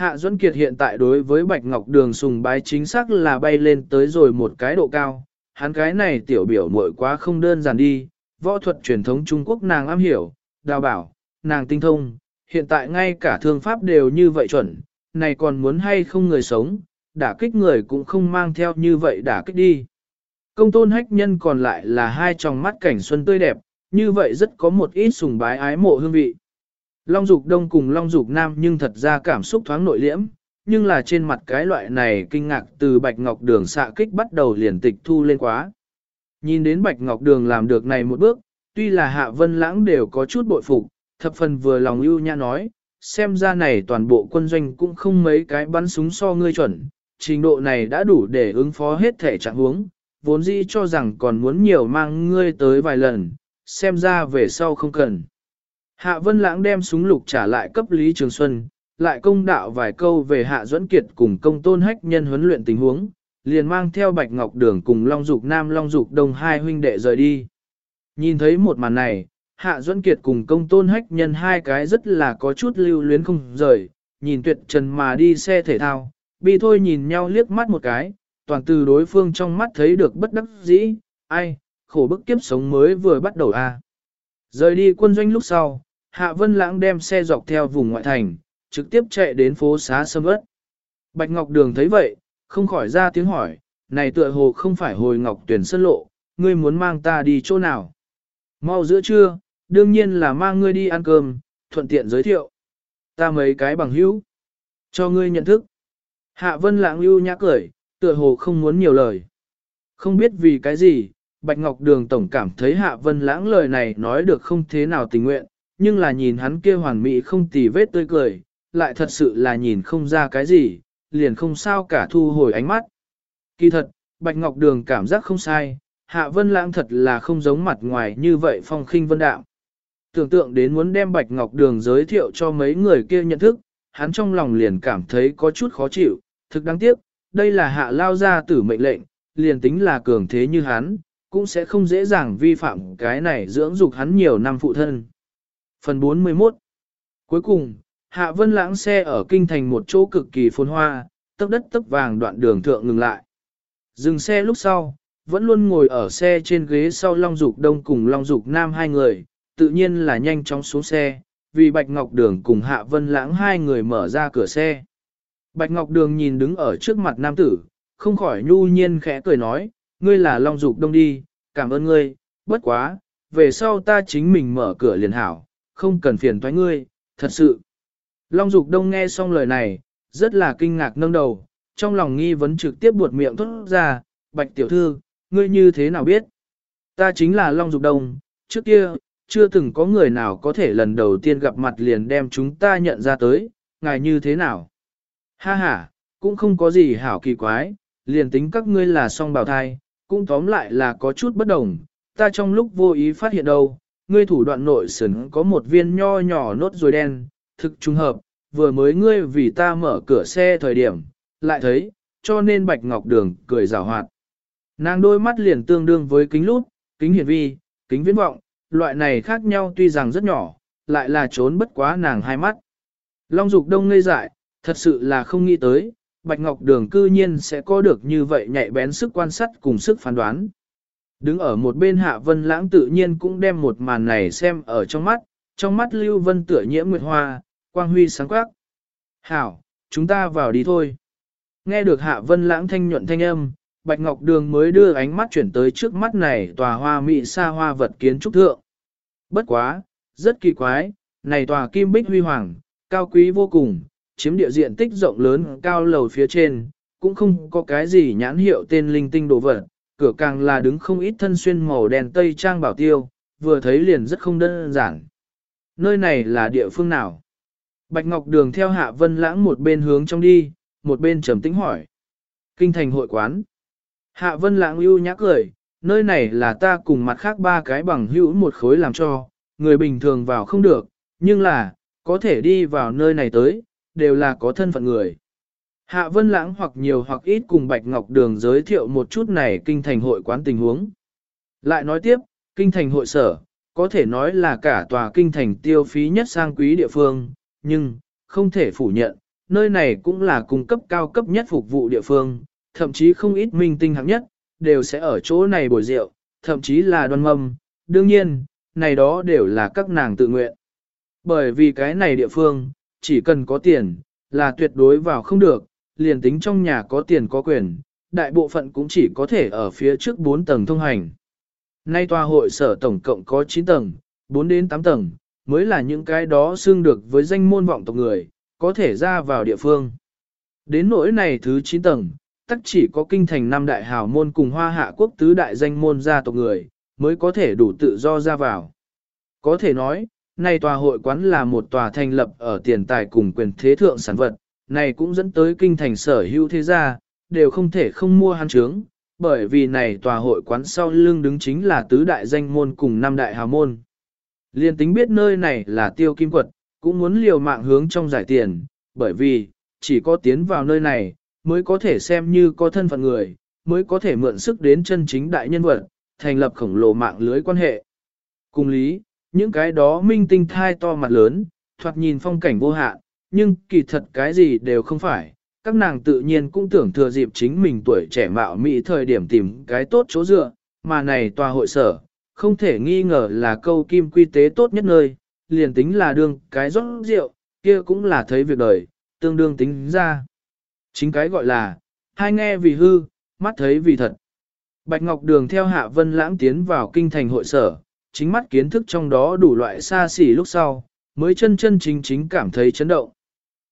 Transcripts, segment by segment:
Hạ Duẫn Kiệt hiện tại đối với Bạch Ngọc Đường sùng bái chính xác là bay lên tới rồi một cái độ cao. Hắn cái này tiểu biểu muội quá không đơn giản đi, võ thuật truyền thống Trung Quốc nàng am hiểu, đào bảo, nàng tinh thông, hiện tại ngay cả thương pháp đều như vậy chuẩn, này còn muốn hay không người sống, đả kích người cũng không mang theo như vậy đả kích đi. Công tôn hách nhân còn lại là hai tròng mắt cảnh xuân tươi đẹp, như vậy rất có một ít sùng bái ái mộ hương vị. Long Dục Đông cùng Long Dục Nam nhưng thật ra cảm xúc thoáng nội liễm, nhưng là trên mặt cái loại này kinh ngạc từ Bạch Ngọc Đường xạ kích bắt đầu liền tịch thu lên quá. Nhìn đến Bạch Ngọc Đường làm được này một bước, tuy là Hạ Vân Lãng đều có chút bội phục, thập phần vừa lòng ưu nhã nói, xem ra này toàn bộ quân doanh cũng không mấy cái bắn súng so ngươi chuẩn, trình độ này đã đủ để ứng phó hết thể trạng huống, vốn dĩ cho rằng còn muốn nhiều mang ngươi tới vài lần, xem ra về sau không cần. Hạ Vân Lãng đem súng lục trả lại cấp Lý Trường Xuân, lại công đạo vài câu về Hạ Duẫn Kiệt cùng công tôn hách nhân huấn luyện tình huống, liền mang theo Bạch Ngọc Đường cùng Long Dục Nam Long Dục Đông hai huynh đệ rời đi. Nhìn thấy một màn này, Hạ Duẫn Kiệt cùng công tôn hách nhân hai cái rất là có chút lưu luyến không rời, nhìn tuyệt trần mà đi xe thể thao, bi thôi nhìn nhau liếc mắt một cái, toàn từ đối phương trong mắt thấy được bất đắc dĩ, ai, khổ bức kiếp sống mới vừa bắt đầu a. À. Rời đi quân doanh lúc sau, Hạ Vân Lãng đem xe dọc theo vùng ngoại thành, trực tiếp chạy đến phố xá sâm ớt. Bạch Ngọc Đường thấy vậy, không khỏi ra tiếng hỏi, này tựa hồ không phải hồi Ngọc tuyển Sơn lộ, ngươi muốn mang ta đi chỗ nào? Mau giữa trưa, đương nhiên là mang ngươi đi ăn cơm, thuận tiện giới thiệu. Ta mấy cái bằng hữu, cho ngươi nhận thức. Hạ Vân Lãng lưu nhã cười, tựa hồ không muốn nhiều lời. Không biết vì cái gì, Bạch Ngọc Đường Tổng cảm thấy Hạ Vân Lãng lời này nói được không thế nào tình nguyện, nhưng là nhìn hắn kia hoàn mỹ không tì vết tươi cười, lại thật sự là nhìn không ra cái gì, liền không sao cả thu hồi ánh mắt. Kỳ thật, Bạch Ngọc Đường cảm giác không sai, Hạ Vân Lãng thật là không giống mặt ngoài như vậy phong khinh vân đạo. Tưởng tượng đến muốn đem Bạch Ngọc Đường giới thiệu cho mấy người kia nhận thức, hắn trong lòng liền cảm thấy có chút khó chịu, thực đáng tiếc, đây là hạ lao gia tử mệnh lệnh, liền tính là cường thế như hắn, cũng sẽ không dễ dàng vi phạm cái này dưỡng dục hắn nhiều năm phụ thân. Phần 41 Cuối cùng, Hạ Vân Lãng xe ở kinh thành một chỗ cực kỳ phồn hoa, tấp đất tấp vàng đoạn đường thượng ngừng lại. Dừng xe lúc sau, vẫn luôn ngồi ở xe trên ghế sau Long Dục Đông cùng Long Dục Nam hai người, tự nhiên là nhanh chóng xuống xe, vì Bạch Ngọc Đường cùng Hạ Vân Lãng hai người mở ra cửa xe. Bạch Ngọc Đường nhìn đứng ở trước mặt nam tử, không khỏi nhu nhiên khẽ cười nói, ngươi là Long Dục Đông đi, cảm ơn ngươi, bất quá, về sau ta chính mình mở cửa liền hảo, không cần phiền toái ngươi, thật sự. Long Dục Đông nghe xong lời này, rất là kinh ngạc nâng đầu, trong lòng nghi vấn trực tiếp buột miệng thốt ra, Bạch Tiểu Thư, ngươi như thế nào biết? Ta chính là Long Dục Đông, trước kia, chưa từng có người nào có thể lần đầu tiên gặp mặt liền đem chúng ta nhận ra tới, ngài như thế nào? Ha ha, cũng không có gì hảo kỳ quái, liền tính các ngươi là song bào thai, cũng tóm lại là có chút bất đồng, ta trong lúc vô ý phát hiện đâu, ngươi thủ đoạn nội sườn có một viên nho nhỏ nốt ruồi đen, thực trùng hợp, vừa mới ngươi vì ta mở cửa xe thời điểm, lại thấy, cho nên Bạch Ngọc Đường cười rào hoạt. Nàng đôi mắt liền tương đương với kính lút, kính hiển vi, kính viễn vọng, loại này khác nhau tuy rằng rất nhỏ, lại là trốn bất quá nàng hai mắt. Long Dục Đông ngây dại, thật sự là không nghĩ tới, Bạch Ngọc Đường cư nhiên sẽ có được như vậy nhạy bén sức quan sát cùng sức phán đoán. Đứng ở một bên Hạ Vân Lãng tự nhiên cũng đem một màn này xem ở trong mắt, trong mắt Lưu Vân tựa nhiễm nguyệt hoa, quang huy sáng quắc. Hảo, chúng ta vào đi thôi. Nghe được Hạ Vân Lãng thanh nhuận thanh âm, Bạch Ngọc Đường mới đưa ánh mắt chuyển tới trước mắt này tòa hoa mỹ sa hoa vật kiến trúc thượng. Bất quá, rất kỳ quái, này tòa kim bích huy hoàng, cao quý vô cùng, chiếm địa diện tích rộng lớn cao lầu phía trên, cũng không có cái gì nhãn hiệu tên linh tinh đồ vật, cửa càng là đứng không ít thân xuyên màu đen tây trang bảo tiêu, vừa thấy liền rất không đơn giản. Nơi này là địa phương nào? Bạch Ngọc Đường theo Hạ Vân Lãng một bên hướng trong đi, một bên trầm tĩnh hỏi. Kinh thành hội quán. Hạ Vân Lãng ưu nhã cười, nơi này là ta cùng mặt khác ba cái bằng hữu một khối làm cho, người bình thường vào không được, nhưng là, có thể đi vào nơi này tới, đều là có thân phận người. Hạ Vân Lãng hoặc nhiều hoặc ít cùng Bạch Ngọc Đường giới thiệu một chút này kinh thành hội quán tình huống. Lại nói tiếp, kinh thành hội sở, có thể nói là cả tòa kinh thành tiêu phí nhất sang quý địa phương, nhưng, không thể phủ nhận, nơi này cũng là cung cấp cao cấp nhất phục vụ địa phương, thậm chí không ít minh tinh hạng nhất, đều sẽ ở chỗ này bồi rượu, thậm chí là đoan mâm, đương nhiên, này đó đều là các nàng tự nguyện. Bởi vì cái này địa phương, chỉ cần có tiền, là tuyệt đối vào không được, liền tính trong nhà có tiền có quyền, đại bộ phận cũng chỉ có thể ở phía trước 4 tầng thông hành. Nay tòa hội sở tổng cộng có 9 tầng, 4 đến 8 tầng, mới là những cái đó xương được với danh môn vọng tộc người, có thể ra vào địa phương. Đến nỗi này thứ 9 tầng, tắc chỉ có kinh thành năm đại hào môn cùng hoa hạ quốc tứ đại danh môn gia tộc người, mới có thể đủ tự do ra vào. Có thể nói, này tòa hội quán là một tòa thành lập ở tiền tài cùng quyền thế thượng sản vật, này cũng dẫn tới kinh thành sở hữu thế gia, đều không thể không mua hắn trướng, bởi vì này tòa hội quán sau lưng đứng chính là tứ đại danh môn cùng năm đại hào môn. Liên tính biết nơi này là tiêu kim quật, cũng muốn liều mạng hướng trong giải tiền, bởi vì, chỉ có tiến vào nơi này, mới có thể xem như có thân phận người, mới có thể mượn sức đến chân chính đại nhân vật, thành lập khổng lồ mạng lưới quan hệ. Cùng lý, những cái đó minh tinh thai to mặt lớn, thoạt nhìn phong cảnh vô hạn, nhưng kỳ thật cái gì đều không phải. Các nàng tự nhiên cũng tưởng thừa dịp chính mình tuổi trẻ mạo mỹ thời điểm tìm cái tốt chỗ dựa, mà này tòa hội sở, không thể nghi ngờ là câu kim quy tế tốt nhất nơi, liền tính là đương cái rót rượu, kia cũng là thấy việc đời, tương đương tính ra. Chính cái gọi là, hai nghe vì hư, mắt thấy vì thật. Bạch Ngọc Đường theo Hạ Vân Lãng tiến vào kinh thành hội sở, chính mắt kiến thức trong đó đủ loại xa xỉ lúc sau, mới chân chân chính chính cảm thấy chấn động.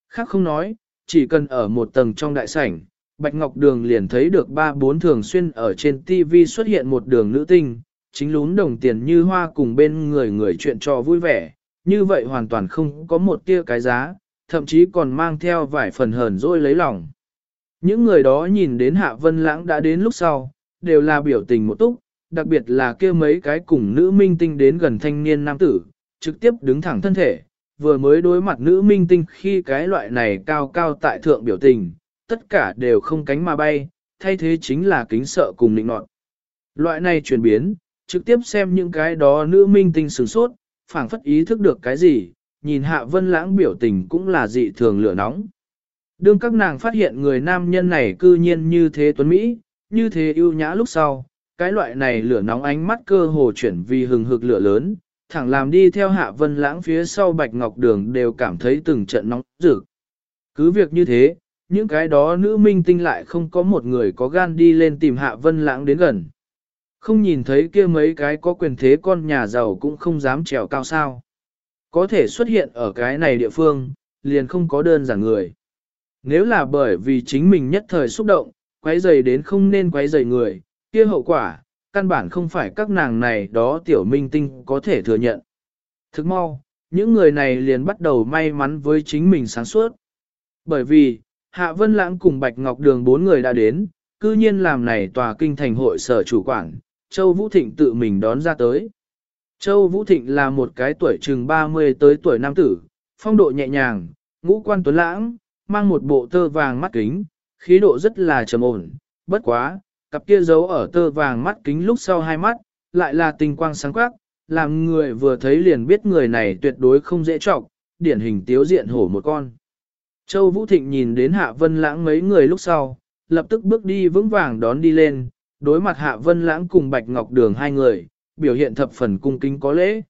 Khác không nói, chỉ cần ở một tầng trong đại sảnh, Bạch Ngọc Đường liền thấy được ba bốn thường xuyên ở trên TV xuất hiện một đường nữ tinh, chính lún đồng tiền như hoa cùng bên người người chuyện trò vui vẻ, như vậy hoàn toàn không có một tia cái giá, thậm chí còn mang theo vài phần hờn dỗi lấy lòng. Những người đó nhìn đến Hạ Vân Lãng đã đến lúc sau, đều là biểu tình một túc, đặc biệt là kia mấy cái cùng nữ minh tinh đến gần thanh niên nam tử, trực tiếp đứng thẳng thân thể, vừa mới đối mặt nữ minh tinh khi cái loại này cao cao tại thượng biểu tình, tất cả đều không cánh mà bay, thay thế chính là kính sợ cùng nịnh nọt. Loại này chuyển biến, trực tiếp xem những cái đó nữ minh tinh sửng sốt, phảng phất ý thức được cái gì, nhìn hạ vân lãng biểu tình cũng là dị thường lửa nóng. Đương các nàng phát hiện người nam nhân này cư nhiên như thế tuấn Mỹ, như thế ưu nhã lúc sau, cái loại này lửa nóng ánh mắt cơ hồ chuyển vì hừng hực lửa lớn, thẳng làm đi theo hạ vân lãng phía sau bạch ngọc đường đều cảm thấy từng trận nóng rực. Cứ việc như thế, những cái đó nữ minh tinh lại không có một người có gan đi lên tìm hạ vân lãng đến gần. Không nhìn thấy kia mấy cái có quyền thế con nhà giàu cũng không dám trèo cao sao. Có thể xuất hiện ở cái này địa phương, liền không có đơn giản người. Nếu là bởi vì chính mình nhất thời xúc động, quấy giày đến không nên quấy giày người, kia hậu quả, căn bản không phải các nàng này đó tiểu minh tinh có thể thừa nhận. Thức mau, những người này liền bắt đầu may mắn với chính mình sáng suốt. Bởi vì, Hạ Vân Lãng cùng Bạch Ngọc Đường bốn người đã đến, cư nhiên làm này tòa kinh thành hội sở chủ quản, Châu Vũ Thịnh tự mình đón ra tới. Châu Vũ Thịnh là một cái tuổi chừng 30 tới tuổi nam tử, phong độ nhẹ nhàng, ngũ quan tuấn lãng, mang một bộ tơ vàng mắt kính, khí độ rất là trầm ổn, bất quá, cặp kia giấu ở tơ vàng mắt kính lúc sau hai mắt, lại là tình quang sáng quắc, làm người vừa thấy liền biết người này tuyệt đối không dễ trọc, điển hình tiếu diện hổ một con. Châu Vũ Thịnh nhìn đến Hạ Vân Lãng mấy người lúc sau, lập tức bước đi vững vàng đón đi lên, đối mặt Hạ Vân Lãng cùng Bạch Ngọc Đường hai người, biểu hiện thập phần cung kính có lễ.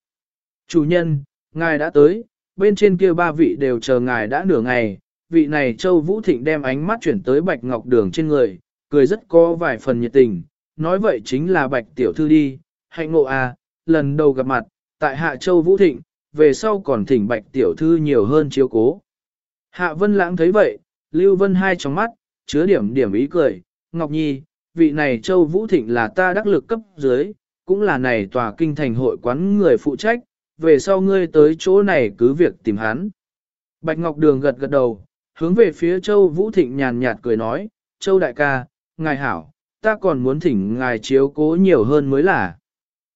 Chủ nhân, ngài đã tới, bên trên kia ba vị đều chờ ngài đã nửa ngày, vị này Châu Vũ Thịnh đem ánh mắt chuyển tới Bạch Ngọc Đường trên người, cười rất có vài phần nhiệt tình, nói vậy chính là Bạch Tiểu Thư đi, hạnh ngộ à, lần đầu gặp mặt, tại Hạ Châu Vũ Thịnh, về sau còn thỉnh Bạch Tiểu Thư nhiều hơn chiếu cố. Hạ Vân Lãng thấy vậy, Lưu Vân hai trong mắt, chứa điểm điểm ý cười, Ngọc Nhi, vị này Châu Vũ Thịnh là ta đắc lực cấp dưới, cũng là này tòa kinh thành hội quán người phụ trách, về sau ngươi tới chỗ này cứ việc tìm hắn. Bạch Ngọc Đường gật gật đầu, hướng về phía Châu Vũ Thịnh nhàn nhạt cười nói, Châu Đại ca, ngài hảo, ta còn muốn thỉnh ngài chiếu cố nhiều hơn mới là.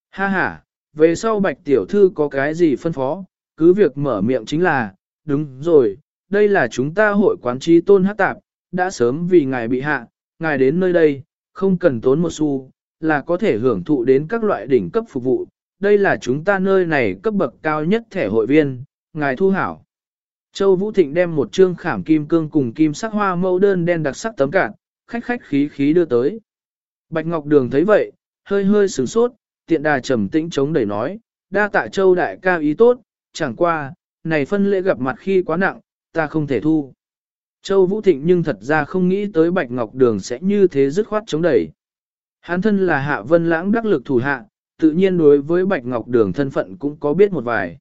Ha ha, về sau Bạch Tiểu Thư có cái gì phân phó, cứ việc mở miệng chính là, đúng rồi, đây là chúng ta hội quán trí tôn hát tạp, đã sớm vì ngài bị hạ, ngài đến nơi đây, không cần tốn một xu, là có thể hưởng thụ đến các loại đỉnh cấp phục vụ. Đây là chúng ta nơi này cấp bậc cao nhất thẻ hội viên, ngài thu hảo. Châu Vũ Thịnh đem một trương khảm kim cương cùng kim sắc hoa mẫu đơn đen đặc sắc tấm cạn, khách khách khí khí đưa tới. Bạch Ngọc Đường thấy vậy, hơi hơi sửng sốt, tiện đà trầm tĩnh chống đẩy nói, đa tạ Châu đại ca ý tốt, chẳng qua, này phân lễ gặp mặt khi quá nặng, ta không thể thu. Châu Vũ Thịnh nhưng thật ra không nghĩ tới Bạch Ngọc Đường sẽ như thế dứt khoát chống đẩy. Hán thân là hạ vân lãng đắc lực thủ hạ, tự nhiên đối với Bạch Ngọc Đường thân phận cũng có biết một vài.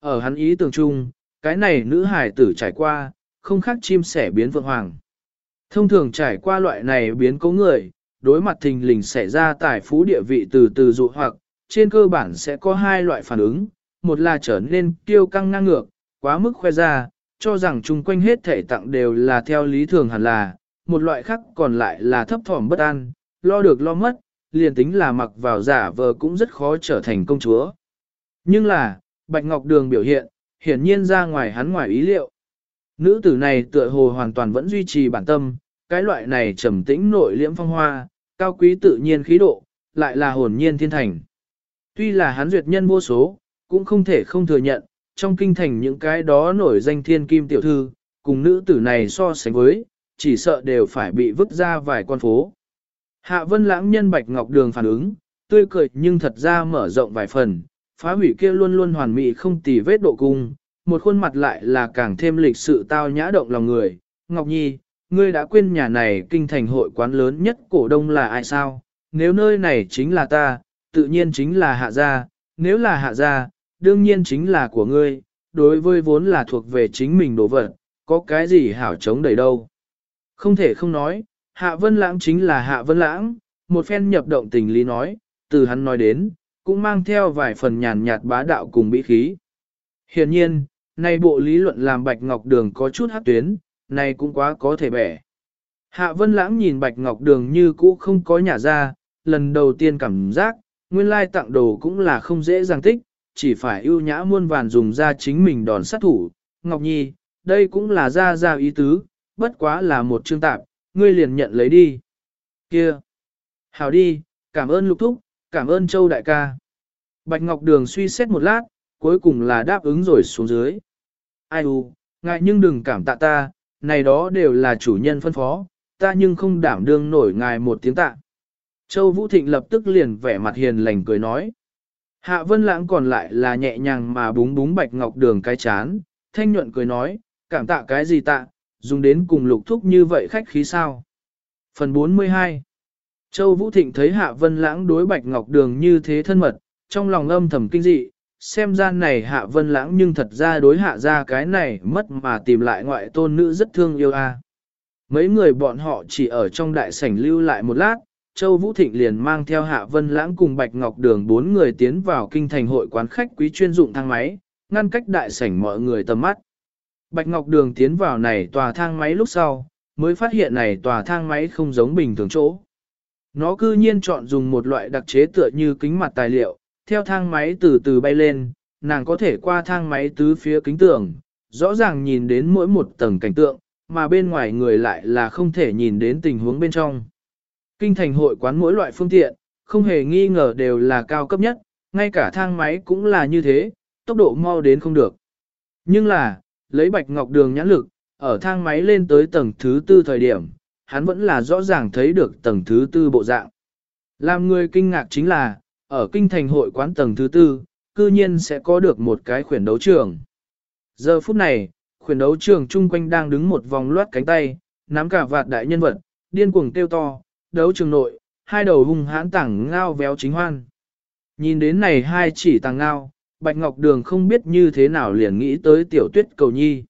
Ở hắn ý tưởng chung, cái này nữ hải tử trải qua, không khác chim sẻ biến vượng hoàng. Thông thường trải qua loại này biến cố người, đối mặt thình lình xảy ra tài phú địa vị từ từ dụ hoặc, trên cơ bản sẽ có hai loại phản ứng, một là trở nên kiêu căng ngang ngược, quá mức khoe ra, cho rằng chung quanh hết thể tặng đều là theo lý thường hẳn là, một loại khác còn lại là thấp thỏm bất an, lo được lo mất, liền tính là mặc vào giả vờ cũng rất khó trở thành công chúa. Nhưng là, Bạch Ngọc Đường biểu hiện, hiển nhiên ra ngoài hắn ngoài ý liệu. Nữ tử này tựa hồ hoàn toàn vẫn duy trì bản tâm, cái loại này trầm tĩnh nội liễm phong hoa, cao quý tự nhiên khí độ, lại là hồn nhiên thiên thành. Tuy là hắn duyệt nhân vô số, cũng không thể không thừa nhận, trong kinh thành những cái đó nổi danh thiên kim tiểu thư, cùng nữ tử này so sánh với, chỉ sợ đều phải bị vứt ra vài con phố. Hạ vân lãng nhân bạch ngọc đường phản ứng, tươi cười nhưng thật ra mở rộng vài phần, phá hủy kia luôn luôn hoàn mỹ không tì vết độ cung, một khuôn mặt lại là càng thêm lịch sự tao nhã động lòng người. Ngọc Nhi, ngươi đã quên nhà này kinh thành hội quán lớn nhất cổ đông là ai sao? Nếu nơi này chính là ta, tự nhiên chính là hạ gia, nếu là hạ gia, đương nhiên chính là của ngươi, đối với vốn là thuộc về chính mình đồ vật, có cái gì hảo chống đầy đâu. Không thể không nói, hạ vân lãng chính là hạ vân lãng, một phen nhập động tình lý nói, từ hắn nói đến, cũng mang theo vài phần nhàn nhạt bá đạo cùng bí khí. Hiện nhiên, nay bộ lý luận làm Bạch Ngọc Đường có chút hát tuyến, này cũng quá có thể bẻ. Hạ Vân Lãng nhìn Bạch Ngọc Đường như cũ không có nhà ra, lần đầu tiên cảm giác, nguyên lai tặng đồ cũng là không dễ dàng thích, chỉ phải ưu nhã muôn vàn dùng ra chính mình đòn sát thủ. Ngọc Nhi, đây cũng là ra ra ý tứ, bất quá là một chương tạp, ngươi liền nhận lấy đi. Kia! Hảo đi, cảm ơn lục thúc, cảm ơn châu đại ca. Bạch Ngọc Đường suy xét một lát, cuối cùng là đáp ứng rồi xuống dưới. Ai u, ngại nhưng đừng cảm tạ ta, này đó đều là chủ nhân phân phó, ta nhưng không đảm đương nổi ngài một tiếng tạ. Châu Vũ Thịnh lập tức liền vẻ mặt hiền lành cười nói. Hạ Vân Lãng còn lại là nhẹ nhàng mà búng búng Bạch Ngọc Đường cái chán, thanh nhuận cười nói, cảm tạ cái gì tạ, dùng đến cùng lục thúc như vậy khách khí sao. Phần 42 Châu Vũ Thịnh thấy Hạ Vân Lãng đối Bạch Ngọc Đường như thế thân mật, trong lòng âm thầm kinh dị, xem ra này Hạ Vân Lãng nhưng thật ra đối hạ ra cái này mất mà tìm lại ngoại tôn nữ rất thương yêu a. Mấy người bọn họ chỉ ở trong đại sảnh lưu lại một lát, Châu Vũ Thịnh liền mang theo Hạ Vân Lãng cùng Bạch Ngọc Đường bốn người tiến vào kinh thành hội quán khách quý chuyên dụng thang máy, ngăn cách đại sảnh mọi người tầm mắt. Bạch Ngọc Đường tiến vào này tòa thang máy lúc sau, mới phát hiện này tòa thang máy không giống bình thường chỗ. Nó cư nhiên chọn dùng một loại đặc chế tựa như kính mặt tài liệu, theo thang máy từ từ bay lên, nàng có thể qua thang máy tứ phía kính tường, rõ ràng nhìn đến mỗi một tầng cảnh tượng, mà bên ngoài người lại là không thể nhìn đến tình huống bên trong. Kinh thành hội quán mỗi loại phương tiện, không hề nghi ngờ đều là cao cấp nhất, ngay cả thang máy cũng là như thế, tốc độ mau đến không được. Nhưng là, lấy bạch ngọc đường nhãn lực, ở thang máy lên tới tầng thứ tư thời điểm, hắn vẫn là rõ ràng thấy được tầng thứ tư bộ dạng. Làm người kinh ngạc chính là, ở kinh thành hội quán tầng thứ tư, cư nhiên sẽ có được một cái khuyển đấu trường. Giờ phút này, khuyển đấu trường chung quanh đang đứng một vòng loát cánh tay, nắm cả vạt đại nhân vật, điên cuồng kêu to, đấu trường nội, hai đầu hung hãn tảng ngao véo chính hoan. Nhìn đến này hai chỉ tàng ngao, Bạch Ngọc Đường không biết như thế nào liền nghĩ tới tiểu tuyết cầu nhi.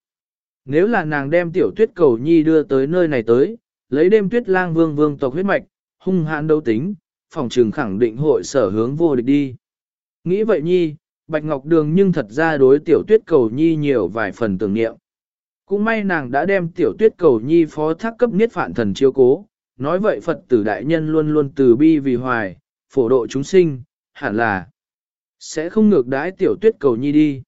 Nếu là nàng đem tiểu tuyết cầu nhi đưa tới nơi này tới, lấy đêm tuyết lang vương vương tộc huyết mạch, hung hãn đấu tính, phòng trường khẳng định hội sở hướng vô địch đi. Nghĩ vậy nhi, Bạch Ngọc Đường nhưng thật ra đối tiểu tuyết cầu nhi nhiều vài phần tưởng niệm. Cũng may nàng đã đem tiểu tuyết cầu nhi phó thác cấp niết phản thần chiếu cố, nói vậy Phật tử đại nhân luôn luôn từ bi vì hoài, phổ độ chúng sinh, hẳn là sẽ không ngược đãi tiểu tuyết cầu nhi đi.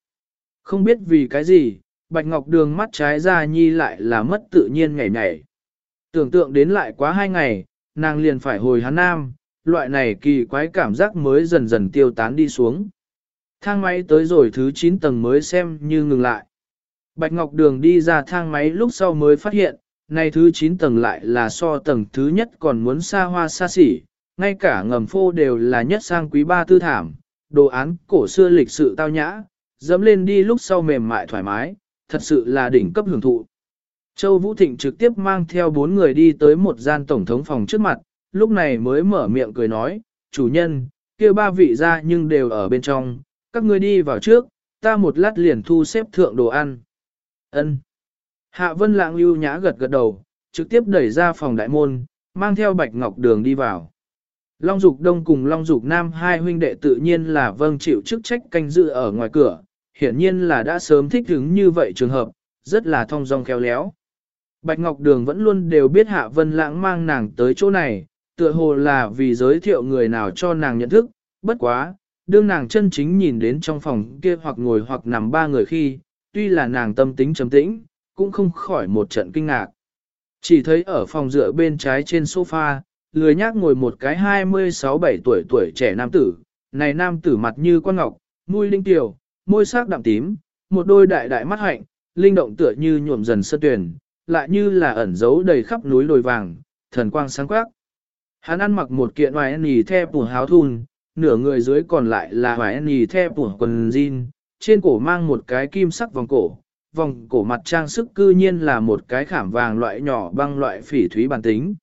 Không biết vì cái gì, Bạch Ngọc Đường mắt trái ra nhi lại là mất tự nhiên ngày nhảy. Tưởng tượng đến lại quá hai ngày, nàng liền phải hồi Hán Nam, loại này kỳ quái cảm giác mới dần dần tiêu tán đi xuống. Thang máy tới rồi thứ 9 tầng mới xem như ngừng lại. Bạch Ngọc Đường đi ra thang máy lúc sau mới phát hiện, này thứ 9 tầng lại là so tầng thứ nhất còn muốn xa hoa xa xỉ, ngay cả ngầm phô đều là nhất sang quý ba tư thảm, đồ án cổ xưa lịch sự tao nhã, dẫm lên đi lúc sau mềm mại thoải mái, thật sự là đỉnh cấp hưởng thụ. Châu Vũ Thịnh trực tiếp mang theo bốn người đi tới một gian tổng thống phòng trước mặt, lúc này mới mở miệng cười nói, chủ nhân, kia ba vị ra nhưng đều ở bên trong, các ngươi đi vào trước, ta một lát liền thu xếp thượng đồ ăn. Ân. Hạ Vân Lãng lưu nhã gật gật đầu, trực tiếp đẩy ra phòng đại môn, mang theo Bạch Ngọc Đường đi vào. Long Dục Đông cùng Long Dục Nam hai huynh đệ tự nhiên là vâng chịu chức trách canh dự ở ngoài cửa, hiển nhiên là đã sớm thích ứng như vậy trường hợp, rất là thông dong khéo léo. Bạch Ngọc Đường vẫn luôn đều biết Hạ Vân Lãng mang nàng tới chỗ này, tựa hồ là vì giới thiệu người nào cho nàng nhận thức, bất quá, đương nàng chân chính nhìn đến trong phòng kia hoặc ngồi hoặc nằm ba người khi, tuy là nàng tâm tính trầm tĩnh, cũng không khỏi một trận kinh ngạc. Chỉ thấy ở phòng dựa bên trái trên sofa, lười nhác ngồi một cái 26-7 tuổi tuổi trẻ nam tử, này nam tử mặt như quan ngọc, mũi linh tiểu, môi sắc đậm tím, một đôi đại đại mắt hạnh, linh động tựa như nhuộm dần sơn tuyển, lại như là ẩn giấu đầy khắp núi đồi vàng, thần quang sáng quắc. Hắn ăn mặc một kiện hoài nì the tủ háo thun, nửa người dưới còn lại là hoài nì the tủ quần jean, trên cổ mang một cái kim sắc vòng cổ, vòng cổ mặt trang sức cư nhiên là một cái khảm vàng loại nhỏ băng loại phỉ thúy bản tính.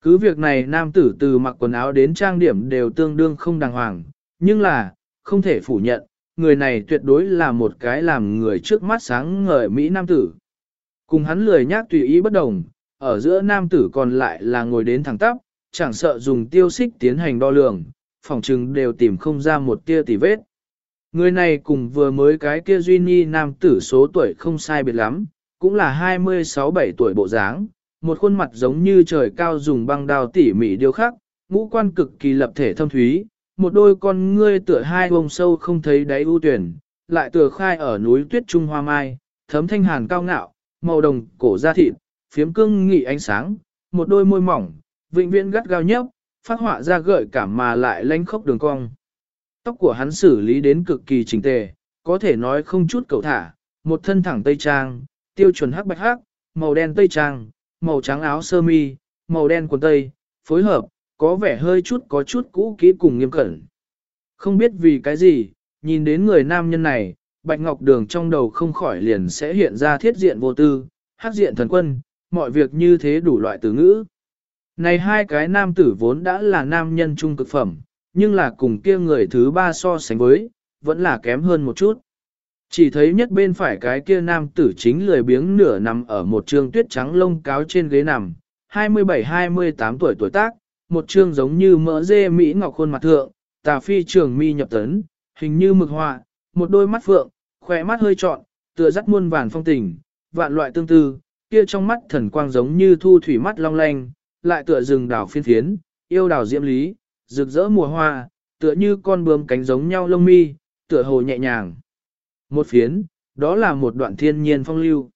Cứ việc này nam tử từ mặc quần áo đến trang điểm đều tương đương không đàng hoàng, nhưng là, không thể phủ nhận, người này tuyệt đối là một cái làm người trước mắt sáng ngời Mỹ nam tử. Cùng hắn lười nhác tùy ý bất đồng, ở giữa nam tử còn lại là ngồi đến thẳng tắp, chẳng sợ dùng tiêu xích tiến hành đo lường, phòng trừng đều tìm không ra một tia tỉ vết. Người này cùng vừa mới cái kia duy nhi nam tử số tuổi không sai biệt lắm, cũng là 26-7 tuổi bộ dáng, một khuôn mặt giống như trời cao dùng băng đào tỉ mỉ điêu khắc, ngũ quan cực kỳ lập thể thâm thúy, một đôi con ngươi tựa hai bông sâu không thấy đáy ưu tuyển, lại tựa khai ở núi tuyết trung hoa mai, thấm thanh hàn cao ngạo, màu đồng cổ da thịt, phiếm cương nghị ánh sáng, một đôi môi mỏng, vĩnh viễn gắt gao nhấp, phát họa ra gợi cảm mà lại lanh khốc đường cong. Tóc của hắn xử lý đến cực kỳ chỉnh tề, có thể nói không chút cầu thả, một thân thẳng tây trang, tiêu chuẩn hắc bạch hắc, màu đen tây trang, màu trắng áo sơ mi, màu đen quần tây, phối hợp, có vẻ hơi chút có chút cũ kỹ cùng nghiêm cẩn. Không biết vì cái gì, nhìn đến người nam nhân này, Bạch Ngọc Đường trong đầu không khỏi liền sẽ hiện ra thiết diện vô tư, hắc diện thần quân, mọi việc như thế đủ loại từ ngữ. Này hai cái nam tử vốn đã là nam nhân trung cực phẩm, nhưng là cùng kia người thứ ba so sánh với, vẫn là kém hơn một chút. Chỉ thấy nhất bên phải cái kia nam tử chính lười biếng nửa nằm ở một trương tuyết trắng lông cáo trên ghế nằm, 27-28 tuổi tuổi tác, một trương giống như mỡ dê Mỹ ngọc khuôn mặt thượng, tà phi trường mi nhập tấn, hình như mực họa, một đôi mắt phượng, khỏe mắt hơi trọn, tựa dắt muôn vàn phong tình, vạn loại tương tư, kia trong mắt thần quang giống như thu thủy mắt long lanh, lại tựa rừng đào phiên phiến, yêu đào diễm lý, rực rỡ mùa hoa, tựa như con bướm cánh giống nhau lông mi, tựa hồ nhẹ nhàng. Một phiến, đó là một đoạn thiên nhiên phong lưu.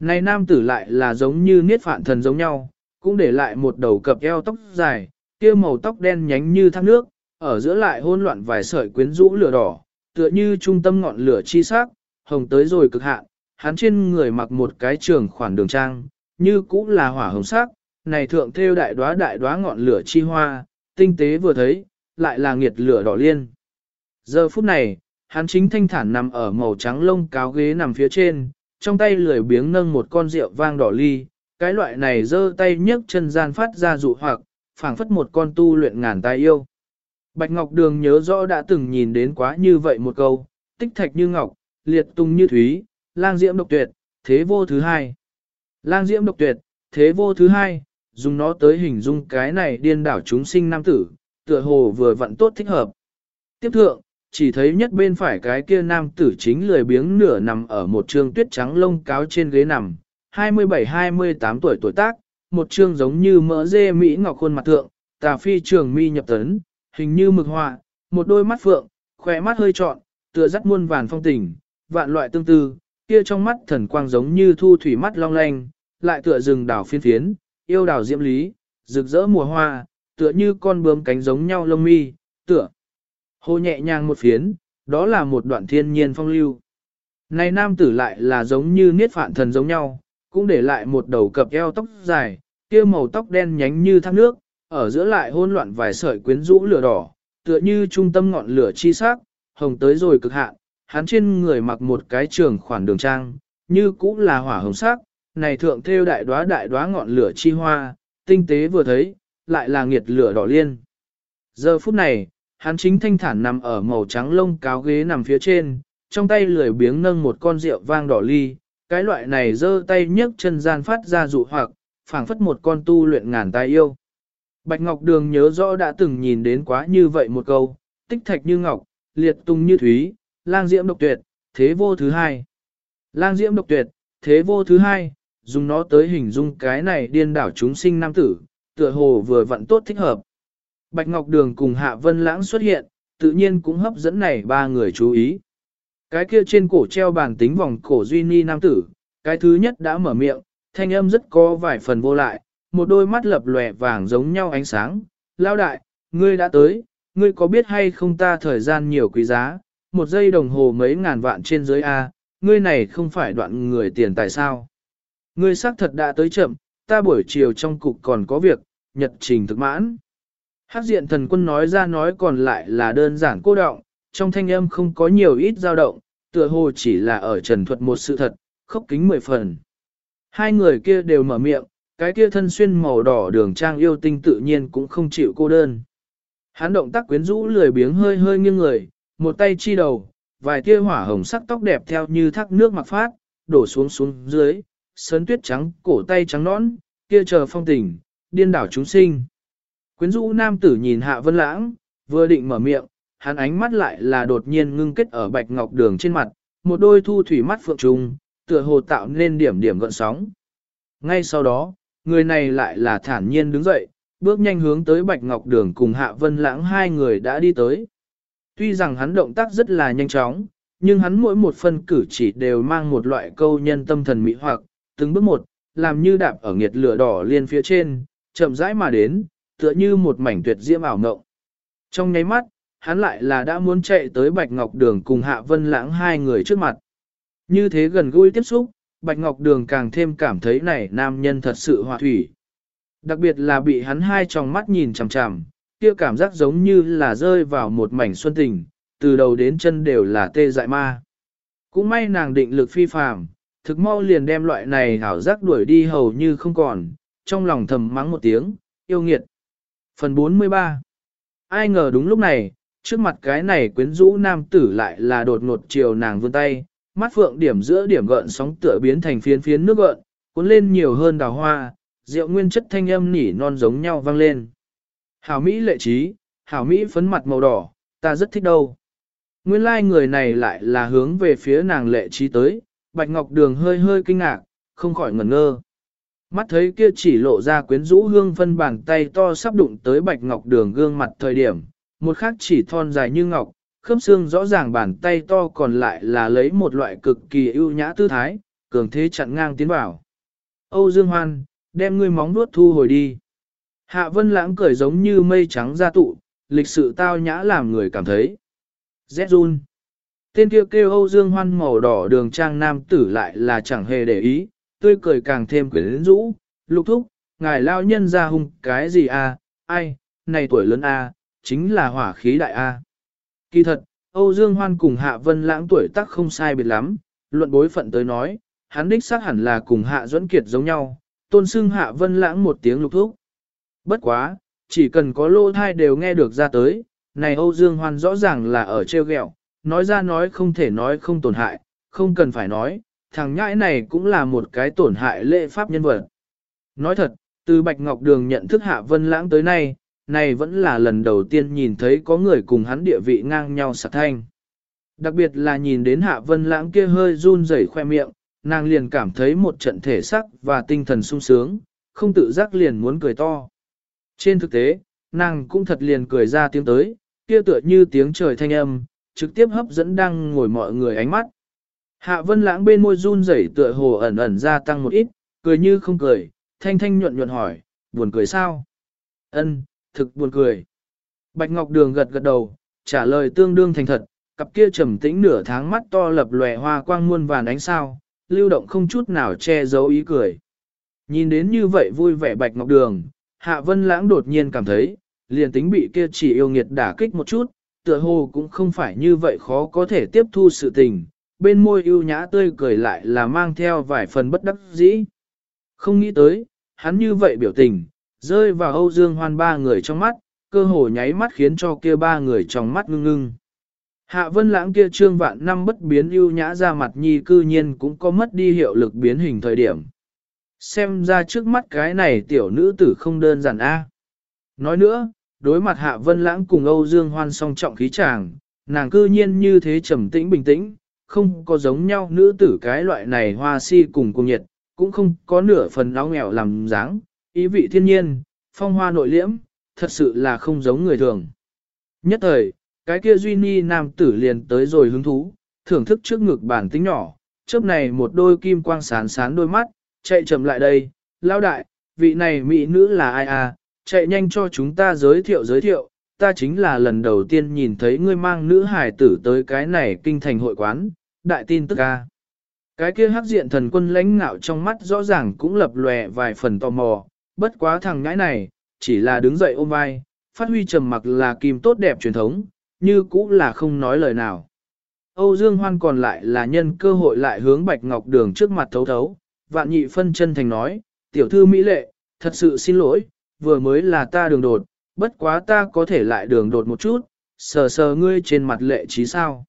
Này nam tử lại là giống như niết phạn thần giống nhau, cũng để lại một đầu cập eo tóc dài, kia màu tóc đen nhánh như thác nước, ở giữa lại hôn loạn vài sợi quyến rũ lửa đỏ, tựa như trung tâm ngọn lửa chi sắc, hồng tới rồi cực hạn, hắn trên người mặc một cái trường khoản đường trang, như cũng là hỏa hồng sắc, này thượng theo đại đóa đại đóa ngọn lửa chi hoa, tinh tế vừa thấy, lại là nghiệt lửa đỏ liên. Giờ phút này, hắn chính thanh thản nằm ở màu trắng lông cáo ghế nằm phía trên, trong tay lười biếng nâng một con rượu vang đỏ ly, cái loại này giơ tay nhấc chân gian phát ra dụ hoặc, phảng phất một con tu luyện ngàn tai yêu. Bạch Ngọc Đường nhớ rõ đã từng nhìn đến quá như vậy một câu, tích thạch như ngọc, liệt tung như thúy, lang diễm độc tuyệt, thế vô thứ hai. Lang diễm độc tuyệt, thế vô thứ hai, dùng nó tới hình dung cái này điên đảo chúng sinh nam tử, tựa hồ vừa vặn tốt thích hợp. Tiếp thượng, chỉ thấy nhất bên phải cái kia nam tử chính lười biếng nửa nằm ở một trương tuyết trắng lông cáo trên ghế nằm, 27-28 tuổi tuổi tác, một trương giống như mỡ dê Mỹ ngọc khuôn mặt thượng, tà phi trường mi nhập tấn, hình như mực họa, một đôi mắt phượng, khỏe mắt hơi trọn, tựa dắt muôn vàn phong tình, vạn loại tương tư, kia trong mắt thần quang giống như thu thủy mắt long lanh, lại tựa rừng đảo phiên phiến, yêu đảo diễm lý, rực rỡ mùa hoa, tựa như con bướm cánh giống nhau lông mi, tựa. Hồ nhẹ nhàng một phiến, đó là một đoạn thiên nhiên phong lưu. Này nam tử lại là giống như niết phạn thần giống nhau, cũng để lại một đầu cập eo tóc dài, kia màu tóc đen nhánh như thác nước, ở giữa lại hỗn loạn vài sợi quyến rũ lửa đỏ, tựa như trung tâm ngọn lửa chi sắc, hồng tới rồi cực hạn, hắn trên người mặc một cái trường khoản đường trang, như cũng là hỏa hồng sắc, này thượng theo đại đóa đại đóa ngọn lửa chi hoa, tinh tế vừa thấy, lại là nghiệt lửa đỏ liên. Giờ phút này, hắn chính thanh thản nằm ở màu trắng lông cáo ghế nằm phía trên, trong tay lười biếng nâng một con rượu vang đỏ ly, cái loại này giơ tay nhấc chân gian phát ra dụ hoặc, phảng phất một con tu luyện ngàn tai yêu. Bạch Ngọc Đường nhớ rõ đã từng nhìn đến quá như vậy một câu, tích thạch như ngọc, liệt tung như thúy, lang diễm độc tuyệt, thế vô thứ hai. Lang diễm độc tuyệt, thế vô thứ hai, dùng nó tới hình dung cái này điên đảo chúng sinh nam tử, tựa hồ vừa vặn tốt thích hợp. Bạch Ngọc Đường cùng Hạ Vân Lãng xuất hiện, tự nhiên cũng hấp dẫn này ba người chú ý. Cái kia trên cổ treo bàn tính vòng cổ duy ni nam tử, cái thứ nhất đã mở miệng, thanh âm rất có vài phần vô lại, một đôi mắt lập lòe vàng giống nhau ánh sáng. Lao đại, ngươi đã tới, ngươi có biết hay không ta thời gian nhiều quý giá, một giây đồng hồ mấy ngàn vạn trên dưới A, ngươi này không phải đoạn người tiền tại sao? Ngươi xác thật đã tới chậm, ta buổi chiều trong cục còn có việc, nhật trình thực mãn. Hát diện thần quân nói ra nói còn lại là đơn giản cô động, trong thanh âm không có nhiều ít dao động, tựa hồ chỉ là ở trần thuật một sự thật, khốc kính mười phần. Hai người kia đều mở miệng, cái kia thân xuyên màu đỏ đường trang yêu tinh tự nhiên cũng không chịu cô đơn. Hắn động tác quyến rũ lười biếng hơi hơi nghiêng người, một tay chi đầu, vài tia hỏa hồng sắc tóc đẹp theo như thác nước mặc phát, đổ xuống xuống dưới, sơn tuyết trắng, cổ tay trắng nõn, kia chờ phong tình, điên đảo chúng sinh. Quyến rũ nam tử nhìn hạ vân lãng, vừa định mở miệng, hắn ánh mắt lại là đột nhiên ngưng kết ở bạch ngọc đường trên mặt, một đôi thu thủy mắt phượng trùng, tựa hồ tạo nên điểm điểm gợn sóng. Ngay sau đó, người này lại là thản nhiên đứng dậy, bước nhanh hướng tới bạch ngọc đường cùng hạ vân lãng hai người đã đi tới. Tuy rằng hắn động tác rất là nhanh chóng, nhưng hắn mỗi một phân cử chỉ đều mang một loại câu nhân tâm thần mỹ hoặc, từng bước một, làm như đạp ở nghiệt lửa đỏ liên phía trên, chậm rãi mà đến, tựa như một mảnh tuyệt diễm ảo ngộng. Trong nháy mắt, hắn lại là đã muốn chạy tới Bạch Ngọc Đường cùng Hạ Vân Lãng hai người trước mặt. Như thế gần gũi tiếp xúc, Bạch Ngọc Đường càng thêm cảm thấy này nam nhân thật sự hòa thủy. Đặc biệt là bị hắn hai tròng mắt nhìn chằm chằm, kia cảm giác giống như là rơi vào một mảnh xuân tình, từ đầu đến chân đều là tê dại ma. Cũng may nàng định lực phi phàm, thực mau liền đem loại này hảo giác đuổi đi hầu như không còn, trong lòng thầm mắng một tiếng, yêu nghiệt. Phần 43 Ai ngờ đúng lúc này, trước mặt cái này quyến rũ nam tử lại là đột ngột chiều nàng vươn tay, mắt phượng điểm giữa điểm gợn sóng tựa biến thành phiến phiến nước gợn, cuốn lên nhiều hơn đào hoa, rượu nguyên chất thanh âm nỉ non giống nhau vang lên. Hảo Mỹ lệ trí, Hảo Mỹ phấn mặt màu đỏ, ta rất thích đâu. Nguyên lai like người này lại là hướng về phía nàng lệ trí tới, Bạch Ngọc Đường hơi hơi kinh ngạc, không khỏi ngẩn ngơ. Mắt thấy kia chỉ lộ ra quyến rũ hương phân bàn tay to sắp đụng tới Bạch Ngọc Đường gương mặt thời điểm, một khác chỉ thon dài như ngọc, khớp xương rõ ràng bàn tay to còn lại là lấy một loại cực kỳ ưu nhã tư thái, cường thế chặn ngang tiến vào. Âu Dương Hoan, đem ngươi móng nuốt thu hồi đi. Hạ Vân Lãng cười giống như mây trắng ra tụ, lịch sự tao nhã làm người cảm thấy. Zun. Tên kia kêu, kêu Âu Dương Hoan màu đỏ đường trang nam tử lại là chẳng hề để ý, tươi cười càng thêm quyến rũ, lục thúc, ngài lao nhân ra hung cái gì à, ai, này tuổi lớn a, à, chính là hỏa khí đại a. À. Kỳ thật, Âu Dương Hoan cùng Hạ Vân Lãng tuổi tác không sai biệt lắm, luận bối phận tới nói, hắn đích xác hẳn là cùng Hạ Duẫn Kiệt giống nhau, tôn xưng Hạ Vân Lãng một tiếng lục thúc. Bất quá, chỉ cần có lô thai đều nghe được ra tới, này Âu Dương Hoan rõ ràng là ở treo gẹo nói ra nói không thể nói không tổn hại, không cần phải nói, thằng nhãi này cũng là một cái tổn hại lễ pháp nhân vật. Nói thật, từ Bạch Ngọc Đường nhận thức Hạ Vân Lãng tới nay, này vẫn là lần đầu tiên nhìn thấy có người cùng hắn địa vị ngang nhau sạc thanh. Đặc biệt là nhìn đến Hạ Vân Lãng kia hơi run rẩy khoe miệng, nàng liền cảm thấy một trận thể sắc và tinh thần sung sướng, không tự giác liền muốn cười to. Trên thực tế, nàng cũng thật liền cười ra tiếng tới, kia tựa như tiếng trời thanh âm, trực tiếp hấp dẫn đang ngồi mọi người ánh mắt. Hạ vân lãng bên môi run rẩy tựa hồ ẩn ẩn gia tăng một ít, cười như không cười, thanh thanh nhuận nhuận hỏi, buồn cười sao? Ân, thực buồn cười. Bạch Ngọc Đường gật gật đầu, trả lời tương đương thành thật, cặp kia trầm tĩnh nửa tháng mắt to lập lòe hoa quang muôn vàn ánh sao, lưu động không chút nào che giấu ý cười. Nhìn đến như vậy vui vẻ bạch ngọc đường, Hạ Vân Lãng đột nhiên cảm thấy, liền tính bị kia chỉ yêu nghiệt đả kích một chút, tựa hồ cũng không phải như vậy khó có thể tiếp thu sự tình, bên môi ưu nhã tươi cười lại là mang theo vài phần bất đắc dĩ. Không nghĩ tới, hắn như vậy biểu tình, rơi vào Âu Dương Hoan ba người trong mắt, cơ hồ nháy mắt khiến cho kia ba người trong mắt ngưng ngưng. Hạ vân lãng kia trương vạn năm bất biến ưu nhã ra mặt nhi cư nhiên cũng có mất đi hiệu lực biến hình thời điểm. Xem ra trước mắt cái này tiểu nữ tử không đơn giản a. Nói nữa, đối mặt hạ vân lãng cùng Âu Dương Hoan song trọng khí chàng, nàng cư nhiên như thế trầm tĩnh bình tĩnh, không có giống nhau nữ tử cái loại này hoa si cùng cùng nhiệt, cũng không có nửa phần áo nghèo làm dáng, ý vị thiên nhiên, phong hoa nội liễm, thật sự là không giống người thường. Nhất thời, cái kia duy ni nam tử liền tới rồi hứng thú, thưởng thức trước ngực bản tính nhỏ, chớp này một đôi kim quang sán sán đôi mắt, chạy chậm lại đây, lao đại, vị này mỹ nữ là ai à, chạy nhanh cho chúng ta giới thiệu giới thiệu, ta chính là lần đầu tiên nhìn thấy ngươi mang nữ hải tử tới cái này kinh thành hội quán, đại tin tức ca. Cái kia hắc diện thần quân lãnh ngạo trong mắt rõ ràng cũng lập lòe vài phần tò mò, bất quá thằng ngãi này, chỉ là đứng dậy ôm vai, phát huy trầm mặc là kim tốt đẹp truyền thống, như cũng là không nói lời nào. Âu Dương Hoan còn lại là nhân cơ hội lại hướng Bạch Ngọc Đường trước mặt thấu thấu, vạn nhị phân chân thành nói, tiểu thư Mỹ Lệ, thật sự xin lỗi, vừa mới là ta đường đột, bất quá ta có thể lại đường đột một chút, sờ sờ ngươi trên mặt lệ trí sao.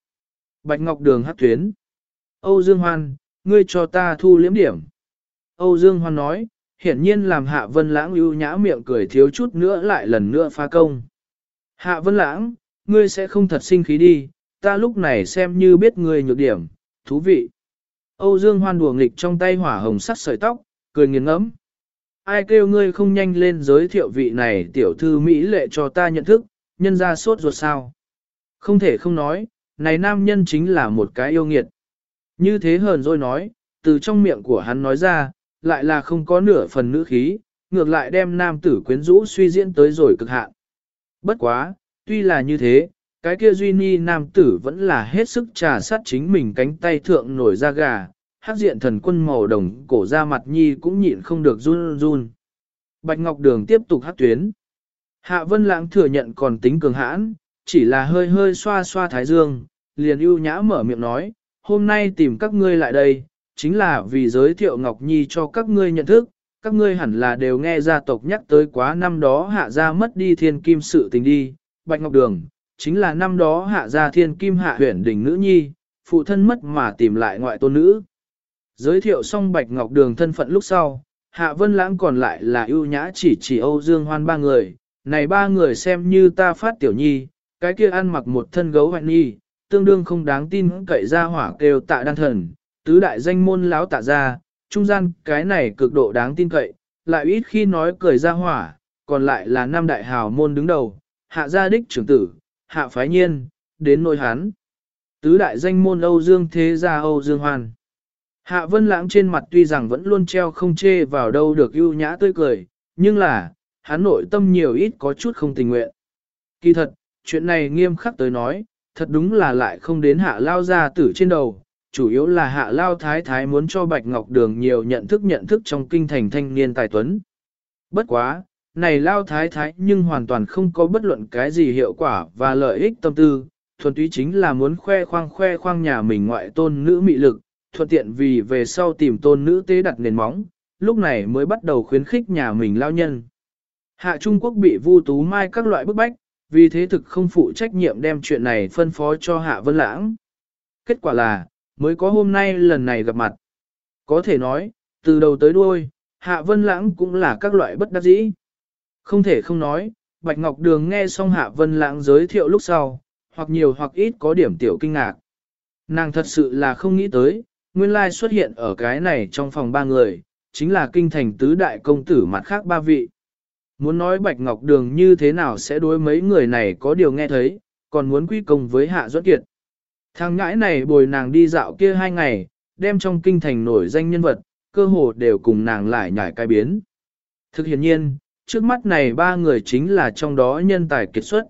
Bạch Ngọc Đường hắc tuyến. Âu Dương Hoan, ngươi cho ta thu liếm điểm. Âu Dương Hoan nói, hiển nhiên làm Hạ Vân Lãng ưu nhã miệng cười thiếu chút nữa lại lần nữa phá công. Hạ Vân Lãng, ngươi sẽ không thật sinh khí đi, ta lúc này xem như biết ngươi nhược điểm, thú vị. Âu Dương Hoan đùa nghịch trong tay hỏa hồng sắt sợi tóc, cười nghiền ngẫm. Ai kêu ngươi không nhanh lên giới thiệu vị này tiểu thư Mỹ lệ cho ta nhận thức, nhân ra sốt ruột sao. Không thể không nói, này nam nhân chính là một cái yêu nghiệt. Như thế hờn rồi nói, từ trong miệng của hắn nói ra, lại là không có nửa phần nữ khí, ngược lại đem nam tử quyến rũ suy diễn tới rồi cực hạn. Bất quá, tuy là như thế, cái kia duy ni nam tử vẫn là hết sức trà sát chính mình cánh tay thượng nổi da gà, hát diện thần quân màu đồng cổ ra mặt nhi cũng nhịn không được run run. Bạch Ngọc Đường tiếp tục hát tuyến. Hạ Vân Lãng thừa nhận còn tính cường hãn, chỉ là hơi hơi xoa xoa thái dương, liền ưu nhã mở miệng nói, hôm nay tìm các ngươi lại đây, chính là vì giới thiệu Ngọc Nhi cho các ngươi nhận thức, các ngươi hẳn là đều nghe gia tộc nhắc tới quá năm đó hạ gia mất đi thiên kim sự tình đi, Bạch Ngọc Đường, chính là năm đó hạ gia thiên kim hạ huyển đỉnh nữ nhi, phụ thân mất mà tìm lại ngoại tôn nữ. Giới thiệu xong Bạch Ngọc Đường thân phận lúc sau, Hạ Vân Lãng còn lại là ưu nhã chỉ chỉ Âu Dương Hoan ba người, này ba người xem như ta phát tiểu nhi, cái kia ăn mặc một thân gấu hoạn nhi, tương đương không đáng tin cậy ra hỏa kêu tạ đan thần, tứ đại danh môn láo tạ ra, trung gian cái này cực độ đáng tin cậy, lại ít khi nói cười ra hỏa, còn lại là năm đại hào môn đứng đầu, hạ gia đích trưởng tử, hạ phái nhiên, đến nội hán. Tứ đại danh môn Âu Dương Thế Gia Âu Dương Hoàn. Hạ Vân Lãng trên mặt tuy rằng vẫn luôn treo không chê vào đâu được ưu nhã tươi cười, nhưng là, hắn nội tâm nhiều ít có chút không tình nguyện. Kỳ thật, chuyện này nghiêm khắc tới nói, thật đúng là lại không đến hạ lao ra tử trên đầu, chủ yếu là hạ lao thái thái muốn cho Bạch Ngọc Đường nhiều nhận thức nhận thức trong kinh thành thanh niên tài tuấn. Bất quá, này lao thái thái nhưng hoàn toàn không có bất luận cái gì hiệu quả và lợi ích tâm tư, thuần túy chính là muốn khoe khoang khoe khoang nhà mình ngoại tôn nữ mị lực, thuận tiện vì về sau tìm tôn nữ tế đặt nền móng, lúc này mới bắt đầu khuyến khích nhà mình lao nhân. Hạ Trung Quốc bị vu tú mai các loại bức bách, vì thế thực không phụ trách nhiệm đem chuyện này phân phó cho Hạ Vân Lãng. Kết quả là, mới có hôm nay lần này gặp mặt. Có thể nói, từ đầu tới đuôi, Hạ Vân Lãng cũng là các loại bất đắc dĩ. Không thể không nói, Bạch Ngọc Đường nghe xong Hạ Vân Lãng giới thiệu lúc sau, hoặc nhiều hoặc ít có điểm tiểu kinh ngạc. Nàng thật sự là không nghĩ tới, nguyên lai xuất hiện ở cái này trong phòng ba người, chính là kinh thành tứ đại công tử mặt khác ba vị. Muốn nói Bạch Ngọc Đường như thế nào sẽ đối mấy người này có điều nghe thấy, còn muốn quy công với Hạ Duẫn Kiệt. Thằng ngãi này bồi nàng đi dạo kia hai ngày, đem trong kinh thành nổi danh nhân vật, cơ hồ đều cùng nàng lại nhảy cai biến. Thực hiện nhiên, trước mắt này ba người chính là trong đó nhân tài kiệt xuất.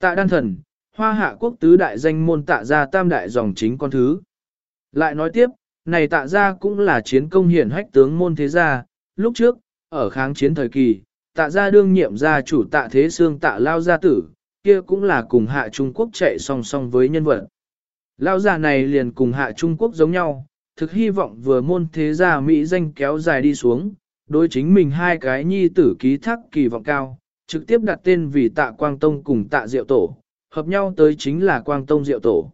Tạ đan thần, hoa hạ quốc tứ đại danh môn tạ gia tam đại dòng chính con thứ. Lại nói tiếp, này tạ gia cũng là chiến công hiển hách tướng môn thế gia, lúc trước, ở kháng chiến thời kỳ, tạ gia đương nhiệm gia chủ tạ thế xương tạ lao gia tử, kia cũng là cùng hạ Trung Quốc chạy song song với nhân vật. Lao gia này liền cùng hạ Trung Quốc giống nhau, thực hy vọng vừa môn thế gia Mỹ danh kéo dài đi xuống, đối chính mình hai cái nhi tử ký thác kỳ vọng cao, trực tiếp đặt tên vì tạ Quang Tông cùng tạ Diệu Tổ, hợp nhau tới chính là Quang Tông Diệu Tổ.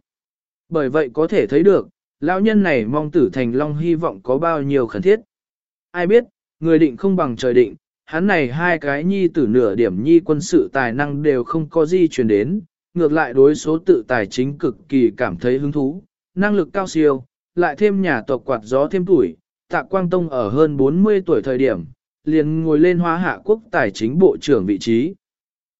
Bởi vậy có thể thấy được, lão nhân này mong tử thành long hy vọng có bao nhiêu khẩn thiết. Ai biết, người định không bằng trời định, hắn này hai cái nhi tử nửa điểm nhi quân sự tài năng đều không có gì truyền đến, ngược lại đối số tự tài chính cực kỳ cảm thấy hứng thú, năng lực cao siêu, lại thêm nhà tộc quạt gió thêm tuổi, tạ Quang Tông ở hơn 40 tuổi thời điểm, liền ngồi lên hóa hạ quốc tài chính bộ trưởng vị trí.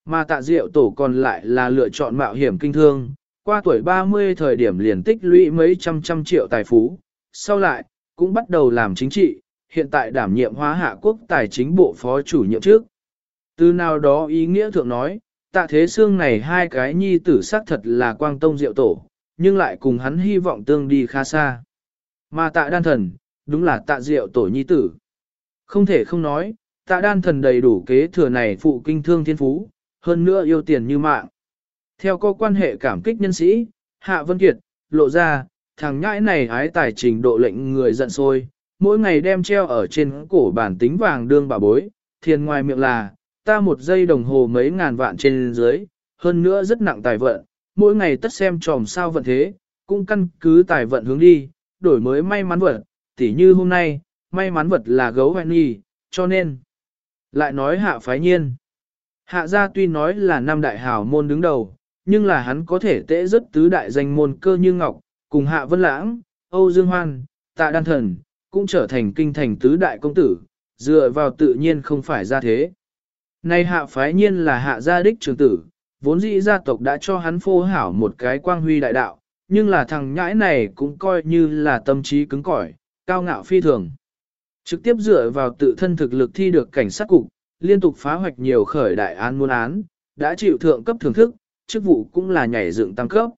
Mà tạ diệu tổ còn lại là lựa chọn mạo hiểm kinh thương, qua tuổi 30 thời điểm liền tích lũy mấy trăm trăm triệu tài phú, sau lại, cũng bắt đầu làm chính trị, hiện tại đảm nhiệm hóa hạ quốc tài chính bộ phó chủ nhiệm trước. Từ nào đó ý nghĩa thượng nói, tạ thế xương này hai cái nhi tử xác thật là quang tông diệu tổ, nhưng lại cùng hắn hy vọng tương đi khá xa. Mà tạ đan thần, đúng là tạ diệu tổ nhi tử. Không thể không nói, tạ đan thần đầy đủ kế thừa này phụ kinh thương thiên phú, hơn nữa yêu tiền như mạng. Theo có quan hệ cảm kích nhân sĩ, Hạ Vân Kiệt, lộ ra, thằng nhãi này ái tài trình độ lệnh người giận sôi mỗi ngày đem treo ở trên cổ bản tính vàng đương bà bối, thiền ngoài miệng là, ta một giây đồng hồ mấy ngàn vạn trên dưới, hơn nữa rất nặng tài vận, mỗi ngày tất xem tròm sao vận thế, cũng căn cứ tài vận hướng đi, đổi mới may mắn vật, tỉ như hôm nay, may mắn vật là gấu hoài nghi, cho nên, lại nói hạ phái nhiên. Hạ gia tuy nói là năm đại hảo môn đứng đầu, nhưng là hắn có thể tễ rất tứ đại danh môn cơ như ngọc, cùng hạ vân lãng, Âu Dương Hoan, tạ đan thần, cũng trở thành kinh thành tứ đại công tử, dựa vào tự nhiên không phải ra thế. Nay hạ phái nhiên là hạ gia đích trường tử, vốn dĩ gia tộc đã cho hắn phô hảo một cái quang huy đại đạo, nhưng là thằng nhãi này cũng coi như là tâm trí cứng cỏi, cao ngạo phi thường. Trực tiếp dựa vào tự thân thực lực thi được cảnh sát cục, liên tục phá hoạch nhiều khởi đại án muôn án, đã chịu thượng cấp thưởng thức, chức vụ cũng là nhảy dựng tăng cấp.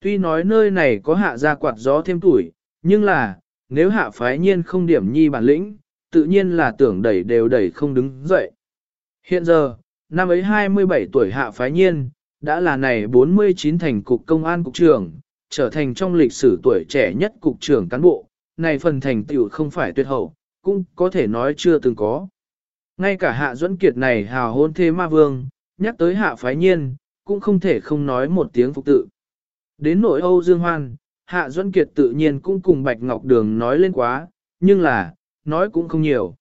Tuy nói nơi này có hạ gia quạt gió thêm tuổi, nhưng là, nếu hạ phái nhiên không điểm nhi bản lĩnh, tự nhiên là tưởng đẩy đều đẩy không đứng dậy. Hiện giờ, năm ấy 27 tuổi hạ phái nhiên, đã là này 49 thành cục công an cục trưởng, trở thành trong lịch sử tuổi trẻ nhất cục trưởng cán bộ, này phần thành tựu không phải tuyệt hậu, cũng có thể nói chưa từng có. Ngay cả hạ duẫn kiệt này hào hôn thế ma vương, nhắc tới hạ phái nhiên, cũng không thể không nói một tiếng phục tự. Đến nội Âu Dương Hoan, Hạ Duẫn Kiệt tự nhiên cũng cùng Bạch Ngọc Đường nói lên quá, nhưng là, nói cũng không nhiều.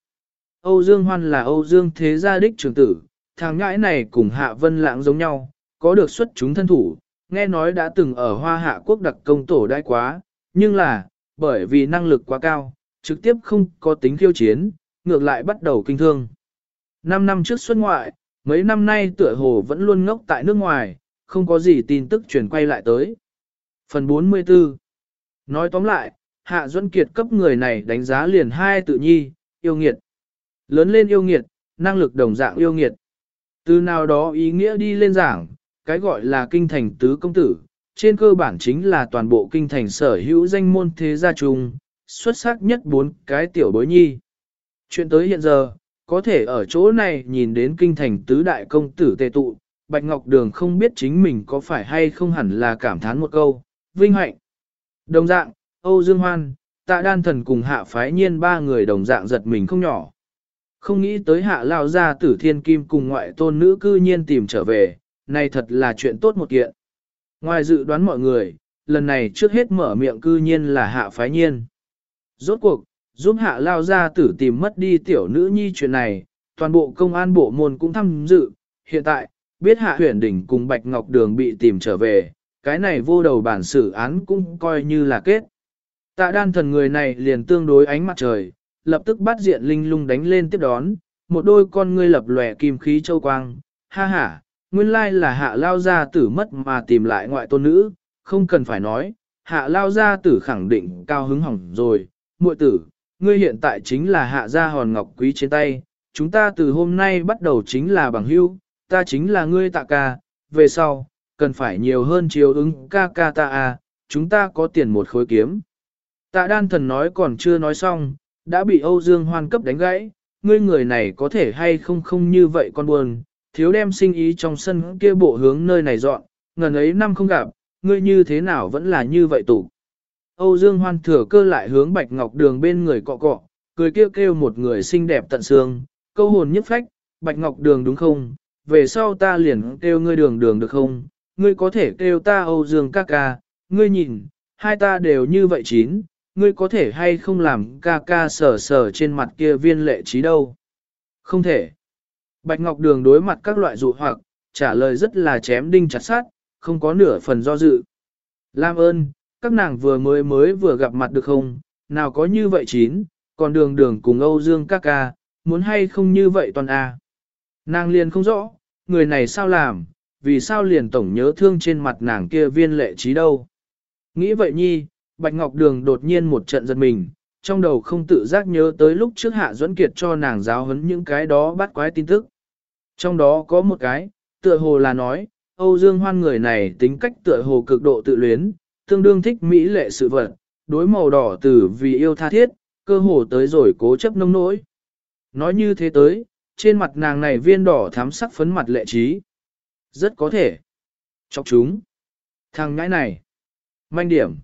Âu Dương Hoan là Âu Dương Thế Gia Đích trưởng tử, thằng ngãi này cùng Hạ Vân Lãng giống nhau, có được xuất chúng thân thủ, nghe nói đã từng ở Hoa Hạ Quốc đặc công tổ đai quá, nhưng là, bởi vì năng lực quá cao, trực tiếp không có tính khiêu chiến, ngược lại bắt đầu kinh thương. Năm năm trước xuất ngoại, mấy năm nay tựa hồ vẫn luôn ngốc tại nước ngoài, không có gì tin tức truyền quay lại tới. Phần 44 Nói tóm lại, Hạ Duân Kiệt cấp người này đánh giá liền hai tự nhi, yêu nghiệt. Lớn lên yêu nghiệt, năng lực đồng dạng yêu nghiệt. Từ nào đó ý nghĩa đi lên giảng, cái gọi là kinh thành tứ công tử, trên cơ bản chính là toàn bộ kinh thành sở hữu danh môn thế gia chung, xuất sắc nhất bốn cái tiểu bối nhi. Chuyện tới hiện giờ, có thể ở chỗ này nhìn đến kinh thành tứ đại công tử tề tụ, Bạch Ngọc Đường không biết chính mình có phải hay không hẳn là cảm thán một câu, vinh hạnh. Đồng dạng, Âu Dương Hoan, tạ đan thần cùng hạ phái nhiên ba người đồng dạng giật mình không nhỏ. Không nghĩ tới hạ lao ra tử thiên kim cùng ngoại tôn nữ cư nhiên tìm trở về, này thật là chuyện tốt một kiện. Ngoài dự đoán mọi người, lần này trước hết mở miệng cư nhiên là hạ phái nhiên. Rốt cuộc, giúp hạ lao ra tử tìm mất đi tiểu nữ nhi chuyện này, toàn bộ công an bộ môn cũng tham dự. Hiện tại, biết hạ huyền đỉnh cùng Bạch Ngọc Đường bị tìm trở về, cái này vô đầu bản xử án cũng coi như là kết. Tạ đan thần người này liền tương đối ánh mặt trời, lập tức bắt diện linh lung đánh lên tiếp đón, một đôi con ngươi lập lòe kim khí châu quang, ha ha, nguyên lai là hạ lao gia tử mất mà tìm lại ngoại tôn nữ, không cần phải nói, hạ lao gia tử khẳng định cao hứng hỏng rồi, muội tử, ngươi hiện tại chính là hạ gia hòn ngọc quý trên tay, chúng ta từ hôm nay bắt đầu chính là bằng hữu, ta chính là ngươi tạ ca, về sau, cần phải nhiều hơn chiếu ứng ca ca ta à, chúng ta có tiền một khối kiếm. Tạ đan thần nói còn chưa nói xong, đã bị Âu Dương Hoan cấp đánh gãy, ngươi người này có thể hay không không như vậy con buồn, thiếu đem sinh ý trong sân kia bộ hướng nơi này dọn, ngần ấy năm không gặp, ngươi như thế nào vẫn là như vậy tủ. Âu Dương Hoan thừa cơ lại hướng Bạch Ngọc Đường bên người cọ cọ, cười kêu kêu một người xinh đẹp tận xương, câu hồn nhất phách, Bạch Ngọc Đường đúng không? Về sau ta liền kêu ngươi đường đường được không? Ngươi có thể kêu ta Âu Dương ca ca, ngươi nhìn, hai ta đều như vậy chín, ngươi có thể hay không làm ca ca sờ sờ trên mặt kia viên lệ trí đâu? Không thể. Bạch Ngọc Đường đối mặt các loại dụ hoặc, trả lời rất là chém đinh chặt sát, không có nửa phần do dự. Lam ơn, các nàng vừa mới mới vừa gặp mặt được không, nào có như vậy chín, còn đường đường cùng Âu Dương ca ca, muốn hay không như vậy toàn a Nàng liền không rõ, người này sao làm, vì sao liền tổng nhớ thương trên mặt nàng kia viên lệ trí đâu. Nghĩ vậy nhi, Bạch Ngọc Đường đột nhiên một trận giật mình, trong đầu không tự giác nhớ tới lúc trước Hạ Duẫn Kiệt cho nàng giáo huấn những cái đó bắt quái tin tức. Trong đó có một cái, tựa hồ là nói, Âu Dương Hoan người này tính cách tựa hồ cực độ tự luyến, tương đương thích mỹ lệ sự vật, đối màu đỏ từ vì yêu tha thiết, cơ hồ tới rồi cố chấp nông nỗi. Nói như thế tới, trên mặt nàng này viên đỏ thắm sắc phấn mặt lệ trí. Rất có thể. Chọc chúng. Thằng ngãi này. Manh điểm.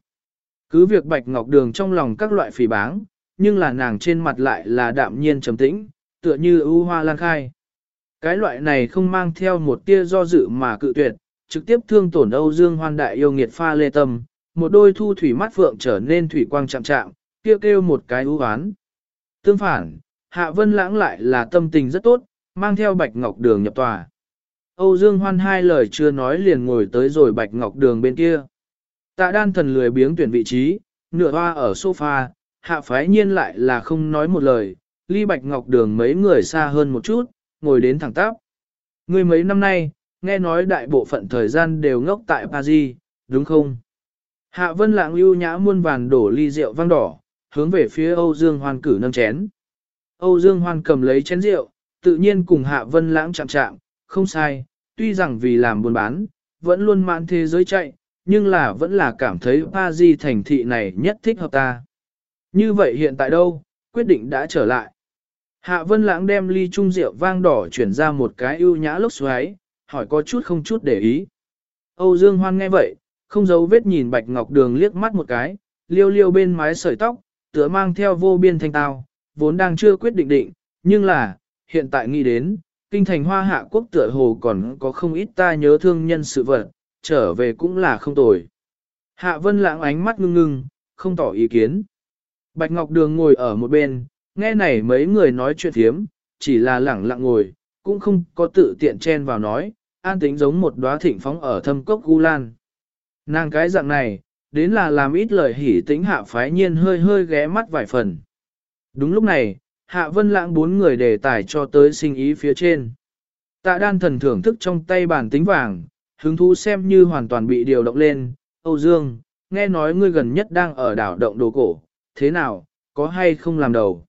Cứ việc bạch ngọc đường trong lòng các loại phỉ báng, nhưng là nàng trên mặt lại là đạm nhiên trầm tĩnh, tựa như ưu hoa lan khai. Cái loại này không mang theo một tia do dự mà cự tuyệt, trực tiếp thương tổn Âu Dương Hoan đại yêu nghiệt pha lê tâm, một đôi thu thủy mắt phượng trở nên thủy quang chạm chạm, kêu kêu một cái ưu hoán. Tương phản, Hạ Vân Lãng lại là tâm tình rất tốt, mang theo Bạch Ngọc Đường nhập tòa. Âu Dương Hoan hai lời chưa nói liền ngồi tới rồi Bạch Ngọc Đường bên kia. Tạ đan thần lười biếng tuyển vị trí, nửa hoa ở sofa, hạ phái nhiên lại là không nói một lời, ly Bạch Ngọc Đường mấy người xa hơn một chút, ngồi đến thẳng tắp. Người mấy năm nay, nghe nói đại bộ phận thời gian đều ngốc tại Paris, đúng không? Hạ Vân Lãng lưu nhã muôn vàn đổ ly rượu vang đỏ, hướng về phía Âu Dương Hoan cử nâng chén. Âu Dương Hoan cầm lấy chén rượu, tự nhiên cùng Hạ Vân Lãng chạm chạm, không sai, tuy rằng vì làm buôn bán, vẫn luôn mãn thế giới chạy, nhưng là vẫn là cảm thấy Paris thành thị này nhất thích hợp ta. Như vậy hiện tại đâu, quyết định đã trở lại. Hạ Vân Lãng đem ly trung rượu vang đỏ chuyển ra một cái ưu nhã lốc xoáy, hỏi có chút không chút để ý. Âu Dương Hoan nghe vậy, không giấu vết nhìn Bạch Ngọc Đường liếc mắt một cái, liêu liêu bên mái sợi tóc, tựa mang theo vô biên thanh tao, vốn đang chưa quyết định định, nhưng là, hiện tại nghĩ đến, kinh thành hoa hạ quốc tựa hồ còn có không ít ta nhớ thương nhân sự vật, trở về cũng là không tồi. Hạ Vân lãng ánh mắt ngưng ngưng, không tỏ ý kiến. Bạch Ngọc Đường ngồi ở một bên, nghe này mấy người nói chuyện thiếm, chỉ là lẳng lặng ngồi, cũng không có tự tiện chen vào nói, an tính giống một đóa thịnh phóng ở thâm cốc gu lan. Nàng cái dạng này, đến là làm ít lời hỉ tĩnh hạ phái nhiên hơi hơi ghé mắt vài phần. Đúng lúc này, hạ vân lãng bốn người đề tài cho tới sinh ý phía trên. Tạ đan thần thưởng thức trong tay bản tính vàng, hứng thú xem như hoàn toàn bị điều động lên. Âu Dương, nghe nói ngươi gần nhất đang ở đảo động đồ cổ, thế nào, có hay không làm đầu?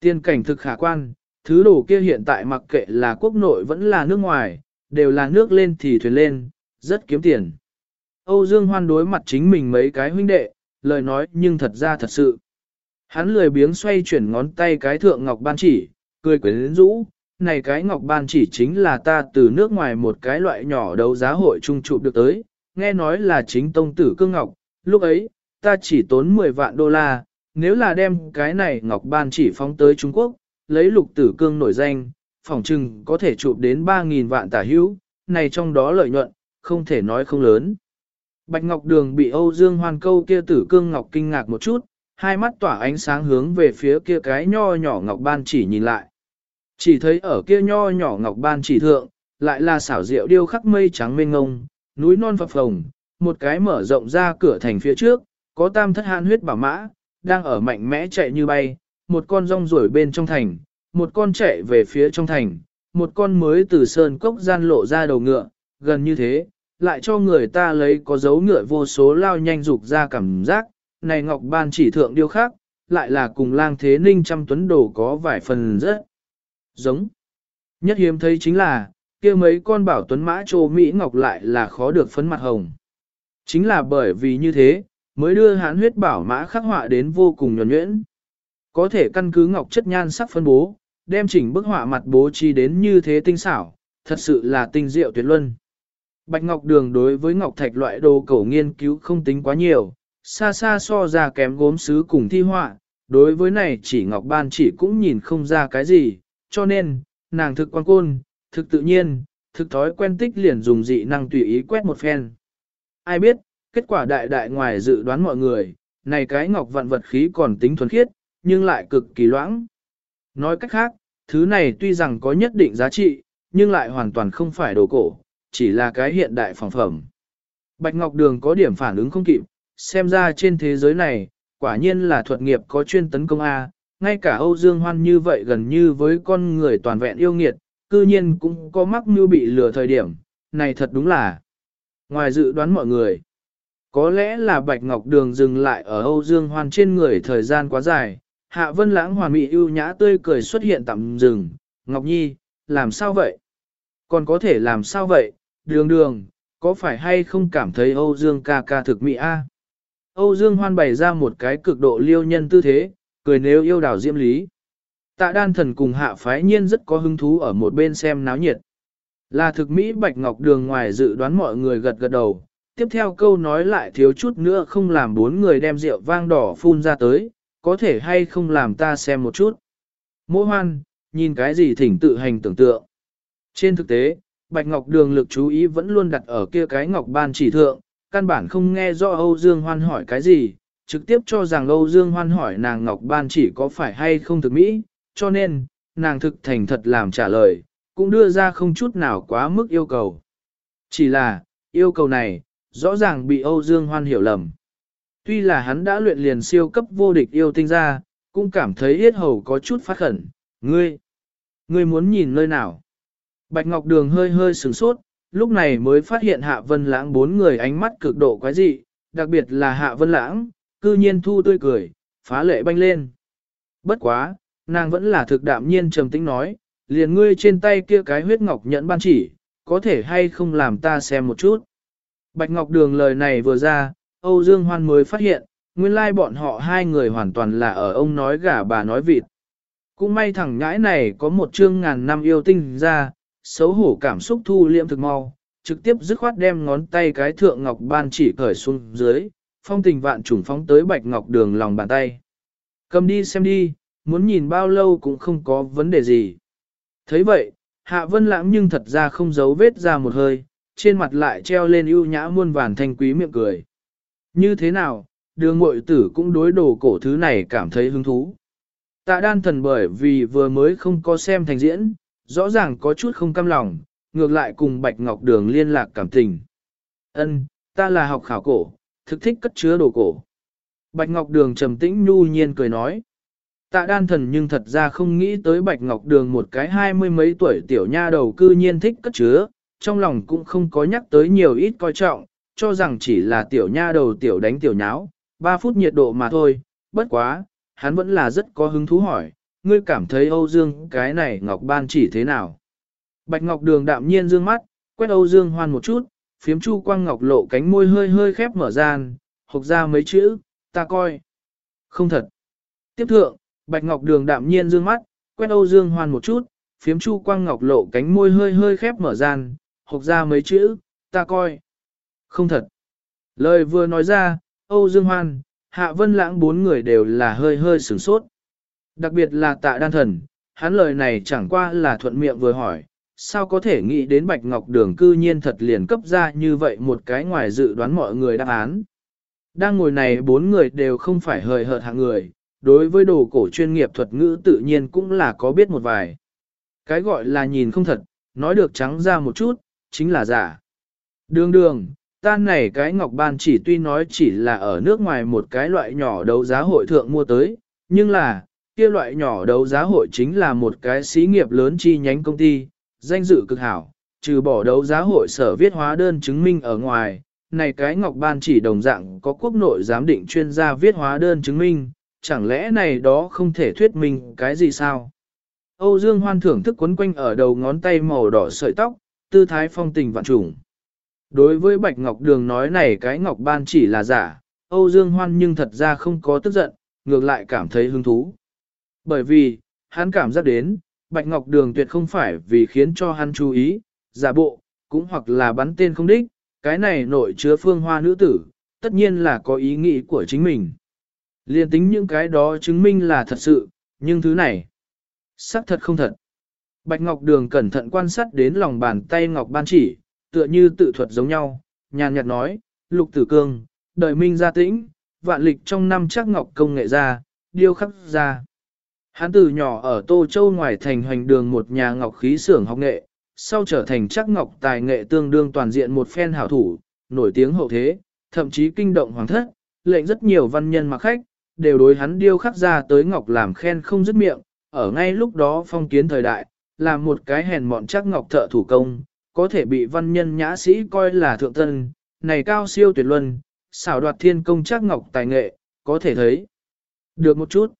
Tiên cảnh thực khả quan, thứ đồ kia hiện tại mặc kệ là quốc nội vẫn là nước ngoài, đều là nước lên thì thuyền lên, rất kiếm tiền. Âu Dương Hoan đối mặt chính mình mấy cái huynh đệ, lời nói nhưng thật ra thật sự. Hắn lười biếng xoay chuyển ngón tay cái thượng ngọc ban chỉ, cười quyến rũ, này cái ngọc ban chỉ chính là ta từ nước ngoài một cái loại nhỏ đấu giá hội trung trụ được tới, nghe nói là chính tông tử cương ngọc, lúc ấy, ta chỉ tốn 10 vạn đô la, nếu là đem cái này ngọc ban chỉ phóng tới Trung Quốc, lấy lục tử cương nổi danh, phỏng chừng có thể chụp đến 3.000 vạn tả hữu, này trong đó lợi nhuận, không thể nói không lớn. Bạch Ngọc Đường bị Âu Dương Hoan câu kia tử cương ngọc kinh ngạc một chút, hai mắt tỏa ánh sáng hướng về phía kia cái nho nhỏ ngọc ban chỉ nhìn lại. Chỉ thấy ở kia nho nhỏ ngọc ban chỉ thượng, lại là xảo diệu điêu khắc mây trắng mênh ngông, núi non phập phồng, một cái mở rộng ra cửa thành phía trước, có tam thất hàn huyết bảo mã, đang ở mạnh mẽ chạy như bay, một con rong ruổi bên trong thành, một con chạy về phía trong thành, một con mới từ sơn cốc gian lộ ra đầu ngựa, gần như thế, lại cho người ta lấy có dấu ngựa vô số lao nhanh dục ra cảm giác, này ngọc ban chỉ thượng điêu khác, lại là cùng lang thế ninh trăm tuấn đồ có vài phần rất giống. Nhất hiếm thấy chính là, kia mấy con bảo tuấn mã trô Mỹ Ngọc lại là khó được phấn mặt hồng. Chính là bởi vì như thế, mới đưa hán huyết bảo mã khắc họa đến vô cùng nhuẩn nhuyễn. Có thể căn cứ ngọc chất nhan sắc phân bố, đem chỉnh bức họa mặt bố trí đến như thế tinh xảo, thật sự là tinh diệu tuyệt luân. Bạch Ngọc Đường đối với Ngọc Thạch loại đồ cổ nghiên cứu không tính quá nhiều, xa xa so ra kém gốm sứ cùng thi họa, đối với này chỉ Ngọc Ban chỉ cũng nhìn không ra cái gì, cho nên, nàng thực quan côn, thực tự nhiên, thực thói quen tích liền dùng dị năng tùy ý quét một phen. Ai biết, kết quả đại đại ngoài dự đoán mọi người, này cái ngọc vạn vật khí còn tính thuần khiết, nhưng lại cực kỳ loãng. Nói cách khác, thứ này tuy rằng có nhất định giá trị, nhưng lại hoàn toàn không phải đồ cổ, chỉ là cái hiện đại phòng phẩm. Bạch Ngọc Đường có điểm phản ứng không kịp, xem ra trên thế giới này, quả nhiên là thuật nghiệp có chuyên tấn công A, ngay cả Âu Dương Hoan như vậy gần như với con người toàn vẹn yêu nghiệt, cư nhiên cũng có mắc mưu bị lừa thời điểm, này thật đúng là ngoài dự đoán mọi người. Có lẽ là Bạch Ngọc Đường dừng lại ở Âu Dương Hoan trên người thời gian quá dài, Hạ Vân Lãng hoàn mỹ ưu nhã tươi cười xuất hiện tạm dừng, Ngọc Nhi, làm sao vậy? Còn có thể làm sao vậy? Đường đường, có phải hay không cảm thấy Âu Dương ca ca thực mỹ a? Âu Dương Hoan bày ra một cái cực độ liêu nhân tư thế, cười nếu yêu đảo diễm lý. Tạ đan thần cùng hạ phái nhiên rất có hứng thú ở một bên xem náo nhiệt. Là thực mỹ Bạch Ngọc Đường ngoài dự đoán mọi người gật gật đầu. Tiếp theo câu nói lại thiếu chút nữa không làm bốn người đem rượu vang đỏ phun ra tới, có thể hay không làm ta xem một chút. Mô hoan, nhìn cái gì thỉnh tự hành tưởng tượng. Trên thực tế, Bạch Ngọc Đường lực chú ý vẫn luôn đặt ở kia cái Ngọc Ban chỉ thượng, căn bản không nghe rõ Âu Dương Hoan hỏi cái gì, trực tiếp cho rằng Âu Dương Hoan hỏi nàng Ngọc Ban chỉ có phải hay không thực mỹ, cho nên, nàng thực thành thật làm trả lời, cũng đưa ra không chút nào quá mức yêu cầu. Chỉ là, yêu cầu này, rõ ràng bị Âu Dương Hoan hiểu lầm. Tuy là hắn đã luyện liền siêu cấp vô địch yêu tinh ra, cũng cảm thấy yết hầu có chút phát khẩn. Ngươi, ngươi muốn nhìn nơi nào? Bạch Ngọc Đường hơi hơi sửng sốt, lúc này mới phát hiện Hạ Vân Lãng bốn người ánh mắt cực độ quái dị, đặc biệt là Hạ Vân Lãng, cư nhiên thu tươi cười, phá lệ banh lên. Bất quá, nàng vẫn là thực đạm nhiên trầm tĩnh nói, liền ngươi trên tay kia cái huyết ngọc nhẫn ban chỉ, có thể hay không làm ta xem một chút. Bạch Ngọc Đường lời này vừa ra, Âu Dương Hoan mới phát hiện, nguyên lai bọn họ hai người hoàn toàn là ở ông nói gà bà nói vịt. Cũng may thẳng nhãi này có một chương ngàn năm yêu tinh ra, xấu hổ cảm xúc thu liệm thực mau, trực tiếp dứt khoát đem ngón tay cái thượng ngọc ban chỉ cởi xuống dưới, phong tình vạn trùng phóng tới bạch ngọc đường lòng bàn tay. Cầm đi xem đi, muốn nhìn bao lâu cũng không có vấn đề gì. thấy vậy, hạ vân lãng nhưng thật ra không giấu vết ra một hơi, trên mặt lại treo lên ưu nhã muôn vàn thanh quý miệng cười. Như thế nào, đường mội tử cũng đối đồ cổ thứ này cảm thấy hứng thú. Tạ đan thần bởi vì vừa mới không có xem thành diễn, rõ ràng có chút không cam lòng, ngược lại cùng Bạch Ngọc Đường liên lạc cảm tình. Ân, ta là học khảo cổ, thực thích cất chứa đồ cổ. Bạch Ngọc Đường trầm tĩnh nhu nhiên cười nói. Tạ đan thần nhưng thật ra không nghĩ tới Bạch Ngọc Đường một cái hai mươi mấy tuổi tiểu nha đầu cư nhiên thích cất chứa, trong lòng cũng không có nhắc tới nhiều ít coi trọng, cho rằng chỉ là tiểu nha đầu tiểu đánh tiểu nháo, ba phút nhiệt độ mà thôi, bất quá, hắn vẫn là rất có hứng thú hỏi, ngươi cảm thấy Âu Dương cái này Ngọc Ban chỉ thế nào? Bạch Ngọc Đường đạm nhiên dương mắt, quét Âu Dương hoan một chút, phiếm chu quang ngọc lộ cánh môi hơi hơi khép mở gian, hộc ra mấy chữ, ta coi. Không thật. Tiếp thượng, Bạch Ngọc Đường đạm nhiên dương mắt, quét Âu Dương hoan một chút, phiếm chu quang ngọc lộ cánh môi hơi hơi khép mở gian, hộc ra mấy chữ, ta coi. Không thật. Lời vừa nói ra, Âu Dương Hoan, Hạ Vân Lãng bốn người đều là hơi hơi sửng sốt. Đặc biệt là tạ đan thần, hắn lời này chẳng qua là thuận miệng vừa hỏi, sao có thể nghĩ đến Bạch Ngọc Đường cư nhiên thật liền cấp ra như vậy một cái ngoài dự đoán mọi người đáp án. Đang ngồi này bốn người đều không phải hời hợt hạng người, đối với đồ cổ chuyên nghiệp thuật ngữ tự nhiên cũng là có biết một vài. Cái gọi là nhìn không thật, nói được trắng ra một chút, chính là giả. Đường đường, ta này cái ngọc ban chỉ tuy nói chỉ là ở nước ngoài một cái loại nhỏ đấu giá hội thượng mua tới, nhưng là, kia loại nhỏ đấu giá hội chính là một cái xí nghiệp lớn chi nhánh công ty, danh dự cực hảo, trừ bỏ đấu giá hội sở viết hóa đơn chứng minh ở ngoài, này cái ngọc ban chỉ đồng dạng có quốc nội giám định chuyên gia viết hóa đơn chứng minh, chẳng lẽ này đó không thể thuyết minh cái gì sao? Âu Dương Hoan thưởng thức quấn quanh ở đầu ngón tay màu đỏ sợi tóc, tư thái phong tình vạn trùng. Đối với Bạch Ngọc Đường nói này cái Ngọc Ban chỉ là giả, Âu Dương Hoan nhưng thật ra không có tức giận, ngược lại cảm thấy hứng thú. Bởi vì, hắn cảm giác đến, Bạch Ngọc Đường tuyệt không phải vì khiến cho hắn chú ý, giả bộ, cũng hoặc là bắn tên không đích, cái này nội chứa phương hoa nữ tử, tất nhiên là có ý nghĩ của chính mình. Liên tính những cái đó chứng minh là thật sự, nhưng thứ này, xác thật không thật. Bạch Ngọc Đường cẩn thận quan sát đến lòng bàn tay Ngọc Ban chỉ, tựa như tự thuật giống nhau, nhàn nhạt nói, lục tử cương, đời minh gia tĩnh, vạn lịch trong năm chắc Ngọc công nghệ ra, điêu khắc ra. Hắn từ nhỏ ở Tô Châu ngoài thành hoành đường một nhà ngọc khí xưởng học nghệ, sau trở thành chắc ngọc tài nghệ tương đương toàn diện một phen hảo thủ, nổi tiếng hậu thế, thậm chí kinh động hoàng thất, lệnh rất nhiều văn nhân mặc khách, đều đối hắn điêu khắc ra tới ngọc làm khen không dứt miệng, ở ngay lúc đó phong kiến thời đại, làm một cái hèn mọn chắc ngọc thợ thủ công, có thể bị văn nhân nhã sĩ coi là thượng tân, này cao siêu tuyệt luân, xảo đoạt thiên công chắc ngọc tài nghệ, có thể thấy được một chút.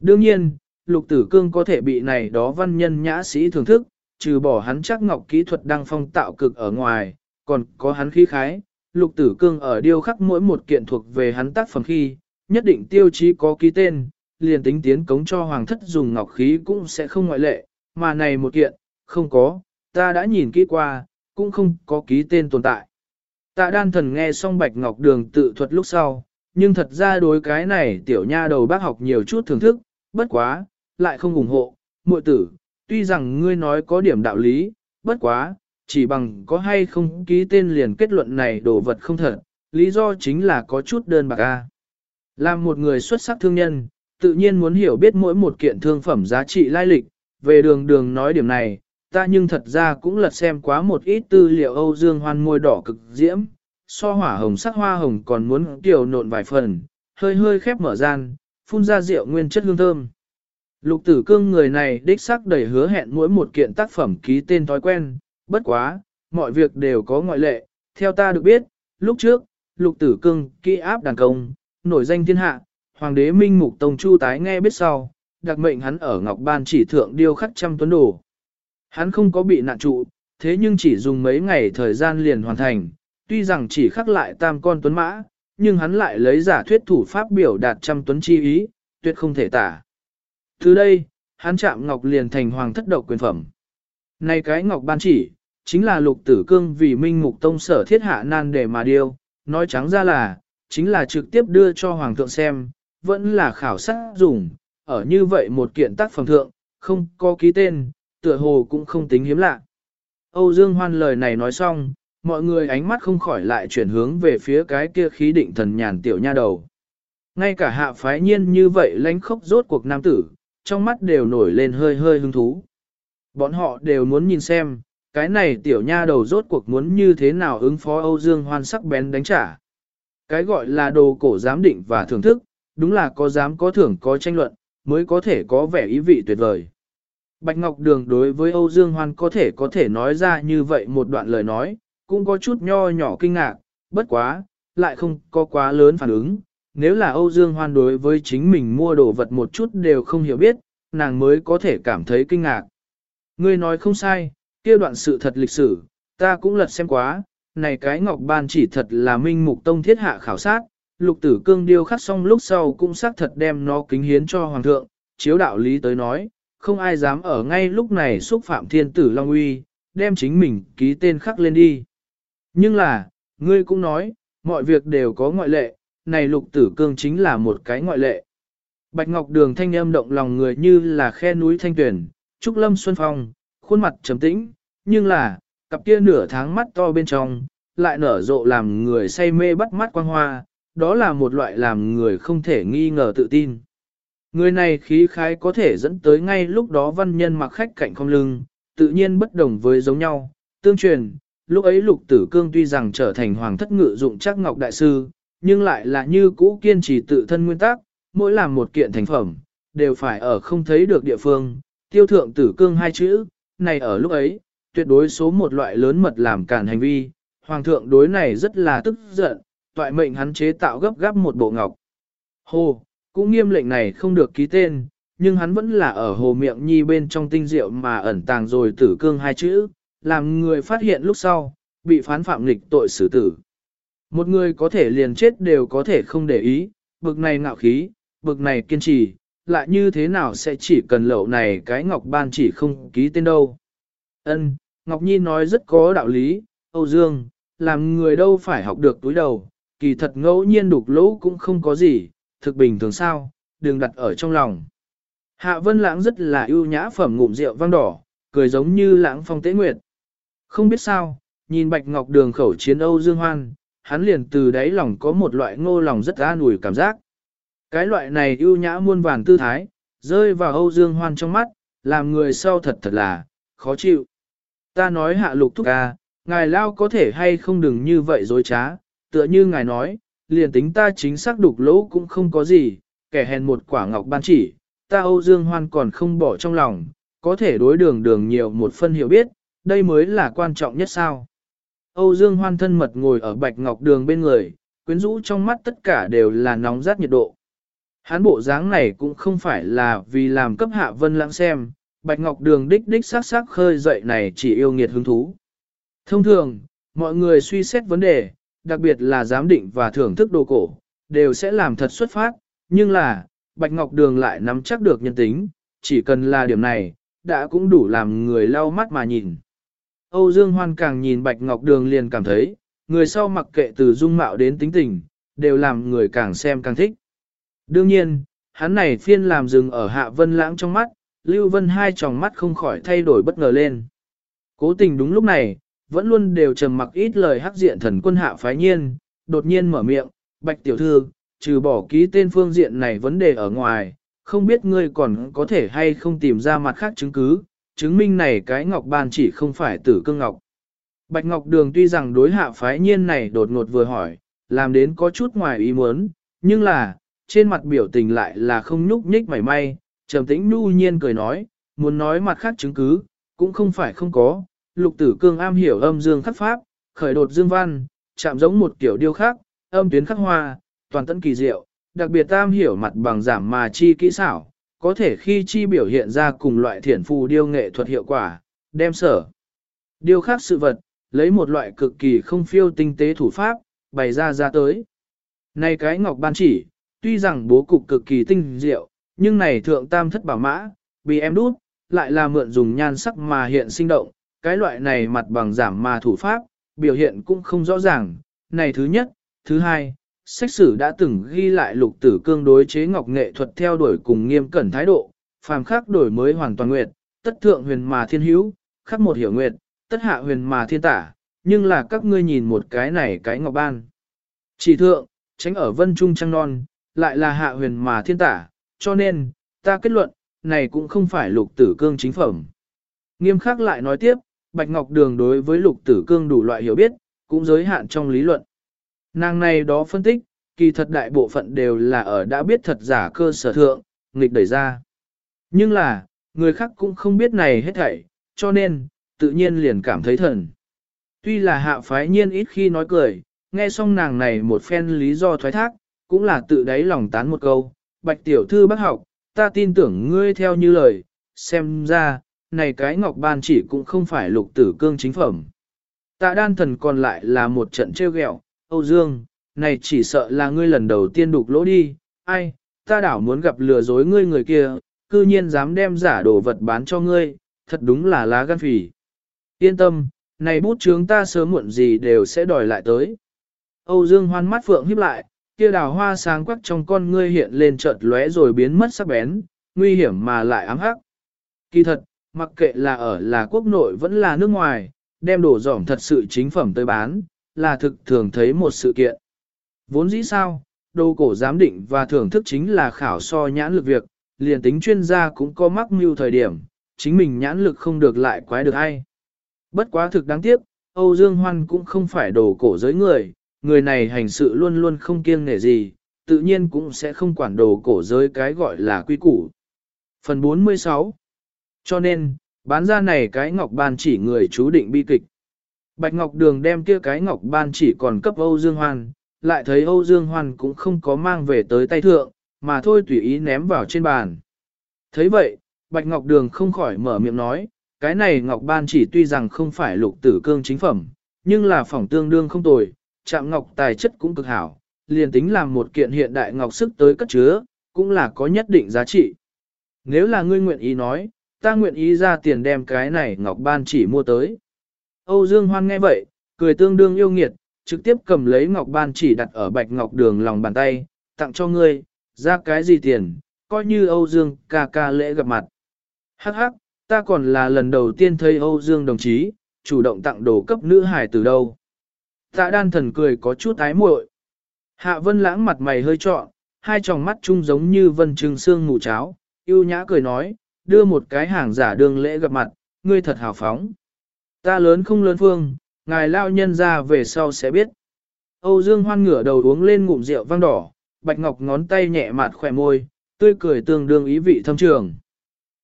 Đương nhiên, lục tử cương có thể bị này đó văn nhân nhã sĩ thưởng thức, trừ bỏ hắn chắc ngọc kỹ thuật đăng phong tạo cực ở ngoài, còn có hắn khí khái, lục tử cương ở điêu khắc mỗi một kiện thuộc về hắn tác phẩm khi, nhất định tiêu chí có ký tên, liền tính tiến cống cho hoàng thất dùng ngọc khí cũng sẽ không ngoại lệ, mà này một kiện, không có, ta đã nhìn kỹ qua, cũng không có ký tên tồn tại. Tạ đan thần nghe xong bạch ngọc đường tự thuật lúc sau, nhưng thật ra đối cái này tiểu nha đầu bác học nhiều chút thưởng thức, bất quá, lại không ủng hộ, muội tử, tuy rằng ngươi nói có điểm đạo lý, bất quá, chỉ bằng có hay không ký tên liền kết luận này đồ vật không thật, lý do chính là có chút đơn bạc a. Làm một người xuất sắc thương nhân, tự nhiên muốn hiểu biết mỗi một kiện thương phẩm giá trị lai lịch, về đường đường nói điểm này, ta nhưng thật ra cũng lật xem quá một ít tư liệu Âu Dương Hoan môi đỏ cực diễm, so hỏa hồng sắc hoa hồng còn muốn tiểu nộn vài phần, hơi hơi khép mở gian, phun ra rượu nguyên chất hương thơm. Lục tử cương người này đích xác đầy hứa hẹn mỗi một kiện tác phẩm ký tên thói quen, bất quá, mọi việc đều có ngoại lệ, theo ta được biết, lúc trước, lục tử cương kỹ áp đàn công, nổi danh thiên hạ, hoàng đế minh mục tông chu tái nghe biết sau, đặc mệnh hắn ở ngọc ban chỉ thượng điêu khắc trăm tuấn đồ. Hắn không có bị nạn trụ, thế nhưng chỉ dùng mấy ngày thời gian liền hoàn thành, tuy rằng chỉ khắc lại tam con tuấn mã, nhưng hắn lại lấy giả thuyết thủ pháp biểu đạt trăm tuấn chi ý, tuyệt không thể tả. Từ đây, hắn chạm ngọc liền thành hoàng thất độc quyền phẩm. Này cái ngọc ban chỉ, chính là lục tử cương vì minh mục tông sở thiết hạ nan để mà điêu, nói trắng ra là, chính là trực tiếp đưa cho hoàng thượng xem, vẫn là khảo sát dùng, ở như vậy một kiện tác phẩm thượng, không có ký tên, tựa hồ cũng không tính hiếm lạ. Âu Dương Hoan lời này nói xong, mọi người ánh mắt không khỏi lại chuyển hướng về phía cái kia khí định thần nhàn tiểu nha đầu. Ngay cả hạ phái nhiên như vậy lánh khốc rốt cuộc nam tử, trong mắt đều nổi lên hơi hơi hứng thú. Bọn họ đều muốn nhìn xem, cái này tiểu nha đầu rốt cuộc muốn như thế nào ứng phó Âu Dương Hoan sắc bén đánh trả. Cái gọi là đồ cổ giám định và thưởng thức, đúng là có dám có thưởng có tranh luận, mới có thể có vẻ ý vị tuyệt vời. Bạch Ngọc Đường đối với Âu Dương Hoan có thể có thể nói ra như vậy một đoạn lời nói, cũng có chút nho nhỏ kinh ngạc, bất quá, lại không có quá lớn phản ứng. Nếu là Âu Dương Hoan đối với chính mình mua đồ vật một chút đều không hiểu biết, nàng mới có thể cảm thấy kinh ngạc. Ngươi nói không sai, kia đoạn sự thật lịch sử, ta cũng lật xem quá, này cái ngọc ban chỉ thật là minh mục tông thiết hạ khảo sát, lục tử cương điêu khắc xong lúc sau cũng xác thật đem nó kính hiến cho hoàng thượng, chiếu đạo lý tới nói, không ai dám ở ngay lúc này xúc phạm thiên tử Long Uy, đem chính mình ký tên khắc lên đi. Nhưng là, ngươi cũng nói, mọi việc đều có ngoại lệ, này lục tử cương chính là một cái ngoại lệ. Bạch Ngọc Đường thanh âm động lòng người như là khe núi thanh tuyển, trúc lâm xuân phong, khuôn mặt trầm tĩnh, nhưng là, cặp kia nửa tháng mắt to bên trong, lại nở rộ làm người say mê bắt mắt quang hoa, đó là một loại làm người không thể nghi ngờ tự tin. Người này khí khái có thể dẫn tới ngay lúc đó văn nhân mặc khách cạnh không lưng, tự nhiên bất đồng với giống nhau. Tương truyền, lúc ấy lục tử cương tuy rằng trở thành hoàng thất ngự dụng chắc ngọc đại sư, nhưng lại là như cũ kiên trì tự thân nguyên tắc, mỗi làm một kiện thành phẩm, đều phải ở không thấy được địa phương, tiêu thượng tử cương hai chữ, này ở lúc ấy, tuyệt đối số một loại lớn mật làm cản hành vi, hoàng thượng đối này rất là tức giận, toại mệnh hắn chế tạo gấp gáp một bộ ngọc. Hồ, cũng nghiêm lệnh này không được ký tên, nhưng hắn vẫn là ở hồ miệng nhi bên trong tinh rượu mà ẩn tàng rồi tử cương hai chữ, làm người phát hiện lúc sau, bị phán phạm nghịch tội xử tử. Một người có thể liền chết đều có thể không để ý, bực này ngạo khí, bực này kiên trì, lại như thế nào sẽ chỉ cần lậu này cái Ngọc Ban chỉ không ký tên đâu. Ân, Ngọc Nhi nói rất có đạo lý, Âu Dương, làm người đâu phải học được túi đầu, kỳ thật ngẫu nhiên đục lỗ cũng không có gì, thực bình thường sao, đừng đặt ở trong lòng. Hạ Vân Lãng rất là ưu nhã phẩm ngụm rượu vang đỏ, cười giống như lãng phong tế nguyệt. Không biết sao, nhìn Bạch Ngọc Đường khẩu chiến Âu Dương Hoan, hắn liền từ đáy lòng có một loại ngô lòng rất an ủi cảm giác. Cái loại này ưu nhã muôn vàn tư thái, rơi vào Âu Dương Hoan trong mắt, làm người sau thật thật là, khó chịu. Ta nói hạ lục thúc ca, ngài lao có thể hay không đừng như vậy dối trá, tựa như ngài nói, liền tính ta chính xác đục lỗ cũng không có gì, kẻ hèn một quả ngọc ban chỉ, ta Âu Dương Hoan còn không bỏ trong lòng, có thể đối đường đường nhiều một phân hiểu biết, đây mới là quan trọng nhất sao. Âu Dương Hoan thân mật ngồi ở bạch ngọc đường bên người, quyến rũ trong mắt tất cả đều là nóng rát nhiệt độ. Hán bộ dáng này cũng không phải là vì làm cấp hạ vân lãng xem, bạch ngọc đường đích đích sắc sắc khơi dậy này chỉ yêu nghiệt hứng thú. Thông thường, mọi người suy xét vấn đề, đặc biệt là giám định và thưởng thức đồ cổ, đều sẽ làm thật xuất phát, nhưng là, Bạch Ngọc Đường lại nắm chắc được nhân tính, chỉ cần là điểm này, đã cũng đủ làm người lau mắt mà nhìn. Âu Dương Hoan càng nhìn Bạch Ngọc Đường liền cảm thấy, người sau mặc kệ từ dung mạo đến tính tình, đều làm người càng xem càng thích. Đương nhiên, hắn này phiên làm dừng ở Hạ Vân Lãng trong mắt, Lưu Vân hai tròng mắt không khỏi thay đổi bất ngờ lên. Cố tình đúng lúc này, vẫn luôn đều trầm mặc ít lời hắc diện thần quân hạ phái nhiên, đột nhiên mở miệng, Bạch Tiểu Thư, trừ bỏ ký tên phương diện này vấn đề ở ngoài, không biết ngươi còn có thể hay không tìm ra mặt khác chứng cứ, chứng minh này cái ngọc ban chỉ không phải tử cương ngọc. Bạch Ngọc Đường tuy rằng đối hạ phái nhiên này đột ngột vừa hỏi, làm đến có chút ngoài ý muốn, nhưng là, trên mặt biểu tình lại là không nhúc nhích mảy may, trầm tĩnh nu nhiên cười nói, muốn nói mặt khác chứng cứ, cũng không phải không có, lục tử cương am hiểu âm dương khắc pháp, khởi đột dương văn, chạm giống một kiểu điêu khắc, âm tuyến khắc hoa, toàn tận kỳ diệu, đặc biệt tam hiểu mặt bằng giảm mà chi kỹ xảo, có thể khi chi biểu hiện ra cùng loại thiển phù điêu nghệ thuật hiệu quả, đem sở. Điêu khắc sự vật, lấy một loại cực kỳ không phiêu tinh tế thủ pháp, bày ra ra tới. Này cái ngọc ban chỉ, tuy rằng bố cục cực kỳ tinh diệu, nhưng này thượng tam thất bảo mã, bị em đút, lại là mượn dùng nhan sắc mà hiện sinh động, cái loại này mặt bằng giảm mà thủ pháp, biểu hiện cũng không rõ ràng. Này thứ nhất, thứ hai, sách sử đã từng ghi lại lục tử cương đối chế ngọc nghệ thuật theo đuổi cùng nghiêm cẩn thái độ, phàm khắc đổi mới hoàn toàn nguyệt, tất thượng huyền mà thiên hữu, khắc một hiểu nguyệt, tất hạ huyền mà thiên tả, nhưng là các ngươi nhìn một cái này cái ngọc ban. Chỉ thượng, tránh ở vân trung trăng non, lại là hạ huyền mà thiên tả, cho nên, ta kết luận, này cũng không phải lục tử cương chính phẩm. Nghiêm khắc lại nói tiếp, Bạch Ngọc Đường đối với lục tử cương đủ loại hiểu biết, cũng giới hạn trong lý luận. Nàng này đó phân tích, kỳ thật đại bộ phận đều là ở đã biết thật giả cơ sở thượng, nghịch đẩy ra. Nhưng là, người khác cũng không biết này hết thảy, cho nên, tự nhiên liền cảm thấy thần. Tuy là hạ phái nhiên ít khi nói cười, nghe xong nàng này một phen lý do thoái thác, cũng là tự đáy lòng tán một câu, bạch tiểu thư bác học, ta tin tưởng ngươi theo như lời, xem ra, này cái ngọc ban chỉ cũng không phải lục tử cương chính phẩm. Tạ đan thần còn lại là một trận trêu ghẹo, Âu Dương, này chỉ sợ là ngươi lần đầu tiên đục lỗ đi, ai, ta đảo muốn gặp lừa dối ngươi người kia, cư nhiên dám đem giả đồ vật bán cho ngươi, thật đúng là lá gan phỉ. Yên tâm, này bút chướng ta sớm muộn gì đều sẽ đòi lại tới. Âu Dương hoan mắt phượng híp lại, kia đào hoa sáng quắc trong con ngươi hiện lên chợt lóe rồi biến mất sắc bén, nguy hiểm mà lại ám hắc. Kỳ thật, mặc kệ là ở là quốc nội vẫn là nước ngoài, đem đồ giỏm thật sự chính phẩm tới bán, là thực thường thấy một sự kiện. Vốn dĩ sao, đồ cổ giám định và thưởng thức chính là khảo so nhãn lực việc, liền tính chuyên gia cũng có mắc mưu thời điểm, chính mình nhãn lực không được lại quái được ai. Bất quá thực đáng tiếc, Âu Dương Hoan cũng không phải đồ cổ giới người, người này hành sự luôn luôn không kiêng nể gì, tự nhiên cũng sẽ không quản đồ cổ giới cái gọi là quy củ. Phần 46 Cho nên, bán ra này cái ngọc bàn chỉ người chú định bi kịch. Bạch Ngọc Đường đem kia cái ngọc ban chỉ còn cấp Âu Dương Hoan, lại thấy Âu Dương Hoan cũng không có mang về tới tay thượng, mà thôi tùy ý ném vào trên bàn. thấy vậy, Bạch Ngọc Đường không khỏi mở miệng nói, cái này ngọc ban chỉ tuy rằng không phải lục tử cương chính phẩm, nhưng là phỏng tương đương không tồi, chạm ngọc tài chất cũng cực hảo, liền tính làm một kiện hiện đại ngọc sức tới cất chứa, cũng là có nhất định giá trị. Nếu là ngươi nguyện ý nói, ta nguyện ý ra tiền đem cái này ngọc ban chỉ mua tới. Âu Dương Hoan nghe vậy, cười tương đương yêu nghiệt, trực tiếp cầm lấy ngọc ban chỉ đặt ở bạch ngọc đường lòng bàn tay, tặng cho ngươi, ra cái gì tiền, coi như Âu Dương ca ca lễ gặp mặt. Hắc hắc, ta còn là lần đầu tiên thấy Âu Dương đồng chí, chủ động tặng đồ cấp nữ hải từ đâu. Tạ đan thần cười có chút ái muội. Hạ vân lãng mặt mày hơi trọn, hai tròng mắt chung giống như vân trừng xương ngủ cháo, yêu nhã cười nói, đưa một cái hàng giả đường lễ gặp mặt, ngươi thật hào phóng. Ta lớn không lớn phương, ngài lao nhân ra về sau sẽ biết. Âu Dương hoan ngửa đầu uống lên ngụm rượu vang đỏ, Bạch Ngọc ngón tay nhẹ mạt khỏe môi, tươi cười tương đương ý vị thâm trường.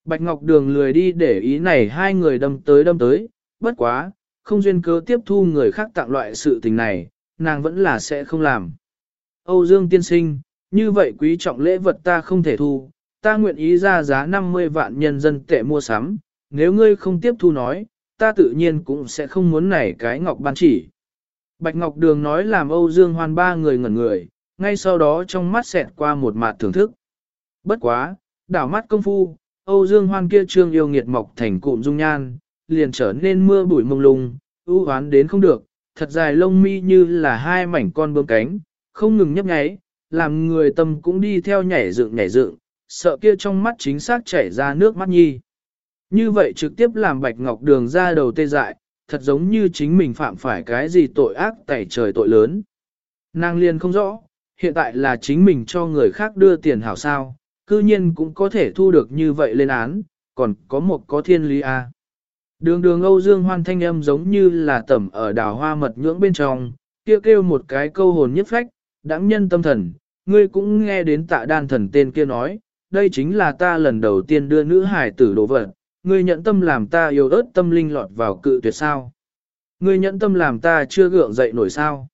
Bạch Ngọc đường lười đi để ý này hai người đâm tới đâm tới, bất quá, không duyên cớ tiếp thu người khác tặng loại sự tình này, nàng vẫn là sẽ không làm. Âu Dương tiên sinh, như vậy quý trọng lễ vật ta không thể thu, ta nguyện ý ra giá 50 vạn nhân dân tệ mua sắm, nếu ngươi không tiếp thu nói, ta tự nhiên cũng sẽ không muốn này cái ngọc ban chỉ. Bạch Ngọc Đường nói làm Âu Dương Hoan ba người ngẩn người, ngay sau đó trong mắt xẹt qua một mặt thưởng thức. Bất quá, đảo mắt công phu, Âu Dương Hoan kia trương yêu nghiệt mọc thành cụm dung nhan, liền trở nên mưa bụi mông lung, ưu hoán đến không được, thật dài lông mi như là hai mảnh con bướm cánh, không ngừng nhấp nháy, làm người tâm cũng đi theo nhảy dựng nhảy dựng, sợ kia trong mắt chính xác chảy ra nước mắt nhi. Như vậy trực tiếp làm Bạch Ngọc Đường ra đầu tê dại, thật giống như chính mình phạm phải cái gì tội ác tẩy trời tội lớn. Nàng liền không rõ, hiện tại là chính mình cho người khác đưa tiền hảo sao, cư nhiên cũng có thể thu được như vậy lên án, còn có một có thiên lý a. À. Đường đường Âu Dương Hoan thanh âm giống như là tẩm ở đào hoa mật nhưỡng bên trong, kêu kêu một cái câu hồn nhất phách, đáng nhân tâm thần, ngươi cũng nghe đến tạ đan thần tên kia nói, đây chính là ta lần đầu tiên đưa nữ hải tử đồ vật, ngươi nhận tâm làm ta yêu ớt tâm linh lọt vào cự tuyệt sao. Ngươi nhận tâm làm ta chưa gượng dậy nổi sao.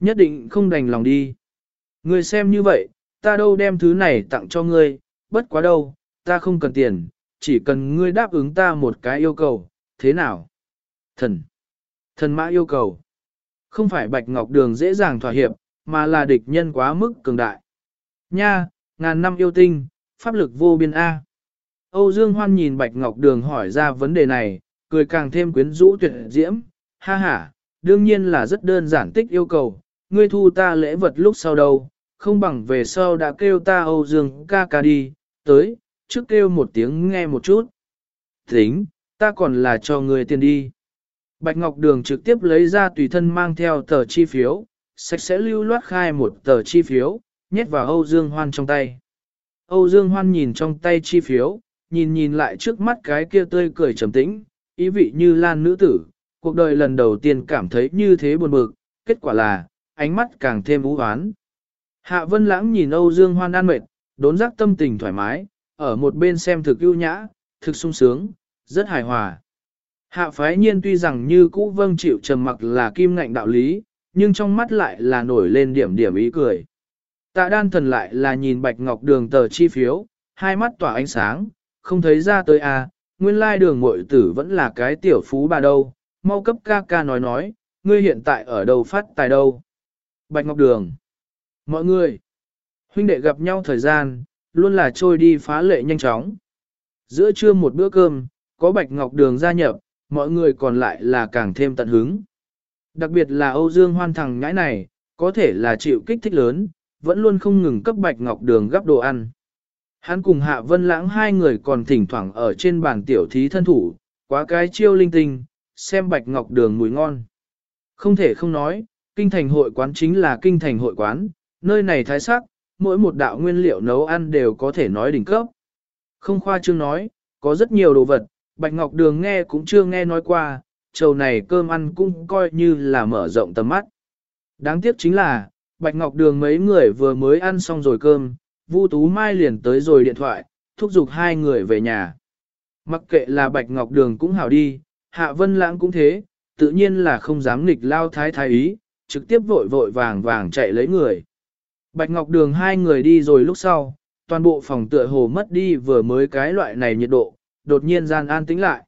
Nhất định không đành lòng đi. Ngươi xem như vậy, ta đâu đem thứ này tặng cho ngươi, bất quá đâu, ta không cần tiền, chỉ cần ngươi đáp ứng ta một cái yêu cầu, thế nào? Thần. Thần mã yêu cầu. Không phải Bạch Ngọc Đường dễ dàng thỏa hiệp, mà là địch nhân quá mức cường đại. Nha, ngàn năm yêu tinh, pháp lực vô biên A. Âu Dương Hoan nhìn Bạch Ngọc Đường hỏi ra vấn đề này, cười càng thêm quyến rũ tuyệt diễm, ha ha, đương nhiên là rất đơn giản tích yêu cầu, ngươi thu ta lễ vật lúc sau đâu, không bằng về sau đã kêu ta Âu Dương ca ca đi, tới, trước kêu một tiếng nghe một chút. Tính, ta còn là cho ngươi tiền đi. Bạch Ngọc Đường trực tiếp lấy ra tùy thân mang theo tờ chi phiếu, sạch sẽ lưu loát khai một tờ chi phiếu, nhét vào Âu Dương Hoan trong tay. Âu Dương Hoan nhìn trong tay chi phiếu, nhìn nhìn lại trước mắt cái kia tươi cười trầm tĩnh, ý vị như lan nữ tử, cuộc đời lần đầu tiên cảm thấy như thế buồn bực, kết quả là, ánh mắt càng thêm u hoán. Hạ Vân Lãng nhìn Âu Dương Hoan an mệt, đốn giác tâm tình thoải mái, ở một bên xem thực ưu nhã, thực sung sướng, rất hài hòa. Hạ phái nhiên tuy rằng như cũ vâng chịu trầm mặc là kim ngạnh đạo lý, nhưng trong mắt lại là nổi lên điểm điểm ý cười. Tạ đan thần lại là nhìn bạch ngọc đường tờ chi phiếu, hai mắt tỏa ánh sáng, không thấy ra tới à, nguyên lai đường mội tử vẫn là cái tiểu phú bà đâu, mau cấp ca ca nói nói, ngươi hiện tại ở đâu phát tài đâu. Bạch ngọc đường. Mọi người, huynh đệ gặp nhau thời gian, luôn là trôi đi phá lệ nhanh chóng. Giữa trưa một bữa cơm, có bạch ngọc đường gia nhập, mọi người còn lại là càng thêm tận hứng. Đặc biệt là Âu Dương hoan thằng ngãi này, có thể là chịu kích thích lớn, vẫn luôn không ngừng cấp bạch ngọc đường gấp đồ ăn. Hắn cùng Hạ Vân Lãng hai người còn thỉnh thoảng ở trên bàn tiểu thí thân thủ, quá cái chiêu linh tinh, xem bạch ngọc đường mùi ngon. Không thể không nói, kinh thành hội quán chính là kinh thành hội quán, nơi này thái sắc, mỗi một đạo nguyên liệu nấu ăn đều có thể nói đỉnh cấp. Không khoa trương nói, có rất nhiều đồ vật, bạch ngọc đường nghe cũng chưa nghe nói qua, trầu này cơm ăn cũng coi như là mở rộng tầm mắt. Đáng tiếc chính là, Bạch Ngọc Đường mấy người vừa mới ăn xong rồi cơm, Vu Tú Mai liền tới rồi điện thoại, thúc giục hai người về nhà. Mặc kệ là Bạch Ngọc Đường cũng hảo đi, Hạ Vân Lãng cũng thế, tự nhiên là không dám nghịch lao thái thái ý, trực tiếp vội vội vàng vàng chạy lấy người. Bạch Ngọc Đường hai người đi rồi lúc sau, toàn bộ phòng tựa hồ mất đi vừa mới cái loại này nhiệt độ, đột nhiên gian an tĩnh lại.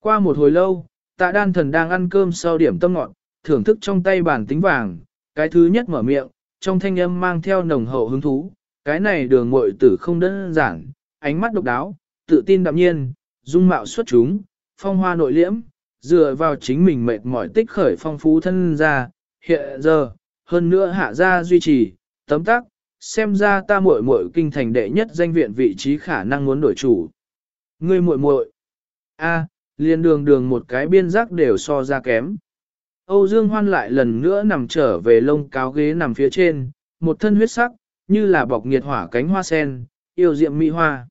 Qua một hồi lâu, tạ đan thần đang ăn cơm sau điểm tâm ngọn, thưởng thức trong tay bản tính vàng, cái thứ nhất mở miệng, trong thanh âm mang theo nồng hậu hứng thú, cái này đường muội tử không đơn giản, ánh mắt độc đáo, tự tin đạm nhiên, dung mạo xuất chúng, phong hoa nội liễm, dựa vào chính mình mệt mỏi tích khởi phong phú thân ra, hiện giờ, hơn nữa hạ gia duy trì, tấm tắc, xem ra ta muội muội kinh thành đệ nhất danh viện vị trí khả năng muốn đổi chủ. Ngươi muội muội, a, liền đường đường một cái biên giác đều so ra kém. Âu Dương Hoan lại lần nữa nằm trở về lông cáo ghế nằm phía trên, một thân huyết sắc, như là bọc nhiệt hỏa cánh hoa sen, yêu diệm mỹ hoa.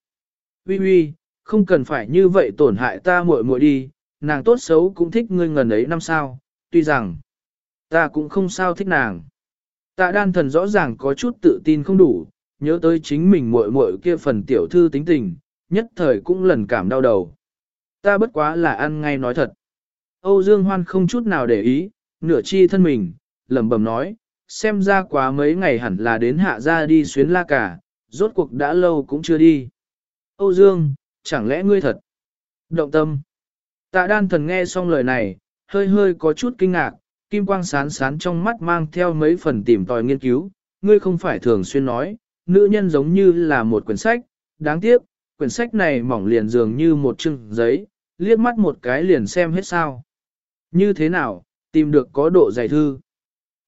huy huy không cần phải như vậy tổn hại ta muội muội đi, nàng tốt xấu cũng thích ngươi ngần ấy năm sao, tuy rằng ta cũng không sao thích nàng. Tạ đan thần rõ ràng có chút tự tin không đủ, nhớ tới chính mình muội muội kia phần tiểu thư tính tình, nhất thời cũng lần cảm đau đầu. Ta bất quá là ăn ngay nói thật. Âu Dương Hoan không chút nào để ý, nửa chi thân mình, lẩm bẩm nói, xem ra quá mấy ngày hẳn là đến hạ ra đi xuyến la cả, rốt cuộc đã lâu cũng chưa đi. Âu Dương, chẳng lẽ ngươi thật? Động tâm. Tạ đan thần nghe xong lời này, hơi hơi có chút kinh ngạc, kim quang sán sán trong mắt mang theo mấy phần tìm tòi nghiên cứu, ngươi không phải thường xuyên nói, nữ nhân giống như là một quyển sách, đáng tiếc, quyển sách này mỏng liền dường như một chừng giấy, liếc mắt một cái liền xem hết sao. Như thế nào, tìm được có độ dày thư.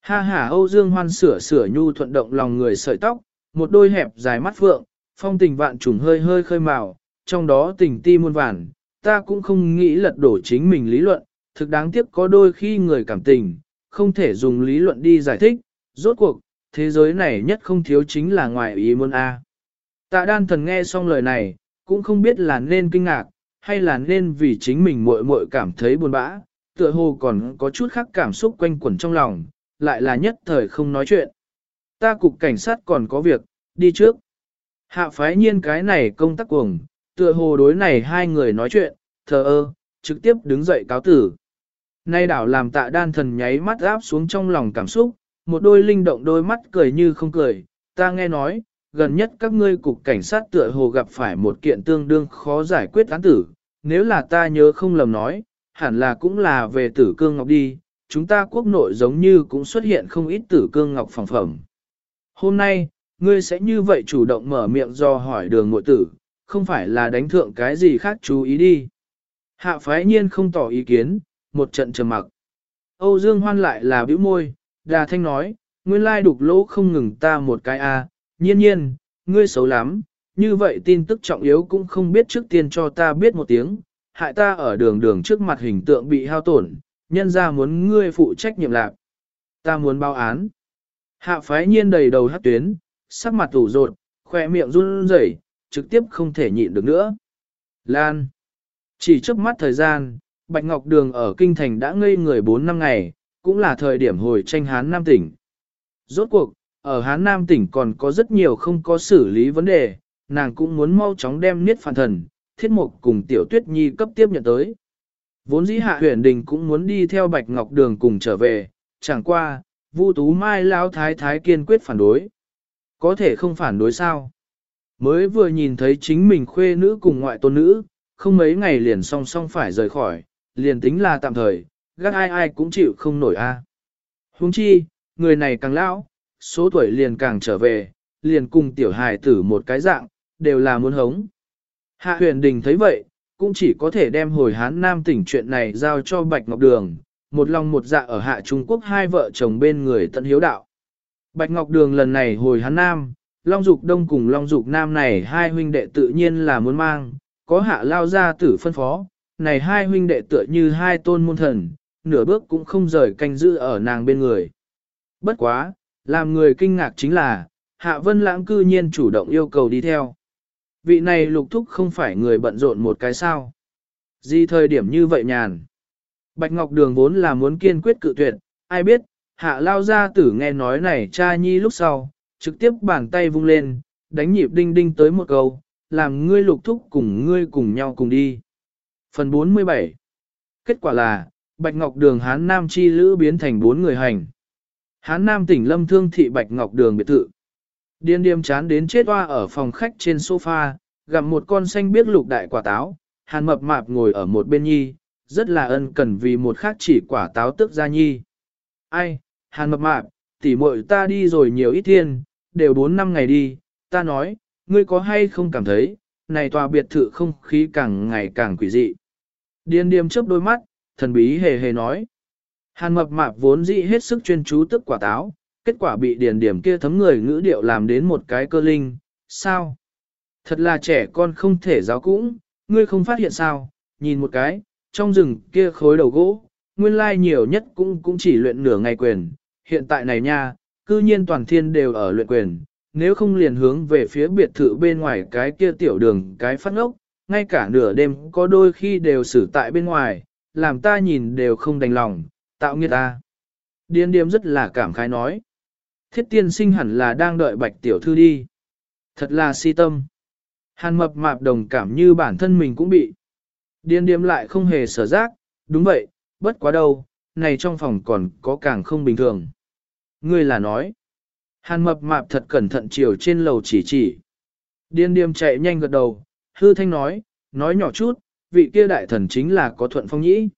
Ha ha Âu Dương Hoan sửa sửa nhu thuận động lòng người sợi tóc, một đôi hẹp dài mắt phượng, phong tình vạn trùng hơi hơi khơi màu, trong đó tình ti muôn vàn, ta cũng không nghĩ lật đổ chính mình lý luận, thực đáng tiếc có đôi khi người cảm tình, không thể dùng lý luận đi giải thích, rốt cuộc, thế giới này nhất không thiếu chính là ngoài ý muốn A. Tạ đan thần nghe xong lời này, cũng không biết là nên kinh ngạc, hay là nên vì chính mình muội muội cảm thấy buồn bã, tựa hồ còn có chút khác cảm xúc quanh quẩn trong lòng, lại là nhất thời không nói chuyện. Ta cục cảnh sát còn có việc, đi trước. Hạ phái nhiên cái này công tác cuồng, tựa hồ đối này hai người nói chuyện, thờ ơ, trực tiếp đứng dậy cáo tử. Nay đảo làm tạ đan thần nháy mắt áp xuống trong lòng cảm xúc, một đôi linh động đôi mắt cười như không cười, ta nghe nói, gần nhất các ngươi cục cảnh sát tựa hồ gặp phải một kiện tương đương khó giải quyết án tử, nếu là ta nhớ không lầm nói, hẳn là cũng là về tử cương ngọc đi, chúng ta quốc nội giống như cũng xuất hiện không ít tử cương ngọc phẳng phẩm. Hôm nay, ngươi sẽ như vậy chủ động mở miệng do hỏi đường ngội tử, không phải là đánh thượng cái gì khác chú ý đi. Hạ phái nhiên không tỏ ý kiến, một trận trầm mặc. Âu Dương Hoan lại là bĩu môi, đà thanh nói, nguyên lai đục lỗ không ngừng ta một cái a, nhiên nhiên, ngươi xấu lắm, như vậy tin tức trọng yếu cũng không biết trước tiên cho ta biết một tiếng, hại ta ở đường đường trước mặt hình tượng bị hao tổn, nhân ra muốn ngươi phụ trách nhiệm lạc. Ta muốn báo án. Hạ phái nhiên đầy đầu hát tuyến, sắc mặt tủ rột, khỏe miệng run rẩy, trực tiếp không thể nhịn được nữa. Lan. Chỉ trước mắt thời gian, Bạch Ngọc Đường ở Kinh Thành đã ngây người 4 năm ngày, cũng là thời điểm hồi tranh Hán Nam tỉnh. Rốt cuộc, ở Hán Nam tỉnh còn có rất nhiều không có xử lý vấn đề, nàng cũng muốn mau chóng đem niết phản thần, thiết mục cùng tiểu tuyết nhi cấp tiếp nhận tới. Vốn dĩ hạ huyền đình cũng muốn đi theo Bạch Ngọc Đường cùng trở về, chẳng qua, Vu Tú Mai lão thái thái kiên quyết phản đối. Có thể không phản đối sao? Mới vừa nhìn thấy chính mình khuê nữ cùng ngoại tôn nữ, không mấy ngày liền song song phải rời khỏi, liền tính là tạm thời, gác ai ai cũng chịu không nổi a. À. Huống chi, người này càng lão, số tuổi liền càng trở về, liền cùng tiểu hài tử một cái dạng, đều là muốn hống. Hạ huyền đình thấy vậy, cũng chỉ có thể đem hồi hán nam tỉnh chuyện này giao cho Bạch Ngọc Đường, một lòng một dạ ở hạ Trung Quốc hai vợ chồng bên người tận hiếu đạo. Bạch Ngọc Đường lần này hồi hán nam, Long Dục Đông cùng Long Dục Nam này hai huynh đệ tự nhiên là muốn mang, có hạ lao ra tử phân phó, này hai huynh đệ tựa như hai tôn môn thần, nửa bước cũng không rời canh giữ ở nàng bên người. Bất quá, làm người kinh ngạc chính là, hạ vân lãng cư nhiên chủ động yêu cầu đi theo. Vị này lục thúc không phải người bận rộn một cái sao. Gì thời điểm như vậy nhàn. Bạch Ngọc Đường vốn là muốn kiên quyết cự tuyệt, ai biết, hạ lao gia tử nghe nói này cha nhi lúc sau, trực tiếp bàn tay vung lên, đánh nhịp đinh đinh tới một câu, làm ngươi lục thúc cùng ngươi cùng nhau cùng đi. Phần 47 Kết quả là, Bạch Ngọc Đường Hán Nam chi lữ biến thành bốn người hành. Hán Nam tỉnh Lâm Thương thị Bạch Ngọc Đường biệt thự. Điên điềm chán đến chết hoa ở phòng khách trên sofa, gặp một con xanh biết lục đại quả táo, hàn mập mạp ngồi ở một bên nhi, rất là ân cần vì một khác chỉ quả táo tức ra nhi. Ai, hàn mập mạp, tỉ muội ta đi rồi nhiều ít thiên, đều 4 năm ngày đi, ta nói, ngươi có hay không cảm thấy, này tòa biệt thự không khí càng ngày càng quỷ dị. Điên điềm chớp đôi mắt, thần bí hề hề nói. Hàn mập mạp vốn dĩ hết sức chuyên chú tức quả táo, kết quả bị điền điểm kia thấm người ngữ điệu làm đến một cái cơ linh, sao? Thật là trẻ con không thể giáo cũng, ngươi không phát hiện sao, nhìn một cái, trong rừng kia khối đầu gỗ, nguyên lai nhiều nhất cũng cũng chỉ luyện nửa ngày quyền, hiện tại này nha, cư nhiên toàn thiên đều ở luyện quyền, nếu không liền hướng về phía biệt thự bên ngoài cái kia tiểu đường cái phát ngốc, ngay cả nửa đêm có đôi khi đều xử tại bên ngoài, làm ta nhìn đều không đành lòng, tạo nghiệt ta. Điên điếm rất là cảm khái nói. Thiết tiên sinh hẳn là đang đợi bạch tiểu thư đi. Thật là si tâm. Hàn mập mạp đồng cảm như bản thân mình cũng bị. Điên điềm lại không hề sở giác, đúng vậy, bất quá đâu, này trong phòng còn có càng không bình thường. Ngươi là nói. Hàn mập mạp thật cẩn thận chiều trên lầu chỉ chỉ. Điên điềm chạy nhanh gật đầu, hư thanh nói, nói nhỏ chút, vị kia đại thần chính là có thuận phong nhĩ.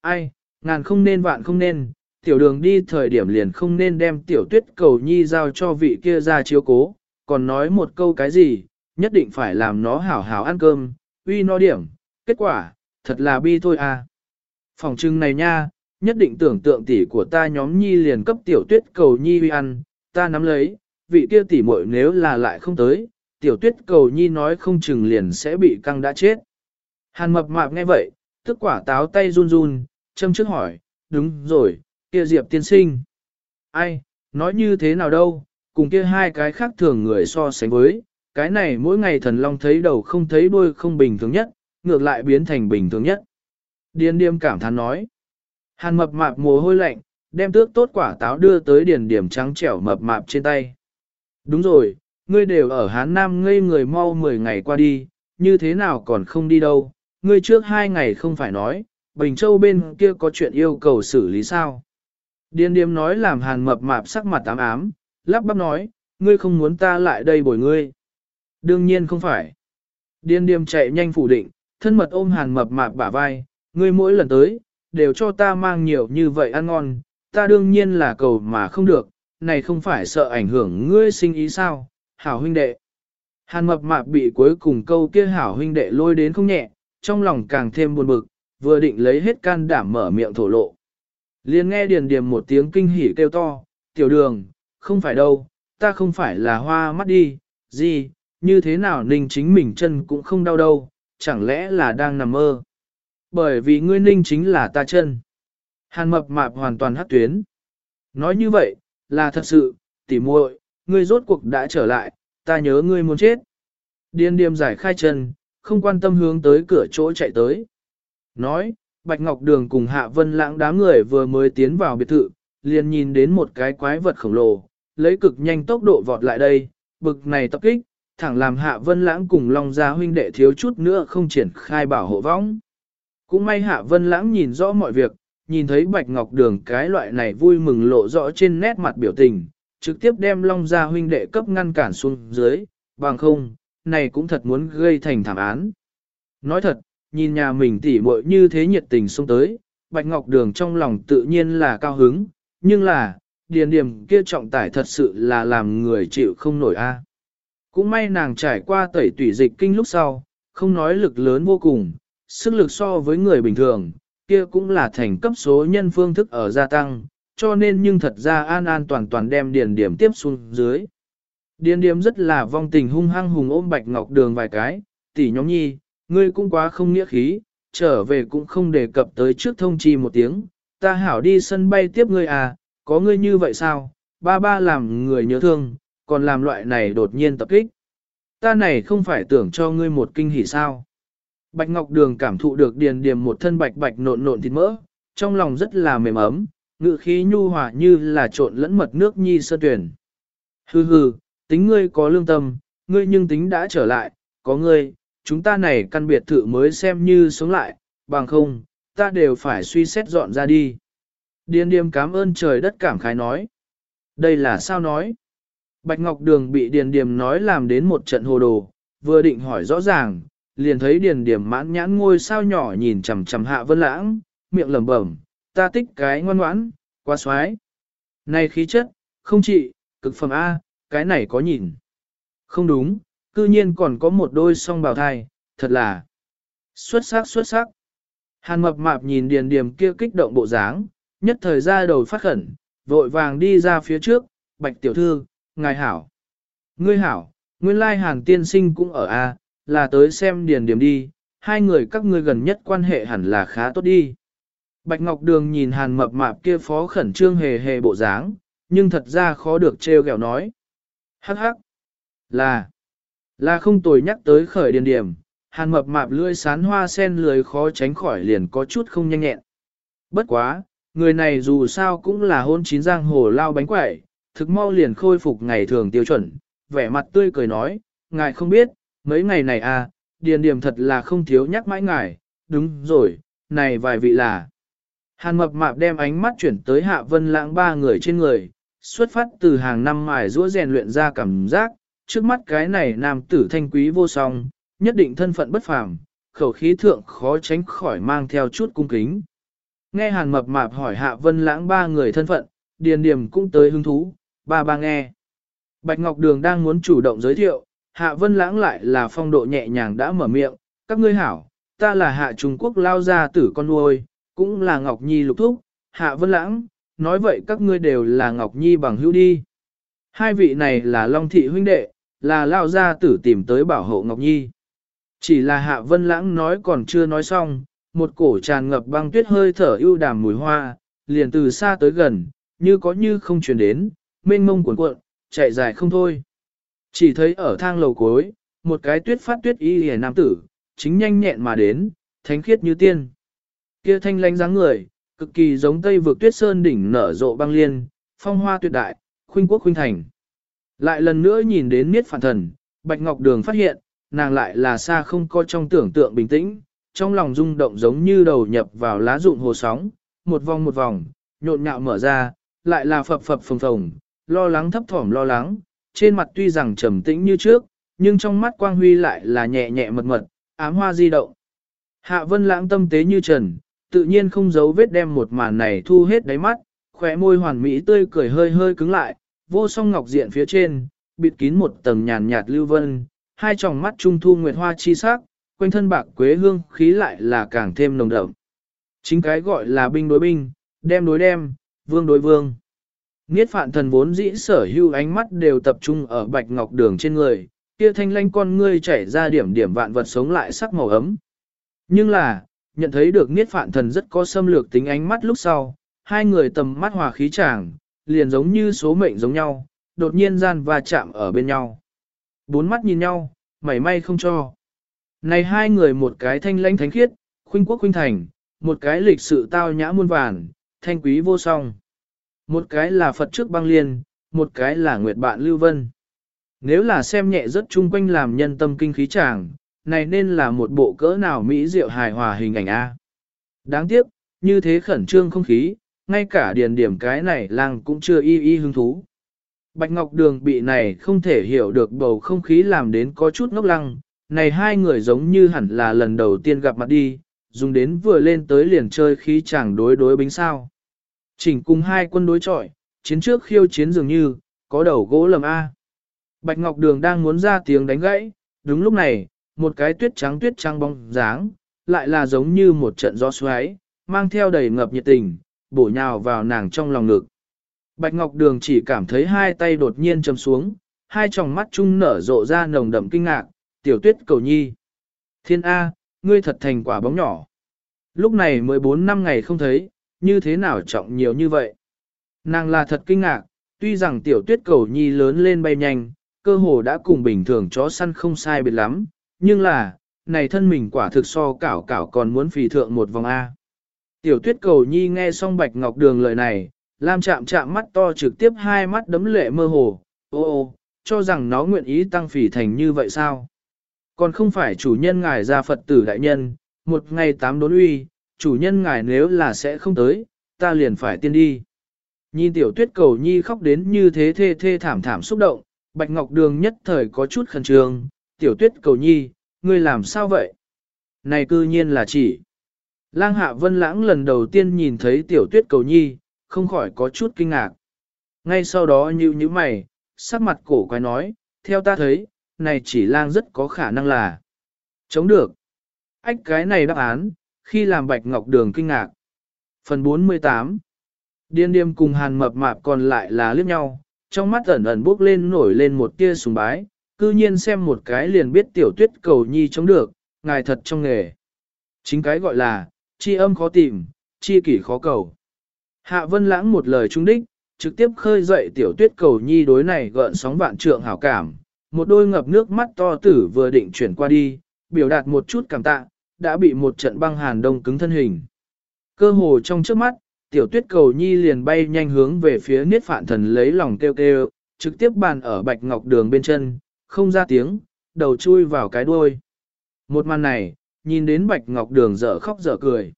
Ai, ngàn không nên vạn không nên, tiểu đường đi thời điểm liền không nên đem tiểu tuyết cầu nhi giao cho vị kia ra chiếu cố, còn nói một câu cái gì, nhất định phải làm nó hảo hảo ăn cơm, uy no điểm, kết quả, thật là bi thôi à. Phòng trưng này nha, nhất định tưởng tượng tỷ của ta nhóm nhi liền cấp tiểu tuyết cầu nhi uy ăn, ta nắm lấy, vị kia tỷ muội nếu là lại không tới, tiểu tuyết cầu nhi nói không chừng liền sẽ bị căng đã chết. Hàn mập mạp nghe vậy, tức quả táo tay run run, châm trước hỏi, đúng rồi, kia diệp tiên sinh. Ai, nói như thế nào đâu, cùng kia hai cái khác thường người so sánh với, cái này mỗi ngày thần long thấy đầu không thấy đuôi không bình thường nhất, ngược lại biến thành bình thường nhất. Điền điềm cảm thán nói. Hàn mập mạp mồ hôi lạnh, đem tước tốt quả táo đưa tới điền điểm trắng trẻo mập mạp trên tay. Đúng rồi, ngươi đều ở Hán Nam ngây người mau 10 ngày qua đi, như thế nào còn không đi đâu, ngươi trước hai ngày không phải nói, Bình Châu bên kia có chuyện yêu cầu xử lý sao. Điên điềm nói làm hàn mập mạp sắc mặt ám ám, lắp bắp nói, ngươi không muốn ta lại đây bồi ngươi. Đương nhiên không phải. Điên điềm chạy nhanh phủ định, thân mật ôm hàn mập mạp bả vai, ngươi mỗi lần tới, đều cho ta mang nhiều như vậy ăn ngon, ta đương nhiên là cầu mà không được, này không phải sợ ảnh hưởng ngươi sinh ý sao, hảo huynh đệ. Hàn mập mạp bị cuối cùng câu kia hảo huynh đệ lôi đến không nhẹ, trong lòng càng thêm buồn bực, vừa định lấy hết can đảm mở miệng thổ lộ liền nghe điền điềm một tiếng kinh hỉ kêu to, tiểu đường, không phải đâu, ta không phải là hoa mắt đi, gì, như thế nào ninh chính mình chân cũng không đau đâu, chẳng lẽ là đang nằm mơ. Bởi vì ngươi ninh chính là ta chân. Hàn mập mạp hoàn toàn hắc tuyến. Nói như vậy, là thật sự, tỉ muội, ngươi rốt cuộc đã trở lại, ta nhớ ngươi muốn chết. Điên điềm giải khai chân, không quan tâm hướng tới cửa chỗ chạy tới. Nói, Bạch Ngọc Đường cùng Hạ Vân Lãng đám người vừa mới tiến vào biệt thự, liền nhìn đến một cái quái vật khổng lồ, lấy cực nhanh tốc độ vọt lại đây, bực này tập kích, thẳng làm Hạ Vân Lãng cùng Long Gia huynh đệ thiếu chút nữa không triển khai bảo hộ võng. Cũng may Hạ Vân Lãng nhìn rõ mọi việc, nhìn thấy Bạch Ngọc Đường cái loại này vui mừng lộ rõ trên nét mặt biểu tình, trực tiếp đem Long Gia huynh đệ cấp ngăn cản xuống dưới, bằng không, này cũng thật muốn gây thành thảm án. Nói thật, nhìn nhà mình tỉ muội như thế nhiệt tình xông tới, Bạch Ngọc Đường trong lòng tự nhiên là cao hứng, nhưng là, điền điểm kia trọng tải thật sự là làm người chịu không nổi a. À. Cũng may nàng trải qua tẩy tủy dịch kinh lúc sau, không nói lực lớn vô cùng, sức lực so với người bình thường, kia cũng là thành cấp số nhân phương thức ở gia tăng, cho nên nhưng thật ra an an toàn toàn đem điền điểm tiếp xuống dưới. Điền điểm rất là vong tình hung hăng hùng ôm Bạch Ngọc Đường vài cái, tỷ nhóm nhi, ngươi cũng quá không nghĩa khí, trở về cũng không đề cập tới trước thông chi một tiếng, ta hảo đi sân bay tiếp ngươi à, có ngươi như vậy sao, ba ba làm người nhớ thương, còn làm loại này đột nhiên tập kích. Ta này không phải tưởng cho ngươi một kinh hỉ sao. Bạch Ngọc Đường cảm thụ được điền điềm một thân bạch bạch nộn nộn thịt mỡ, trong lòng rất là mềm ấm, ngự khí nhu hòa như là trộn lẫn mật nước nhi sơ tuyển. Hừ hừ, tính ngươi có lương tâm, ngươi nhưng tính đã trở lại, có ngươi, chúng ta này căn biệt thự mới xem như sống lại, bằng không, ta đều phải suy xét dọn ra đi. Điền điềm cảm ơn trời đất cảm khái nói. Đây là sao nói? Bạch Ngọc Đường bị Điền Điềm nói làm đến một trận hồ đồ, vừa định hỏi rõ ràng, liền thấy điền điềm mãn nhãn ngôi sao nhỏ nhìn chằm chằm hạ vân lãng, miệng lẩm bẩm, ta tích cái ngoan ngoãn, quá xoái. Này khí chất, không chị, cực phẩm A, cái này có nhìn. Không đúng, cư nhiên còn có một đôi song bào thai, thật là xuất sắc xuất sắc. Hàn mập mạp nhìn điền điểm kia kích động bộ dáng, nhất thời ra đầu phát khẩn, vội vàng đi ra phía trước, bạch tiểu thư, ngài hảo. Ngươi hảo, nguyên lai hàn tiên sinh cũng ở A, là tới xem điền điểm đi, hai người các ngươi gần nhất quan hệ hẳn là khá tốt đi. Bạch Ngọc Đường nhìn hàn mập mạp kia phó khẩn trương hề hề bộ dáng, nhưng thật ra khó được trêu ghẹo nói. Hắc hắc, là, là không tồi nhắc tới khởi điền điểm, hàn mập mạp lưỡi sán hoa sen lười khó tránh khỏi liền có chút không nhanh nhẹn. Bất quá, người này dù sao cũng là hôn chín giang hồ lao bánh quẩy, thực mau liền khôi phục ngày thường tiêu chuẩn, vẻ mặt tươi cười nói, ngài không biết, mấy ngày này à, điền điểm thật là không thiếu nhắc mãi ngài, đúng rồi, này vài vị là. Hàn mập mạp đem ánh mắt chuyển tới hạ vân lãng ba người trên người, xuất phát từ hàng năm mài rũa rèn luyện ra cảm giác, trước mắt cái này nam tử thanh quý vô song, nhất định thân phận bất phàm, khẩu khí thượng khó tránh khỏi mang theo chút cung kính. Nghe hàn mập mạp hỏi hạ vân lãng ba người thân phận, điền điểm cũng tới hứng thú, ba ba nghe. Bạch Ngọc Đường đang muốn chủ động giới thiệu, hạ vân lãng lại là phong độ nhẹ nhàng đã mở miệng, các ngươi hảo, ta là hạ Trung Quốc lao gia tử con nuôi, cũng là Ngọc Nhi lục thúc, hạ vân lãng, nói vậy các ngươi đều là Ngọc Nhi bằng hữu đi. Hai vị này là Long Thị huynh đệ, là lao gia tử tìm tới bảo hộ Ngọc Nhi. Chỉ là hạ vân lãng nói còn chưa nói xong, một cổ tràn ngập băng tuyết hơi thở ưu đàm mùi hoa, liền từ xa tới gần, như có như không truyền đến, mênh mông cuộn cuộn, chạy dài không thôi. Chỉ thấy ở thang lầu cuối, một cái tuyết phát tuyết y hề nam tử, chính nhanh nhẹn mà đến, thánh khiết như tiên. Kia thanh lánh dáng người, cực kỳ giống tây vực tuyết sơn đỉnh nở rộ băng liên, phong hoa tuyệt đại, khuynh quốc khuynh thành. Lại lần nữa nhìn đến miết phản thần, Bạch Ngọc Đường phát hiện, nàng lại là xa không có trong tưởng tượng bình tĩnh, trong lòng rung động giống như đầu nhập vào lá rụng hồ sóng, một vòng một vòng, nhộn nhạo mở ra, lại là phập phập phồng phồng, lo lắng thấp thỏm lo lắng, trên mặt tuy rằng trầm tĩnh như trước, nhưng trong mắt quang huy lại là nhẹ nhẹ mật mật, ám hoa di động. Hạ vân lãng tâm tế như trần, tự nhiên không giấu vết đem một màn này thu hết đáy mắt, khóe môi hoàn mỹ tươi cười hơi hơi cứng lại, vô song ngọc diện phía trên, bịt kín một tầng nhàn nhạt lưu vân, hai tròng mắt trung thu nguyệt hoa chi sắc, quanh thân bạc quế hương khí lại là càng thêm nồng đậm. Chính cái gọi là binh đối binh, đem đối đem, vương đối vương. Niết phạn thần vốn dĩ sở hữu ánh mắt đều tập trung ở bạch ngọc đường trên người, kia thanh lanh con ngươi chảy ra điểm điểm vạn vật sống lại sắc màu ấm. Nhưng là, nhận thấy được niết phạn thần rất có xâm lược tính ánh mắt lúc sau, hai người tầm mắt hòa khí chàng, liền giống như số mệnh giống nhau, đột nhiên gian và chạm ở bên nhau. Bốn mắt nhìn nhau, mảy may không cho. Này hai người một cái thanh lãnh thánh khiết, khuynh quốc khuynh thành, một cái lịch sự tao nhã muôn vàn, thanh quý vô song. Một cái là Phật trước băng liên, một cái là Nguyệt bạn Lưu Vân. Nếu là xem nhẹ rất chung quanh làm nhân tâm kinh khí chàng, này nên là một bộ cỡ nào mỹ diệu hài hòa hình ảnh A. Đáng tiếc, như thế khẩn trương không khí, ngay cả điền điểm cái này lang cũng chưa y y hứng thú. Bạch Ngọc Đường bị này không thể hiểu được bầu không khí làm đến có chút ngốc lăng, này hai người giống như hẳn là lần đầu tiên gặp mặt đi, dùng đến vừa lên tới liền chơi khí chàng đối đối bính sao. Chỉnh cùng hai quân đối chọi, chiến trước khiêu chiến dường như, có đầu gỗ lầm A. Bạch Ngọc Đường đang muốn ra tiếng đánh gãy, đúng lúc này, một cái tuyết trắng tuyết trắng bóng dáng, lại là giống như một trận gió xoáy, mang theo đầy ngập nhiệt tình, bổ nhào vào nàng trong lòng ngực. Bạch Ngọc Đường chỉ cảm thấy hai tay đột nhiên chầm xuống, hai tròng mắt chung nở rộ ra nồng đậm kinh ngạc, tiểu tuyết cầu nhi. Thiên A, ngươi thật thành quả bóng nhỏ. Lúc này 14 năm ngày không thấy, như thế nào trọng nhiều như vậy. Nàng là thật kinh ngạc, tuy rằng tiểu tuyết cầu nhi lớn lên bay nhanh, cơ hồ đã cùng bình thường chó săn không sai biệt lắm, nhưng là, này thân mình quả thực so cảo cảo còn muốn phì thượng một vòng A. Tiểu tuyết cầu nhi nghe xong bạch ngọc đường lời này, Lam chạm chạm mắt to trực tiếp hai mắt đấm lệ mơ hồ, ô ô, cho rằng nó nguyện ý tăng phỉ thành như vậy sao? Còn không phải chủ nhân ngài ra Phật tử đại nhân, một ngày tám đốn uy, chủ nhân ngài nếu là sẽ không tới, ta liền phải tiên đi. Nhìn tiểu tuyết cầu nhi khóc đến như thế thê thê thảm thảm xúc động, Bạch Ngọc Đường nhất thời có chút khẩn trương, tiểu tuyết cầu nhi, ngươi làm sao vậy? Này cư nhiên là chỉ. Lang hạ vân lãng lần đầu tiên nhìn thấy tiểu tuyết cầu nhi, không khỏi có chút kinh ngạc. Ngay sau đó như như mày, sắc mặt cổ quái nói, theo ta thấy, này chỉ lang rất có khả năng là chống được. Ách cái này đáp án, khi làm bạch ngọc đường kinh ngạc. Phần 48 Điên điềm cùng hàn mập mạp còn lại là liếc nhau, trong mắt ẩn ẩn bốc lên nổi lên một tia sùng bái, cư nhiên xem một cái liền biết tiểu tuyết cầu nhi chống được, ngài thật trong nghề. Chính cái gọi là, chi âm khó tìm, chi kỷ khó cầu. Hạ vân lãng một lời trung đích, trực tiếp khơi dậy tiểu tuyết cầu nhi đối này gợn sóng vạn trượng hảo cảm, một đôi ngập nước mắt to tử vừa định chuyển qua đi, biểu đạt một chút cảm tạ, đã bị một trận băng hàn đông cứng thân hình. Cơ hồ trong trước mắt, tiểu tuyết cầu nhi liền bay nhanh hướng về phía niết phạn thần lấy lòng kêu kêu, trực tiếp bàn ở bạch ngọc đường bên chân, không ra tiếng, đầu chui vào cái đuôi. Một màn này, nhìn đến bạch ngọc đường dở khóc dở cười.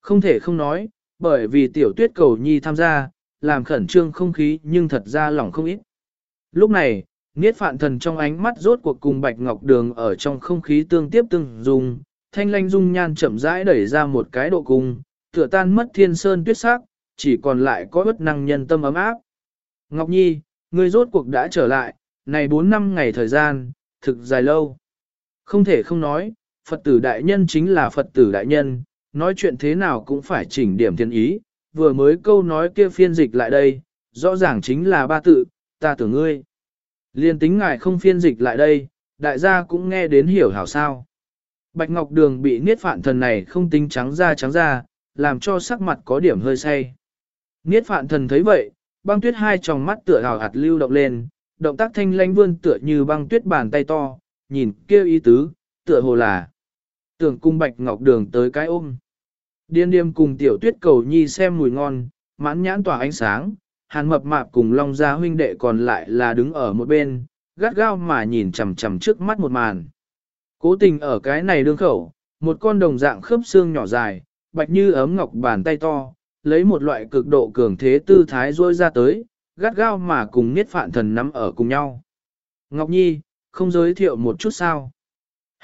Không thể không nói, bởi vì tiểu tuyết cầu nhi tham gia, làm khẩn trương không khí nhưng thật ra lòng không ít. Lúc này, Niết phạn thần trong ánh mắt rốt cuộc cùng bạch ngọc đường ở trong không khí tương tiếp tương dùng, thanh lanh dung nhan chậm rãi đẩy ra một cái độ cung, tựa tan mất thiên sơn tuyết sắc, chỉ còn lại có bất năng nhân tâm ấm áp. Ngọc Nhi, ngươi rốt cuộc đã trở lại, này 4 năm ngày thời gian, thực dài lâu. Không thể không nói, Phật tử đại nhân chính là Phật tử đại nhân, nói chuyện thế nào cũng phải chỉnh điểm thiên ý, vừa mới câu nói kia phiên dịch lại đây, rõ ràng chính là ba tự, ta tưởng ngươi. Liên tính ngài không phiên dịch lại đây, đại gia cũng nghe đến hiểu hảo sao. Bạch Ngọc Đường bị niết phạn thần này không tính trắng ra trắng ra, làm cho sắc mặt có điểm hơi say. Niết phạn thần thấy vậy, băng tuyết hai tròng mắt tựa hào hạt lưu động lên, động tác thanh lanh vươn tựa như băng tuyết bàn tay to, nhìn kêu ý tứ, tựa hồ là tưởng cung Bạch Ngọc Đường tới cái ôm. Điên điềm cùng tiểu tuyết cầu nhi xem mùi ngon, mãn nhãn tỏa ánh sáng, hàn mập mạp cùng long gia huynh đệ còn lại là đứng ở một bên, gắt gao mà nhìn chằm chằm trước mắt một màn. Cố tình ở cái này đương khẩu, một con đồng dạng khớp xương nhỏ dài, bạch như ấm ngọc bàn tay to, lấy một loại cực độ cường thế tư thái rôi ra tới, gắt gao mà cùng niết phạn thần nắm ở cùng nhau. Ngọc Nhi, không giới thiệu một chút sao.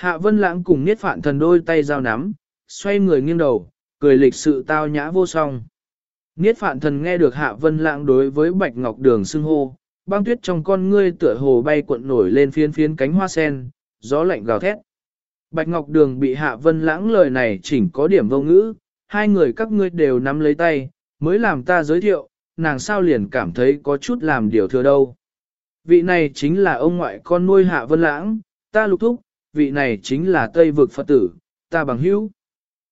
Hạ Vân Lãng cùng niết phạn thần đôi tay giao nắm, xoay người nghiêng đầu, cười lịch sự tao nhã vô song. Niết phạn thần nghe được Hạ Vân Lãng đối với Bạch Ngọc Đường xưng hô, băng tuyết trong con ngươi tựa hồ bay cuộn nổi lên phiến phiến cánh hoa sen, gió lạnh gào thét. Bạch Ngọc Đường bị Hạ Vân Lãng lời này chỉnh có điểm vô ngữ, hai người các ngươi đều nắm lấy tay, mới làm ta giới thiệu, nàng sao liền cảm thấy có chút làm điều thừa đâu. Vị này chính là ông ngoại con nuôi Hạ Vân Lãng, ta lục thúc, vị này chính là Tây vực Phật tử, ta bằng hữu.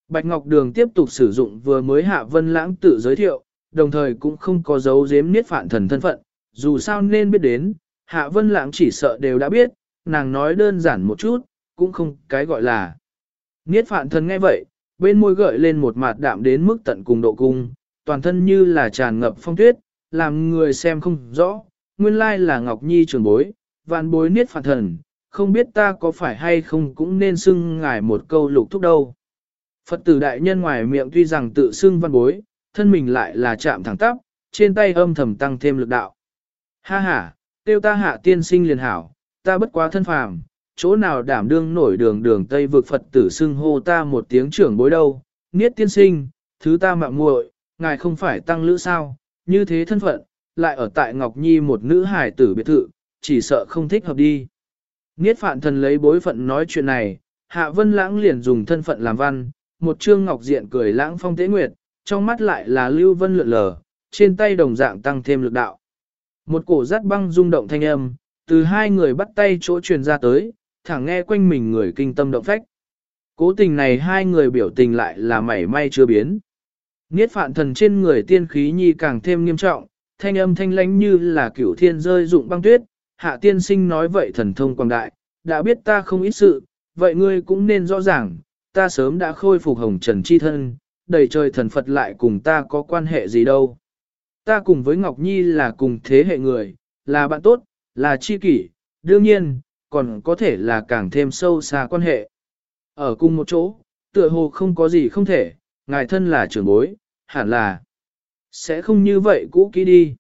Bạch Ngọc Đường tiếp tục sử dụng vừa mới Hạ Vân Lãng tự giới thiệu, đồng thời cũng không có dấu giếm niết phạn thần thân phận, dù sao nên biết đến, Hạ Vân Lãng chỉ sợ đều đã biết, nàng nói đơn giản một chút, cũng không cái gọi là. Niết phạn thần nghe vậy, bên môi gợi lên một mặt đạm đến mức tận cùng độ cung, toàn thân như là tràn ngập phong tuyết, làm người xem không rõ, nguyên lai là Ngọc Nhi trường bối, vạn bối niết phạn thần, không biết ta có phải hay không cũng nên xưng ngài một câu lục thúc đâu. Phật tử đại nhân ngoài miệng tuy rằng tự xưng văn bối, thân mình lại là chạm thẳng tắp, trên tay âm thầm tăng thêm lực đạo. Ha ha, tiêu ta hạ tiên sinh liền hảo, ta bất quá thân phàm, chỗ nào đảm đương nổi đường đường Tây vực Phật tử xưng hô ta một tiếng trưởng bối đâu, niết tiên sinh, thứ ta mạo muội, ngài không phải tăng lữ sao, như thế thân phận, lại ở tại Ngọc Nhi một nữ hài tử biệt thự, chỉ sợ không thích hợp đi. Niết phạn thần lấy bối phận nói chuyện này, Hạ Vân Lãng liền dùng thân phận làm văn, một trương ngọc diện cười lãng phong tế nguyệt, trong mắt lại là lưu vân lượn lờ, trên tay đồng dạng tăng thêm lực đạo. Một cổ rát băng rung động thanh âm, từ hai người bắt tay chỗ truyền ra tới, thẳng nghe quanh mình người kinh tâm động phách. Cố tình này hai người biểu tình lại là mảy may chưa biến. Niết phạn thần trên người tiên khí nhi càng thêm nghiêm trọng, thanh âm thanh lãnh như là cửu thiên rơi dụng băng tuyết, hạ tiên sinh nói vậy thần thông quang đại, đã biết ta không ít sự, vậy ngươi cũng nên rõ ràng, ta sớm đã khôi phục hồng trần chi thân, đầy trời thần Phật lại cùng ta có quan hệ gì đâu. Ta cùng với Ngọc Nhi là cùng thế hệ người, là bạn tốt, là chi kỷ, đương nhiên, còn có thể là càng thêm sâu xa quan hệ. Ở cùng một chỗ, tựa hồ không có gì không thể, ngài thân là trưởng bối, hẳn là sẽ không như vậy cũ kỹ đi.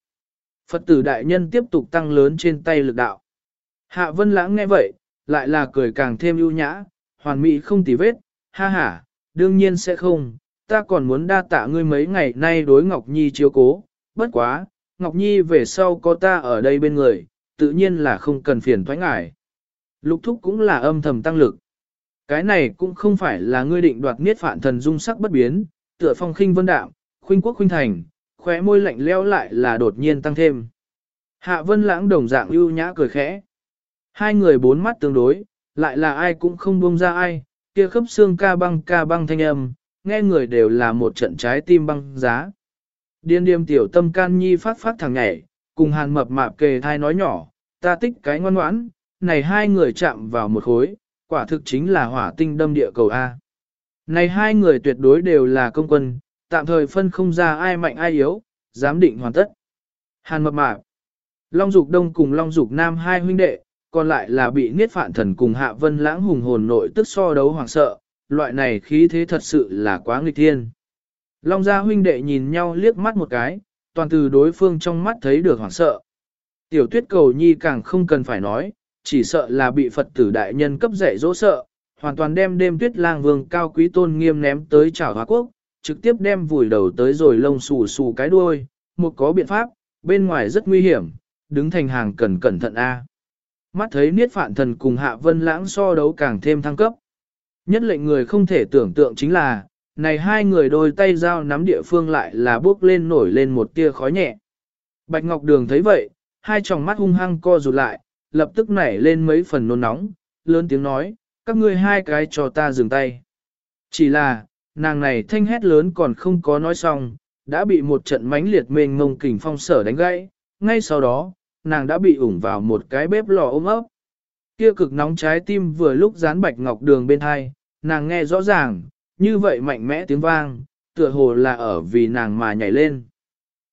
Phật tử đại nhân tiếp tục tăng lớn trên tay lực đạo. Hạ Vân Lãng nghe vậy, lại là cười càng thêm ưu nhã, hoàn mỹ không tì vết, ha ha, đương nhiên sẽ không, ta còn muốn đa tạ ngươi mấy ngày nay đối Ngọc Nhi chiếu cố, bất quá, Ngọc Nhi về sau có ta ở đây bên người, tự nhiên là không cần phiền thoái ngại. Lục thúc cũng là âm thầm tăng lực. Cái này cũng không phải là ngươi định đoạt niết phạn thần dung sắc bất biến, tựa phong khinh vân đạo, khuynh quốc khuynh thành, khóe môi lạnh leo lại là đột nhiên tăng thêm. Hạ vân lãng đồng dạng ưu nhã cười khẽ. Hai người bốn mắt tương đối, lại là ai cũng không buông ra ai, kia khớp xương ca băng ca băng thanh âm, nghe người đều là một trận trái tim băng giá. Điên điềm tiểu tâm can nhi phát phát thằng nhảy, cùng hàn mập mạp kề thai nói nhỏ, ta tích cái ngoan ngoãn, này hai người chạm vào một khối, quả thực chính là hỏa tinh đâm địa cầu A. Này hai người tuyệt đối đều là công quân, tạm thời phân không ra ai mạnh ai yếu, giám định hoàn tất. Hàn mập mạp, Long Dục Đông cùng Long Dục Nam hai huynh đệ, còn lại là bị Niết Phạn Thần cùng Hạ Vân Lãng hùng hồn nội tức so đấu hoàng sợ, loại này khí thế thật sự là quá nghịch thiên. Long gia huynh đệ nhìn nhau liếc mắt một cái, toàn từ đối phương trong mắt thấy được hoảng sợ. Tiểu tuyết cầu nhi càng không cần phải nói, chỉ sợ là bị Phật tử đại nhân cấp dạy dỗ sợ, hoàn toàn đem đêm tuyết lang vương cao quý tôn nghiêm ném tới trả hóa quốc, trực tiếp đem vùi đầu tới rồi lông xù xù cái đuôi, một có biện pháp, bên ngoài rất nguy hiểm, đứng thành hàng cần cẩn thận A. Mắt thấy niết phạn thần cùng hạ vân lãng so đấu càng thêm thăng cấp. Nhất lệnh người không thể tưởng tượng chính là, này hai người đôi tay dao nắm địa phương lại là bước lên nổi lên một tia khói nhẹ. Bạch Ngọc Đường thấy vậy, hai tròng mắt hung hăng co rụt lại, lập tức nảy lên mấy phần nôn nóng, lớn tiếng nói, các ngươi hai cái cho ta dừng tay. Chỉ là, nàng này thanh hét lớn còn không có nói xong, đã bị một trận mãnh liệt mênh ngông kình phong sở đánh gãy, ngay sau đó, nàng đã bị ủng vào một cái bếp lò ôm ấp. Kia cực nóng trái tim vừa lúc dán bạch ngọc đường bên hai, nàng nghe rõ ràng, như vậy mạnh mẽ tiếng vang, tựa hồ là ở vì nàng mà nhảy lên.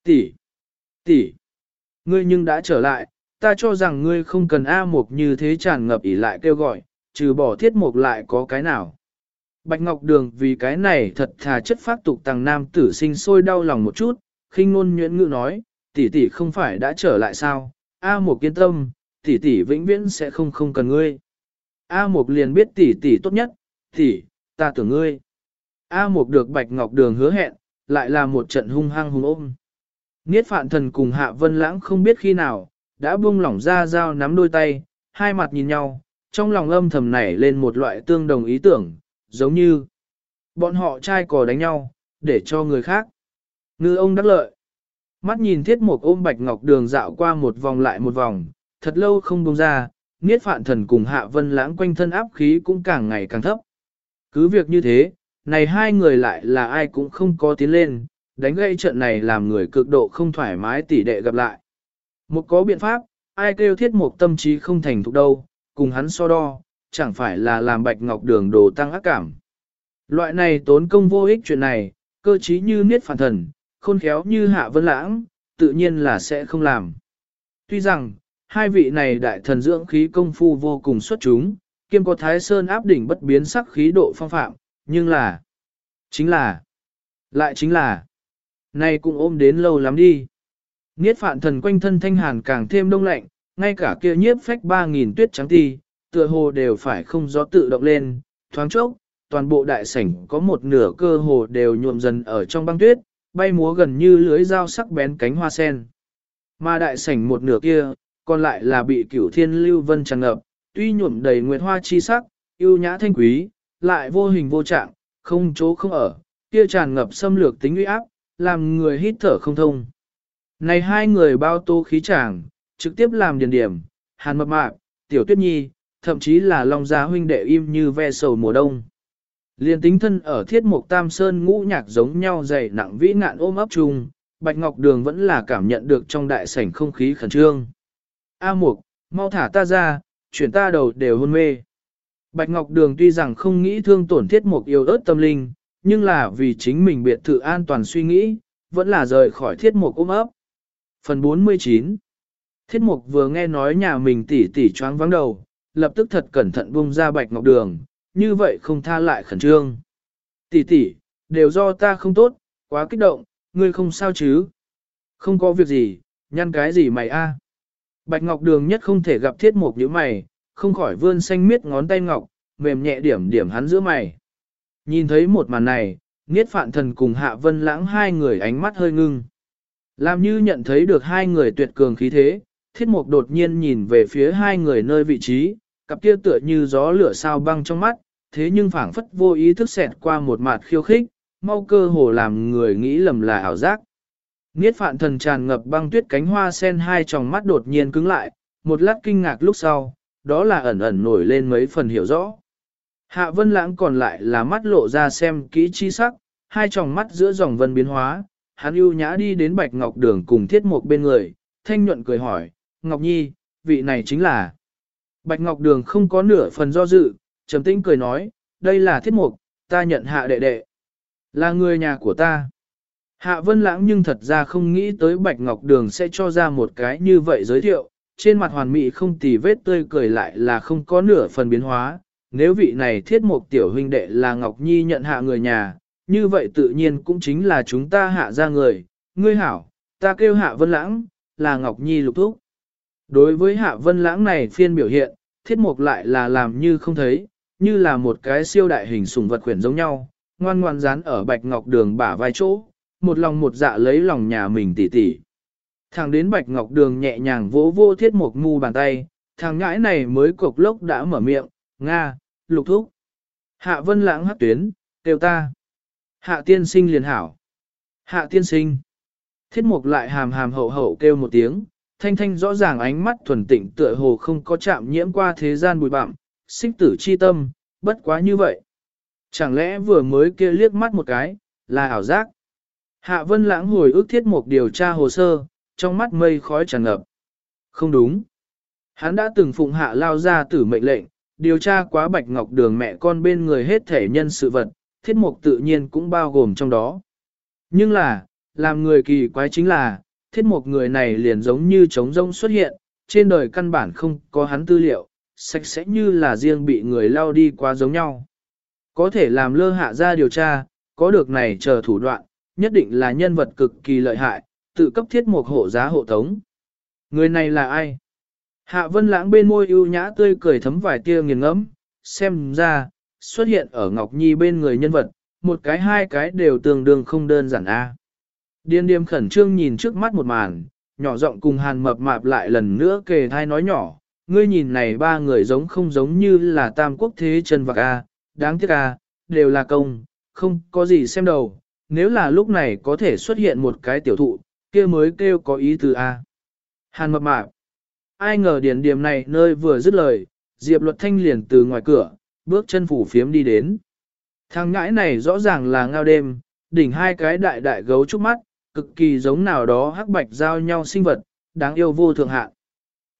Tỷ, tỷ, ngươi nhưng đã trở lại, ta cho rằng ngươi không cần A mục như thế tràn ngập ỉ lại kêu gọi, trừ bỏ thiết mục lại có cái nào. Bạch Ngọc Đường vì cái này thật thà chất phát tục tàng nam tử sinh sôi đau lòng một chút, khinh ngôn nhuyễn ngữ nói, tỷ tỷ không phải đã trở lại sao, A Mục kiên tâm, tỷ tỷ vĩnh viễn sẽ không không cần ngươi. A Mục liền biết tỷ tỷ tốt nhất, tỷ, ta tưởng ngươi. A Mục được Bạch Ngọc Đường hứa hẹn, lại là một trận hung hăng hung ôm. Niết Phạn Thần cùng Hạ Vân Lãng không biết khi nào, đã buông lỏng ra dao nắm đôi tay, hai mặt nhìn nhau, trong lòng âm thầm nảy lên một loại tương đồng ý tưởng, giống như bọn họ trai cò đánh nhau, để cho người khác. Ngư ông đắc lợi. Mắt nhìn thiết một ôm bạch ngọc đường dạo qua một vòng lại một vòng, thật lâu không buông ra, niết phạn thần cùng hạ vân lãng quanh thân áp khí cũng càng ngày càng thấp. Cứ việc như thế, này hai người lại là ai cũng không có tiến lên, đánh gây trận này làm người cực độ không thoải mái tỉ đệ gặp lại. Một có biện pháp, ai kêu thiết một tâm trí không thành thục đâu, cùng hắn so đo, chẳng phải là làm bạch ngọc đường đồ tăng ác cảm. Loại này tốn công vô ích chuyện này, cơ trí như niết phản thần, khôn khéo như hạ vân lãng, tự nhiên là sẽ không làm. Tuy rằng, hai vị này đại thần dưỡng khí công phu vô cùng xuất chúng, kiêm có thái sơn áp đỉnh bất biến sắc khí độ phong phạm, nhưng là, chính là, lại chính là, nay cũng ôm đến lâu lắm đi. Niết phạn thần quanh thân thanh hàn càng thêm đông lạnh, ngay cả kia nhiếp phách ba nghìn tuyết trắng ti, tựa hồ đều phải không gió tự động lên, thoáng chốc, toàn bộ đại sảnh có một nửa cơ hồ đều nhuộm dần ở trong băng tuyết, bay múa gần như lưới dao sắc bén cánh hoa sen. Mà đại sảnh một nửa kia, còn lại là bị cửu thiên lưu vân tràn ngập, tuy nhuộm đầy nguyệt hoa chi sắc, yêu nhã thanh quý, lại vô hình vô trạng, không chỗ không ở, kia tràn ngập xâm lược tính uy áp, làm người hít thở không thông. Này hai người bao tô khí tràng, trực tiếp làm điền điểm, hàn mập mạp, tiểu tuyết nhi, thậm chí là long gia huynh đệ im như ve sầu mùa đông. Liên tính thân ở thiết mục tam sơn ngũ nhạc giống nhau dày nặng vĩ nạn ôm ấp chung, Bạch Ngọc Đường vẫn là cảm nhận được trong đại sảnh không khí khẩn trương. A mục, mau thả ta ra, chuyển ta đầu đều hôn mê. Bạch Ngọc Đường tuy rằng không nghĩ thương tổn thiết mục yêu ớt tâm linh, nhưng là vì chính mình biệt thự an toàn suy nghĩ, vẫn là rời khỏi thiết mục ôm ấp. Phần 49 Thiết mục vừa nghe nói nhà mình tỉ tỉ choáng vắng đầu, lập tức thật cẩn thận bung ra Bạch Ngọc Đường, như vậy không tha lại khẩn trương. Tỷ tỷ, đều do ta không tốt, quá kích động, ngươi không sao chứ? Không có việc gì, nhăn cái gì mày a? Bạch Ngọc Đường nhất không thể gặp thiết mục như mày, không khỏi vươn xanh miết ngón tay ngọc, mềm nhẹ điểm điểm hắn giữa mày. Nhìn thấy một màn này, Niết Phạn Thần cùng Hạ Vân Lãng hai người ánh mắt hơi ngưng. Làm như nhận thấy được hai người tuyệt cường khí thế, thiết mục đột nhiên nhìn về phía hai người nơi vị trí, cặp kia tựa như gió lửa sao băng trong mắt, thế nhưng phảng phất vô ý thức xẹt qua một mặt khiêu khích, mau cơ hồ làm người nghĩ lầm là ảo giác. Niết phạn thần tràn ngập băng tuyết cánh hoa sen hai tròng mắt đột nhiên cứng lại, một lát kinh ngạc lúc sau, đó là ẩn ẩn nổi lên mấy phần hiểu rõ. Hạ vân lãng còn lại là mắt lộ ra xem kỹ chi sắc, hai tròng mắt giữa dòng vân biến hóa, hắn ưu nhã đi đến bạch ngọc đường cùng thiết mục bên người, thanh nhuận cười hỏi, Ngọc Nhi, vị này chính là. Bạch Ngọc Đường không có nửa phần do dự, trầm tĩnh cười nói, đây là thiết mục, ta nhận hạ đệ đệ. Là người nhà của ta. Hạ Vân Lãng nhưng thật ra không nghĩ tới Bạch Ngọc Đường sẽ cho ra một cái như vậy giới thiệu, trên mặt hoàn mỹ không tì vết tươi cười lại là không có nửa phần biến hóa. Nếu vị này thiết mục tiểu huynh đệ là Ngọc Nhi nhận hạ người nhà, như vậy tự nhiên cũng chính là chúng ta hạ ra người. Ngươi hảo, ta kêu Hạ Vân Lãng, là Ngọc Nhi lục thúc. Đối với Hạ Vân Lãng này phiên biểu hiện, thiết mục lại là làm như không thấy, như là một cái siêu đại hình sùng vật khuyển giống nhau, ngoan ngoan dán ở bạch ngọc đường bả vai chỗ, một lòng một dạ lấy lòng nhà mình tỉ tỉ. Thằng đến bạch ngọc đường nhẹ nhàng vỗ vô thiết mục ngu bàn tay, thằng ngãi này mới cục lốc đã mở miệng, Nga, lục thúc. Hạ vân lãng hắc tuyến, kêu ta. Hạ tiên sinh liền hảo. Hạ tiên sinh. Thiết mục lại hàm hàm hậu hậu kêu một tiếng, thanh thanh rõ ràng ánh mắt thuần tịnh tựa hồ không có chạm nhiễm qua thế gian bụi bặm, sinh tử chi tâm, bất quá như vậy. Chẳng lẽ vừa mới kia liếc mắt một cái, là ảo giác? Hạ Vân Lãng hồi ức thiết một điều tra hồ sơ, trong mắt mây khói tràn ngập. Không đúng. Hắn đã từng phụng hạ lao ra tử mệnh lệnh, điều tra quá bạch ngọc đường mẹ con bên người hết thể nhân sự vật, thiết mục tự nhiên cũng bao gồm trong đó. Nhưng là, làm người kỳ quái chính là, thiết một người này liền giống như trống rông xuất hiện, trên đời căn bản không có hắn tư liệu, sạch sẽ như là riêng bị người lao đi qua giống nhau. Có thể làm lơ hạ ra điều tra, có được này chờ thủ đoạn, nhất định là nhân vật cực kỳ lợi hại, tự cấp thiết một hộ giá hộ tống. Người này là ai? Hạ vân lãng bên môi ưu nhã tươi cười thấm vài tia nghiền ngẫm, xem ra, xuất hiện ở Ngọc Nhi bên người nhân vật, một cái hai cái đều tương đương không đơn giản a. Điên điềm khẩn trương nhìn trước mắt một màn, nhỏ giọng cùng hàn mập mạp lại lần nữa kề thai nói nhỏ, ngươi nhìn này ba người giống không giống như là tam quốc thế chân vạc a, đáng tiếc a, đều là công, không có gì xem đầu, nếu là lúc này có thể xuất hiện một cái tiểu thụ, kia mới kêu có ý từ a. Hàn mập mạp, ai ngờ Điền điểm này nơi vừa dứt lời, Diệp luật thanh liền từ ngoài cửa, bước chân phủ phiếm đi đến. Thằng ngãi này rõ ràng là ngao đêm, đỉnh hai cái đại đại gấu trúc mắt, cực kỳ giống nào đó hắc bạch giao nhau sinh vật, đáng yêu vô thượng hạn.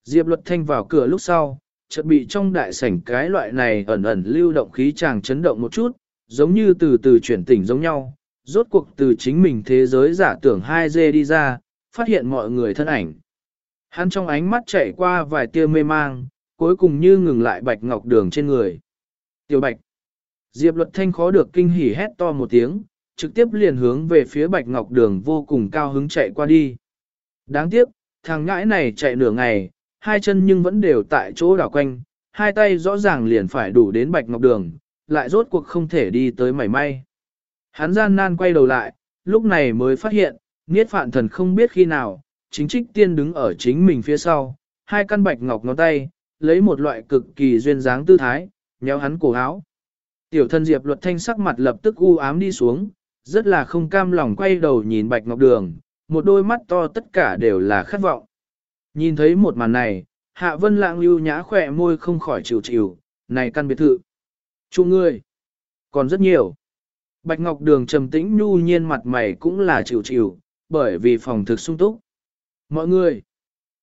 Diệp luật thanh vào cửa lúc sau, chợt bị trong đại sảnh cái loại này ẩn ẩn lưu động khí chàng chấn động một chút, giống như từ từ chuyển tỉnh giống nhau, rốt cuộc từ chính mình thế giới giả tưởng 2D đi ra, phát hiện mọi người thân ảnh. Hắn trong ánh mắt chạy qua vài tia mê mang, cuối cùng như ngừng lại bạch ngọc đường trên người. Tiểu bạch. Diệp luật thanh khó được kinh hỉ hét to một tiếng, trực tiếp liền hướng về phía bạch ngọc đường vô cùng cao hứng chạy qua đi. Đáng tiếc, thằng ngãi này chạy nửa ngày, hai chân nhưng vẫn đều tại chỗ đảo quanh, hai tay rõ ràng liền phải đủ đến bạch ngọc đường, lại rốt cuộc không thể đi tới mảy may. Hắn gian nan quay đầu lại, lúc này mới phát hiện, Niết Phạn Thần không biết khi nào, chính trích tiên đứng ở chính mình phía sau, hai căn bạch ngọc ngón tay, lấy một loại cực kỳ duyên dáng tư thái, nhéo hắn cổ áo. Tiểu thân Diệp luật thanh sắc mặt lập tức u ám đi xuống, rất là không cam lòng quay đầu nhìn bạch ngọc đường, một đôi mắt to tất cả đều là khát vọng. Nhìn thấy một màn này, Hạ Vân Lãng lưu nhã khỏe môi không khỏi chịu chịu, này căn biệt thự. Chú ngươi, còn rất nhiều. Bạch Ngọc Đường trầm tĩnh nhu nhiên mặt mày cũng là chịu chịu, bởi vì phòng thực sung túc. Mọi người,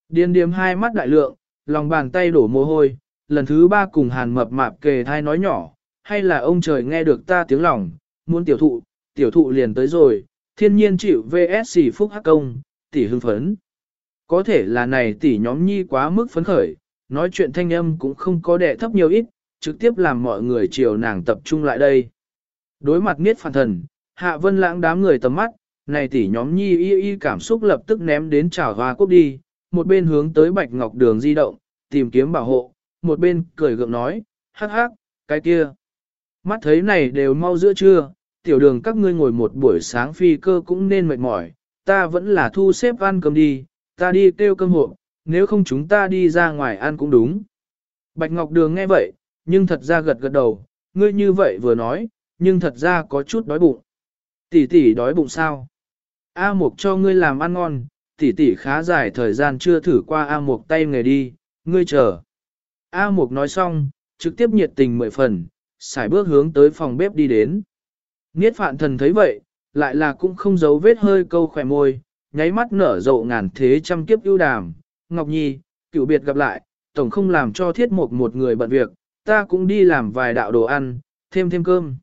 điên điếm hai mắt đại lượng, lòng bàn tay đổ mồ hôi, lần thứ ba cùng hàn mập mạp kề thai nói nhỏ, hay là ông trời nghe được ta tiếng lòng, muốn tiểu thụ, tiểu thụ liền tới rồi, thiên nhiên chịu VSC phúc hắc công, tỷ hưng phấn. Có thể là này tỷ nhóm nhi quá mức phấn khởi, nói chuyện thanh âm cũng không có đệ thấp nhiều ít, trực tiếp làm mọi người chiều nàng tập trung lại đây. Đối mặt nghiết phản thần, hạ vân lãng đám người tầm mắt, này tỷ nhóm nhi y y cảm xúc lập tức ném đến trào hoa cốc đi, một bên hướng tới bạch ngọc đường di động, tìm kiếm bảo hộ, một bên cười gượng nói, hắc hắc, cái kia. Mắt thấy này đều mau giữa trưa, tiểu đường các ngươi ngồi một buổi sáng phi cơ cũng nên mệt mỏi, ta vẫn là thu xếp ăn cơm đi, ta đi kêu cơm hộp, nếu không chúng ta đi ra ngoài ăn cũng đúng. Bạch Ngọc Đường nghe vậy, nhưng thật ra gật gật đầu, ngươi như vậy vừa nói, nhưng thật ra có chút đói bụng. Tỷ tỷ đói bụng sao? A Mục cho ngươi làm ăn ngon, tỷ tỷ khá dài thời gian chưa thử qua A Mục tay nghề đi, ngươi chờ. A Mục nói xong, trực tiếp nhiệt tình mười phần, xài bước hướng tới phòng bếp đi đến. Niết phạn thần thấy vậy, lại là cũng không giấu vết hơi câu khỏe môi, nháy mắt nở rộ ngàn thế trăm kiếp ưu đàm. Ngọc Nhi, cựu biệt gặp lại, tổng không làm cho thiết mục một người bận việc, ta cũng đi làm vài đạo đồ ăn, thêm thêm cơm.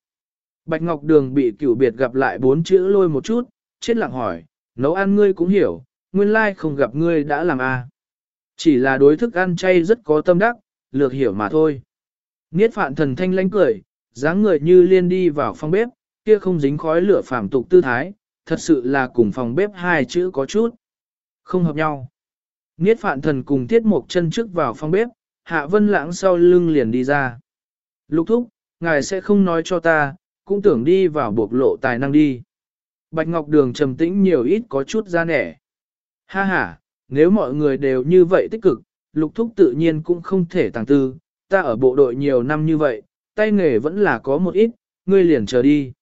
Bạch Ngọc Đường bị cựu biệt gặp lại bốn chữ lôi một chút, chết lặng hỏi, nấu ăn ngươi cũng hiểu, nguyên lai không gặp ngươi đã làm a à. Chỉ là đối thức ăn chay rất có tâm đắc, lược hiểu mà thôi. Niết phạn thần thanh lánh cười, dáng người như liên đi vào phòng bếp, kia không dính khói lửa phàm tục tư thái, thật sự là cùng phòng bếp hai chữ có chút. Không hợp nhau. Niết phạn thần cùng tiết một chân trước vào phòng bếp, hạ vân lãng sau lưng liền đi ra. Lục thúc, ngài sẽ không nói cho ta, cũng tưởng đi vào bộc lộ tài năng đi. Bạch Ngọc Đường trầm tĩnh nhiều ít có chút ra nẻ. Ha ha, nếu mọi người đều như vậy tích cực, lục thúc tự nhiên cũng không thể tàng tư, ta ở bộ đội nhiều năm như vậy, tay nghề vẫn là có một ít, ngươi liền chờ đi.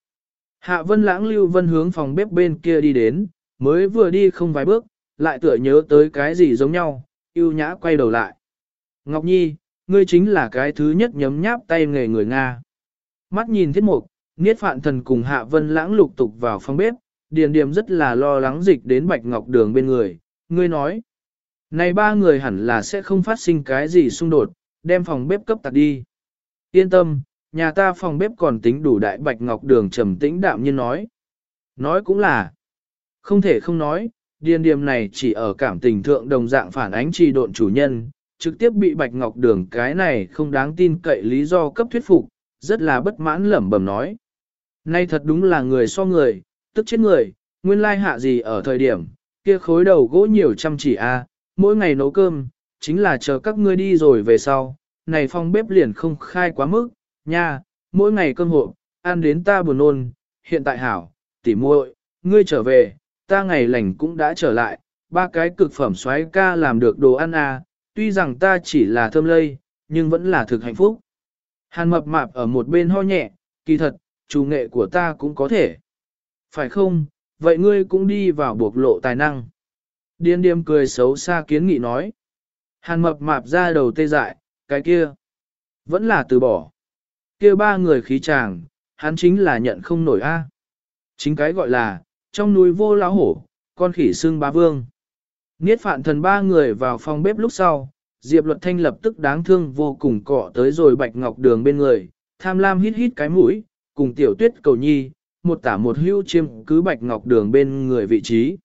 Hạ vân lãng lưu vân hướng phòng bếp bên kia đi đến, mới vừa đi không vài bước, lại tựa nhớ tới cái gì giống nhau, yêu nhã quay đầu lại. Ngọc Nhi, ngươi chính là cái thứ nhất nhấm nháp tay nghề người Nga. Mắt nhìn thiết mục, Niết Phạn Thần cùng Hạ Vân Lãng lục tục vào phòng bếp, Điền Điềm rất là lo lắng dịch đến Bạch Ngọc Đường bên người, ngươi nói. Này ba người hẳn là sẽ không phát sinh cái gì xung đột, đem phòng bếp cấp tạc đi. Yên tâm, nhà ta phòng bếp còn tính đủ đại Bạch Ngọc Đường trầm tĩnh đạm nhiên nói. Nói cũng là, không thể không nói, điên Điềm này chỉ ở cảm tình thượng đồng dạng phản ánh trì độn chủ nhân, trực tiếp bị Bạch Ngọc Đường cái này không đáng tin cậy lý do cấp thuyết phục, rất là bất mãn lẩm bẩm nói. Nay thật đúng là người so người, tức chết người, nguyên lai hạ gì ở thời điểm, kia khối đầu gỗ nhiều chăm chỉ a, mỗi ngày nấu cơm, chính là chờ các ngươi đi rồi về sau, này phong bếp liền không khai quá mức, nha, mỗi ngày cơm hộ, ăn đến ta buồn nôn, hiện tại hảo, tỉ muội, ngươi trở về, ta ngày lành cũng đã trở lại, ba cái cực phẩm xoáy ca làm được đồ ăn à tuy rằng ta chỉ là thơm lây, nhưng vẫn là thực hạnh phúc. Hàn mập mạp ở một bên ho nhẹ, kỳ thật, chủ nghệ của ta cũng có thể. Phải không, vậy ngươi cũng đi vào buộc lộ tài năng. Điên điềm cười xấu xa kiến nghị nói. Hàn mập mạp ra đầu tê dại, cái kia. Vẫn là từ bỏ kia ba người khí chàng, hắn chính là nhận không nổi a. Chính cái gọi là, trong núi vô lão hổ, con khỉ xương bá vương. Niết phạn thần ba người vào phòng bếp lúc sau, Diệp luật thanh lập tức đáng thương vô cùng cọ tới rồi bạch ngọc đường bên người, tham lam hít hít cái mũi, cùng tiểu tuyết cầu nhi, một tả một hưu chiêm cứ bạch ngọc đường bên người vị trí.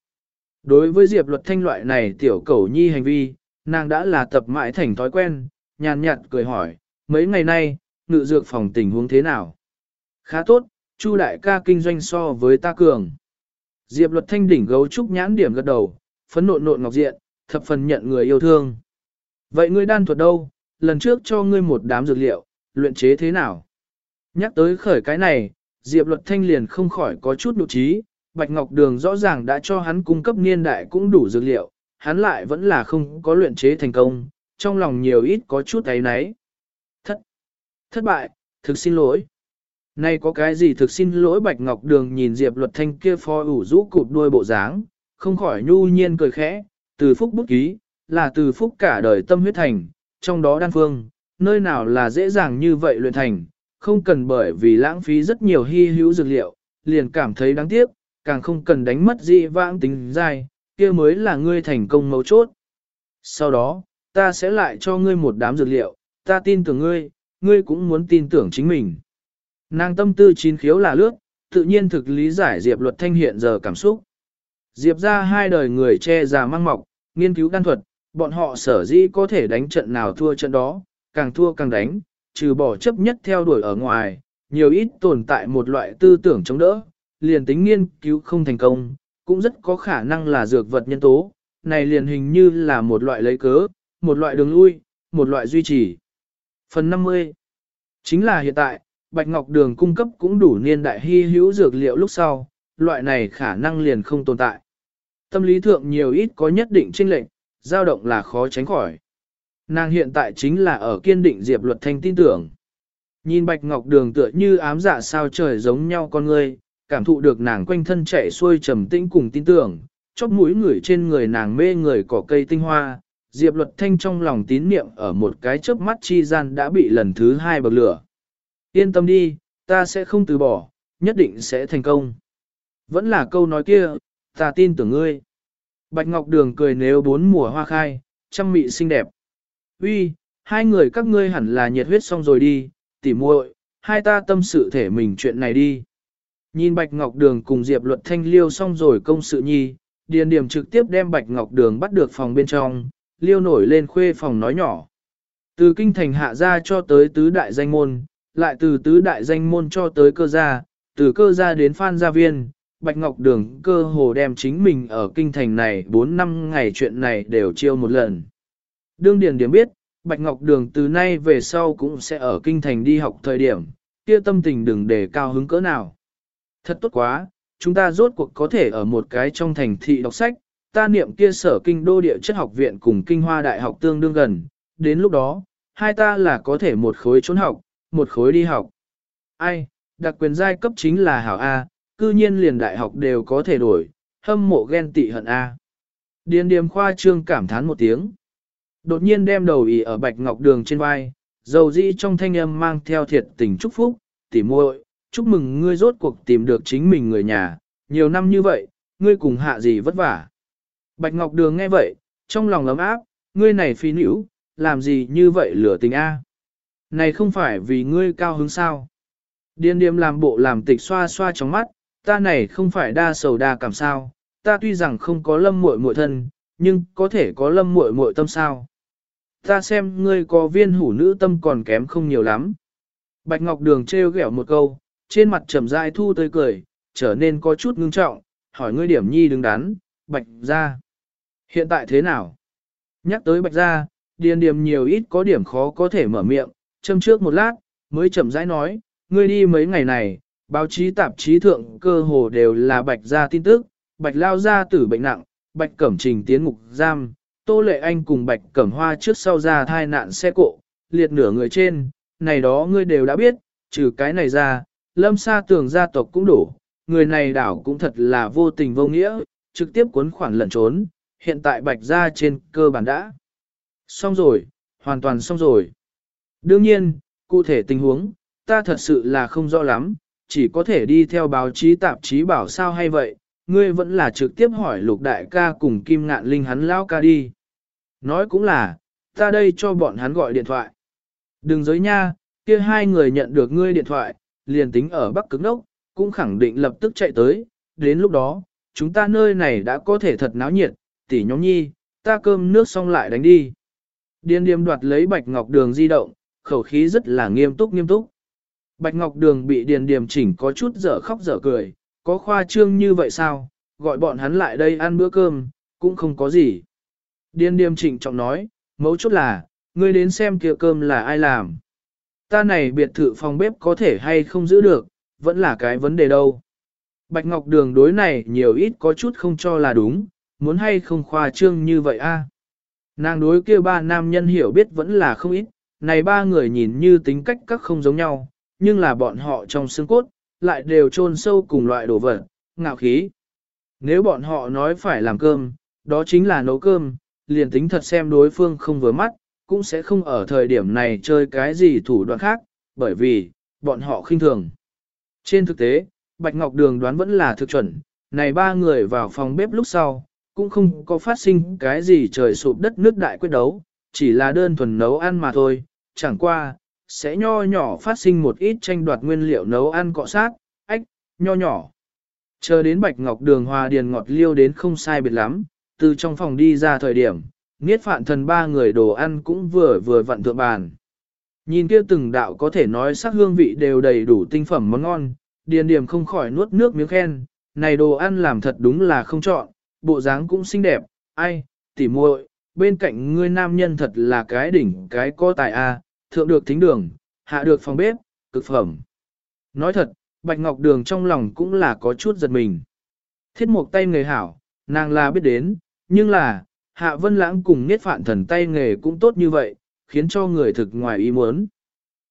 Đối với Diệp luật thanh loại này tiểu cầu nhi hành vi, nàng đã là tập mãi thành thói quen, nhàn nhạt cười hỏi, mấy ngày nay, ngự dược phòng tình huống thế nào? Khá tốt, Chu đại ca kinh doanh so với ta cường. Diệp luật thanh đỉnh gấu trúc nhãn điểm gật đầu, phấn nộn nộn ngọc diện, thập phần nhận người yêu thương. Vậy ngươi đan thuật đâu, lần trước cho ngươi một đám dược liệu, luyện chế thế nào? Nhắc tới khởi cái này, Diệp luật thanh liền không khỏi có chút nụ trí, Bạch Ngọc Đường rõ ràng đã cho hắn cung cấp niên đại cũng đủ dược liệu, hắn lại vẫn là không có luyện chế thành công, trong lòng nhiều ít có chút ấy náy. Thất, bại, thực xin lỗi. Nay có cái gì thực xin lỗi Bạch Ngọc Đường nhìn Diệp luật thanh kia phò ủ rũ cụp đuôi bộ dáng, không khỏi nhu nhiên cười khẽ, từ phúc bút ký, là từ phúc cả đời tâm huyết thành, trong đó đan phương, nơi nào là dễ dàng như vậy luyện thành, không cần bởi vì lãng phí rất nhiều hy hữu dược liệu, liền cảm thấy đáng tiếc, càng không cần đánh mất dị vãng tính dai, kia mới là ngươi thành công mấu chốt. Sau đó, ta sẽ lại cho ngươi một đám dược liệu, ta tin tưởng ngươi, ngươi cũng muốn tin tưởng chính mình. Nàng tâm tư chín khiếu là lướt, tự nhiên thực lý giải Diệp luật thanh hiện giờ cảm xúc. Diệp ra hai đời người che già mang mọc, nghiên cứu đan thuật, bọn họ sở dĩ có thể đánh trận nào thua trận đó, càng thua càng đánh, trừ bỏ chấp nhất theo đuổi ở ngoài, nhiều ít tồn tại một loại tư tưởng chống đỡ, liền tính nghiên cứu không thành công, cũng rất có khả năng là dược vật nhân tố, này liền hình như là một loại lấy cớ, một loại đường lui, một loại duy trì. Phần 50 Chính là hiện tại, Bạch Ngọc Đường cung cấp cũng đủ niên đại hy hữu dược liệu lúc sau, loại này khả năng liền không tồn tại. Tâm lý thượng nhiều ít có nhất định chênh lệnh, dao động là khó tránh khỏi. Nàng hiện tại chính là ở kiên định Diệp Luật Thanh tin tưởng. Nhìn Bạch Ngọc Đường tựa như ám dạ sao trời giống nhau con người, cảm thụ được nàng quanh thân chạy xuôi trầm tĩnh cùng tin tưởng, chóp mũi người trên người nàng mê người cỏ cây tinh hoa, Diệp Luật Thanh trong lòng tín niệm ở một cái chớp mắt chi gian đã bị lần thứ hai bậc lửa. Yên tâm đi, ta sẽ không từ bỏ, nhất định sẽ thành công. Vẫn là câu nói kia, ta tin tưởng ngươi. Bạch Ngọc Đường cười nếu bốn mùa hoa khai, trăm mị xinh đẹp. Uy, hai người các ngươi hẳn là nhiệt huyết xong rồi đi, tỉ muội, hai ta tâm sự thể mình chuyện này đi. Nhìn Bạch Ngọc Đường cùng Diệp Luật Thanh liêu xong rồi công sự nhi, Điền Điểm trực tiếp đem Bạch Ngọc Đường bắt được phòng bên trong, liêu nổi lên khuê phòng nói nhỏ. Từ kinh thành hạ ra cho tới tứ đại danh môn, lại từ tứ đại danh môn cho tới cơ gia, từ cơ gia đến phan gia viên, Bạch Ngọc Đường cơ hồ đem chính mình ở kinh thành này 4 năm ngày chuyện này đều chiêu một lần. Đương Điền Điểm biết, Bạch Ngọc Đường từ nay về sau cũng sẽ ở kinh thành đi học thời điểm, kia tâm tình đừng để cao hứng cỡ nào. Thật tốt quá, chúng ta rốt cuộc có thể ở một cái trong thành thị đọc sách, ta niệm kia sở kinh đô địa chất học viện cùng kinh hoa đại học tương đương gần, đến lúc đó, hai ta là có thể một khối trốn học, một khối đi học. Ai, đặc quyền giai cấp chính là hảo A, cư nhiên liền đại học đều có thể đổi, hâm mộ ghen tị hận A. Điền điềm khoa trương cảm thán một tiếng. Đột nhiên đem đầu ý ở bạch ngọc đường trên vai, dầu dĩ trong thanh âm mang theo thiệt tình chúc phúc, tỉ muội, chúc mừng ngươi rốt cuộc tìm được chính mình người nhà, nhiều năm như vậy, ngươi cùng hạ gì vất vả. Bạch Ngọc Đường nghe vậy, trong lòng ấm áp, ngươi này phi nữ, làm gì như vậy lửa tình a? Này không phải vì ngươi cao hứng sao? Điên điềm làm bộ làm tịch xoa xoa trong mắt, ta này không phải đa sầu đa cảm sao, ta tuy rằng không có lâm muội muội thân, nhưng có thể có lâm muội muội tâm sao. Ta xem ngươi có viên hủ nữ tâm còn kém không nhiều lắm. Bạch Ngọc Đường trêu ghẹo một câu, trên mặt trầm dại thu tươi cười, trở nên có chút ngưng trọng, hỏi ngươi điểm nhi đứng đắn, Bạch ra. Hiện tại thế nào? Nhắc tới Bạch gia, điền điềm nhiều ít có điểm khó có thể mở miệng, châm trước một lát, mới chậm rãi nói, ngươi đi mấy ngày này, báo chí tạp chí thượng cơ hồ đều là Bạch gia tin tức, Bạch lao gia tử bệnh nặng, Bạch cẩm trình tiến ngục giam, Tô Lệ Anh cùng Bạch Cẩm Hoa trước sau ra thai nạn xe cộ, liệt nửa người trên, này đó ngươi đều đã biết, trừ cái này ra, lâm sa tường gia tộc cũng đủ, người này đảo cũng thật là vô tình vô nghĩa, trực tiếp cuốn khoản lẩn trốn, hiện tại Bạch gia trên cơ bản đã. Xong rồi, hoàn toàn xong rồi. Đương nhiên, cụ thể tình huống, ta thật sự là không rõ lắm, chỉ có thể đi theo báo chí tạp chí bảo sao hay vậy, ngươi vẫn là trực tiếp hỏi lục đại ca cùng kim ngạn linh hắn lao ca đi. Nói cũng là, ta đây cho bọn hắn gọi điện thoại. Đừng giới nha, kia hai người nhận được ngươi điện thoại, liền tính ở Bắc Cực Đốc, cũng khẳng định lập tức chạy tới, đến lúc đó, chúng ta nơi này đã có thể thật náo nhiệt, tỷ nhóm nhi, ta cơm nước xong lại đánh đi. Điên điềm đoạt lấy Bạch Ngọc Đường di động, khẩu khí rất là nghiêm túc nghiêm túc. Bạch Ngọc Đường bị Điền Điềm chỉnh có chút dở khóc dở cười, có khoa trương như vậy sao, gọi bọn hắn lại đây ăn bữa cơm, cũng không có gì. Điền Điềm chỉnh trọng nói, mấu chốt là, ngươi đến xem kia cơm là ai làm. Ta này biệt thự phòng bếp có thể hay không giữ được, vẫn là cái vấn đề đâu. Bạch Ngọc Đường đối này nhiều ít có chút không cho là đúng, muốn hay không khoa trương như vậy a? Nàng đối kia ba nam nhân hiểu biết vẫn là không ít, này ba người nhìn như tính cách các không giống nhau, nhưng là bọn họ trong xương cốt, lại đều chôn sâu cùng loại đồ vật, ngạo khí. Nếu bọn họ nói phải làm cơm, đó chính là nấu cơm, liền tính thật xem đối phương không vừa mắt, cũng sẽ không ở thời điểm này chơi cái gì thủ đoạn khác, bởi vì, bọn họ khinh thường. Trên thực tế, Bạch Ngọc Đường đoán vẫn là thực chuẩn, này ba người vào phòng bếp lúc sau, cũng không có phát sinh cái gì trời sụp đất nước đại quyết đấu, chỉ là đơn thuần nấu ăn mà thôi, chẳng qua, sẽ nho nhỏ phát sinh một ít tranh đoạt nguyên liệu nấu ăn cọ sát, ách, nho nhỏ. Chờ đến Bạch Ngọc Đường hòa điền ngọt liêu đến không sai biệt lắm, từ trong phòng đi ra thời điểm, Niết phạn thần ba người đồ ăn cũng vừa vừa vặn thượng bàn. Nhìn kia từng đạo có thể nói sắc hương vị đều đầy đủ tinh phẩm món ngon, điền điểm không khỏi nuốt nước miếng khen, này đồ ăn làm thật đúng là không chọn, bộ dáng cũng xinh đẹp, ai, tỉ muội, bên cạnh ngươi nam nhân thật là cái đỉnh cái có tài a, thượng được thính đường, hạ được phòng bếp, cực phẩm. Nói thật, Bạch Ngọc Đường trong lòng cũng là có chút giật mình. Thiết mục tay nghề hảo, nàng là biết đến, nhưng là, Hạ Vân Lãng cùng Niết Phạn Thần tay nghề cũng tốt như vậy, khiến cho người thực ngoài ý muốn.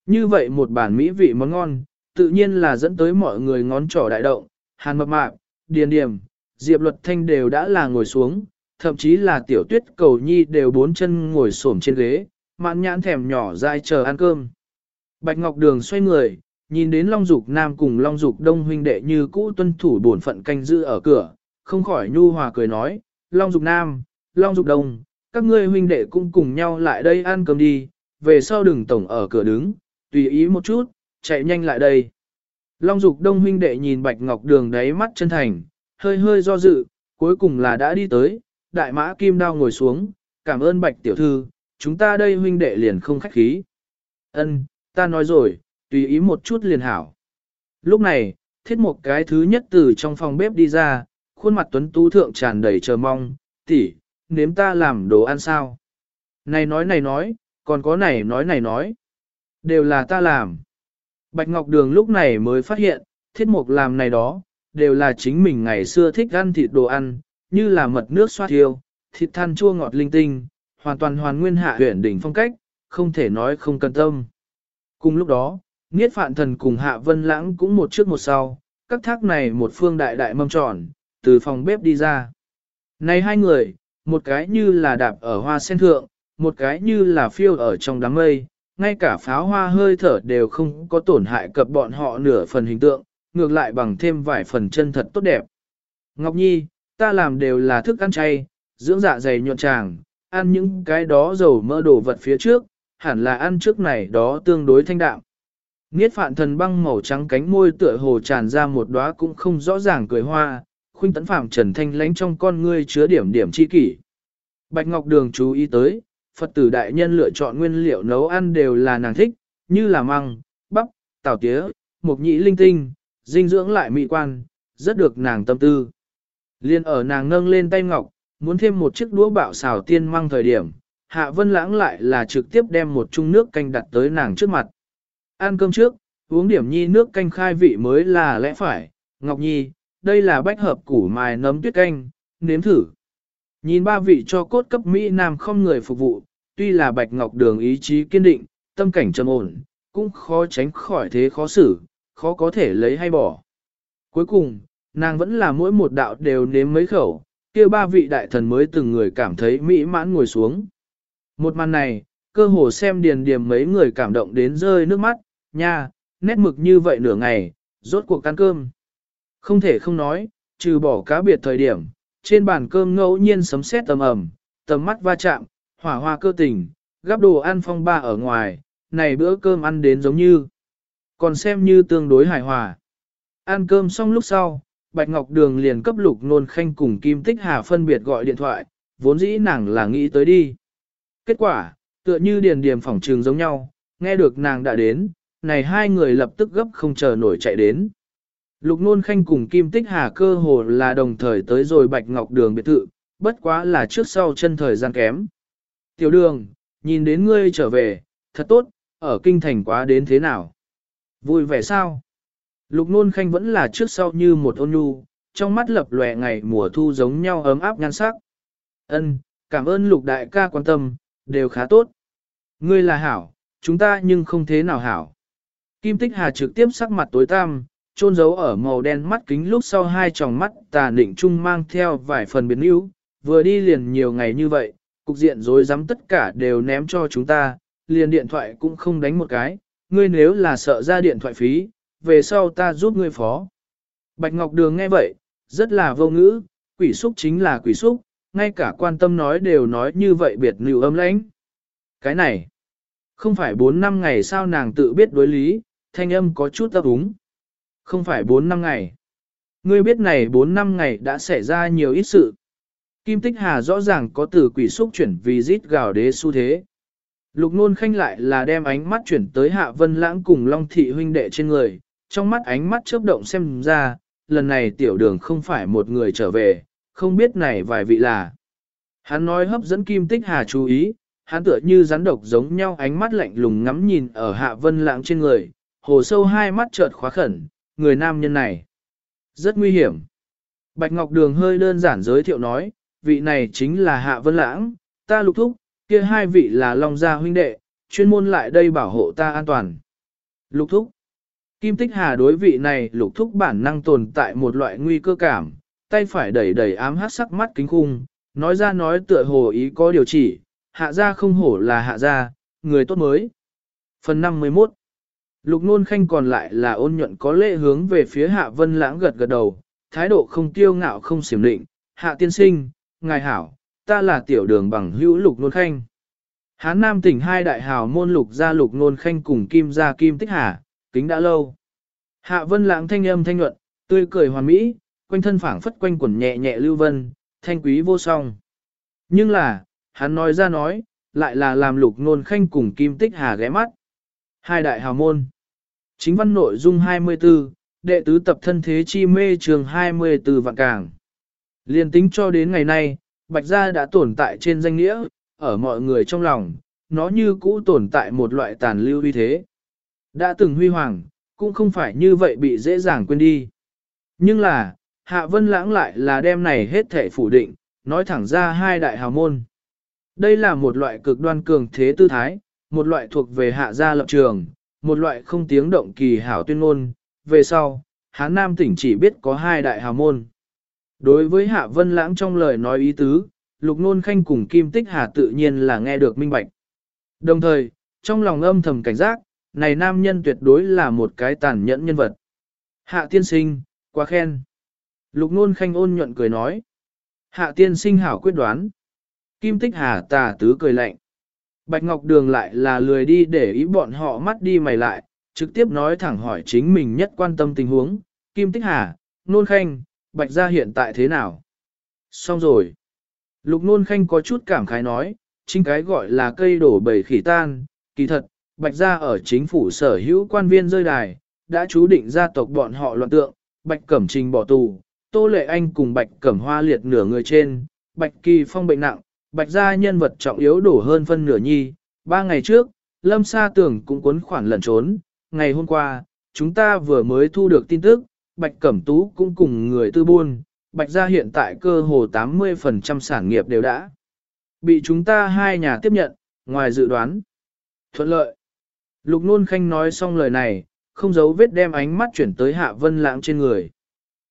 Như vậy một bản mỹ vị món ngon, tự nhiên là dẫn tới mọi người ngón trỏ đại động, Hàn Mập Mạp, Điền điểm. Diệp Luật Thanh đều đã là ngồi xuống, thậm chí là tiểu tuyết cầu nhi đều bốn chân ngồi xổm trên ghế, mạn nhãn thèm nhỏ dai chờ ăn cơm. Bạch Ngọc Đường xoay người, nhìn đến Long Dục Nam cùng Long Dục Đông huynh đệ như cũ tuân thủ bổn phận canh giữ ở cửa, không khỏi nhu hòa cười nói, Long Dục Nam, Long Dục Đông, các ngươi huynh đệ cũng cùng nhau lại đây ăn cơm đi, về sau đừng tổng ở cửa đứng, tùy ý một chút, chạy nhanh lại đây. Long Dục Đông huynh đệ nhìn Bạch Ngọc Đường đáy mắt chân thành, hơi hơi do dự, cuối cùng là đã đi tới, đại mã kim đao ngồi xuống, cảm ơn Bạch tiểu thư, chúng ta đây huynh đệ liền không khách khí. Ân, ta nói rồi, tùy ý một chút liền hảo. Lúc này, thiết một cái thứ nhất từ trong phòng bếp đi ra, khuôn mặt tuấn tú thượng tràn đầy chờ mong, tỷ, nếm ta làm đồ ăn sao. Này nói này nói, còn có này nói này nói. Đều là ta làm. Bạch Ngọc Đường lúc này mới phát hiện, thiết mục làm này đó, đều là chính mình ngày xưa thích ăn thịt đồ ăn, như là mật nước xoa thiêu, thịt than chua ngọt linh tinh, hoàn toàn hoàn nguyên hạ huyện đỉnh phong cách, không thể nói không cần tâm. Cùng lúc đó, Niết Phạn Thần cùng Hạ Vân Lãng cũng một trước một sau, các thác này một phương đại đại mâm tròn, từ phòng bếp đi ra. Này hai người, một cái như là đạp ở hoa sen thượng, một cái như là phiêu ở trong đám mây, ngay cả pháo hoa hơi thở đều không có tổn hại cập bọn họ nửa phần hình tượng, ngược lại bằng thêm vài phần chân thật tốt đẹp. Ngọc Nhi, ta làm đều là thức ăn chay, dưỡng dạ dày nhuận tràng, ăn những cái đó dầu mỡ đồ vật phía trước, hẳn là ăn trước này đó tương đối thanh đạm. Niết phạn thần băng màu trắng cánh môi tựa hồ tràn ra một đóa cũng không rõ ràng cười hoa, khuynh tấn phạm trần thanh lánh trong con ngươi chứa điểm điểm chi kỷ. Bạch Ngọc Đường chú ý tới, Phật tử đại nhân lựa chọn nguyên liệu nấu ăn đều là nàng thích, như là măng, bắp, tảo tía, mộc nhĩ linh tinh, dinh dưỡng lại mỹ quan, rất được nàng tâm tư. Liên ở nàng nâng lên tay ngọc, muốn thêm một chiếc đũa bạo xào tiên măng thời điểm, Hạ Vân Lãng lại là trực tiếp đem một chung nước canh đặt tới nàng trước mặt. Ăn cơm trước, uống điểm nhi nước canh khai vị mới là lẽ phải, Ngọc Nhi, đây là bách hợp củ mài nấm tuyết canh, nếm thử. Nhìn ba vị cho cốt cấp Mỹ Nam không người phục vụ, tuy là Bạch Ngọc Đường ý chí kiên định, tâm cảnh trầm ổn, cũng khó tránh khỏi thế khó xử, khó có thể lấy hay bỏ. Cuối cùng, nàng vẫn là mỗi một đạo đều nếm mấy khẩu, kia ba vị đại thần mới từng người cảm thấy mỹ mãn ngồi xuống. Một màn này, cơ hồ xem điền điểm mấy người cảm động đến rơi nước mắt, nha, nét mực như vậy nửa ngày, rốt cuộc ăn cơm. Không thể không nói, trừ bỏ cá biệt thời điểm, trên bàn cơm ngẫu nhiên sấm sét tầm ẩm, tầm mắt va chạm, hỏa hoa cơ tình, gắp đồ ăn phong ba ở ngoài, này bữa cơm ăn đến giống như, còn xem như tương đối hài hòa. Ăn cơm xong lúc sau, Bạch Ngọc Đường liền cấp lục nôn khanh cùng Kim Tích Hà phân biệt gọi điện thoại, vốn dĩ nàng là nghĩ tới đi. Kết quả, tựa như điền điểm phỏng trường giống nhau, nghe được nàng đã đến, này hai người lập tức gấp không chờ nổi chạy đến. Lục nôn khanh cùng Kim Tích Hà cơ hồ là đồng thời tới rồi Bạch Ngọc Đường biệt thự, bất quá là trước sau chân thời gian kém. Tiểu đường, nhìn đến ngươi trở về, thật tốt, ở kinh thành quá đến thế nào? Vui vẻ sao? Lục nôn khanh vẫn là trước sau như một ôn nhu, trong mắt lập lòe ngày mùa thu giống nhau ấm áp nhan sắc. Ân, cảm ơn lục đại ca quan tâm, đều khá tốt. Ngươi là hảo, chúng ta nhưng không thế nào hảo. Kim Tích Hà trực tiếp sắc mặt tối tăm, trôn giấu ở màu đen mắt kính lúc sau hai tròng mắt tà định trung mang theo vài phần biến yếu, vừa đi liền nhiều ngày như vậy, cục diện rối rắm tất cả đều ném cho chúng ta, liền điện thoại cũng không đánh một cái, ngươi nếu là sợ ra điện thoại phí, về sau ta giúp ngươi phó. Bạch Ngọc Đường nghe vậy, rất là vô ngữ, quỷ xúc chính là quỷ xúc, ngay cả quan tâm nói đều nói như vậy biệt lưu âm lãnh. Cái này, không phải 4 năm ngày sao nàng tự biết đối lý, thanh âm có chút ấp úng. Không phải 4 năm ngày. Ngươi biết này 4 năm ngày đã xảy ra nhiều ít sự. Kim Tích Hà rõ ràng có từ quỷ xúc chuyển vì rít gào đế xu thế. Lục nôn khanh lại là đem ánh mắt chuyển tới Hạ Vân Lãng cùng Long Thị huynh đệ trên người, trong mắt ánh mắt chớp động xem ra, lần này tiểu đường không phải một người trở về, không biết này vài vị là. Hắn nói hấp dẫn Kim Tích Hà chú ý, hắn tựa như rắn độc giống nhau ánh mắt lạnh lùng ngắm nhìn ở hạ vân lãng trên người, hồ sâu hai mắt chợt khóa khẩn, người nam nhân này. Rất nguy hiểm. Bạch Ngọc Đường hơi đơn giản giới thiệu nói, vị này chính là Hạ Vân Lãng, ta lục thúc, kia hai vị là Long Gia huynh đệ, chuyên môn lại đây bảo hộ ta an toàn. Lục thúc. Kim Tích Hà đối vị này lục thúc bản năng tồn tại một loại nguy cơ cảm, tay phải đẩy đẩy ám hát sắc mắt kính khung, nói ra nói tựa hồ ý có điều chỉ, hạ gia không hổ là hạ gia, người tốt mới. Phần 51 Lục nôn khanh còn lại là ôn nhuận có lễ hướng về phía hạ vân lãng gật gật đầu, thái độ không tiêu ngạo không xiểm định, hạ tiên sinh, ngài hảo, ta là tiểu đường bằng hữu lục nôn khanh. Hán Nam tỉnh hai đại hào môn lục gia lục nôn khanh cùng kim gia kim tích hà, kính đã lâu. Hạ vân lãng thanh âm thanh nhuận, tươi cười hoàn mỹ, quanh thân phảng phất quanh quần nhẹ nhẹ lưu vân, thanh quý vô song. Nhưng là, hắn nói ra nói, lại là làm lục nôn khanh cùng kim tích hà ghé mắt. Hai đại hào môn. Chính văn nội dung 24, đệ tứ tập thân thế chi mê trường 24 vạn càng. Liên tính cho đến ngày nay, Bạch Gia đã tồn tại trên danh nghĩa, ở mọi người trong lòng, nó như cũ tồn tại một loại tàn lưu uy thế. Đã từng huy hoàng, cũng không phải như vậy bị dễ dàng quên đi. Nhưng là, Hạ Vân Lãng lại là đem này hết thể phủ định, nói thẳng ra hai đại hào môn. Đây là một loại cực đoan cường thế tư thái, một loại thuộc về hạ gia lập trường, một loại không tiếng động kỳ hảo tuyên ngôn. Về sau, Hán Nam tỉnh chỉ biết có hai đại hào môn. Đối với Hạ Vân Lãng trong lời nói ý tứ, Lục Nôn Khanh cùng Kim Tích Hà tự nhiên là nghe được minh bạch. Đồng thời, trong lòng âm thầm cảnh giác, này nam nhân tuyệt đối là một cái tàn nhẫn nhân vật. Hạ tiên sinh, quá khen. Lục Nôn Khanh ôn nhuận cười nói. Hạ tiên sinh hảo quyết đoán. Kim Tích Hà tà tứ cười lạnh. Bạch Ngọc Đường lại là lười đi để ý bọn họ mắt đi mày lại, trực tiếp nói thẳng hỏi chính mình nhất quan tâm tình huống. Kim Tích Hà, Nôn Khanh, Bạch gia hiện tại thế nào? Xong rồi. Lục Nôn Khanh có chút cảm khái nói, chính cái gọi là cây đổ bầy khỉ tan, kỳ thật, Bạch gia ở chính phủ sở hữu quan viên rơi đài, đã chú định gia tộc bọn họ loạn tượng, Bạch Cẩm Trình bỏ tù, Tô Lệ Anh cùng Bạch Cẩm Hoa liệt nửa người trên, Bạch Kỳ Phong bệnh nặng, Bạch gia nhân vật trọng yếu đổ hơn phân nửa nhi. Ba ngày trước, Lâm Sa Tưởng cũng cuốn khoản lẩn trốn. Ngày hôm qua, chúng ta vừa mới thu được tin tức, Bạch Cẩm Tú cũng cùng người tư buôn. Bạch gia hiện tại cơ hồ 80% sản nghiệp đều đã bị chúng ta hai nhà tiếp nhận, ngoài dự đoán. Thuận lợi. Lục Nôn Khanh nói xong lời này, không giấu vết đem ánh mắt chuyển tới Hạ Vân Lãng trên người.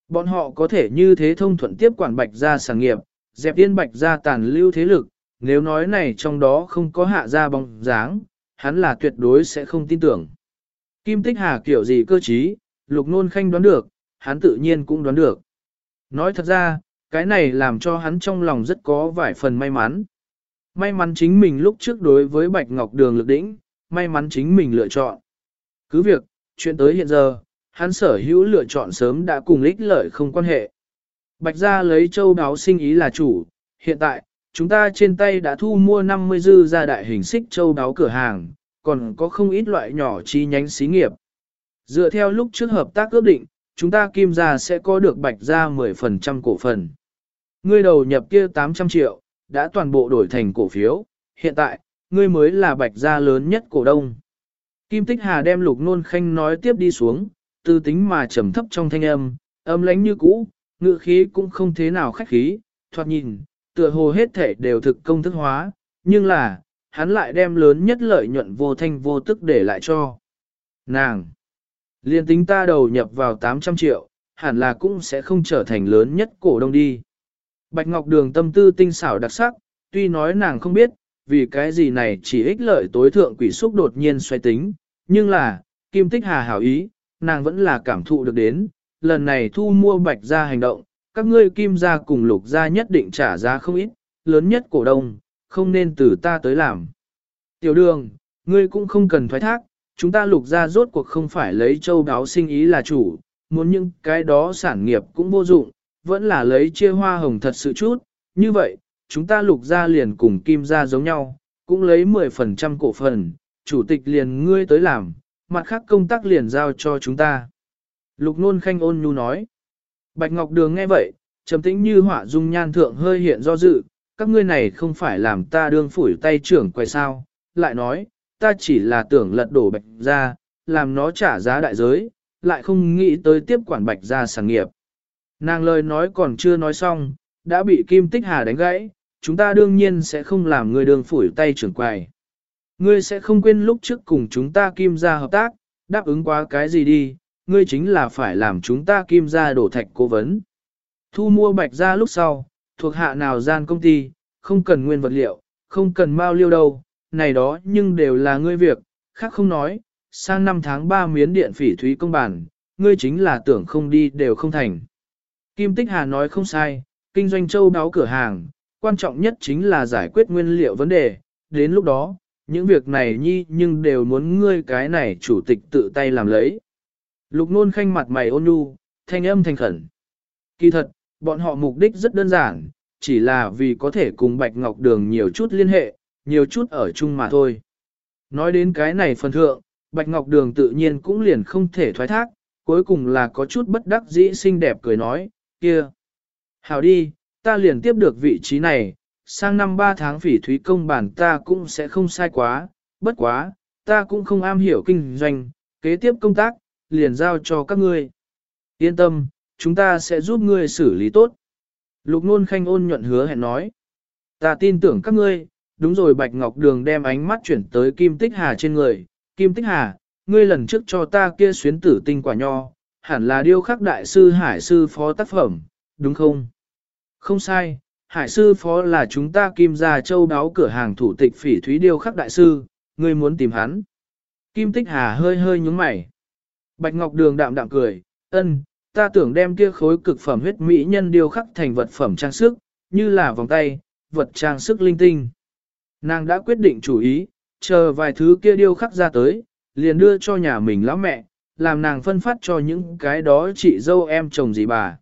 Bọn họ có thể như thế thông thuận tiếp quản Bạch gia sản nghiệp, dẹp tiên bạch gia tàn lưu thế lực, nếu nói này trong đó không có hạ gia bóng dáng, hắn là tuyệt đối sẽ không tin tưởng. Kim Tích Hà kiểu gì cơ trí, lục nôn khanh đoán được, hắn tự nhiên cũng đoán được. Nói thật ra, cái này làm cho hắn trong lòng rất có vài phần may mắn. May mắn chính mình lúc trước đối với Bạch Ngọc Đường lực đỉnh, may mắn chính mình lựa chọn. Cứ việc, chuyện tới hiện giờ, hắn sở hữu lựa chọn sớm đã cùng ích lợi không quan hệ. Bạch gia lấy châu đáo sinh ý là chủ, hiện tại, chúng ta trên tay đã thu mua 50 dư gia đại hình xích châu đáo cửa hàng, còn có không ít loại nhỏ chi nhánh xí nghiệp. Dựa theo lúc trước hợp tác ước định, chúng ta kim gia sẽ có được bạch gia 10% cổ phần. Ngươi đầu nhập kia 800 triệu, đã toàn bộ đổi thành cổ phiếu, hiện tại, ngươi mới là bạch gia lớn nhất cổ đông. Kim Tích Hà đem lục nôn khanh nói tiếp đi xuống, tư tính mà trầm thấp trong thanh âm, âm lãnh như cũ, ngựa khí cũng không thế nào khách khí, thoạt nhìn, tựa hồ hết thể đều thực công thức hóa, nhưng là, hắn lại đem lớn nhất lợi nhuận vô thanh vô tức để lại cho. Nàng! Liên tính ta đầu nhập vào 800 triệu, hẳn là cũng sẽ không trở thành lớn nhất cổ đông đi. Bạch Ngọc Đường tâm tư tinh xảo đặc sắc, tuy nói nàng không biết, vì cái gì này chỉ ích lợi tối thượng quỷ xúc đột nhiên xoay tính, nhưng là, Kim Tích Hà hảo ý, nàng vẫn là cảm thụ được đến, lần này thu mua bạch gia hành động, các ngươi kim gia cùng lục gia nhất định trả giá không ít, lớn nhất cổ đông, không nên từ ta tới làm. Tiểu đường, ngươi cũng không cần thoái thác, chúng ta lục ra rốt cuộc không phải lấy châu đáo sinh ý là chủ, muốn những cái đó sản nghiệp cũng vô dụng, vẫn là lấy chia hoa hồng thật sự chút, như vậy, chúng ta lục ra liền cùng kim ra giống nhau, cũng lấy 10% cổ phần, chủ tịch liền ngươi tới làm, mặt khác công tác liền giao cho chúng ta. Lục nôn khanh ôn nhu nói. Bạch Ngọc Đường nghe vậy, trầm tĩnh như hỏa dung nhan thượng hơi hiện do dự, các ngươi này không phải làm ta đương phủi tay trưởng quay sao, lại nói, ta chỉ là tưởng lật đổ bạch ra, làm nó trả giá đại giới, lại không nghĩ tới tiếp quản bạch ra sản nghiệp. Nàng lời nói còn chưa nói xong, đã bị Kim Tích Hà đánh gãy, chúng ta đương nhiên sẽ không làm người đường phủi tay trưởng quầy. Ngươi sẽ không quên lúc trước cùng chúng ta Kim ra hợp tác, đáp ứng quá cái gì đi, ngươi chính là phải làm chúng ta Kim ra đổ thạch cố vấn. Thu mua bạch ra lúc sau, thuộc hạ nào gian công ty, không cần nguyên vật liệu, không cần mao liêu đâu, này đó nhưng đều là ngươi việc, khác không nói, sang năm tháng 3 miến điện phỉ thúy công bản, ngươi chính là tưởng không đi đều không thành. Kim Tích Hà nói không sai, kinh doanh châu đáo cửa hàng, quan trọng nhất chính là giải quyết nguyên liệu vấn đề, đến lúc đó, những việc này nhi nhưng đều muốn ngươi cái này chủ tịch tự tay làm lấy. Lục nôn khanh mặt mày ôn nhu, thanh âm thành khẩn. Kỳ thật, bọn họ mục đích rất đơn giản, chỉ là vì có thể cùng Bạch Ngọc Đường nhiều chút liên hệ, nhiều chút ở chung mà thôi. Nói đến cái này phần thượng, Bạch Ngọc Đường tự nhiên cũng liền không thể thoái thác, cuối cùng là có chút bất đắc dĩ xinh đẹp cười nói, kia. Hảo đi, ta liền tiếp được vị trí này, sang năm 3 tháng phỉ thúy công bản ta cũng sẽ không sai quá, bất quá, ta cũng không am hiểu kinh doanh, kế tiếp công tác, liền giao cho các ngươi. Yên tâm, chúng ta sẽ giúp ngươi xử lý tốt. Lục nôn khanh ôn nhuận hứa hẹn nói. Ta tin tưởng các ngươi, đúng rồi Bạch Ngọc Đường đem ánh mắt chuyển tới Kim Tích Hà trên người. Kim Tích Hà, ngươi lần trước cho ta kia xuyến tử tinh quả nho, hẳn là điêu khắc đại sư hải sư phó tác phẩm, đúng không? Không sai, hải sư phó là chúng ta Kim Gia Châu đáo cửa hàng thủ tịch phỉ thúy điêu khắc đại sư, ngươi muốn tìm hắn. Kim Tích Hà hơi hơi nhúng mày. Bạch Ngọc Đường đạm đạm cười, ân, ta tưởng đem kia khối cực phẩm huyết mỹ nhân điêu khắc thành vật phẩm trang sức, như là vòng tay, vật trang sức linh tinh. Nàng đã quyết định chủ ý, chờ vài thứ kia điêu khắc ra tới, liền đưa cho nhà mình lão mẹ, làm nàng phân phát cho những cái đó chị dâu em chồng gì bà.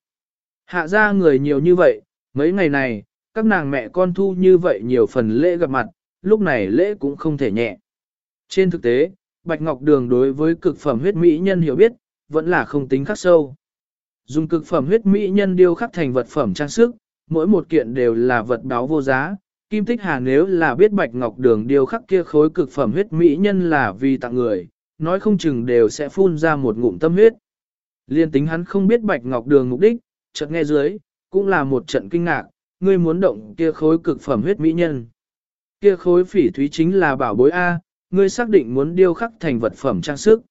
Hạ ra người nhiều như vậy, mấy ngày này, các nàng mẹ con thu như vậy nhiều phần lễ gặp mặt, lúc này lễ cũng không thể nhẹ. Trên thực tế, Bạch Ngọc Đường đối với cực phẩm huyết mỹ nhân hiểu biết, vẫn là không tính khắc sâu. Dùng cực phẩm huyết mỹ nhân điêu khắc thành vật phẩm trang sức, mỗi một kiện đều là vật báo vô giá. Kim Tích Hà nếu là biết Bạch Ngọc Đường điều khắc kia khối cực phẩm huyết mỹ nhân là vì tặng người, nói không chừng đều sẽ phun ra một ngụm tâm huyết. Liên tính hắn không biết Bạch Ngọc Đường mục đích, chợt nghe dưới, cũng là một trận kinh ngạc, ngươi muốn động kia khối cực phẩm huyết mỹ nhân. Kia khối phỉ thúy chính là bảo bối A, ngươi xác định muốn điêu khắc thành vật phẩm trang sức.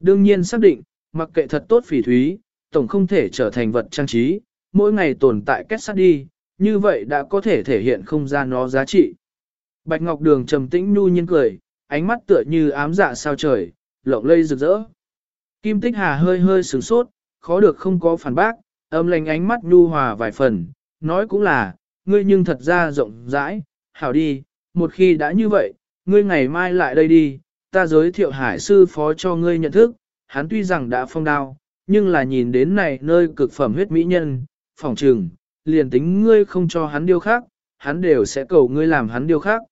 Đương nhiên xác định, mặc kệ thật tốt phỉ thúy, tổng không thể trở thành vật trang trí, mỗi ngày tồn tại kết sát đi, như vậy đã có thể thể hiện không ra nó giá trị. Bạch Ngọc Đường trầm tĩnh nhu nhiên cười, ánh mắt tựa như ám dạ sao trời, lộng lây rực rỡ. Kim Tích Hà hơi hơi sửng sốt, khó được không có phản bác, âm lành ánh mắt nhu hòa vài phần, nói cũng là, ngươi nhưng thật ra rộng rãi, hảo đi, một khi đã như vậy, ngươi ngày mai lại đây đi, ta giới thiệu hải sư phó cho ngươi nhận thức, hắn tuy rằng đã phong đao, nhưng là nhìn đến này nơi cực phẩm huyết mỹ nhân, phỏng trừng, liền tính ngươi không cho hắn điều khác, hắn đều sẽ cầu ngươi làm hắn điều khác.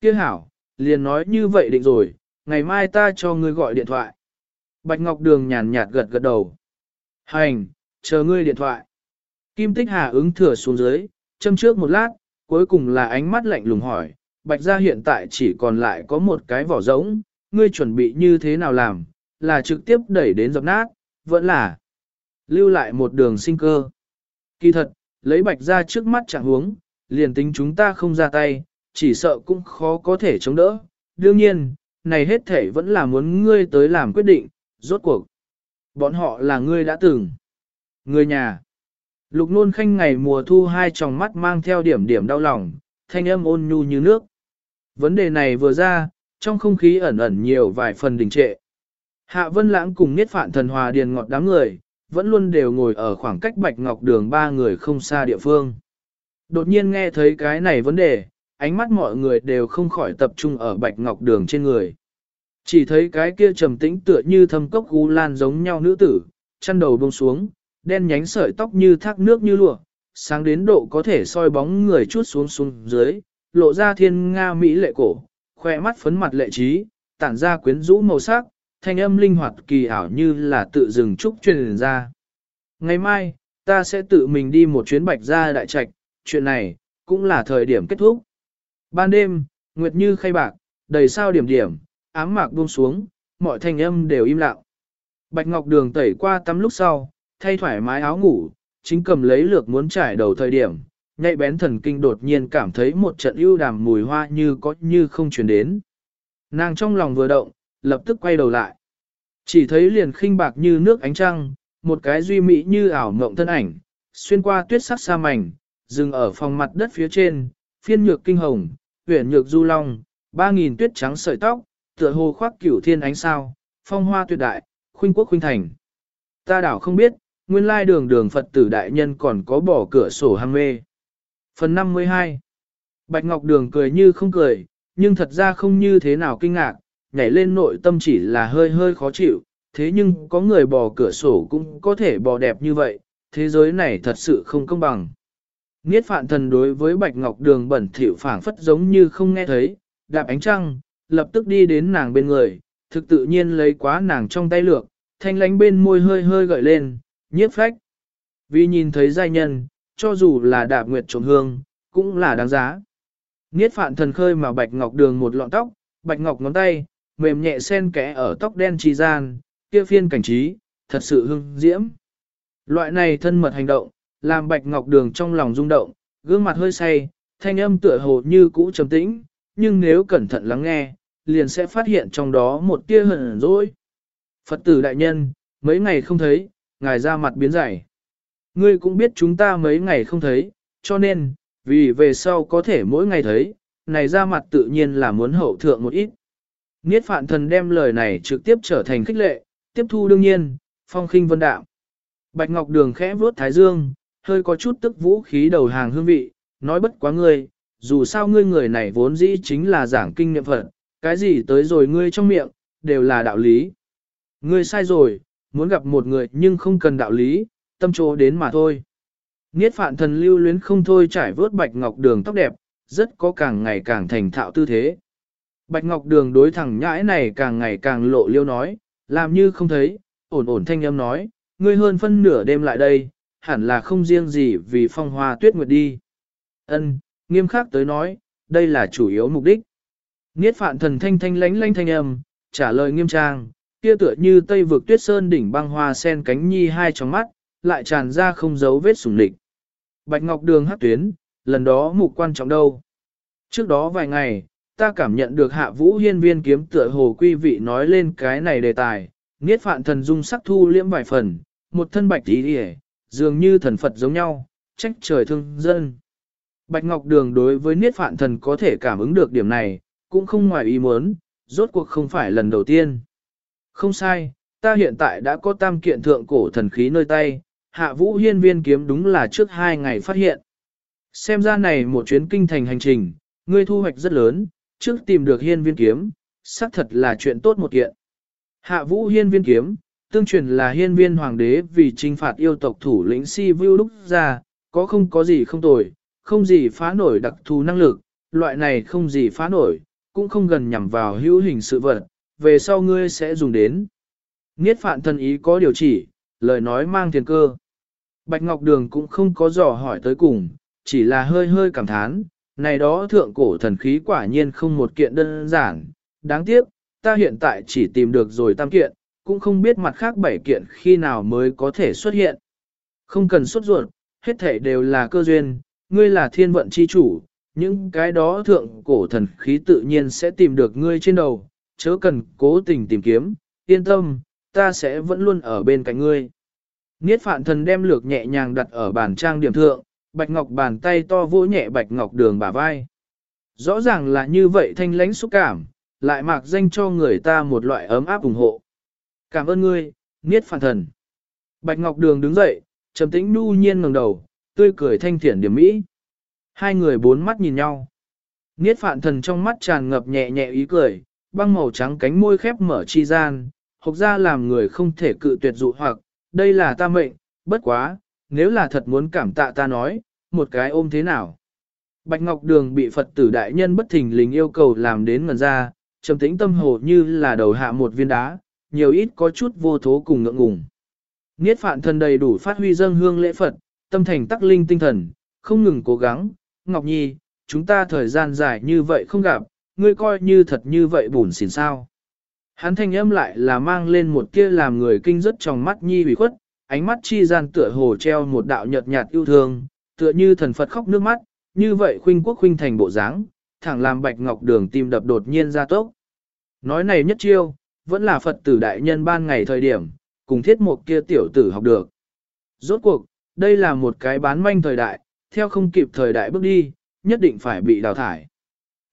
Kiếc hảo, liền nói như vậy định rồi, ngày mai ta cho ngươi gọi điện thoại. Bạch Ngọc Đường nhàn nhạt gật gật đầu. Hành, chờ ngươi điện thoại. Kim Tích Hà ứng thừa xuống dưới, châm trước một lát, cuối cùng là ánh mắt lạnh lùng hỏi, Bạch gia hiện tại chỉ còn lại có một cái vỏ rỗng, ngươi chuẩn bị như thế nào làm, là trực tiếp đẩy đến dập nát, vẫn là lưu lại một đường sinh cơ. Kỳ thật, lấy Bạch ra trước mắt chẳng huống, liền tính chúng ta không ra tay, chỉ sợ cũng khó có thể chống đỡ. Đương nhiên, này hết thể vẫn là muốn ngươi tới làm quyết định, rốt cuộc. Bọn họ là ngươi đã từng. Người nhà. Lục nôn khanh ngày mùa thu hai tròng mắt mang theo điểm điểm đau lòng, thanh âm ôn nhu như nước. Vấn đề này vừa ra, trong không khí ẩn ẩn nhiều vài phần đình trệ. Hạ Vân Lãng cùng Niết Phạn Thần Hòa Điền ngọt đám người, vẫn luôn đều ngồi ở khoảng cách Bạch Ngọc Đường ba người không xa địa phương. Đột nhiên nghe thấy cái này vấn đề, ánh mắt mọi người đều không khỏi tập trung ở Bạch Ngọc Đường trên người. Chỉ thấy cái kia trầm tĩnh tựa như thâm cốc gu lan giống nhau nữ tử, chăn đầu buông xuống, đen nhánh sợi tóc như thác nước như lụa, sáng đến độ có thể soi bóng người chút xuống xuống dưới, lộ ra thiên nga mỹ lệ cổ, khoe mắt phấn mặt lệ trí, tản ra quyến rũ màu sắc, thanh âm linh hoạt kỳ ảo như là tự dừng trúc truyền ra. Ngày mai, ta sẽ tự mình đi một chuyến bạch ra đại trạch, chuyện này, cũng là thời điểm kết thúc. Ban đêm, nguyệt như khay bạc, đầy sao điểm điểm, ám mạc buông xuống, mọi thanh âm đều im lặng. Bạch Ngọc Đường tẩy qua tắm lúc sau, thay thoải mái áo ngủ, chính cầm lấy lược muốn trải đầu thời điểm, nhạy bén thần kinh đột nhiên cảm thấy một trận ưu đàm mùi hoa như có như không chuyển đến. Nàng trong lòng vừa động, lập tức quay đầu lại. Chỉ thấy liền khinh bạc như nước ánh trăng, một cái duy mỹ như ảo mộng thân ảnh, xuyên qua tuyết sắc sa mảnh, dừng ở phòng mặt đất phía trên, phiên nhược kinh hồng, huyền nhược du long, ba nghìn tuyết trắng sợi tóc, tựa hồ khoác cửu thiên ánh sao, phong hoa tuyệt đại, khuynh quốc khuynh thành. Ta đảo không biết, nguyên lai đường đường Phật tử đại nhân còn có bỏ cửa sổ ham mê. Phần 52 Bạch Ngọc Đường cười như không cười, nhưng thật ra không như thế nào kinh ngạc, nhảy lên nội tâm chỉ là hơi hơi khó chịu, thế nhưng có người bò cửa sổ cũng có thể bò đẹp như vậy, thế giới này thật sự không công bằng. Niết phạn thần đối với Bạch Ngọc Đường bẩn thỉu phảng phất giống như không nghe thấy, đạp ánh trăng, lập tức đi đến nàng bên người, thực tự nhiên lấy quá nàng trong tay lược, thanh lánh bên môi hơi hơi gợi lên, nhiếp phách. Vì nhìn thấy giai nhân, cho dù là đạp nguyệt trộm hương, cũng là đáng giá. Niết phạn thần khơi mà Bạch Ngọc Đường một lọn tóc, Bạch Ngọc ngón tay, mềm nhẹ sen kẽ ở tóc đen trì gian, kia phiên cảnh trí, thật sự hưng diễm. Loại này thân mật hành động, làm Bạch Ngọc Đường trong lòng rung động, gương mặt hơi say, thanh âm tựa hồ như cũ trầm tĩnh, nhưng nếu cẩn thận lắng nghe, liền sẽ phát hiện trong đó một tia hận dỗi. Phật tử đại nhân, mấy ngày không thấy, ngài ra mặt biến giải. Ngươi cũng biết chúng ta mấy ngày không thấy, cho nên, vì về sau có thể mỗi ngày thấy, này ra mặt tự nhiên là muốn hậu thượng một ít. Niết phạn thần đem lời này trực tiếp trở thành khích lệ, tiếp thu đương nhiên, phong khinh vân đạo. Bạch Ngọc Đường khẽ vuốt thái dương, hơi có chút tức vũ khí đầu hàng hương vị, nói bất quá ngươi, dù sao ngươi người này vốn dĩ chính là giảng kinh niệm Phật, cái gì tới rồi ngươi trong miệng, đều là đạo lý. Ngươi sai rồi, muốn gặp một người nhưng không cần đạo lý, tâm chỗ đến mà thôi. Niết phạn thần lưu luyến không thôi trải vớt bạch ngọc đường tóc đẹp, rất có càng ngày càng thành thạo tư thế. Bạch ngọc đường đối thẳng nhãi này càng ngày càng lộ liêu nói, làm như không thấy, ổn ổn thanh âm nói, ngươi hơn phân nửa đêm lại đây, hẳn là không riêng gì vì phong hoa tuyết nguyệt đi. Ân, nghiêm khắc tới nói, đây là chủ yếu mục đích. Niết phạn thần thanh thanh lánh lánh thanh âm, trả lời nghiêm trang, kia tựa như tây vực tuyết sơn đỉnh băng hoa sen cánh nhi hai trong mắt, lại tràn ra không giấu vết sủng địch. Bạch Ngọc Đường hát tuyến, lần đó mục quan trọng đâu. Trước đó vài ngày, ta cảm nhận được hạ vũ hiên viên kiếm tựa hồ quy vị nói lên cái này đề tài, niết phạn thần dung sắc thu liễm vài phần, một thân bạch tí hề, dường như thần Phật giống nhau, trách trời thương dân. Bạch Ngọc Đường đối với niết phạn thần có thể cảm ứng được điểm này, cũng không ngoài ý muốn, rốt cuộc không phải lần đầu tiên. Không sai, ta hiện tại đã có tam kiện thượng cổ thần khí nơi tay, hạ vũ hiên viên kiếm đúng là trước hai ngày phát hiện. Xem ra này một chuyến kinh thành hành trình, ngươi thu hoạch rất lớn, trước tìm được hiên viên kiếm, xác thật là chuyện tốt một kiện. Hạ vũ hiên viên kiếm, tương truyền là hiên viên hoàng đế vì trinh phạt yêu tộc thủ lĩnh si vưu lúc ra, có không có gì không tồi, không gì phá nổi đặc thù năng lực, loại này không gì phá nổi, cũng không gần nhằm vào hữu hình sự vật, về sau ngươi sẽ dùng đến. Niết phạn thân ý có điều chỉ, lời nói mang tiền cơ. Bạch Ngọc Đường cũng không có dò hỏi tới cùng, chỉ là hơi hơi cảm thán, này đó thượng cổ thần khí quả nhiên không một kiện đơn giản, đáng tiếc, ta hiện tại chỉ tìm được rồi tam kiện, cũng không biết mặt khác bảy kiện khi nào mới có thể xuất hiện. Không cần xuất ruột, hết thể đều là cơ duyên, ngươi là thiên vận chi chủ, những cái đó thượng cổ thần khí tự nhiên sẽ tìm được ngươi trên đầu, chớ cần cố tình tìm kiếm, yên tâm, ta sẽ vẫn luôn ở bên cạnh ngươi. Niết phạn thần đem lược nhẹ nhàng đặt ở bàn trang điểm thượng, bạch ngọc bàn tay to vỗ nhẹ bạch ngọc đường bả vai. Rõ ràng là như vậy thanh lãnh xúc cảm, lại mạc danh cho người ta một loại ấm áp ủng hộ. Cảm ơn ngươi, Niết phạn thần. Bạch ngọc đường đứng dậy, trầm tĩnh nu nhiên ngẩng đầu, tươi cười thanh thiện điểm mỹ. Hai người bốn mắt nhìn nhau. Niết phạn thần trong mắt tràn ngập nhẹ nhẹ ý cười, băng màu trắng cánh môi khép mở chi gian, hộc ra làm người không thể cự tuyệt dụ hoặc, đây là ta mệnh, bất quá, nếu là thật muốn cảm tạ ta nói, một cái ôm thế nào. Bạch Ngọc Đường bị Phật tử đại nhân bất thình lình yêu cầu làm đến ngần ra, trầm tĩnh tâm hồ như là đầu hạ một viên đá, nhiều ít có chút vô thố cùng ngượng ngùng. Niết phạn thần đầy đủ phát huy dâng hương lễ Phật, tâm thành tắc linh tinh thần, không ngừng cố gắng, Ngọc Nhi, chúng ta thời gian dài như vậy không gặp, ngươi coi như thật như vậy bùn xỉn sao. Hắn thanh âm lại là mang lên một kia làm người kinh rất trong mắt Nhi hủy khuất, ánh mắt chi gian tựa hồ treo một đạo nhợt nhạt yêu thương, tựa như thần Phật khóc nước mắt, như vậy khuynh quốc khuynh thành bộ dáng, thẳng làm bạch ngọc đường tim đập đột nhiên ra tốc. Nói này nhất chiêu, vẫn là Phật tử đại nhân ban ngày thời điểm, cùng thiết một kia tiểu tử học được. Rốt cuộc, đây là một cái bán manh thời đại, theo không kịp thời đại bước đi, nhất định phải bị đào thải.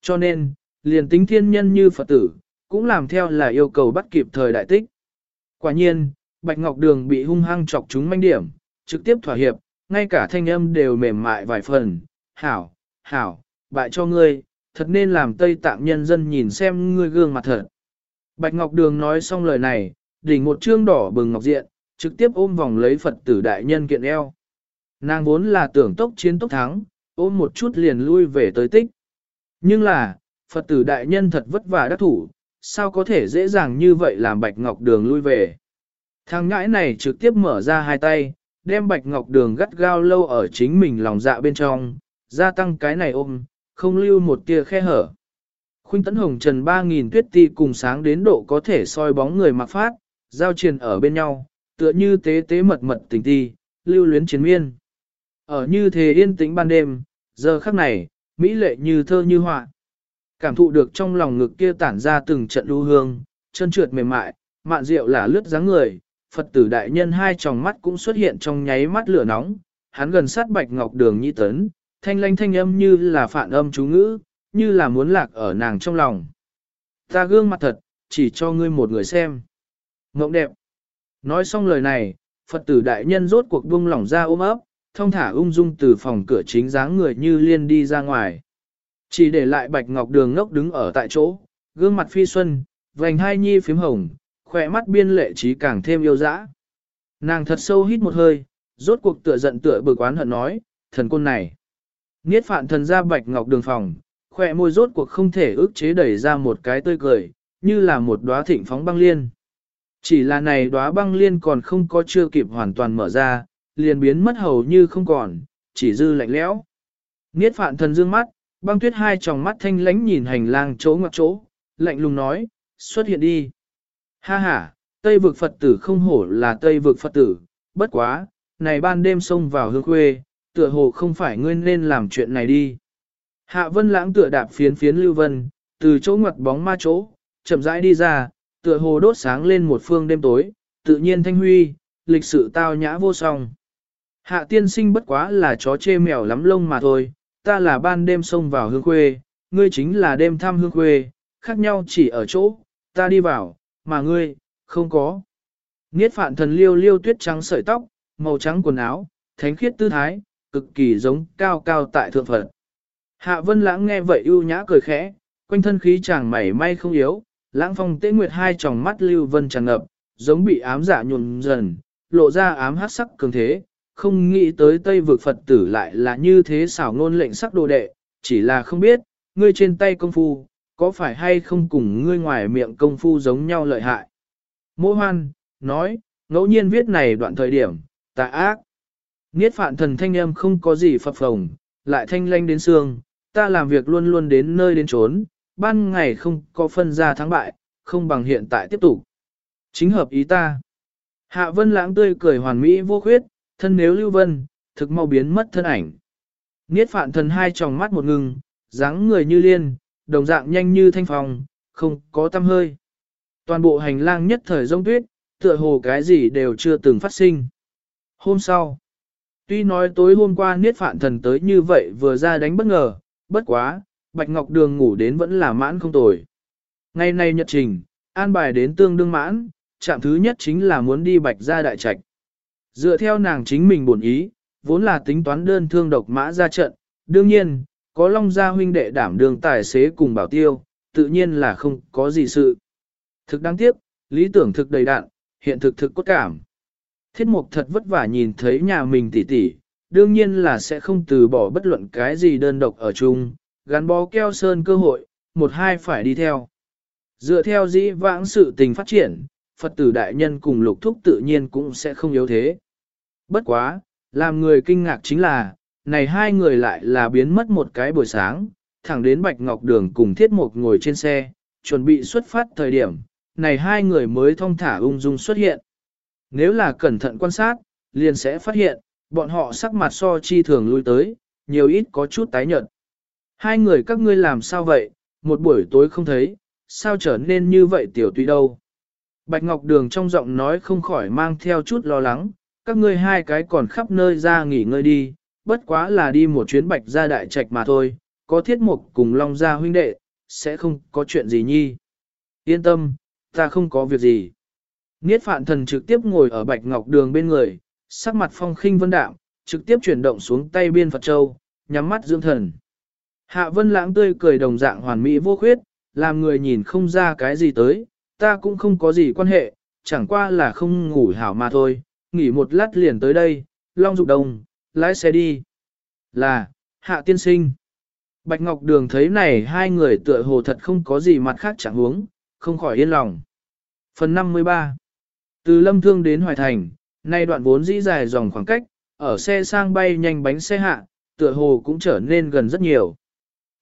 Cho nên, liền tính thiên nhân như Phật tử, cũng làm theo là yêu cầu bắt kịp thời đại tích. Quả nhiên, Bạch Ngọc Đường bị hung hăng chọc chúng manh điểm, trực tiếp thỏa hiệp, ngay cả thanh âm đều mềm mại vài phần. Hảo, hảo, bại cho ngươi, thật nên làm Tây Tạng nhân dân nhìn xem ngươi gương mặt thật. Bạch Ngọc Đường nói xong lời này, đỉnh một trương đỏ bừng ngọc diện, trực tiếp ôm vòng lấy Phật tử đại nhân kiện eo. Nàng vốn là tưởng tốc chiến tốc thắng, ôm một chút liền lui về tới tích. Nhưng là, Phật tử đại nhân thật vất vả đắc thủ, sao có thể dễ dàng như vậy làm Bạch Ngọc Đường lui về. Thằng ngãi này trực tiếp mở ra hai tay, đem Bạch Ngọc Đường gắt gao lâu ở chính mình lòng dạ bên trong, gia tăng cái này ôm, không lưu một tia khe hở. Khuynh tấn hồng trần 3.000 tuyết ti cùng sáng đến độ có thể soi bóng người mặc phát, giao truyền ở bên nhau, tựa như tế tế mật mật tình ti, lưu luyến chiến miên. Ở như thế yên tĩnh ban đêm, giờ khắc này, mỹ lệ như thơ như họa. Cảm thụ được trong lòng ngực kia tản ra từng trận lưu hương, chân trượt mềm mại, mạn rượu là lướt dáng người, Phật tử đại nhân hai tròng mắt cũng xuất hiện trong nháy mắt lửa nóng, hắn gần sát bạch ngọc đường nhi tấn, thanh lanh thanh âm như là phản âm chú ngữ, như là muốn lạc ở nàng trong lòng. Ta gương mặt thật, chỉ cho ngươi một người xem. Ngộng đẹp. Nói xong lời này, Phật tử đại nhân rốt cuộc buông lỏng ra ôm ấp, thông thả ung dung từ phòng cửa chính dáng người như liên đi ra ngoài. Chỉ để lại bạch ngọc đường ngốc đứng ở tại chỗ, gương mặt phi xuân, vành hai nhi phím hồng, khỏe mắt biên lệ trí càng thêm yêu dã. Nàng thật sâu hít một hơi, rốt cuộc tựa giận tựa bực oán hận nói, thần côn này. Niết phạn thần ra bạch ngọc đường phòng, khỏe môi rốt cuộc không thể ức chế đẩy ra một cái tươi cười, như là một đóa thịnh phóng băng liên. Chỉ là này đóa băng liên còn không có chưa kịp hoàn toàn mở ra, liền biến mất hầu như không còn, chỉ dư lạnh lẽo. Niết phạn thần dương mắt, băng tuyết hai tròng mắt thanh lánh nhìn hành lang chỗ ngoặc chỗ, lạnh lùng nói, xuất hiện đi. Ha ha, Tây vực Phật tử không hổ là Tây vực Phật tử, bất quá, này ban đêm xông vào hương khuê, tựa hồ không phải ngươi nên làm chuyện này đi. Hạ vân lãng tựa đạp phiến phiến lưu vân, từ chỗ ngoặt bóng ma chỗ, chậm rãi đi ra, tựa hồ đốt sáng lên một phương đêm tối, tự nhiên thanh huy, lịch sự tao nhã vô song. Hạ tiên sinh bất quá là chó chê mèo lắm lông mà thôi, ta là ban đêm xông vào hương khuê, ngươi chính là đêm thăm hương khuê, khác nhau chỉ ở chỗ, ta đi vào, mà ngươi, không có. Niết phạn thần liêu liêu tuyết trắng sợi tóc, màu trắng quần áo, thánh khiết tư thái, cực kỳ giống cao cao tại thượng phật. Hạ vân lãng nghe vậy ưu nhã cười khẽ, quanh thân khí chàng mảy may không yếu, lãng phong tế nguyệt hai tròng mắt lưu vân tràn ngập, giống bị ám giả dạ nhuộm dần, lộ ra ám hát sắc cường thế, không nghĩ tới Tây vực Phật tử lại là như thế xảo ngôn lệnh sắc đồ đệ, chỉ là không biết, ngươi trên tay công phu, có phải hay không cùng ngươi ngoài miệng công phu giống nhau lợi hại. Mô hoan, nói, ngẫu nhiên viết này đoạn thời điểm, tà ác. Niết phạn thần thanh em không có gì phập phồng, lại thanh lanh đến xương, ta làm việc luôn luôn đến nơi đến trốn, ban ngày không có phân ra thắng bại, không bằng hiện tại tiếp tục. Chính hợp ý ta. Hạ vân lãng tươi cười hoàn mỹ vô khuyết, thân nếu lưu vân, thực mau biến mất thân ảnh. Niết phạn thần hai tròng mắt một ngừng, dáng người như liên, đồng dạng nhanh như thanh phong, không có tâm hơi. Toàn bộ hành lang nhất thời rông tuyết, tựa hồ cái gì đều chưa từng phát sinh. Hôm sau, tuy nói tối hôm qua niết phạn thần tới như vậy vừa ra đánh bất ngờ, bất quá, Bạch Ngọc Đường ngủ đến vẫn là mãn không tồi. Ngày nay nhật trình, an bài đến tương đương mãn, chạm thứ nhất chính là muốn đi Bạch ra đại trạch. Dựa theo nàng chính mình bổn ý, vốn là tính toán đơn thương độc mã ra trận, đương nhiên, có Long Gia huynh đệ đảm đường tài xế cùng bảo tiêu, tự nhiên là không có gì sự. Thực đáng tiếc, lý tưởng thực đầy đạn, hiện thực thực cốt cảm. Thiết mục thật vất vả nhìn thấy nhà mình tỉ tỉ, đương nhiên là sẽ không từ bỏ bất luận cái gì đơn độc ở chung, gắn bó keo sơn cơ hội, một hai phải đi theo. Dựa theo dĩ vãng sự tình phát triển, Phật tử đại nhân cùng lục thúc tự nhiên cũng sẽ không yếu thế. Bất quá, làm người kinh ngạc chính là, này hai người lại là biến mất một cái buổi sáng, thẳng đến Bạch Ngọc Đường cùng Thiết Mộc ngồi trên xe, chuẩn bị xuất phát thời điểm, này hai người mới thông thả ung dung xuất hiện. Nếu là cẩn thận quan sát, liền sẽ phát hiện, bọn họ sắc mặt so chi thường lui tới, nhiều ít có chút tái nhợt. Hai người các ngươi làm sao vậy, một buổi tối không thấy, sao trở nên như vậy tiểu tùy đâu. Bạch Ngọc Đường trong giọng nói không khỏi mang theo chút lo lắng, các ngươi hai cái còn khắp nơi ra nghỉ ngơi đi, bất quá là đi một chuyến bạch ra đại trạch mà thôi, có thiết mục cùng long gia huynh đệ, sẽ không có chuyện gì nhi. Yên tâm, ta không có việc gì. Niết phạn thần trực tiếp ngồi ở bạch ngọc đường bên người, sắc mặt phong khinh vân đạm, trực tiếp chuyển động xuống tay biên Phật Châu, nhắm mắt dưỡng thần. Hạ vân lãng tươi cười đồng dạng hoàn mỹ vô khuyết, làm người nhìn không ra cái gì tới, ta cũng không có gì quan hệ, chẳng qua là không ngủ hảo mà thôi, nghỉ một lát liền tới đây, long dục đồng, lái xe đi. Là, hạ tiên sinh. Bạch Ngọc Đường thấy này hai người tựa hồ thật không có gì mặt khác chẳng huống, không khỏi yên lòng. Phần 53 Từ Lâm Thương đến Hoài Thành, nay đoạn vốn dĩ dài dòng khoảng cách, ở xe sang bay nhanh bánh xe hạ, tựa hồ cũng trở nên gần rất nhiều.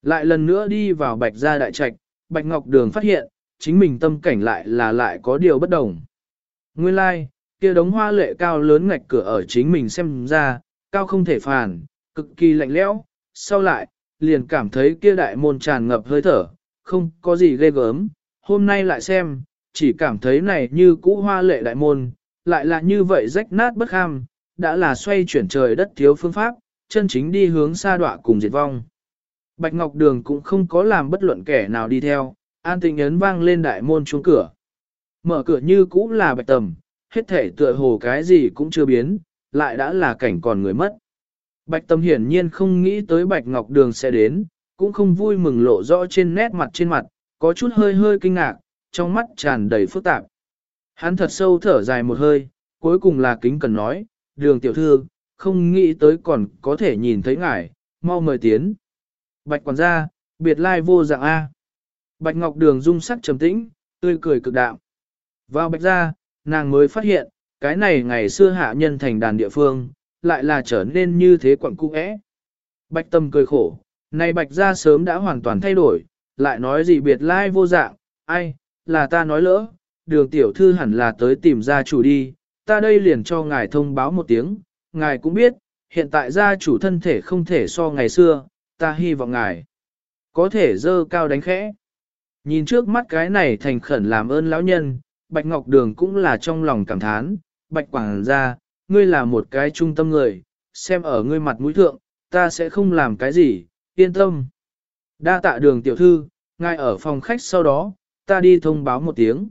Lại lần nữa đi vào Bạch Gia Đại Trạch, Bạch Ngọc Đường phát hiện, chính mình tâm cảnh lại là lại có điều bất đồng. Nguyên lai, like, kia đống hoa lệ cao lớn ngạch cửa ở chính mình xem ra, cao không thể phàn, cực kỳ lạnh lẽo, sau lại, liền cảm thấy kia đại môn tràn ngập hơi thở, không có gì ghê gớm, hôm nay lại xem, chỉ cảm thấy này như cũ hoa lệ đại môn, lại là như vậy rách nát bất ham, đã là xoay chuyển trời đất thiếu phương pháp, chân chính đi hướng xa đọa cùng diệt vong. Bạch Ngọc Đường cũng không có làm bất luận kẻ nào đi theo, an tình ấn vang lên đại môn chuông cửa. Mở cửa như cũ là bạch tầm, hết thể tựa hồ cái gì cũng chưa biến, lại đã là cảnh còn người mất. Bạch Tâm hiển nhiên không nghĩ tới Bạch Ngọc Đường sẽ đến, cũng không vui mừng lộ rõ trên nét mặt trên mặt, có chút hơi hơi kinh ngạc, trong mắt tràn đầy phức tạp. Hắn thật sâu thở dài một hơi, cuối cùng là kính cần nói, đường tiểu thư, không nghĩ tới còn có thể nhìn thấy ngài, mau mời tiến. Bạch quản gia, biệt lai vô dạng A. Bạch Ngọc Đường dung sắc trầm tĩnh, tươi cười cực đạo. Vào bạch gia, nàng mới phát hiện, cái này ngày xưa hạ nhân thành đàn địa phương, lại là trở nên như thế quặng cung ẽ. Bạch tâm cười khổ, này bạch gia sớm đã hoàn toàn thay đổi, lại nói gì biệt lai vô dạng, ai, là ta nói lỡ, đường tiểu thư hẳn là tới tìm gia chủ đi, ta đây liền cho ngài thông báo một tiếng, ngài cũng biết, hiện tại gia chủ thân thể không thể so ngày xưa, ta hy vọng ngài có thể dơ cao đánh khẽ. Nhìn trước mắt cái này thành khẩn làm ơn lão nhân, Bạch Ngọc Đường cũng là trong lòng cảm thán, Bạch Quảng ra, ngươi là một cái trung tâm người, xem ở ngươi mặt mũi thượng, ta sẽ không làm cái gì, yên tâm. Đa tạ đường tiểu thư, ngay ở phòng khách sau đó, ta đi thông báo một tiếng.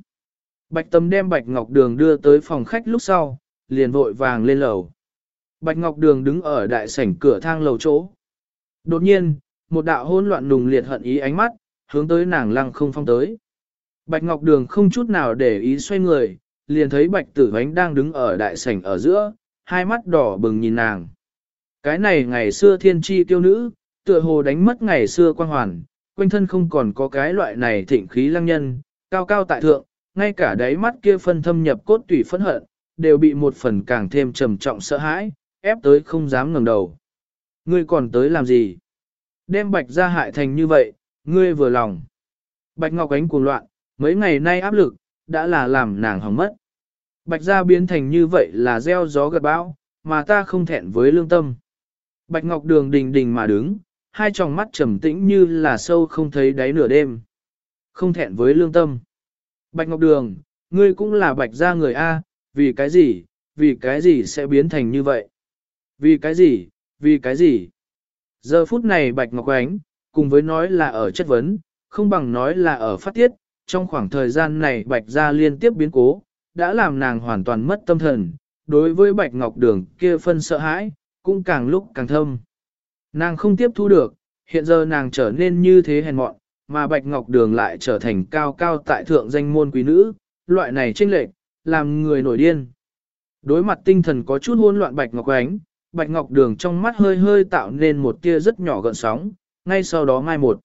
Bạch Tâm đem Bạch Ngọc Đường đưa tới phòng khách lúc sau, liền vội vàng lên lầu. Bạch Ngọc Đường đứng ở đại sảnh cửa thang lầu chỗ. Đột nhiên, một đạo hỗn loạn nùng liệt hận ý ánh mắt, hướng tới nàng lăng không phong tới. Bạch Ngọc Đường không chút nào để ý xoay người, liền thấy Bạch Tử Vánh đang đứng ở đại sảnh ở giữa, hai mắt đỏ bừng nhìn nàng. Cái này ngày xưa thiên tri tiêu nữ, tựa hồ đánh mất ngày xưa quang hoàn, quanh thân không còn có cái loại này thịnh khí lăng nhân, cao cao tại thượng, ngay cả đáy mắt kia phân thâm nhập cốt tủy phẫn hận, đều bị một phần càng thêm trầm trọng sợ hãi, ép tới không dám ngẩng đầu. Ngươi còn tới làm gì? Đem bạch ra hại thành như vậy, ngươi vừa lòng. Bạch Ngọc Ánh cuồng loạn, mấy ngày nay áp lực, đã là làm nàng hỏng mất. Bạch gia biến thành như vậy là gieo gió gật bão, mà ta không thẹn với lương tâm. Bạch Ngọc Đường đình đình mà đứng, hai tròng mắt trầm tĩnh như là sâu không thấy đáy nửa đêm. Không thẹn với lương tâm. Bạch Ngọc Đường, ngươi cũng là bạch gia người A, vì cái gì, vì cái gì sẽ biến thành như vậy? Vì cái gì, vì cái gì? Giờ phút này Bạch Ngọc Ánh, cùng với nói là ở chất vấn, không bằng nói là ở phát tiết, trong khoảng thời gian này Bạch gia liên tiếp biến cố, đã làm nàng hoàn toàn mất tâm thần, đối với Bạch Ngọc Đường kia phân sợ hãi, cũng càng lúc càng thâm. Nàng không tiếp thu được, hiện giờ nàng trở nên như thế hèn mọn, mà Bạch Ngọc Đường lại trở thành cao cao tại thượng danh môn quý nữ, loại này chênh lệch, làm người nổi điên. Đối mặt tinh thần có chút hỗn loạn Bạch Ngọc Ánh, Bạch Ngọc Đường trong mắt hơi hơi tạo nên một tia rất nhỏ gợn sóng, ngay sau đó mai một.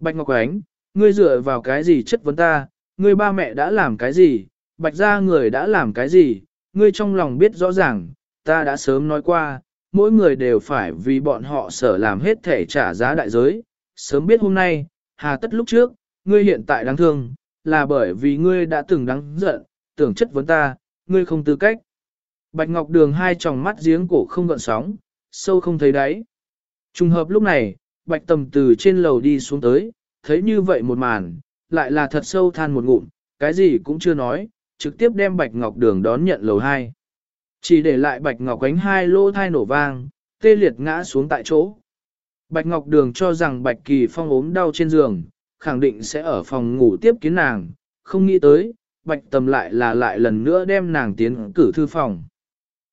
Bạch Ngọc Ánh, ngươi dựa vào cái gì chất vấn ta, ngươi ba mẹ đã làm cái gì, bạch gia người đã làm cái gì, ngươi trong lòng biết rõ ràng, ta đã sớm nói qua, mỗi người đều phải vì bọn họ sở làm hết thể trả giá đại giới. Sớm biết hôm nay, hà tất lúc trước, ngươi hiện tại đáng thương, là bởi vì ngươi đã từng đáng giận, tưởng chất vấn ta, ngươi không tư cách. Bạch Ngọc Đường hai tròng mắt giếng cổ không gợn sóng, sâu không thấy đáy. Trùng hợp lúc này, Bạch Tầm từ trên lầu đi xuống tới, thấy như vậy một màn, lại là thật sâu than một ngụm, cái gì cũng chưa nói, trực tiếp đem Bạch Ngọc Đường đón nhận lầu hai. Chỉ để lại Bạch Ngọc ánh hai lỗ thai nổ vang, tê liệt ngã xuống tại chỗ. Bạch Ngọc Đường cho rằng Bạch Kỳ Phong ốm đau trên giường, khẳng định sẽ ở phòng ngủ tiếp kiến nàng, không nghĩ tới, Bạch Tầm lại là lại lần nữa đem nàng tiến cử thư phòng.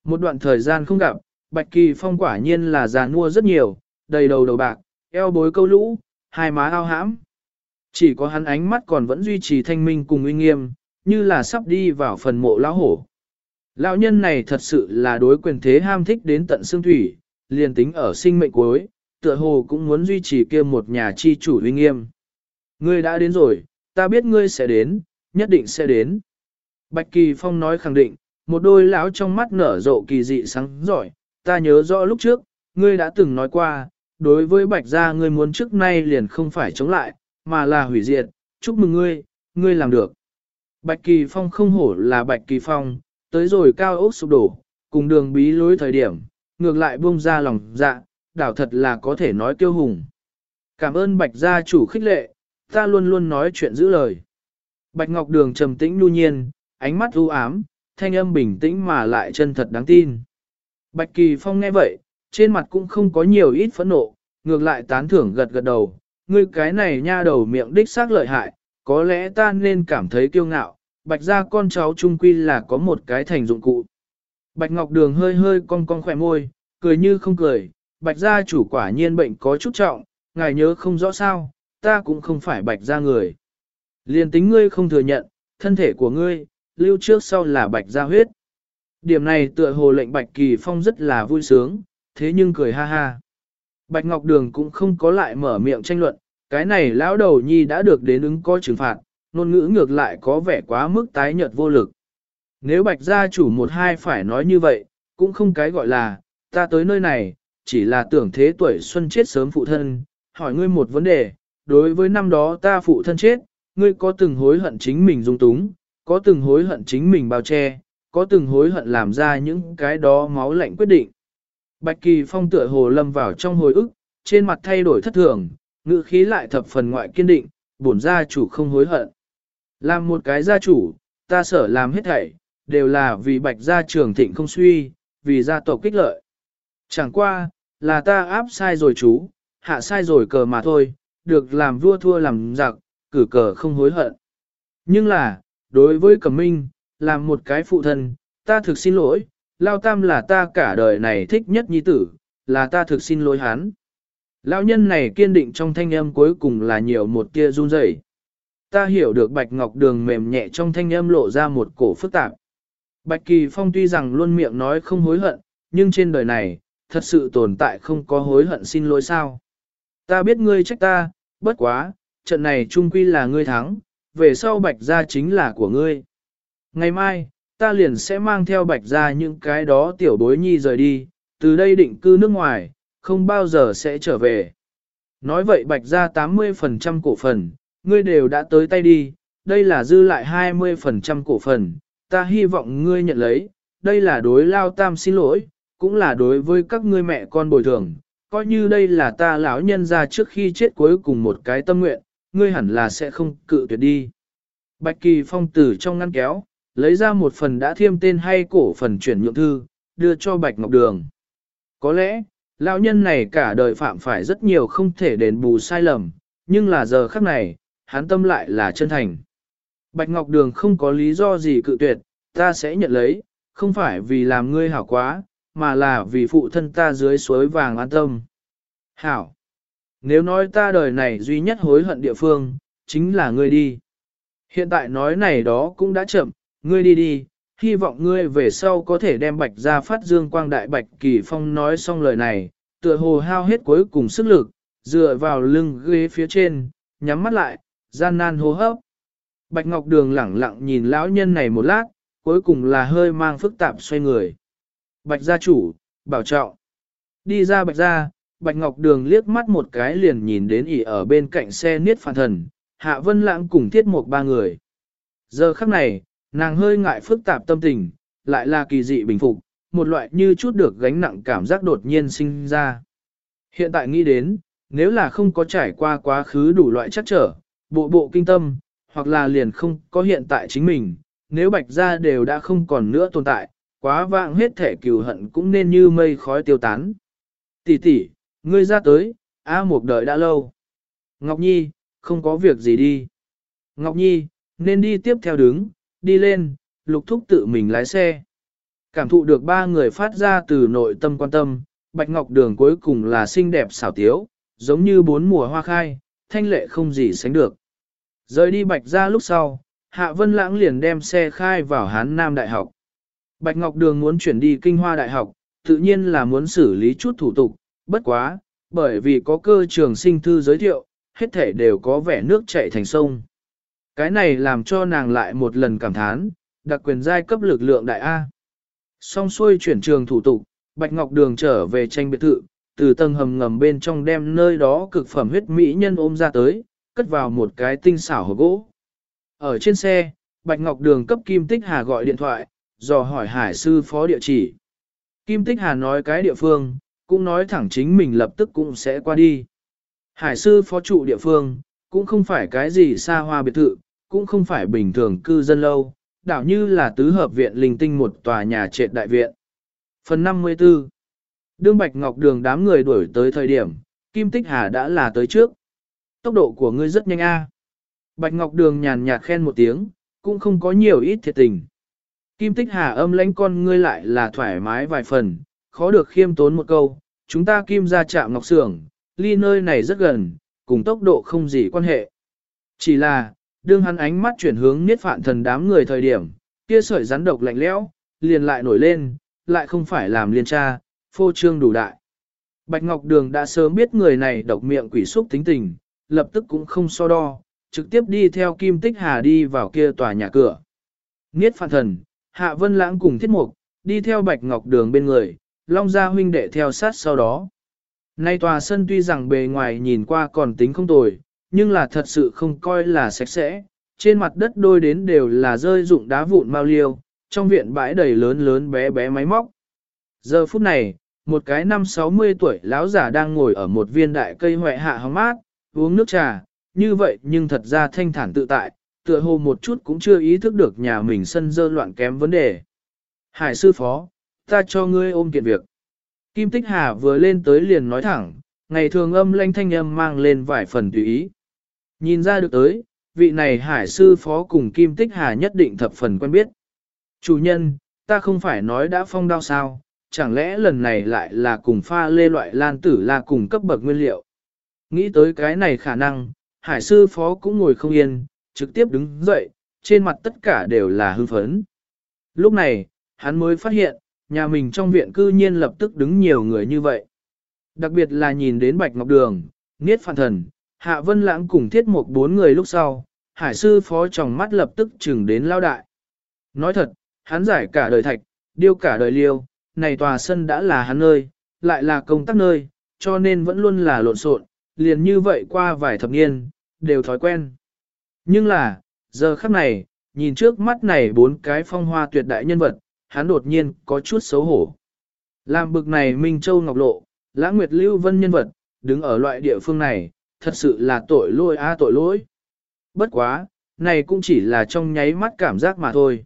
Một đoạn thời gian không gặp, Bạch Kỳ Phong quả nhiên là già nua rất nhiều, đầy đầu đầu bạc, eo bối câu lũ, hai má ao hãm. Chỉ có hắn ánh mắt còn vẫn duy trì thanh minh cùng uy nghiêm, như là sắp đi vào phần mộ lão hổ. Lão nhân này thật sự là đối quyền thế ham thích đến tận xương thủy, liền tính ở sinh mệnh cuối, tựa hồ cũng muốn duy trì kia một nhà chi chủ uy nghiêm. Ngươi đã đến rồi, ta biết ngươi sẽ đến, nhất định sẽ đến. Bạch Kỳ Phong nói khẳng định, một đôi lão trong mắt nở rộ kỳ dị sáng giỏi, ta nhớ rõ lúc trước, ngươi đã từng nói qua, đối với Bạch gia ngươi muốn trước nay liền không phải chống lại, mà là hủy diệt, chúc mừng ngươi, ngươi làm được. Bạch Kỳ Phong không hổ là Bạch Kỳ Phong, tới rồi cao ốc sụp đổ, cùng đường bí lối thời điểm, ngược lại buông ra lòng dạ, đảo thật là có thể nói kiêu hùng. Cảm ơn Bạch gia chủ khích lệ, ta luôn luôn nói chuyện giữ lời. Bạch Ngọc Đường trầm tĩnh nhu nhiên, ánh mắt u ám, thanh âm bình tĩnh mà lại chân thật đáng tin. Bạch Kỳ Phong nghe vậy, trên mặt cũng không có nhiều ít phẫn nộ, ngược lại tán thưởng gật gật đầu, ngươi cái này nha đầu miệng đích xác lợi hại, có lẽ ta nên cảm thấy kiêu ngạo, bạch gia con cháu trung quy là có một cái thành dụng cụ. Bạch Ngọc Đường hơi hơi cong cong khỏe môi, cười như không cười, bạch gia chủ quả nhiên bệnh có chút trọng, ngài nhớ không rõ sao, ta cũng không phải bạch gia người. Liên tính ngươi không thừa nhận, thân thể của ngươi, lưu trước sau là bạch gia huyết. Điểm này tựa hồ lệnh bạch kỳ phong rất là vui sướng, thế nhưng cười ha ha. Bạch Ngọc Đường cũng không có lại mở miệng tranh luận, cái này lão đầu nhi đã được đến ứng có trừng phạt, ngôn ngữ ngược lại có vẻ quá mức tái nhợt vô lực. Nếu bạch gia chủ một hai phải nói như vậy, cũng không cái gọi là, ta tới nơi này, chỉ là tưởng thế tuổi xuân chết sớm phụ thân, hỏi ngươi một vấn đề, đối với năm đó ta phụ thân chết, ngươi có từng hối hận chính mình dung túng, có từng hối hận chính mình bao che, có từng hối hận làm ra những cái đó máu lạnh quyết định. Bạch Kỳ Phong tựa hồ lâm vào trong hồi ức, trên mặt thay đổi thất thường, ngữ khí lại thập phần ngoại kiên định, bổn gia chủ không hối hận. Làm một cái gia chủ, ta sở làm hết thảy, đều là vì bạch gia trường thịnh không suy, vì gia tộc kích lợi. Chẳng qua, là ta áp sai rồi chú, hạ sai rồi cờ mà thôi, được làm vua thua làm giặc, cử cờ không hối hận. Nhưng là, đối với Cẩm Minh, làm một cái phụ thân, ta thực xin lỗi, Lao Tam là ta cả đời này thích nhất nhi tử, là ta thực xin lỗi hắn. Lão nhân này kiên định trong thanh âm cuối cùng là nhiều một tia run rẩy. Ta hiểu được Bạch Ngọc Đường mềm nhẹ trong thanh âm lộ ra một cổ phức tạp. Bạch Kỳ Phong tuy rằng luôn miệng nói không hối hận, nhưng trên đời này, thật sự tồn tại không có hối hận xin lỗi sao. Ta biết ngươi trách ta, bất quá, trận này trung quy là ngươi thắng, về sau Bạch gia chính là của ngươi. Ngày mai, ta liền sẽ mang theo Bạch gia những cái đó tiểu bối nhi rời đi, từ đây định cư nước ngoài, không bao giờ sẽ trở về. Nói vậy bạch ra 80% cổ phần, ngươi đều đã tới tay đi, đây là dư lại 20% cổ phần, ta hy vọng ngươi nhận lấy, đây là đối lao tam xin lỗi, cũng là đối với các ngươi mẹ con bồi thường, coi như đây là ta lão nhân ra trước khi chết cuối cùng một cái tâm nguyện, ngươi hẳn là sẽ không cự tuyệt đi. Bạch Kỳ Phong tử trong ngăn kéo, lấy ra một phần đã thiêm tên hay cổ phần chuyển nhượng thư, đưa cho Bạch Ngọc Đường. Có lẽ, Lão nhân này cả đời phạm phải rất nhiều không thể đền bù sai lầm, nhưng là giờ khắc này, hắn tâm lại là chân thành. Bạch Ngọc Đường không có lý do gì cự tuyệt, ta sẽ nhận lấy, không phải vì làm ngươi hảo quá, mà là vì phụ thân ta dưới suối vàng an tâm. Hảo! Nếu nói ta đời này duy nhất hối hận địa phương, chính là ngươi đi. Hiện tại nói này đó cũng đã chậm, ngươi đi đi, hy vọng ngươi về sau có thể đem bạch ra phát dương quang đại bạch kỳ phong nói xong lời này, tựa hồ hao hết cuối cùng sức lực, dựa vào lưng ghế phía trên, nhắm mắt lại, gian nan hô hấp. Bạch Ngọc Đường lẳng lặng nhìn lão nhân này một lát, cuối cùng là hơi mang phức tạp xoay người. Bạch gia chủ, bảo trọng. Đi ra bạch gia, bạch ngọc đường liếc mắt một cái liền nhìn đến ỉ ở bên cạnh xe niết phản thần, hạ vân lãng cùng thiết một ba người. Giờ khắc này, nàng hơi ngại phức tạp tâm tình, lại là kỳ dị bình phục, một loại như chút được gánh nặng cảm giác đột nhiên sinh ra. Hiện tại nghĩ đến, nếu là không có trải qua quá khứ đủ loại chắc trở, bộ bộ kinh tâm, hoặc là liền không có hiện tại chính mình, nếu bạch gia đều đã không còn nữa tồn tại, quá vạng hết thể cừu hận cũng nên như mây khói tiêu tán. Tỷ tỷ, ngươi ra tới, A Mục đợi đã lâu. Ngọc Nhi, không có việc gì đi. Ngọc Nhi, nên đi tiếp theo đứng, đi lên, lục thúc tự mình lái xe. Cảm thụ được ba người phát ra từ nội tâm quan tâm, Bạch Ngọc Đường cuối cùng là xinh đẹp xảo tiếu, giống như bốn mùa hoa khai, thanh lệ không gì sánh được. Rời đi Bạch ra lúc sau, Hạ Vân Lãng liền đem xe khai vào Hán Nam Đại học. Bạch Ngọc Đường muốn chuyển đi Kinh Hoa Đại học, tự nhiên là muốn xử lý chút thủ tục, bất quá, bởi vì có cơ trường sinh thư giới thiệu, hết thể đều có vẻ nước chảy thành sông. Cái này làm cho nàng lại một lần cảm thán, đặc quyền giai cấp lực lượng đại A. Xong xuôi chuyển trường thủ tục, Bạch Ngọc Đường trở về tranh biệt thự, từ tầng hầm ngầm bên trong đem nơi đó cực phẩm huyết mỹ nhân ôm ra tới, cất vào một cái tinh xảo hộp gỗ. Ở trên xe, Bạch Ngọc Đường cấp Kim Tích Hà gọi điện thoại, dò hỏi hải sư phó địa chỉ. Kim Tích Hà nói cái địa phương, cũng nói thẳng chính mình lập tức cũng sẽ qua đi. Hải sư phó trụ địa phương, cũng không phải cái gì xa hoa biệt thự, cũng không phải bình thường cư dân lâu, đảo như là tứ hợp viện linh tinh một tòa nhà trệt đại viện. Phần 54 Đương Bạch Ngọc Đường đám người đuổi tới thời điểm, Kim Tích Hà đã là tới trước. Tốc độ của ngươi rất nhanh a. Bạch Ngọc Đường nhàn nhạt khen một tiếng, cũng không có nhiều ít thiệt tình. Kim Tích Hà âm lãnh con ngươi lại là thoải mái vài phần, khó được khiêm tốn một câu, chúng ta Kim ra chạm Ngọc Sưởng, ly nơi này rất gần, cùng tốc độ không gì quan hệ. Chỉ là, đương hắn ánh mắt chuyển hướng niết phạn thần đám người thời điểm, kia sợi rắn độc lạnh lẽo, liền lại nổi lên, lại không phải làm liên tra, phô trương đủ đại. Bạch Ngọc Đường đã sớm biết người này độc miệng quỷ xúc tính tình, lập tức cũng không so đo, trực tiếp đi theo Kim Tích Hà đi vào kia tòa nhà cửa. Niết phạn thần, Hạ Vân Lãng cùng Thiết Mục, đi theo Bạch Ngọc Đường bên người, Long Gia huynh đệ theo sát sau đó. Nay tòa sân tuy rằng bề ngoài nhìn qua còn tính không tồi, nhưng là thật sự không coi là sạch sẽ. Trên mặt đất đôi đến đều là rơi dụng đá vụn mau liêu, trong viện bãi đầy lớn lớn bé bé máy móc. Giờ phút này, một cái năm 60 tuổi lão giả đang ngồi ở một viên đại cây hoại hạ hóng mát, uống nước trà, như vậy nhưng thật ra thanh thản tự tại, tựa hồ một chút cũng chưa ý thức được nhà mình sân dơ loạn kém vấn đề. Hải sư phó, ta cho ngươi ôm kiện việc. Kim Tích Hà vừa lên tới liền nói thẳng, ngày thường âm lanh thanh âm mang lên vài phần tùy ý. Nhìn ra được tới, vị này hải sư phó cùng Kim Tích Hà nhất định thập phần quen biết. Chủ nhân, ta không phải nói đã phong đao sao, chẳng lẽ lần này lại là cùng pha lê loại lan tử là cùng cấp bậc nguyên liệu. Nghĩ tới cái này khả năng, hải sư phó cũng ngồi không yên, trực tiếp đứng dậy, trên mặt tất cả đều là hưng phấn. Lúc này, hắn mới phát hiện, nhà mình trong viện cư nhiên lập tức đứng nhiều người như vậy. Đặc biệt là nhìn đến Bạch Ngọc Đường, Niết Phạn Thần, Hạ Vân Lãng cùng thiết một bốn người lúc sau, hải sư phó trong mắt lập tức chừng đến lao đại. Nói thật, hắn giải cả đời thạch, điêu cả đời liêu, này tòa sân đã là hắn nơi, lại là công tác nơi, cho nên vẫn luôn là lộn xộn, liền như vậy qua vài thập niên, đều thói quen. Nhưng là, giờ khắc này, nhìn trước mắt này bốn cái phong hoa tuyệt đại nhân vật, hắn đột nhiên có chút xấu hổ. Làm bực này Minh Châu Ngọc Lộ, Lãng Nguyệt Lưu Vân nhân vật, đứng ở loại địa phương này, thật sự là tội lỗi a à tội lỗi. Bất quá, này cũng chỉ là trong nháy mắt cảm giác mà thôi.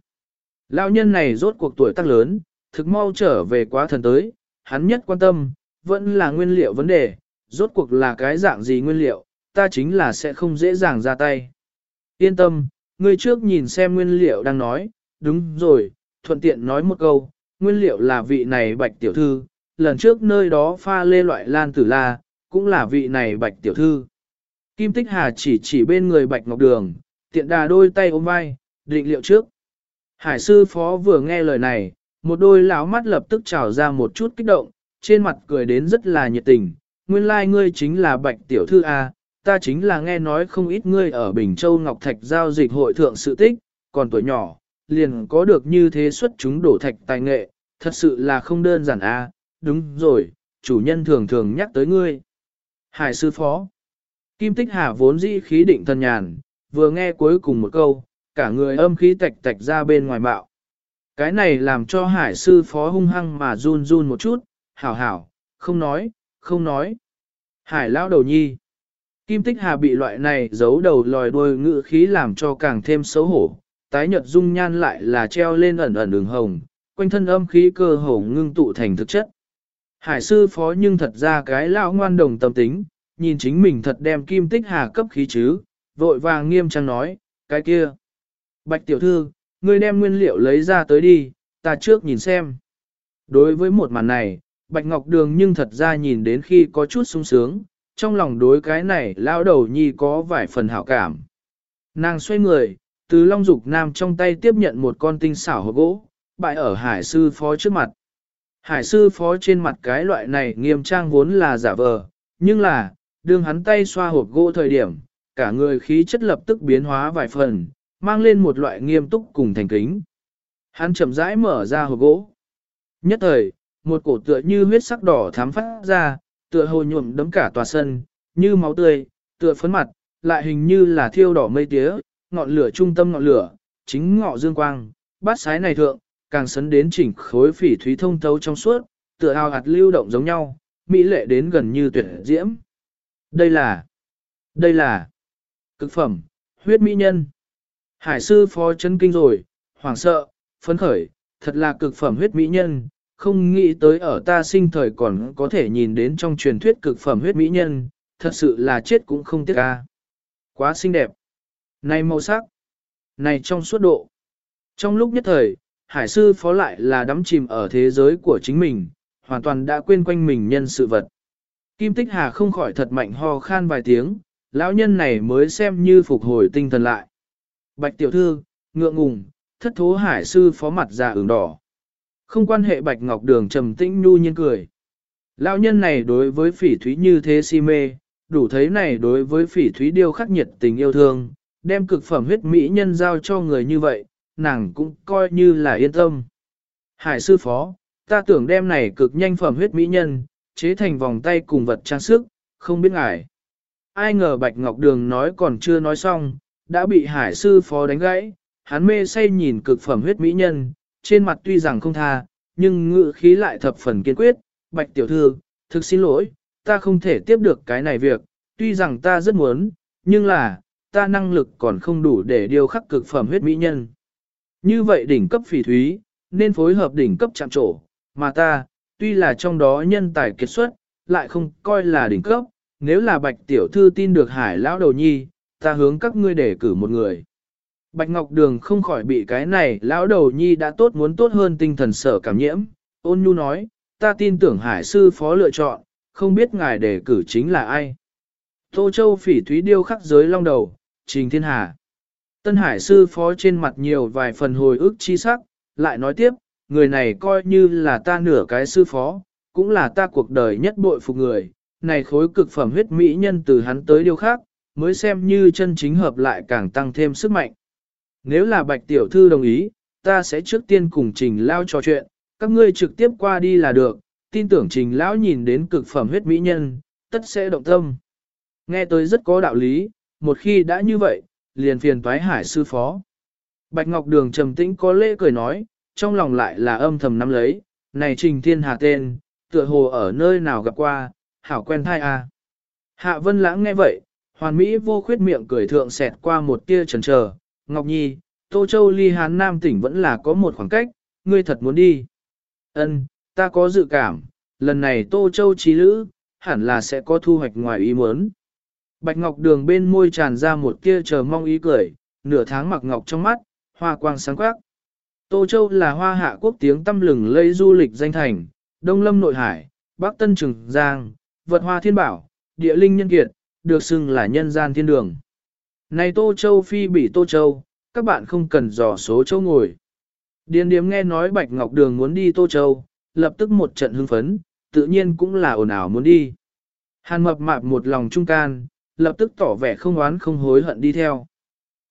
Lão nhân này rốt cuộc tuổi tác lớn, thực mau trở về quá thần tới, hắn nhất quan tâm, vẫn là nguyên liệu vấn đề, rốt cuộc là cái dạng gì nguyên liệu, ta chính là sẽ không dễ dàng ra tay. Yên tâm, ngươi trước nhìn xem nguyên liệu đang nói, đúng rồi, thuận tiện nói một câu, nguyên liệu là vị này bạch tiểu thư, lần trước nơi đó pha lê loại lan tử la, cũng là vị này bạch tiểu thư. Kim Tích Hà chỉ chỉ bên người bạch ngọc đường, tiện đà đôi tay ôm vai, định liệu trước. Hải sư phó vừa nghe lời này, một đôi lão mắt lập tức trào ra một chút kích động, trên mặt cười đến rất là nhiệt tình. Nguyên lai like ngươi chính là bạch tiểu thư A, ta chính là nghe nói không ít ngươi ở Bình Châu Ngọc Thạch giao dịch hội thượng sự tích, còn tuổi nhỏ, liền có được như thế xuất chúng đổ thạch tài nghệ, thật sự là không đơn giản A. Đúng rồi, chủ nhân thường thường nhắc tới ngươi. Hải sư phó. Kim Tích Hà vốn dĩ khí định thần nhàn, vừa nghe cuối cùng một câu, cả người âm khí tạch tạch ra bên ngoài bạo. Cái này làm cho hải sư phó hung hăng mà run run một chút, hảo hảo, không nói, không nói. Hải lão đầu nhi. Kim Tích Hà bị loại này giấu đầu lòi đuôi ngự khí làm cho càng thêm xấu hổ, tái nhợt dung nhan lại là treo lên ẩn ẩn đường hồng, quanh thân âm khí cơ hồ ngưng tụ thành thực chất. Hải sư phó nhưng thật ra cái lão ngoan đồng tâm tính, nhìn chính mình thật đem Kim Tích Hà cấp khí chứ, vội vàng nghiêm trang nói, cái kia. Bạch tiểu thư, ngươi đem nguyên liệu lấy ra tới đi, ta trước nhìn xem. Đối với một màn này, Bạch Ngọc Đường nhưng thật ra nhìn đến khi có chút sung sướng, trong lòng đối cái này lão đầu nhi có vài phần hảo cảm. Nàng xoay người, từ Long Dục Nam trong tay tiếp nhận một con tinh xảo hộp gỗ, bại ở hải sư phó trước mặt. Hải sư phó trên mặt cái loại này nghiêm trang vốn là giả vờ, nhưng là, đương hắn tay xoa hộp gỗ thời điểm, cả người khí chất lập tức biến hóa vài phần, mang lên một loại nghiêm túc cùng thành kính. Hắn chậm rãi mở ra hộp gỗ. Nhất thời, một cổ tựa như huyết sắc đỏ thám phát ra, tựa hồ nhuộm đấm cả tòa sân, như máu tươi, tựa phấn mặt, lại hình như là thiêu đỏ mây tía, ngọn lửa trung tâm ngọn lửa, chính ngọ dương quang, bát sái này thượng, càng sấn đến chỉnh khối phỉ thúy thông thấu trong suốt, tựa ao hạt lưu động giống nhau, mỹ lệ đến gần như tuyệt diễm. Đây là, đây là, cực phẩm, huyết mỹ nhân. Hải sư phó chân kinh rồi, hoảng sợ, phấn khởi, thật là cực phẩm huyết mỹ nhân, không nghĩ tới ở ta sinh thời còn có thể nhìn đến trong truyền thuyết cực phẩm huyết mỹ nhân, thật sự là chết cũng không tiếc ca. Quá xinh đẹp. Này màu sắc. Này trong suốt độ. Trong lúc nhất thời, hải sư phó lại là đắm chìm ở thế giới của chính mình, hoàn toàn đã quên quanh mình nhân sự vật. Kim Tích Hà không khỏi thật mạnh ho khan vài tiếng, lão nhân này mới xem như phục hồi tinh thần lại. Bạch tiểu thư, ngượng ngùng, thất thố hải sư phó mặt già ửng đỏ. Không quan hệ Bạch Ngọc Đường trầm tĩnh nhu nhiên cười. Lão nhân này đối với phỉ thúy như thế si mê, đủ thấy này đối với phỉ thúy điêu khắc nhiệt tình yêu thương, đem cực phẩm huyết mỹ nhân giao cho người như vậy, nàng cũng coi như là yên tâm. Hải sư phó, ta tưởng đem này cực nhanh phẩm huyết mỹ nhân, chế thành vòng tay cùng vật trang sức, không biết ngại. Ai ngờ Bạch Ngọc Đường nói còn chưa nói xong, đã bị hải sư phó đánh gãy, hắn mê say nhìn cực phẩm huyết mỹ nhân, trên mặt tuy rằng không tha, nhưng ngự khí lại thập phần kiên quyết, Bạch Tiểu Thư, thực xin lỗi, ta không thể tiếp được cái này việc, tuy rằng ta rất muốn, nhưng là, ta năng lực còn không đủ để điều khắc cực phẩm huyết mỹ nhân. Như vậy đỉnh cấp phỉ thúy, nên phối hợp đỉnh cấp chạm trổ, mà ta, tuy là trong đó nhân tài kết xuất, lại không coi là đỉnh cấp, nếu là bạch tiểu thư tin được hải lão đầu nhi, ta hướng các ngươi để cử một người. Bạch Ngọc Đường không khỏi bị cái này, lão đầu nhi đã tốt muốn tốt hơn tinh thần sở cảm nhiễm, ôn nhu nói, ta tin tưởng hải sư phó lựa chọn, không biết ngài đề cử chính là ai. Tô Châu phỉ thúy điêu khắc giới long đầu, Trình Thiên Hà. Tân Hải sư phó trên mặt nhiều vài phần hồi ức chi sắc, lại nói tiếp, người này coi như là ta nửa cái sư phó, cũng là ta cuộc đời nhất bội phục người, này khối cực phẩm huyết mỹ nhân từ hắn tới điều khác, mới xem như chân chính hợp lại càng tăng thêm sức mạnh. Nếu là bạch tiểu thư đồng ý, ta sẽ trước tiên cùng trình lao trò chuyện, các ngươi trực tiếp qua đi là được, tin tưởng trình lão nhìn đến cực phẩm huyết mỹ nhân, tất sẽ động tâm. Nghe tới rất có đạo lý, một khi đã như vậy, liền phiền toái hải sư phó. Bạch Ngọc Đường trầm tĩnh có lễ cười nói, trong lòng lại là âm thầm nắm lấy, này Trình Thiên Hà tên, tựa hồ ở nơi nào gặp qua, hảo quen thai à. Hạ Vân Lãng nghe vậy, hoàn mỹ vô khuyết miệng cười thượng xẹt qua một tia trần chờ Ngọc Nhi, Tô Châu ly Hán Nam tỉnh vẫn là có một khoảng cách, ngươi thật muốn đi. Ân, ta có dự cảm, lần này Tô Châu trí lữ, hẳn là sẽ có thu hoạch ngoài ý muốn. Bạch Ngọc Đường bên môi tràn ra một tia chờ mong ý cười, nửa tháng mặc ngọc trong mắt, hoa quang sáng quắc. Tô Châu là hoa hạ quốc tiếng tăm lừng lây du lịch danh thành, Đông Lâm Nội Hải, Bắc Tân Trừng Giang, vật hoa thiên bảo, địa linh nhân kiệt, được xưng là nhân gian thiên đường. Này Tô Châu phi bị Tô Châu, các bạn không cần dò số châu ngồi. Điền điếm nghe nói Bạch Ngọc Đường muốn đi Tô Châu, lập tức một trận hưng phấn, tự nhiên cũng là ồn ào muốn đi. Hàn mập mạp một lòng trung can, lập tức tỏ vẻ không oán không hối hận đi theo.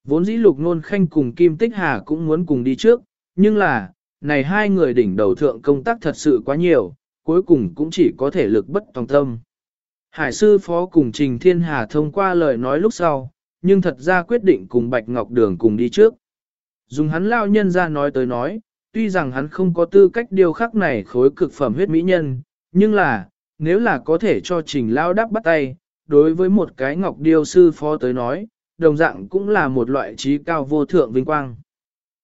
Vốn dĩ lục nôn khanh cùng Kim Tích Hà cũng muốn cùng đi trước, nhưng là, này hai người đỉnh đầu thượng công tác thật sự quá nhiều, cuối cùng cũng chỉ có thể lực bất tòng tâm. Hải sư phó cùng Trình Thiên Hà thông qua lời nói lúc sau, nhưng thật ra quyết định cùng Bạch Ngọc Đường cùng đi trước. Dùng hắn lao nhân ra nói tới nói, tuy rằng hắn không có tư cách điều khắc này khối cực phẩm huyết mỹ nhân, nhưng là, nếu là có thể cho Trình lao đáp bắt tay, đối với một cái Ngọc Điêu sư phó tới nói, đồng dạng cũng là một loại trí cao vô thượng vinh quang.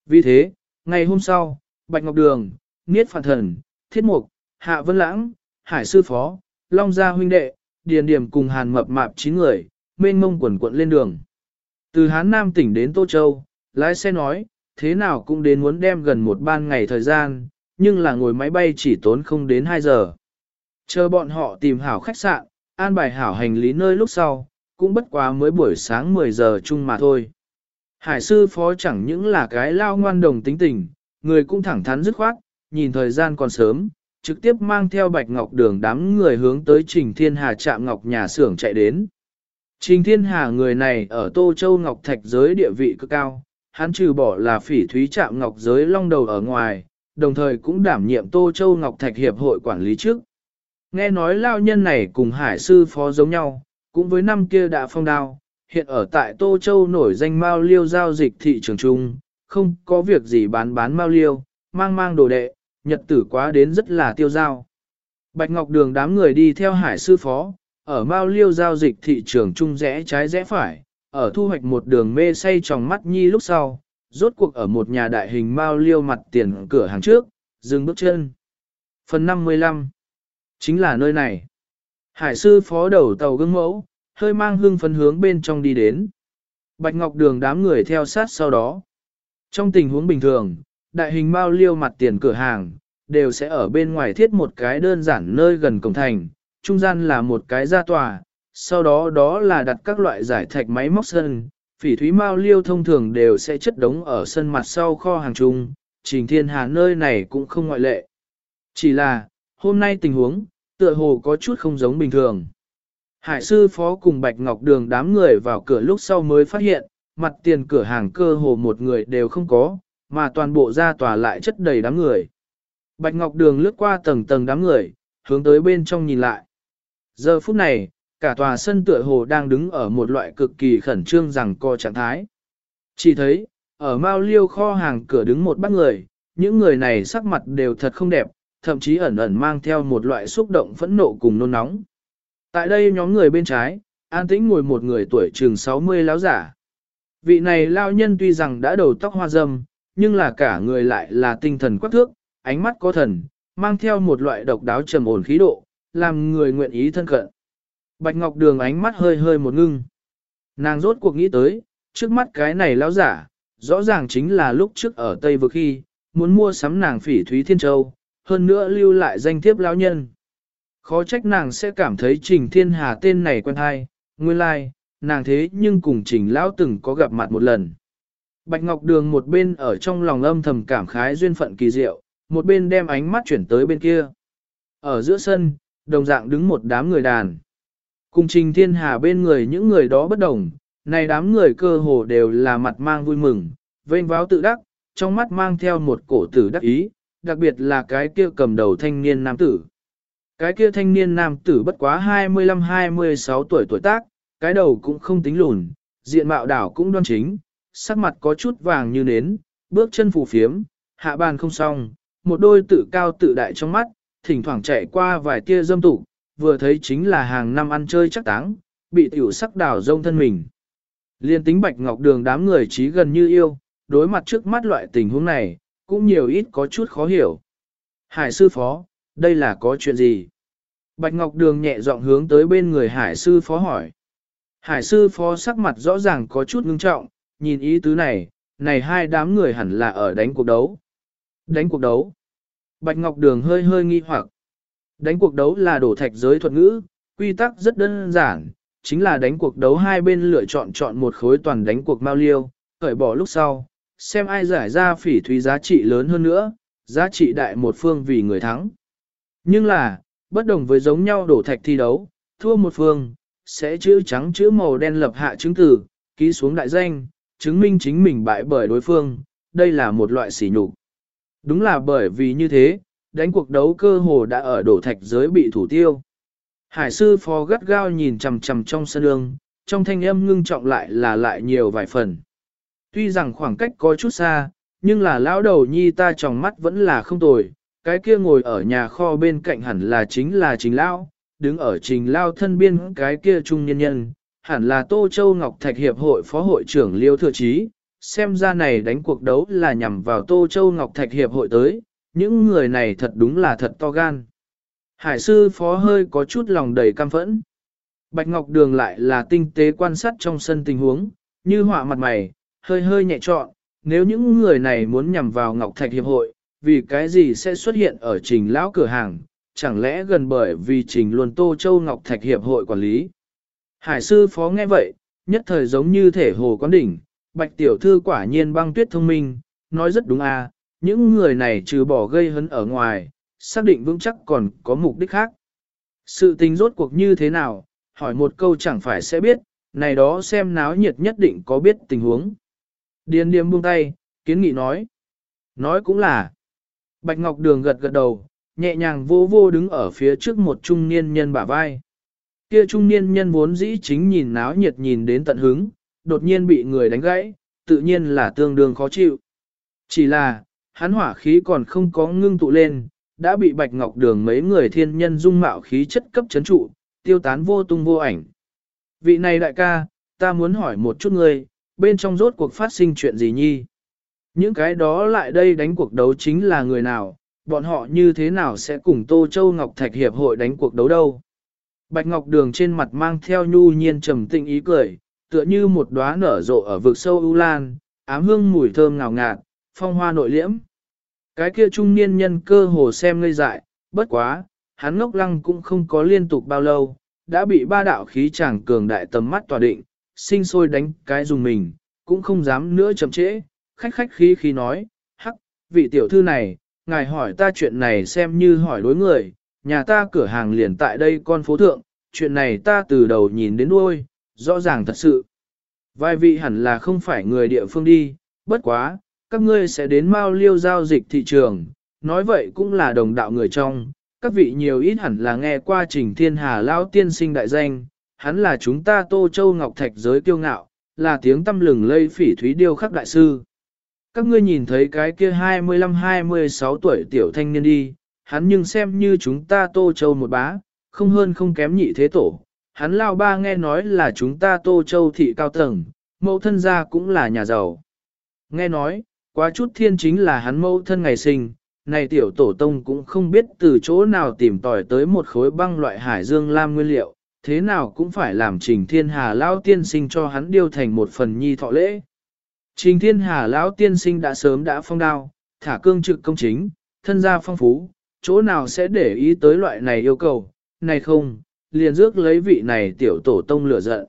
Vì thế, ngày hôm sau, Bạch Ngọc Đường, Niết Phản Thần, Thiết Mục, Hạ Vân Lãng, Hải Sư Phó, Long Gia Huynh Đệ, Điền Điểm cùng Hàn Mập Mạp 9 người, mênh mông quần quận lên đường. Từ Hán Nam tỉnh đến Tô Châu, lái xe nói, thế nào cũng đến muốn đem gần một ban ngày thời gian, nhưng là ngồi máy bay chỉ tốn không đến 2 giờ. Chờ bọn họ tìm hảo khách sạn, an bài hảo hành lý nơi lúc sau, cũng bất quá mới buổi sáng 10 giờ chung mà thôi. Hải sư phó chẳng những là cái lao ngoan đồng tính tình, người cũng thẳng thắn dứt khoát, nhìn thời gian còn sớm, trực tiếp mang theo bạch ngọc đường đám người hướng tới Trình Thiên Hà chạm ngọc nhà xưởng chạy đến. Trình Thiên Hà người này ở Tô Châu Ngọc Thạch giới địa vị cực cao, hắn trừ bỏ là phỉ thúy chạm ngọc giới long đầu ở ngoài, đồng thời cũng đảm nhiệm Tô Châu Ngọc Thạch Hiệp hội quản lý trước. Nghe nói lao nhân này cùng hải sư phó giống nhau, cũng với năm kia đã phong đao, hiện ở tại Tô Châu nổi danh Mao Liêu giao dịch thị trường trung, không có việc gì bán bán Mao Liêu, mang mang đồ đệ, nhật tử quá đến rất là tiêu giao. Bạch Ngọc Đường đám người đi theo hải sư phó, ở Mao Liêu giao dịch thị trường trung rẽ trái rẽ phải, ở thu hoạch một đường mê say trong mắt nhi lúc sau, rốt cuộc ở một nhà đại hình Mao Liêu mặt tiền cửa hàng trước, dừng bước chân. Phần 55 Chính là nơi này. Hải sư phó đầu tàu gương mẫu, hơi mang hương phấn hướng bên trong đi đến. Bạch Ngọc Đường đám người theo sát sau đó. Trong tình huống bình thường, đại hình bao liêu mặt tiền cửa hàng, đều sẽ ở bên ngoài thiết một cái đơn giản nơi gần cổng thành, trung gian là một cái gia tòa, sau đó đó là đặt các loại giải thạch máy móc sân, phỉ thúy mao liêu thông thường đều sẽ chất đống ở sân mặt sau kho hàng chung, trình thiên hà nơi này cũng không ngoại lệ. Chỉ là, hôm nay tình huống, tựa hồ có chút không giống bình thường. Hải sư phó cùng Bạch Ngọc Đường đám người vào cửa lúc sau mới phát hiện, mặt tiền cửa hàng cơ hồ một người đều không có, mà toàn bộ ra tòa lại chất đầy đám người. Bạch Ngọc Đường lướt qua tầng tầng đám người, hướng tới bên trong nhìn lại. Giờ phút này, cả tòa sân tựa hồ đang đứng ở một loại cực kỳ khẩn trương rằng co trạng thái. Chỉ thấy, ở Mao Liêu kho hàng cửa đứng một bác người, những người này sắc mặt đều thật không đẹp, thậm chí ẩn ẩn mang theo một loại xúc động phẫn nộ cùng nôn nóng. Tại đây nhóm người bên trái, an tĩnh ngồi một người tuổi chừng 60 lão giả. Vị này lao nhân tuy rằng đã đầu tóc hoa râm, nhưng là cả người lại là tinh thần quắc thước, ánh mắt có thần, mang theo một loại độc đáo trầm ổn khí độ, làm người nguyện ý thân cận. Bạch Ngọc Đường ánh mắt hơi hơi một ngưng. Nàng rốt cuộc nghĩ tới, trước mắt cái này lão giả, rõ ràng chính là lúc trước ở Tây Vực khi, muốn mua sắm nàng phỉ Thúy Thiên Châu, hơn nữa lưu lại danh thiếp lão nhân. Khó trách nàng sẽ cảm thấy Trình Thiên Hà tên này quen hay, nguyên lai, like, nàng thế nhưng cùng Trình Lão từng có gặp mặt một lần. Bạch Ngọc Đường một bên ở trong lòng âm thầm cảm khái duyên phận kỳ diệu, một bên đem ánh mắt chuyển tới bên kia. Ở giữa sân, đồng dạng đứng một đám người đàn. Cùng Trình Thiên Hà bên người những người đó bất đồng, này đám người cơ hồ đều là mặt mang vui mừng, vênh váo tự đắc, trong mắt mang theo một cổ tử đắc ý, đặc biệt là cái kia cầm đầu thanh niên nam tử. Cái kia thanh niên nam tử bất quá 25-26 tuổi tuổi tác, cái đầu cũng không tính lùn, diện mạo đảo cũng đoan chính, sắc mặt có chút vàng như nến, bước chân phù phiếm, hạ bàn không xong, một đôi tự cao tự đại trong mắt, thỉnh thoảng chạy qua vài tia dâm tụ, vừa thấy chính là hàng năm ăn chơi chắc táng, bị tiểu sắc đảo rông thân mình. Liên tính bạch ngọc đường đám người trí gần như yêu, đối mặt trước mắt loại tình huống này, cũng nhiều ít có chút khó hiểu. Hải sư phó, đây là có chuyện gì? Bạch Ngọc Đường nhẹ giọng hướng tới bên người hải sư phó hỏi. Hải sư phó sắc mặt rõ ràng có chút ngưng trọng, nhìn ý tứ này, này hai đám người hẳn là ở đánh cuộc đấu. Đánh cuộc đấu. Bạch Ngọc Đường hơi hơi nghi hoặc. Đánh cuộc đấu là đổ thạch giới thuật ngữ, quy tắc rất đơn giản, chính là đánh cuộc đấu hai bên lựa chọn chọn một khối toàn đánh cuộc mao liêu, khởi bỏ lúc sau, xem ai giải ra phỉ thúy giá trị lớn hơn nữa, giá trị đại một phương vì người thắng. Nhưng là, bất đồng với giống nhau đổ thạch thi đấu, thua một phương, sẽ chữ trắng chữ màu đen lập hạ chứng tử, ký xuống đại danh, chứng minh chính mình bại bởi đối phương, đây là một loại sỉ nhục. Đúng là bởi vì như thế, đánh cuộc đấu cơ hồ đã ở đổ thạch giới bị thủ tiêu. Hải sư phó gắt gao nhìn chằm chằm trong sân đường, trong thanh âm ngưng trọng lại là lại nhiều vài phần. Tuy rằng khoảng cách có chút xa, nhưng là lão đầu nhi ta trong mắt vẫn là không tồi, cái kia ngồi ở nhà kho bên cạnh hẳn là chính là trình lão, đứng ở trình lao thân biên cái kia trung nhân nhân, hẳn là Tô Châu Ngọc Thạch Hiệp hội phó hội trưởng Liêu Thừa Chí, xem ra này đánh cuộc đấu là nhằm vào Tô Châu Ngọc Thạch Hiệp hội tới, những người này thật đúng là thật to gan. Hải sư phó hơi có chút lòng đầy cam phẫn. Bạch Ngọc Đường lại là tinh tế quan sát trong sân tình huống, như họa mặt mày, hơi hơi nhẹ trọn, nếu những người này muốn nhằm vào Ngọc Thạch Hiệp hội, vì cái gì sẽ xuất hiện ở trình lão cửa hàng, chẳng lẽ gần bởi vì trình luôn Tô Châu Ngọc Thạch Hiệp hội quản lý. Hải sư phó nghe vậy, nhất thời giống như thể hồ quán đỉnh, bạch tiểu thư quả nhiên băng tuyết thông minh, nói rất đúng à, những người này trừ bỏ gây hấn ở ngoài, xác định vững chắc còn có mục đích khác. Sự tình rốt cuộc như thế nào, hỏi một câu chẳng phải sẽ biết, này đó xem náo nhiệt nhất định có biết tình huống. Điền điềm buông tay, kiến nghị nói. Nói cũng là. Bạch Ngọc Đường gật gật đầu, nhẹ nhàng vô vô đứng ở phía trước một trung niên nhân bả vai. Kia trung niên nhân vốn dĩ chính nhìn náo nhiệt nhìn đến tận hứng, đột nhiên bị người đánh gãy, tự nhiên là tương đương khó chịu. Chỉ là, hắn hỏa khí còn không có ngưng tụ lên, đã bị Bạch Ngọc Đường mấy người thiên nhân dung mạo khí chất cấp chấn trụ, tiêu tán vô tung vô ảnh. Vị này đại ca, ta muốn hỏi một chút ngươi, bên trong rốt cuộc phát sinh chuyện gì nhi? Những cái đó lại đây đánh cuộc đấu chính là người nào, bọn họ như thế nào sẽ cùng Tô Châu Ngọc Thạch Hiệp hội đánh cuộc đấu đâu? Bạch Ngọc Đường trên mặt mang theo nhu nhiên trầm tĩnh ý cười, tựa như một đóa nở rộ ở vực sâu ưu lan, ám hương mùi thơm ngào ngạt, phong hoa nội liễm. Cái kia trung niên nhân cơ hồ xem ngây dại, bất quá, hắn ngốc lăng cũng không có liên tục bao lâu, đã bị ba đạo khí chàng cường đại tầm mắt tỏa định, sinh sôi đánh cái dùng mình, cũng không dám nữa chậm trễ, khách khách khí khí nói, hắc, vị tiểu thư này, ngài hỏi ta chuyện này xem như hỏi đối người, nhà ta cửa hàng liền tại đây con phố thượng, chuyện này ta từ đầu nhìn đến đuôi, rõ ràng thật sự. Vài vị hẳn là không phải người địa phương đi, bất quá, các ngươi sẽ đến mau liêu giao dịch thị trường, nói vậy cũng là đồng đạo người trong, các vị nhiều ít hẳn là nghe qua trình thiên hà lão tiên sinh đại danh, hắn là chúng ta tô châu ngọc thạch giới kiêu ngạo, là tiếng tâm lừng lây phỉ thúy điêu khắc đại sư. Các ngươi nhìn thấy cái kia 25-26 tuổi tiểu thanh niên đi, hắn nhưng xem như chúng ta tô châu một bá, không hơn không kém nhị thế tổ. Hắn lao ba nghe nói là chúng ta tô châu thị cao tầng, mẫu thân gia cũng là nhà giàu. Nghe nói, quá chút thiên chính là hắn mẫu thân ngày sinh, này tiểu tổ tông cũng không biết từ chỗ nào tìm tòi tới một khối băng loại hải dương lam nguyên liệu, thế nào cũng phải làm trình thiên hà lão tiên sinh cho hắn điêu thành một phần nhi thọ lễ. Trình thiên hà lão tiên sinh đã sớm đã phong đao, thả cương trực công chính, thân gia phong phú, chỗ nào sẽ để ý tới loại này yêu cầu, này không, liền rước lấy vị này tiểu tổ tông lửa giận.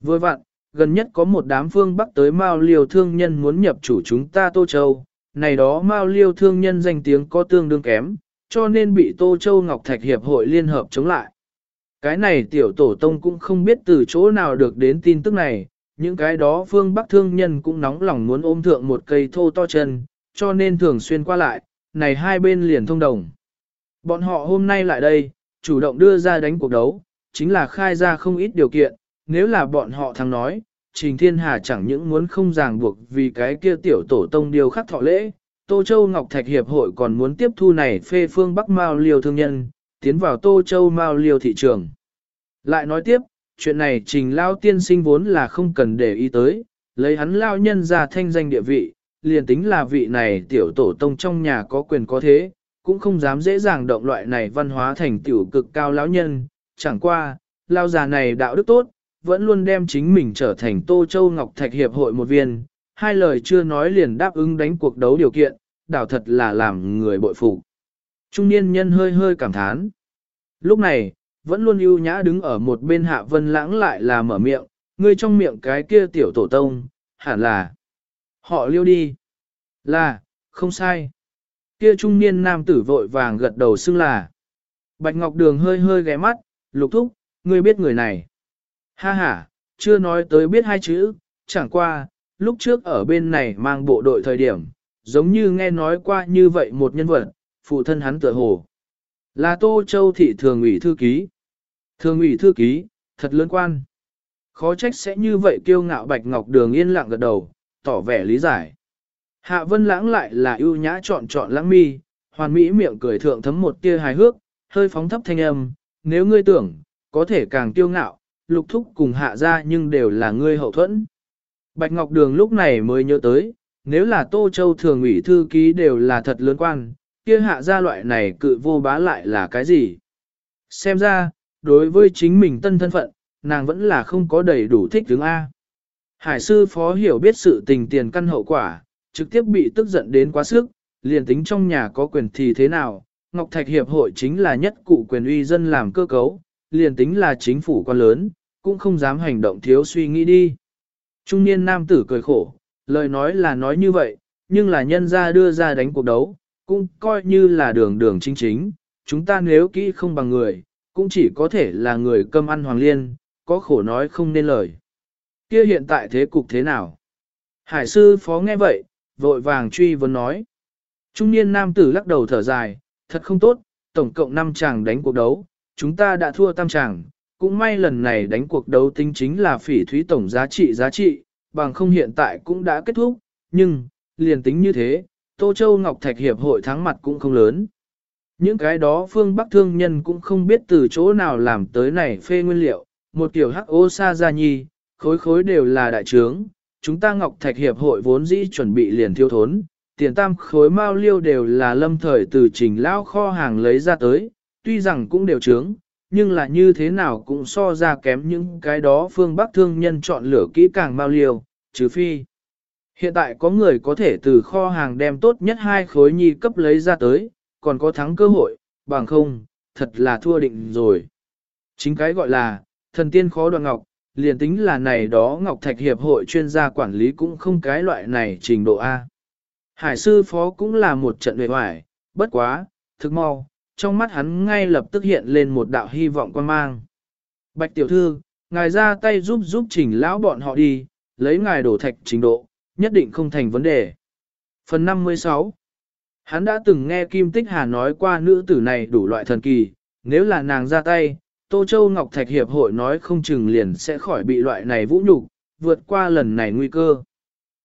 Vừa vặn, gần nhất có một đám phương bắc tới Mao Liêu thương nhân muốn nhập chủ chúng ta Tô Châu, này đó Mao Liêu thương nhân danh tiếng có tương đương kém, cho nên bị Tô Châu Ngọc Thạch Hiệp hội liên hợp chống lại. Cái này tiểu tổ tông cũng không biết từ chỗ nào được đến tin tức này, những cái đó phương bắc thương nhân cũng nóng lòng muốn ôm thượng một cây thô to chân, cho nên thường xuyên qua lại, này hai bên liền thông đồng. Bọn họ hôm nay lại đây, chủ động đưa ra đánh cuộc đấu, chính là khai ra không ít điều kiện, nếu là bọn họ thắng nói, Trình Thiên Hà chẳng những muốn không ràng buộc vì cái kia tiểu tổ tông điều khắc thọ lễ, Tô Châu Ngọc Thạch Hiệp hội còn muốn tiếp thu này phê phương Bắc Mao liều thương nhân, tiến vào Tô Châu Mao Liêu thị trường. Lại nói tiếp, chuyện này Trình Lao tiên sinh vốn là không cần để ý tới, lấy hắn Lao nhân ra thanh danh địa vị, liền tính là vị này tiểu tổ tông trong nhà có quyền có thế, cũng không dám dễ dàng động loại này văn hóa thành tiểu cực cao lão nhân, chẳng qua, Lao già này đạo đức tốt, vẫn luôn đem chính mình trở thành Tô Châu Ngọc Thạch Hiệp hội một viên, hai lời chưa nói liền đáp ứng đánh cuộc đấu điều kiện, đảo thật là làm người bội phục. Trung niên nhân hơi hơi cảm thán. Lúc này, vẫn luôn ưu nhã đứng ở một bên hạ vân lãng lại là mở miệng, ngươi trong miệng cái kia tiểu tổ tông, hẳn là họ liêu đi. Là, không sai. Kia trung niên nam tử vội vàng gật đầu xưng là. Bạch Ngọc Đường hơi hơi ghé mắt, lục thúc, ngươi biết người này. Ha ha, chưa nói tới biết hai chữ, chẳng qua, lúc trước ở bên này mang bộ đội thời điểm, giống như nghe nói qua như vậy một nhân vật, phụ thân hắn tựa hồ. Là Tô Châu thị thường ủy thư ký. Thường ủy thư ký, thật lớn quan. Khó trách sẽ như vậy kiêu ngạo Bạch Ngọc Đường yên lặng gật đầu, tỏ vẻ lý giải. Hạ Vân Lãng lại là ưu nhã chọn chọn lãng mi, hoàn mỹ miệng cười thượng thấm một tia hài hước, hơi phóng thấp thanh âm, nếu ngươi tưởng, có thể càng kiêu ngạo, lục thúc cùng hạ ra nhưng đều là ngươi hậu thuẫn. Bạch Ngọc Đường lúc này mới nhớ tới, nếu là Tô Châu thường ủy thư ký đều là thật lớn quan, kia hạ ra loại này cự vô bá lại là cái gì? Xem ra, đối với chính mình tân thân phận, nàng vẫn là không có đầy đủ thích tướng A. Hải sư phó hiểu biết sự tình tiền căn hậu quả, trực tiếp bị tức giận đến quá sức, liền tính trong nhà có quyền thì thế nào, Ngọc Thạch Hiệp hội chính là nhất cụ quyền uy dân làm cơ cấu, liền tính là chính phủ quan lớn, cũng không dám hành động thiếu suy nghĩ đi. Trung niên nam tử cười khổ, lời nói là nói như vậy, nhưng là nhân ra đưa ra đánh cuộc đấu, cũng coi như là đường đường chính chính, chúng ta nếu kỹ không bằng người, cũng chỉ có thể là người cơm ăn hoàng liên, có khổ nói không nên lời. Kia hiện tại thế cục thế nào? Hải sư phó nghe vậy, vội vàng truy vấn nói. Trung niên nam tử lắc đầu thở dài, thật không tốt, tổng cộng 5 chàng đánh cuộc đấu, chúng ta đã thua tam chàng, cũng may lần này đánh cuộc đấu tính chính là phỉ thúy tổng giá trị giá trị, bằng không hiện tại cũng đã kết thúc, nhưng, liền tính như thế, Tô Châu Ngọc Thạch Hiệp hội thắng mặt cũng không lớn. Những cái đó phương Bắc thương nhân cũng không biết từ chỗ nào làm tới này phê nguyên liệu, một kiểu hắc ô sa gia nhi, khối khối đều là đại trướng, chúng ta Ngọc Thạch Hiệp hội vốn dĩ chuẩn bị liền thiếu thốn, tiền tam khối mao liêu đều là lâm thời từ trình lao kho hàng lấy ra tới, tuy rằng cũng đều trướng, nhưng là như thế nào cũng so ra kém những cái đó phương Bắc thương nhân chọn lựa kỹ càng mao liêu, trừ phi. Hiện tại có người có thể từ kho hàng đem tốt nhất hai khối nhi cấp lấy ra tới, còn có thắng cơ hội, bằng không, thật là thua định rồi. Chính cái gọi là, thần tiên khó đoạn ngọc, liền tính là này đó Ngọc Thạch Hiệp hội chuyên gia quản lý cũng không cái loại này trình độ A. Hải sư phó cũng là một trận vệ hoài, bất quá, thực mau, trong mắt hắn ngay lập tức hiện lên một đạo hy vọng quan mang. Bạch tiểu thư, ngài ra tay giúp giúp trình lão bọn họ đi, lấy ngài đổ thạch trình độ, nhất định không thành vấn đề. Phần 56 Hắn đã từng nghe Kim Tích Hà nói qua nữ tử này đủ loại thần kỳ, nếu là nàng ra tay, Tô Châu Ngọc Thạch Hiệp hội nói không chừng liền sẽ khỏi bị loại này vũ nhục, vượt qua lần này nguy cơ.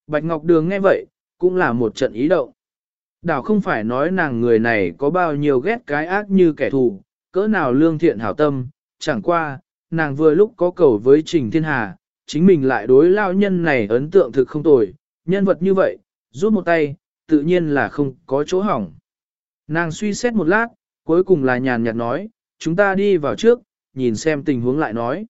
Bạch Ngọc Đường nghe vậy, cũng là một trận ý động. Đảo không phải nói nàng người này có bao nhiêu ghét cái ác như kẻ thù, cỡ nào lương thiện hảo tâm, chẳng qua, nàng vừa lúc có cầu với Trình Thiên Hà, chính mình lại đối lao nhân này ấn tượng thực không tồi, nhân vật như vậy, rút một tay, tự nhiên là không có chỗ hỏng. Nàng suy xét một lát, cuối cùng là nhàn nhạt nói, chúng ta đi vào trước, nhìn xem tình huống lại nói.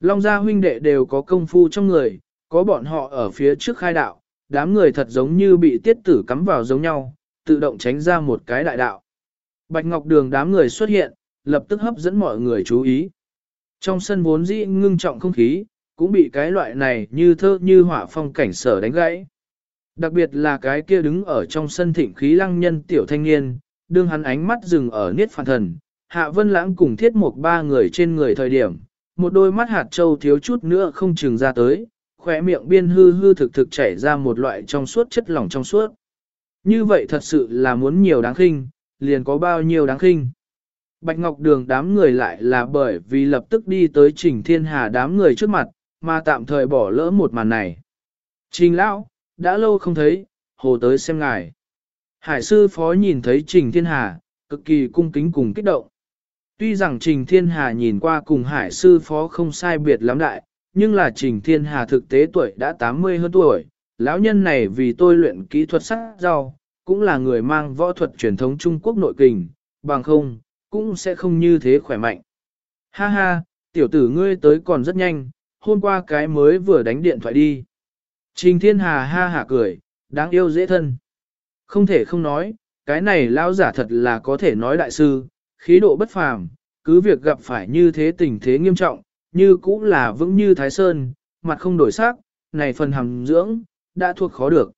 Long gia huynh đệ đều có công phu trong người, có bọn họ ở phía trước khai đạo, đám người thật giống như bị tiết tử cắm vào giống nhau, tự động tránh ra một cái đại đạo. Bạch Ngọc Đường đám người xuất hiện, lập tức hấp dẫn mọi người chú ý. Trong sân vốn dĩ ngưng trọng không khí, cũng bị cái loại này như thơ như họa phong cảnh sở đánh gãy. Đặc biệt là cái kia đứng ở trong sân thịnh khí lăng nhân tiểu thanh niên, đương hắn ánh mắt dừng ở niết phản thần, hạ vân lãng cùng thiết một ba người trên người thời điểm, một đôi mắt hạt trâu thiếu chút nữa không chừng ra tới, khỏe miệng biên hư hư thực thực chảy ra một loại trong suốt chất lỏng trong suốt. Như vậy thật sự là muốn nhiều đáng khinh, liền có bao nhiêu đáng khinh. Bạch Ngọc Đường đám người lại là bởi vì lập tức đi tới Trình Thiên Hà đám người trước mặt, mà tạm thời bỏ lỡ một màn này. Trình Lão, đã lâu không thấy, hồ tới xem ngài. Hải sư phó nhìn thấy Trình Thiên Hà, cực kỳ cung kính cùng kích động. Tuy rằng Trình Thiên Hà nhìn qua cùng hải sư phó không sai biệt lắm đại, nhưng là Trình Thiên Hà thực tế tuổi đã 80 hơn tuổi, lão nhân này vì tôi luyện kỹ thuật sắc rau, cũng là người mang võ thuật truyền thống Trung Quốc nội kình, bằng không, cũng sẽ không như thế khỏe mạnh. Ha ha, tiểu tử ngươi tới còn rất nhanh, hôm qua cái mới vừa đánh điện thoại đi. Trình Thiên Hà ha hả cười, đáng yêu dễ thân. Không thể không nói, cái này lão giả thật là có thể nói đại sư, khí độ bất phàm, cứ việc gặp phải như thế tình thế nghiêm trọng, như cũng là vững như Thái Sơn, mặt không đổi sắc, này phần hàm dưỡng, đã thuộc khó được.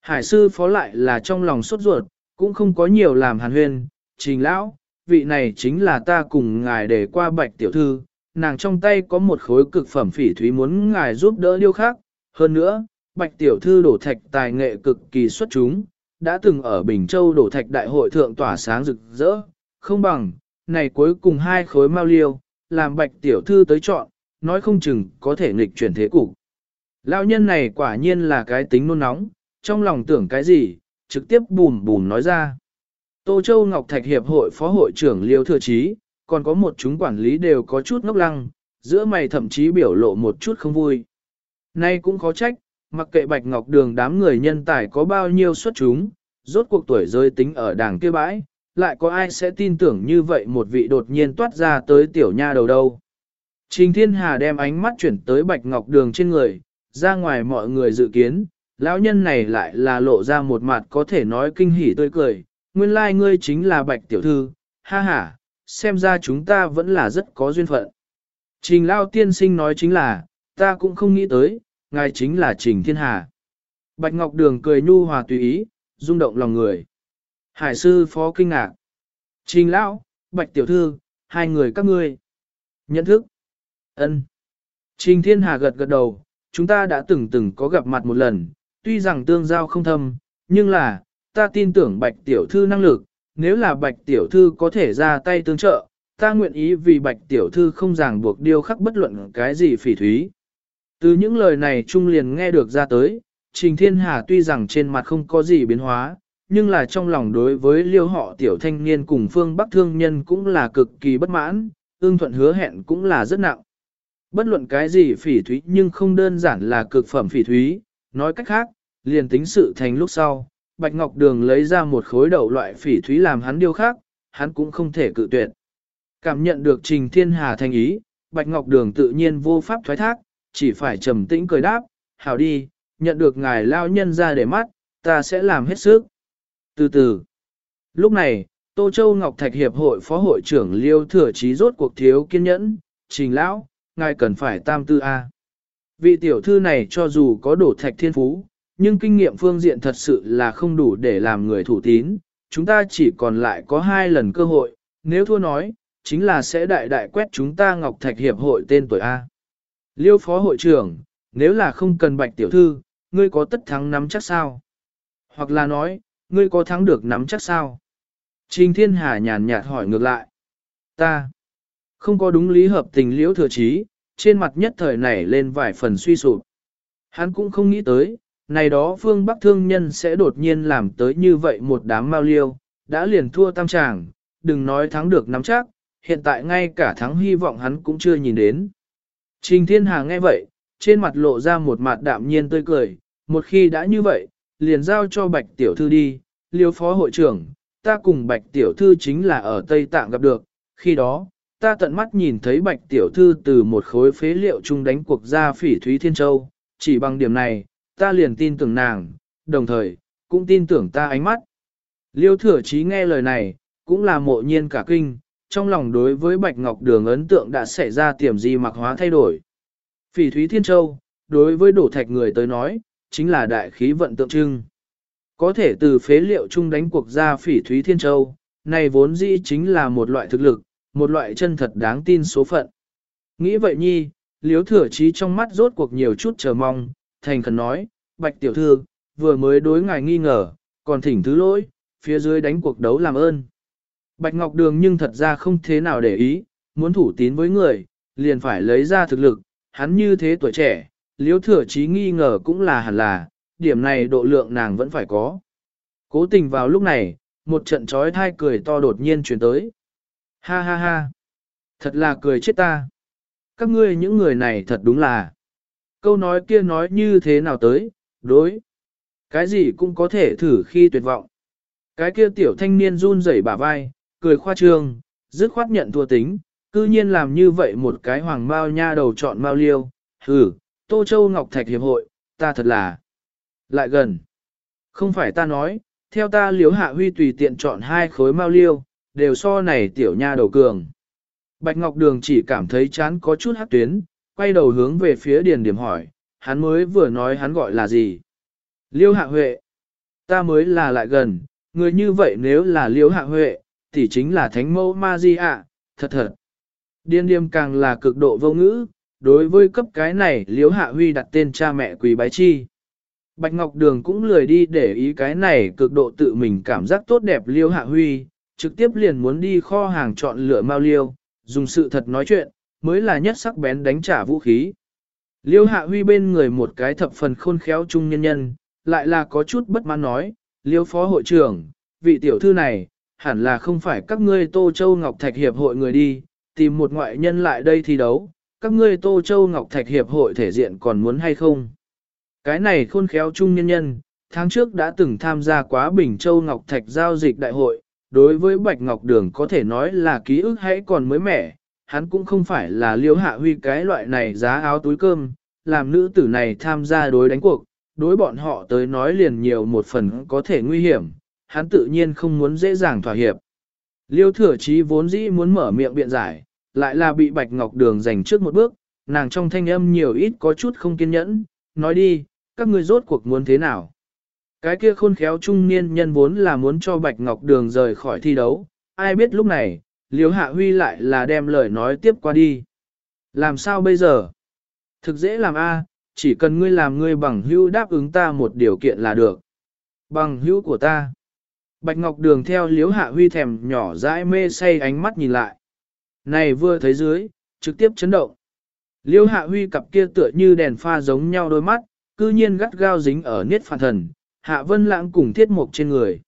Hải sư phó lại là trong lòng sốt ruột, cũng không có nhiều làm hàn huyên, trình lão, vị này chính là ta cùng ngài để qua bạch tiểu thư, nàng trong tay có một khối cực phẩm phỉ thúy muốn ngài giúp đỡ liêu khác, hơn nữa, bạch tiểu thư đổ thạch tài nghệ cực kỳ xuất chúng, đã từng ở Bình Châu đổ thạch đại hội thượng tỏa sáng rực rỡ, không bằng, này cuối cùng hai khối mau liêu, làm bạch tiểu thư tới chọn, nói không chừng có thể nghịch chuyển thế cục. Lão nhân này quả nhiên là cái tính nôn nóng, trong lòng tưởng cái gì, trực tiếp bùm bùm nói ra. Tô Châu Ngọc Thạch Hiệp hội Phó hội trưởng Liêu Thừa Chí, còn có một chúng quản lý đều có chút ngốc lăng, giữa mày thậm chí biểu lộ một chút không vui. Nay cũng khó trách, mặc kệ Bạch Ngọc Đường đám người nhân tài có bao nhiêu xuất chúng, rốt cuộc tuổi rơi tính ở đảng kia bãi, lại có ai sẽ tin tưởng như vậy một vị đột nhiên toát ra tới tiểu nha đầu đâu. Trình Thiên Hà đem ánh mắt chuyển tới Bạch Ngọc Đường trên người, ra ngoài mọi người dự kiến, lão nhân này lại là lộ ra một mặt có thể nói kinh hỉ tươi cười, nguyên lai like ngươi chính là Bạch Tiểu Thư, ha ha, xem ra chúng ta vẫn là rất có duyên phận. Trình Lao Tiên Sinh nói chính là, ta cũng không nghĩ tới, ngài chính là Trình Thiên Hà. Bạch Ngọc Đường cười nhu hòa tùy ý, rung động lòng người. Hải sư phó kinh ngạc. Trình Lão, Bạch Tiểu Thư, hai người các ngươi. Nhận thức. ân. Trình Thiên Hà gật gật đầu, chúng ta đã từng từng có gặp mặt một lần, tuy rằng tương giao không thâm, nhưng là, ta tin tưởng Bạch Tiểu Thư năng lực, nếu là Bạch Tiểu Thư có thể ra tay tương trợ, ta nguyện ý vì Bạch Tiểu Thư không ràng buộc điêu khắc bất luận cái gì phỉ thúy. Từ những lời này Trung liền nghe được ra tới, Trình Thiên Hà tuy rằng trên mặt không có gì biến hóa, nhưng là trong lòng đối với liêu họ tiểu thanh niên cùng phương Bắc thương nhân cũng là cực kỳ bất mãn, ương thuận hứa hẹn cũng là rất nặng. Bất luận cái gì phỉ thúy nhưng không đơn giản là cực phẩm phỉ thúy, nói cách khác, liền tính sự thành lúc sau, Bạch Ngọc Đường lấy ra một khối đậu loại phỉ thúy làm hắn điêu khác, hắn cũng không thể cự tuyệt. Cảm nhận được Trình Thiên Hà thành ý, Bạch Ngọc Đường tự nhiên vô pháp thoái thác, chỉ phải trầm tĩnh cười đáp, hảo đi, nhận được ngài lao nhân ra để mắt, ta sẽ làm hết sức. Từ từ, lúc này, Tô Châu Ngọc Thạch Hiệp hội Phó hội trưởng Liêu Thừa Chí rốt cuộc thiếu kiên nhẫn, trình lão, ngài cần phải tam tư A. Vị tiểu thư này cho dù có đổ thạch thiên phú, nhưng kinh nghiệm phương diện thật sự là không đủ để làm người thủ tín, chúng ta chỉ còn lại có hai lần cơ hội, nếu thua nói, chính là sẽ đại đại quét chúng ta Ngọc Thạch Hiệp hội tên tuổi A. Liêu Phó hội trưởng, nếu là không cần bạch tiểu thư, ngươi có tất thắng nắm chắc sao? Hoặc là nói, ngươi có thắng được nắm chắc sao? Trình Thiên Hà nhàn nhạt hỏi ngược lại. Ta, không có đúng lý hợp tình liễu thừa trí, trên mặt nhất thời nảy lên vài phần suy sụp. Hắn cũng không nghĩ tới, này đó phương Bắc thương nhân sẽ đột nhiên làm tới như vậy một đám mao liêu, đã liền thua tam tràng, đừng nói thắng được nắm chắc, hiện tại ngay cả thắng hy vọng hắn cũng chưa nhìn đến. Trình Thiên Hà nghe vậy, trên mặt lộ ra một mặt đạm nhiên tươi cười, một khi đã như vậy, liền giao cho Bạch Tiểu Thư đi, liêu phó hội trưởng, ta cùng Bạch Tiểu Thư chính là ở Tây Tạng gặp được, khi đó, ta tận mắt nhìn thấy Bạch Tiểu Thư từ một khối phế liệu chung đánh cuộc ra phỉ Thúy Thiên Châu, chỉ bằng điểm này, ta liền tin tưởng nàng, đồng thời, cũng tin tưởng ta ánh mắt. Liêu thừa chí nghe lời này, cũng là mộ nhiên cả kinh, trong lòng đối với Bạch Ngọc Đường ấn tượng đã xảy ra tiềm di mặc hóa thay đổi. Phỉ Thúy Thiên Châu, đối với đổ thạch người tới nói, chính là đại khí vận tượng trưng. Có thể từ phế liệu chung đánh cuộc ra phỉ Thúy Thiên Châu, này vốn dĩ chính là một loại thực lực, một loại chân thật đáng tin số phận. Nghĩ vậy nhi, liếu thừa chí trong mắt rốt cuộc nhiều chút chờ mong, thành khẩn nói, Bạch Tiểu Thư, vừa mới đối ngài nghi ngờ, còn thỉnh thứ lỗi, phía dưới đánh cuộc đấu làm ơn. Bạch Ngọc Đường nhưng thật ra không thế nào để ý, muốn thủ tín với người, liền phải lấy ra thực lực, hắn như thế tuổi trẻ, liếu thừa chí nghi ngờ cũng là hẳn là, điểm này độ lượng nàng vẫn phải có. Cố tình vào lúc này, một trận trói thai cười to đột nhiên chuyển tới. Ha ha ha, thật là cười chết ta. Các ngươi những người này thật đúng là. Câu nói kia nói như thế nào tới, đối. Cái gì cũng có thể thử khi tuyệt vọng. Cái kia tiểu thanh niên run rẩy bả vai, cười khoa trương, dứt khoát nhận thua tính, cư nhiên làm như vậy một cái hoàng mao nha đầu chọn mao liêu, hừ, Tô Châu Ngọc Thạch Hiệp hội, ta thật là lại gần. Không phải ta nói, theo ta liếu hạ huy tùy tiện chọn hai khối mao liêu, đều so này tiểu nha đầu cường. Bạch Ngọc Đường chỉ cảm thấy chán có chút hát tuyến, quay đầu hướng về phía điền điểm hỏi, hắn mới vừa nói hắn gọi là gì. Liêu hạ huệ, ta mới là lại gần, người như vậy nếu là liêu hạ huệ, thì chính là thánh mẫu ma di ạ, thật thật. Điên điềm càng là cực độ vô ngữ, đối với cấp cái này liêu hạ huy đặt tên cha mẹ quỳ bái chi. Bạch Ngọc Đường cũng lười đi để ý cái này cực độ tự mình cảm giác tốt đẹp liêu hạ huy, trực tiếp liền muốn đi kho hàng chọn lựa mao liêu, dùng sự thật nói chuyện, mới là nhất sắc bén đánh trả vũ khí. Liêu hạ huy bên người một cái thập phần khôn khéo trung nhân nhân, lại là có chút bất mãn nói, liêu phó hội trưởng, vị tiểu thư này, hẳn là không phải các ngươi Tô Châu Ngọc Thạch Hiệp hội người đi, tìm một ngoại nhân lại đây thi đấu, các ngươi Tô Châu Ngọc Thạch Hiệp hội thể diện còn muốn hay không? Cái này khôn khéo trung nhân nhân, tháng trước đã từng tham gia quá Bình Châu Ngọc Thạch giao dịch đại hội, đối với Bạch Ngọc Đường có thể nói là ký ức hãy còn mới mẻ, hắn cũng không phải là liêu hạ huy cái loại này giá áo túi cơm, làm nữ tử này tham gia đối đánh cuộc, đối bọn họ tới nói liền nhiều một phần có thể nguy hiểm, hắn tự nhiên không muốn dễ dàng thỏa hiệp. Liêu thừa chí vốn dĩ muốn mở miệng biện giải, lại là bị Bạch Ngọc Đường giành trước một bước, nàng trong thanh âm nhiều ít có chút không kiên nhẫn, nói đi, các ngươi rốt cuộc muốn thế nào? Cái kia khôn khéo trung niên nhân vốn là muốn cho Bạch Ngọc Đường rời khỏi thi đấu, ai biết lúc này, Liêu Hạ Huy lại là đem lời nói tiếp qua đi. Làm sao bây giờ? Thực dễ làm a, chỉ cần ngươi làm ngươi bằng hữu đáp ứng ta một điều kiện là được. Bằng hữu của ta. Bạch Ngọc Đường theo Liêu Hạ Huy thèm nhỏ dãi mê say ánh mắt nhìn lại. Này vừa thấy dưới, trực tiếp chấn động. Liêu Hạ Huy cặp kia tựa như đèn pha giống nhau đôi mắt, cư nhiên gắt gao dính ở niết phản thần, Hạ Vân Lãng cùng thiết mục trên người.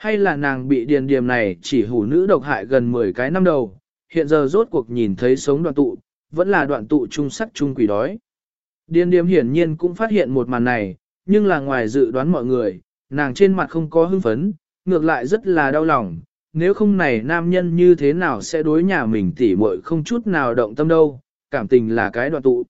Hay là nàng bị điền điềm này chỉ hủ nữ độc hại gần 10 cái năm đầu, hiện giờ rốt cuộc nhìn thấy sống đoạn tụ, vẫn là đoạn tụ trung sắc trung quỷ đói. Điền điềm hiển nhiên cũng phát hiện một màn này, nhưng là ngoài dự đoán mọi người, nàng trên mặt không có hưng phấn, ngược lại rất là đau lòng, nếu không này nam nhân như thế nào sẽ đối nhà mình tỉ muội không chút nào động tâm đâu, cảm tình là cái đoạn tụ.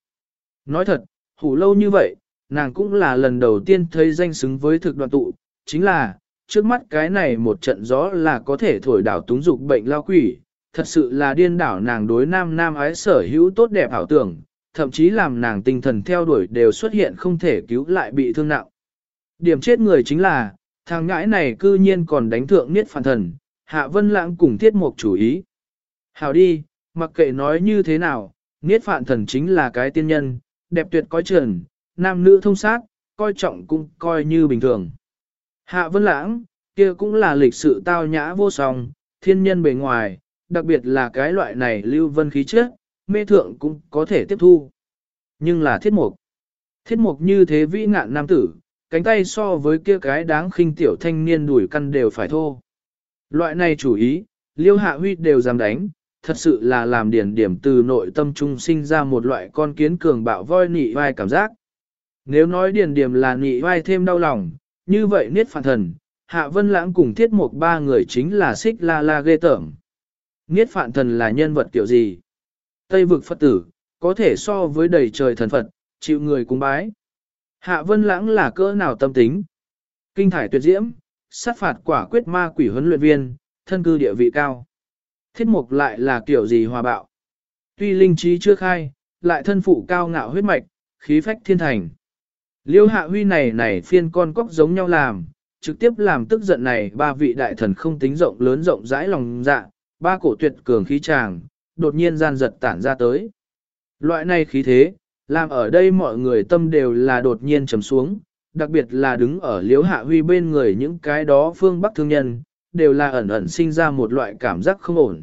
Nói thật, hủ lâu như vậy, nàng cũng là lần đầu tiên thấy danh xứng với thực đoạn tụ, chính là, trước mắt cái này một trận gió là có thể thổi đảo túng dục bệnh lao quỷ, thật sự là điên đảo nàng đối nam nam ái sở hữu tốt đẹp ảo tưởng, thậm chí làm nàng tinh thần theo đuổi đều xuất hiện không thể cứu lại bị thương nặng. Điểm chết người chính là, thằng ngãi này cư nhiên còn đánh thượng niết phản thần, hạ vân lãng cùng thiết mục chủ ý. Hào đi, mặc kệ nói như thế nào, niết phản thần chính là cái tiên nhân, đẹp tuyệt coi trần, nam nữ thông sát, coi trọng cũng coi như bình thường. Hạ Vân Lãng, kia cũng là lịch sự tao nhã vô song, thiên nhân bề ngoài, đặc biệt là cái loại này lưu vân khí chất, mê thượng cũng có thể tiếp thu. Nhưng là thiết mục. Thiết mục như thế vĩ ngạn nam tử, cánh tay so với kia cái đáng khinh tiểu thanh niên đuổi căn đều phải thô. Loại này chủ ý, liêu hạ huy đều dám đánh, thật sự là làm điển điểm từ nội tâm trung sinh ra một loại con kiến cường bạo voi nị vai cảm giác. Nếu nói điển điểm là nị vai thêm đau lòng, như vậy niết phản thần, hạ vân lãng cùng thiết mục ba người chính là xích la la ghê tởm. Niết phản thần là nhân vật kiểu gì? Tây vực Phật tử, có thể so với đầy trời thần Phật, chịu người cung bái. Hạ vân lãng là cỡ nào tâm tính? Kinh thải tuyệt diễm, sát phạt quả quyết ma quỷ huấn luyện viên, thân cư địa vị cao. Thiết mục lại là kiểu gì hòa bạo? Tuy linh trí chưa khai, lại thân phụ cao ngạo huyết mạch, khí phách thiên thành. Liêu hạ huy này này phiên con cóc giống nhau làm, trực tiếp làm tức giận này ba vị đại thần không tính rộng lớn rộng rãi lòng dạ, ba cổ tuyệt cường khí tràng, đột nhiên gian giật tản ra tới. Loại này khí thế, làm ở đây mọi người tâm đều là đột nhiên trầm xuống, đặc biệt là đứng ở liếu hạ huy bên người những cái đó phương bắc thương nhân, đều là ẩn ẩn sinh ra một loại cảm giác không ổn.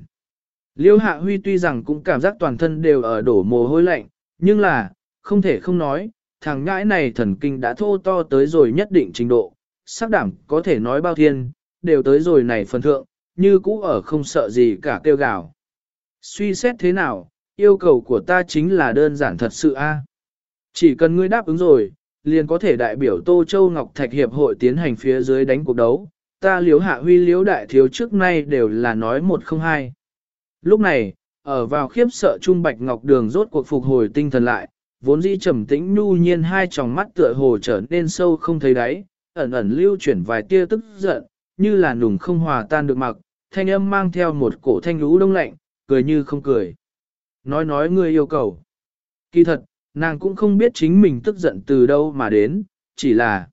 Liêu hạ huy tuy rằng cũng cảm giác toàn thân đều ở đổ mồ hôi lạnh, nhưng là, không thể không nói, thằng ngãi này thần kinh đã thô to tới rồi nhất định trình độ, sắc đảm có thể nói bao thiên, đều tới rồi này phần thượng, như cũ ở không sợ gì cả kêu gào. Suy xét thế nào, yêu cầu của ta chính là đơn giản thật sự a. Chỉ cần ngươi đáp ứng rồi, liền có thể đại biểu Tô Châu Ngọc Thạch Hiệp hội tiến hành phía dưới đánh cuộc đấu. Ta liếu hạ huy liếu đại thiếu trước nay đều là nói một không hai. Lúc này, ở vào khiếp sợ Trung Bạch Ngọc Đường rốt cuộc phục hồi tinh thần lại, vốn dĩ trầm tĩnh nhu nhiên hai tròng mắt tựa hồ trở nên sâu không thấy đáy, ẩn ẩn lưu chuyển vài tia tức giận, như là nùng không hòa tan được mặc, thanh âm mang theo một cổ thanh lũ đông lạnh, cười như không cười. Nói nói ngươi yêu cầu. Kỳ thật, nàng cũng không biết chính mình tức giận từ đâu mà đến, chỉ là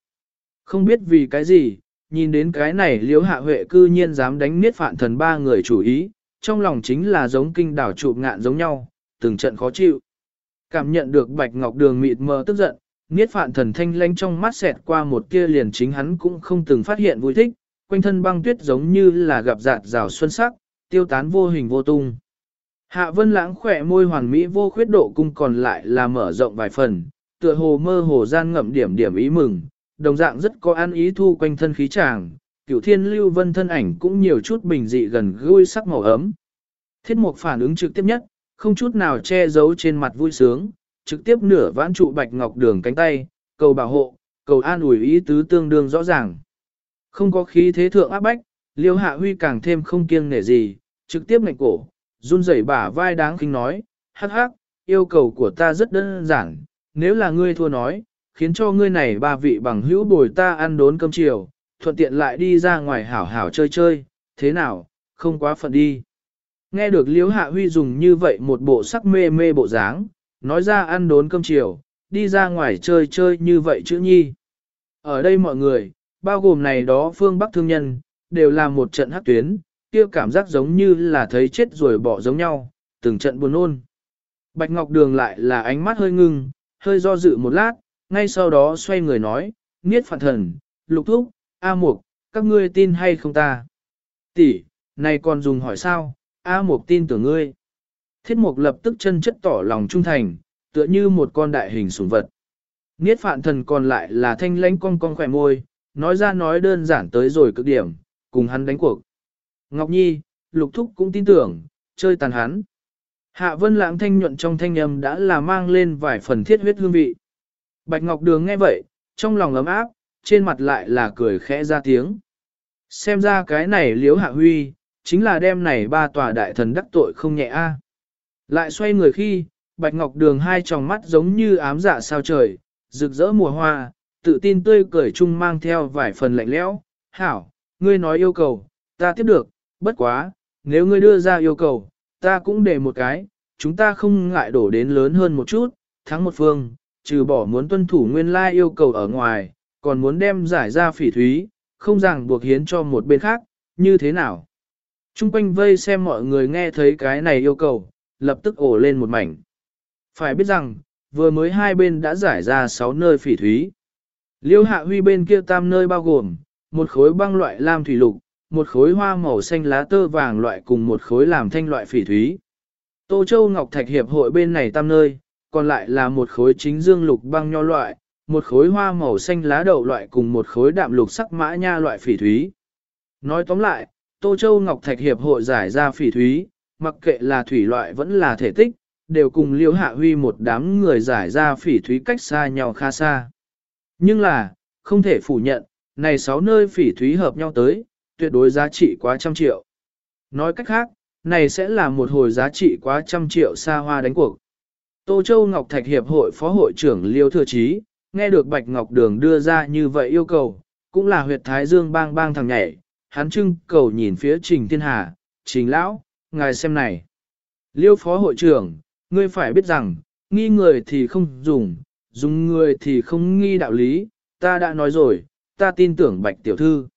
không biết vì cái gì, nhìn đến cái này liễu hạ huệ cư nhiên dám đánh miết phạn thần ba người chủ ý, trong lòng chính là giống kinh đảo trụ ngạn giống nhau, từng trận khó chịu. Cảm nhận được Bạch Ngọc Đường mịt mờ tức giận, Niết phạn thần thanh lánh trong mắt xẹt qua một kia liền chính hắn cũng không từng phát hiện vui thích, quanh thân băng tuyết giống như là gặp dạt rào xuân sắc, tiêu tán vô hình vô tung. Hạ vân lãng khỏe môi hoàn mỹ vô khuyết độ cung còn lại là mở rộng vài phần, tựa hồ mơ hồ gian ngậm điểm điểm ý mừng, đồng dạng rất có an ý thu quanh thân khí tràng, cửu thiên lưu vân thân ảnh cũng nhiều chút bình dị gần gũi sắc màu ấm. Thiết mục phản ứng trực tiếp nhất, không chút nào che giấu trên mặt vui sướng, trực tiếp nửa vãn trụ bạch ngọc đường cánh tay, cầu bảo hộ, cầu an ủi ý tứ tương đương rõ ràng. Không có khí thế thượng áp bách, liêu hạ huy càng thêm không kiêng nể gì, trực tiếp ngạnh cổ, run rẩy bả vai đáng khinh nói, hắc hắc, yêu cầu của ta rất đơn giản, nếu là ngươi thua nói, khiến cho ngươi này ba vị bằng hữu bồi ta ăn đốn cơm chiều, thuận tiện lại đi ra ngoài hảo hảo chơi chơi, thế nào, không quá phận đi. Nghe được Liễu Hạ Huy dùng như vậy một bộ sắc mê mê bộ dáng, nói ra ăn đốn cơm chiều, đi ra ngoài chơi chơi như vậy chữ nhi. Ở đây mọi người, bao gồm này đó phương Bắc thương nhân, đều là một trận hát tuyến, kia cảm giác giống như là thấy chết rồi bỏ giống nhau, từng trận buồn ôn. Bạch Ngọc Đường lại là ánh mắt hơi ngưng, hơi do dự một lát, ngay sau đó xoay người nói, Niết phản thần, lục thúc, A Mục, các ngươi tin hay không ta? Tỷ, này còn dùng hỏi sao, A Mộc tin tưởng ngươi. Thiết Mục lập tức chân chất tỏ lòng trung thành, tựa như một con đại hình sủng vật. Niết phạn thần còn lại là thanh lãnh cong cong khỏe môi, nói ra nói đơn giản tới rồi cực điểm, cùng hắn đánh cuộc. Ngọc Nhi, Lục Thúc cũng tin tưởng, chơi tàn hắn. Hạ vân lãng thanh nhuận trong thanh âm đã là mang lên vài phần thiết huyết hương vị. Bạch Ngọc Đường nghe vậy, trong lòng ấm áp, trên mặt lại là cười khẽ ra tiếng. Xem ra cái này liếu hạ huy, chính là đem này ba tòa đại thần đắc tội không nhẹ a. Lại xoay người khi, Bạch Ngọc Đường hai tròng mắt giống như ám dạ sao trời, rực rỡ mùa hoa, tự tin tươi cười chung mang theo vài phần lạnh lẽo. Hảo, ngươi nói yêu cầu, ta tiếp được, bất quá, nếu ngươi đưa ra yêu cầu, ta cũng để một cái, chúng ta không ngại đổ đến lớn hơn một chút, thắng một phương, trừ bỏ muốn tuân thủ nguyên lai yêu cầu ở ngoài, còn muốn đem giải ra phỉ thúy, không ràng buộc hiến cho một bên khác, như thế nào. Trung quanh vây xem mọi người nghe thấy cái này yêu cầu, lập tức ổ lên một mảnh. Phải biết rằng, vừa mới hai bên đã giải ra 6 nơi phỉ thúy. Liêu hạ huy bên kia tam nơi bao gồm, một khối băng loại lam thủy lục, một khối hoa màu xanh lá tơ vàng loại cùng một khối làm thanh loại phỉ thúy. Tô Châu Ngọc Thạch Hiệp hội bên này tam nơi, còn lại là một khối chính dương lục băng nho loại, một khối hoa màu xanh lá đậu loại cùng một khối đạm lục sắc mã nha loại phỉ thúy. Nói tóm lại, Tô Châu Ngọc Thạch Hiệp hội giải ra phỉ thúy, mặc kệ là thủy loại vẫn là thể tích, đều cùng liêu hạ huy một đám người giải ra phỉ thúy cách xa nhau khá xa. Nhưng là, không thể phủ nhận, này sáu nơi phỉ thúy hợp nhau tới, tuyệt đối giá trị quá trăm triệu. Nói cách khác, này sẽ là một hồi giá trị quá trăm triệu xa hoa đánh cuộc. Tô Châu Ngọc Thạch Hiệp hội Phó hội trưởng Liêu Thừa Chí, nghe được Bạch Ngọc Đường đưa ra như vậy yêu cầu, cũng là huyệt thái dương bang bang thằng nhảy, hắn trưng cầu nhìn phía Trình Thiên Hà, Trình Lão, ngài xem này. Liêu Phó hội trưởng, ngươi phải biết rằng, nghi người thì không dùng, dùng người thì không nghi đạo lý, ta đã nói rồi, ta tin tưởng Bạch Tiểu Thư.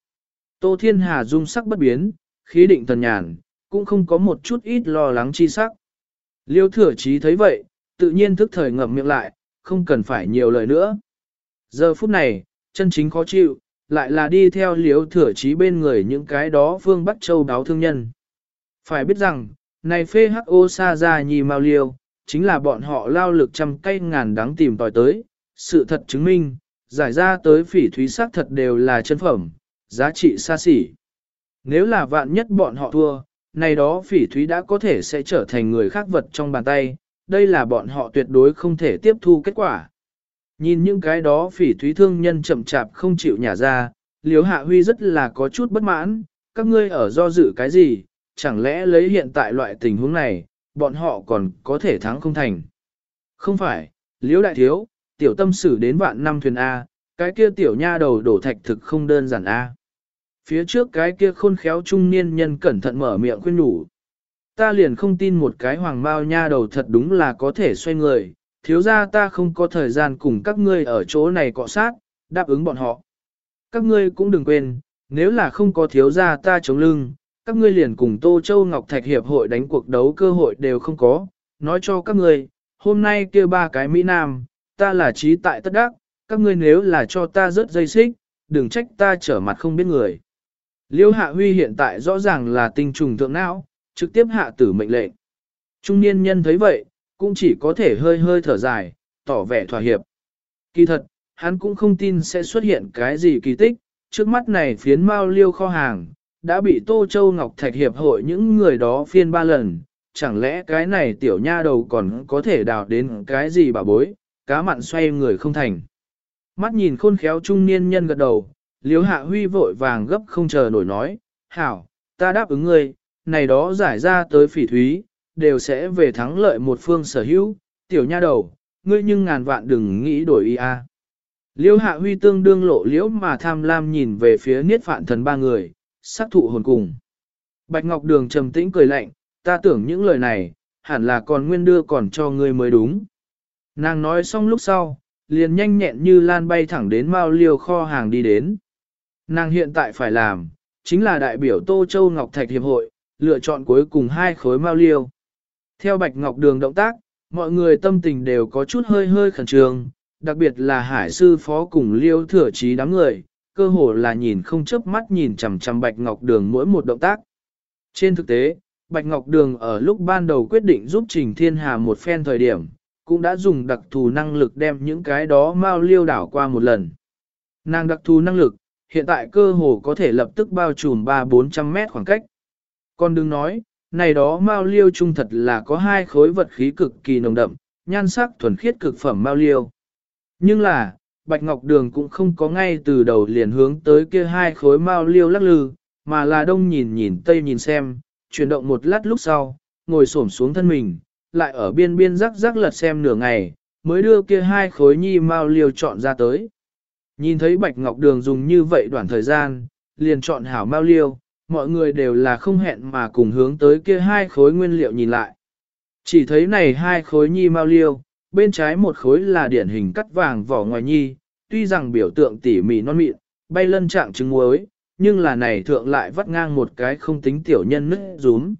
Tô Thiên Hà dung sắc bất biến, khí định thần nhàn, cũng không có một chút ít lo lắng chi sắc. Liêu thừa chí thấy vậy, tự nhiên thức thời ngậm miệng lại, không cần phải nhiều lời nữa. Giờ phút này, chân chính khó chịu, lại là đi theo liếu thừa chí bên người những cái đó phương Bắc Châu đáo thương nhân. Phải biết rằng, này phê hắc ô sa ra nhì mau liêu, chính là bọn họ lao lực trăm cây ngàn đắng tìm tòi tới, sự thật chứng minh, giải ra tới phỉ thúy sắc thật đều là chân phẩm, giá trị xa xỉ. Nếu là vạn nhất bọn họ thua, này đó phỉ thúy đã có thể sẽ trở thành người khác vật trong bàn tay, đây là bọn họ tuyệt đối không thể tiếp thu kết quả. Nhìn những cái đó phỉ thúy thương nhân chậm chạp không chịu nhả ra, Liễu Hạ Huy rất là có chút bất mãn, các ngươi ở do dự cái gì, chẳng lẽ lấy hiện tại loại tình huống này, bọn họ còn có thể thắng không thành. Không phải, Liễu Đại Thiếu, tiểu tâm sử đến vạn năm thuyền A, cái kia tiểu nha đầu đổ thạch thực không đơn giản A. Phía trước cái kia khôn khéo trung niên nhân cẩn thận mở miệng khuyên nhủ. Ta liền không tin một cái hoàng bao nha đầu thật đúng là có thể xoay người, thiếu ra ta không có thời gian cùng các ngươi ở chỗ này cọ sát, đáp ứng bọn họ. Các ngươi cũng đừng quên, nếu là không có thiếu ra ta chống lưng, các ngươi liền cùng Tô Châu Ngọc Thạch Hiệp hội đánh cuộc đấu cơ hội đều không có, nói cho các ngươi, hôm nay kia ba cái Mỹ Nam, ta là trí tại tất đắc, các ngươi nếu là cho ta rớt dây xích, đừng trách ta trở mặt không biết người. Liêu hạ huy hiện tại rõ ràng là tinh trùng thượng não, trực tiếp hạ tử mệnh lệnh. Trung niên nhân thấy vậy, cũng chỉ có thể hơi hơi thở dài, tỏ vẻ thỏa hiệp. Kỳ thật, hắn cũng không tin sẽ xuất hiện cái gì kỳ tích, trước mắt này phiến mao liêu kho hàng, đã bị Tô Châu Ngọc Thạch Hiệp hội những người đó phiên ba lần, chẳng lẽ cái này tiểu nha đầu còn có thể đào đến cái gì bà bối, cá mặn xoay người không thành. Mắt nhìn khôn khéo trung niên nhân gật đầu, liếu hạ huy vội vàng gấp không chờ nổi nói, hảo, ta đáp ứng ngươi, này đó giải ra tới phỉ thúy, đều sẽ về thắng lợi một phương sở hữu, tiểu nha đầu, ngươi nhưng ngàn vạn đừng nghĩ đổi ý a. Liêu hạ huy tương đương lộ liễu mà tham lam nhìn về phía niết phạn thần ba người, sát thụ hồn cùng. Bạch Ngọc Đường trầm tĩnh cười lạnh, ta tưởng những lời này, hẳn là còn nguyên đưa còn cho ngươi mới đúng. Nàng nói xong lúc sau, liền nhanh nhẹn như lan bay thẳng đến Mao Liêu kho hàng đi đến. Nàng hiện tại phải làm, chính là đại biểu Tô Châu Ngọc Thạch Hiệp hội, lựa chọn cuối cùng hai khối Mao Liêu. Theo Bạch Ngọc Đường động tác, mọi người tâm tình đều có chút hơi hơi khẩn trương, đặc biệt là hải sư phó cùng Liêu thừa trí đám người, cơ hồ là nhìn không chớp mắt nhìn chằm chằm Bạch Ngọc Đường mỗi một động tác. Trên thực tế, Bạch Ngọc Đường ở lúc ban đầu quyết định giúp Trình Thiên Hà một phen thời điểm, cũng đã dùng đặc thù năng lực đem những cái đó mau liêu đảo qua một lần. Nàng đặc thù năng lực, hiện tại cơ hồ có thể lập tức bao trùm 3-400 mét khoảng cách. Còn đừng nói, này đó mao liêu trung thật là có hai khối vật khí cực kỳ nồng đậm, nhan sắc thuần khiết cực phẩm mao liêu. Nhưng là, Bạch Ngọc Đường cũng không có ngay từ đầu liền hướng tới kia hai khối mao liêu lắc lư, mà là đông nhìn nhìn tây nhìn xem, chuyển động một lát lúc sau, ngồi xổm xuống thân mình, lại ở biên biên rắc rắc lật xem nửa ngày, mới đưa kia hai khối nhi mao liêu chọn ra tới. Nhìn thấy Bạch Ngọc Đường dùng như vậy đoạn thời gian, liền chọn hảo mao liêu, mọi người đều là không hẹn mà cùng hướng tới kia hai khối nguyên liệu nhìn lại. Chỉ thấy này hai khối nhi mau liêu, bên trái một khối là điển hình cắt vàng vỏ ngoài nhi, tuy rằng biểu tượng tỉ mỉ non mịn, bay lân trạng trứng muối, nhưng là này thượng lại vắt ngang một cái không tính tiểu nhân nứt rúm.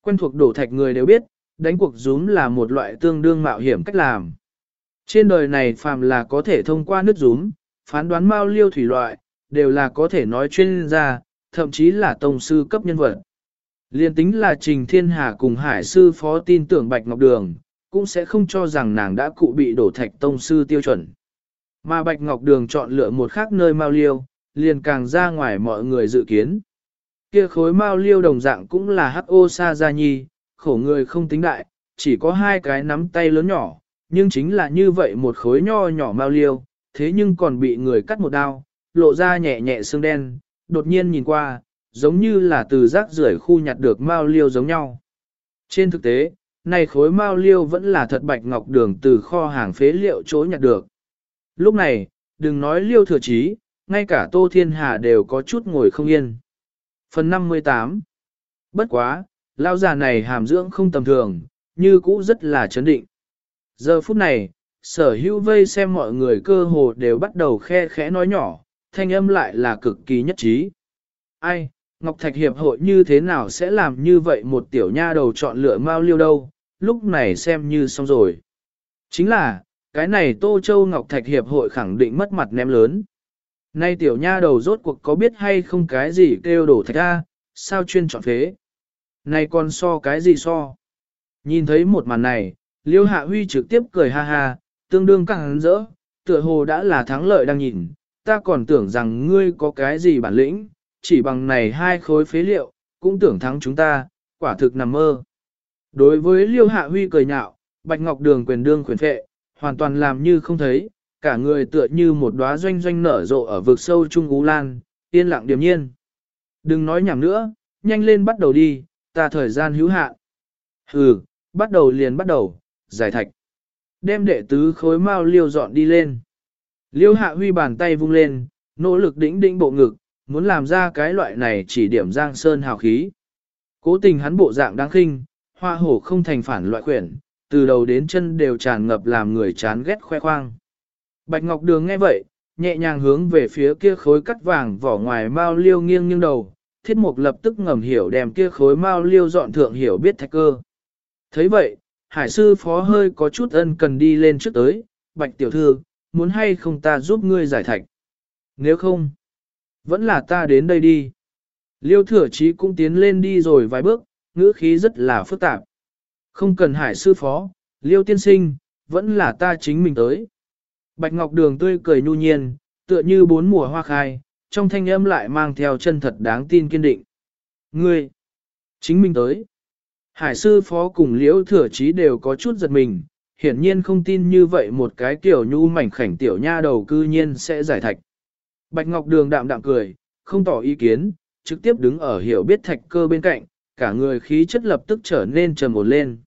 Quen thuộc đổ thạch người đều biết, đánh cuộc rúm là một loại tương đương mạo hiểm cách làm. Trên đời này phàm là có thể thông qua nứt rúm, phán đoán mao liêu thủy loại, đều là có thể nói chuyên gia, thậm chí là tông sư cấp nhân vật. Liên tính là Trình Thiên Hà cùng Hải sư phó tin tưởng Bạch Ngọc Đường, cũng sẽ không cho rằng nàng đã cụ bị đổ thạch tông sư tiêu chuẩn. Mà Bạch Ngọc Đường chọn lựa một khác nơi mau liêu, liền càng ra ngoài mọi người dự kiến. Kia khối mau liêu đồng dạng cũng là H.O. Sa Gia Nhi, khổ người không tính đại, chỉ có hai cái nắm tay lớn nhỏ, nhưng chính là như vậy một khối nho nhỏ mau liêu, thế nhưng còn bị người cắt một đao, lộ ra nhẹ nhẹ xương đen, đột nhiên nhìn qua, giống như là từ rác rưởi khu nhặt được mao liêu giống nhau. Trên thực tế, này khối mao liêu vẫn là thật bạch ngọc đường từ kho hàng phế liệu chỗ nhặt được. Lúc này, đừng nói liêu thừa chí, ngay cả Tô Thiên Hà đều có chút ngồi không yên. Phần 58 Bất quá, lao già này hàm dưỡng không tầm thường, như cũ rất là chấn định. Giờ phút này, sở hữu vây xem mọi người cơ hồ đều bắt đầu khe khẽ nói nhỏ, thanh âm lại là cực kỳ nhất trí. Ai, Ngọc Thạch Hiệp hội như thế nào sẽ làm như vậy một tiểu nha đầu chọn lựa mau liêu đâu, lúc này xem như xong rồi. Chính là, cái này Tô Châu Ngọc Thạch Hiệp hội khẳng định mất mặt ném lớn. Nay tiểu nha đầu rốt cuộc có biết hay không cái gì kêu đổ thạch ra, sao chuyên chọn phế. Này còn so cái gì so. Nhìn thấy một màn này, Liêu Hạ Huy trực tiếp cười ha ha, tương đương càng rỡ, tựa hồ đã là thắng lợi đang nhìn, ta còn tưởng rằng ngươi có cái gì bản lĩnh, chỉ bằng này hai khối phế liệu, cũng tưởng thắng chúng ta, quả thực nằm mơ. Đối với Liêu Hạ Huy cười nhạo, Bạch Ngọc Đường quyền đương quyền phệ, hoàn toàn làm như không thấy, cả người tựa như một đóa doanh doanh nở rộ ở vực sâu trung ú lan, yên lặng điềm nhiên. Đừng nói nhảm nữa, nhanh lên bắt đầu đi, ta thời gian hữu hạn. Hừ, bắt đầu liền bắt đầu, giải thạch. Đem đệ tứ khối mau liêu dọn đi lên. Liêu hạ huy bàn tay vung lên, nỗ lực đĩnh đĩnh bộ ngực, muốn làm ra cái loại này chỉ điểm giang sơn hào khí. Cố tình hắn bộ dạng đáng khinh, hoa hổ không thành phản loại quyển, từ đầu đến chân đều tràn ngập làm người chán ghét khoe khoang. Bạch Ngọc Đường nghe vậy, nhẹ nhàng hướng về phía kia khối cắt vàng vỏ ngoài mao liêu nghiêng nghiêng đầu, thiết mục lập tức ngầm hiểu đem kia khối mao liêu dọn thượng hiểu biết thạch cơ. thấy vậy, hải sư phó hơi có chút ân cần đi lên trước tới, bạch tiểu thư, muốn hay không ta giúp ngươi giải thạch. Nếu không, vẫn là ta đến đây đi. Liêu thừa chí cũng tiến lên đi rồi vài bước, ngữ khí rất là phức tạp. Không cần hải sư phó, liêu tiên sinh, vẫn là ta chính mình tới. Bạch Ngọc Đường tươi cười nhu nhiên, tựa như bốn mùa hoa khai, trong thanh âm lại mang theo chân thật đáng tin kiên định. Ngươi, chính mình tới. Hải sư phó cùng liễu thừa chí đều có chút giật mình, hiển nhiên không tin như vậy một cái kiểu nhu mảnh khảnh tiểu nha đầu cư nhiên sẽ giải thạch. Bạch Ngọc Đường đạm đạm cười, không tỏ ý kiến, trực tiếp đứng ở hiểu biết thạch cơ bên cạnh, cả người khí chất lập tức trở nên trầm ổn lên.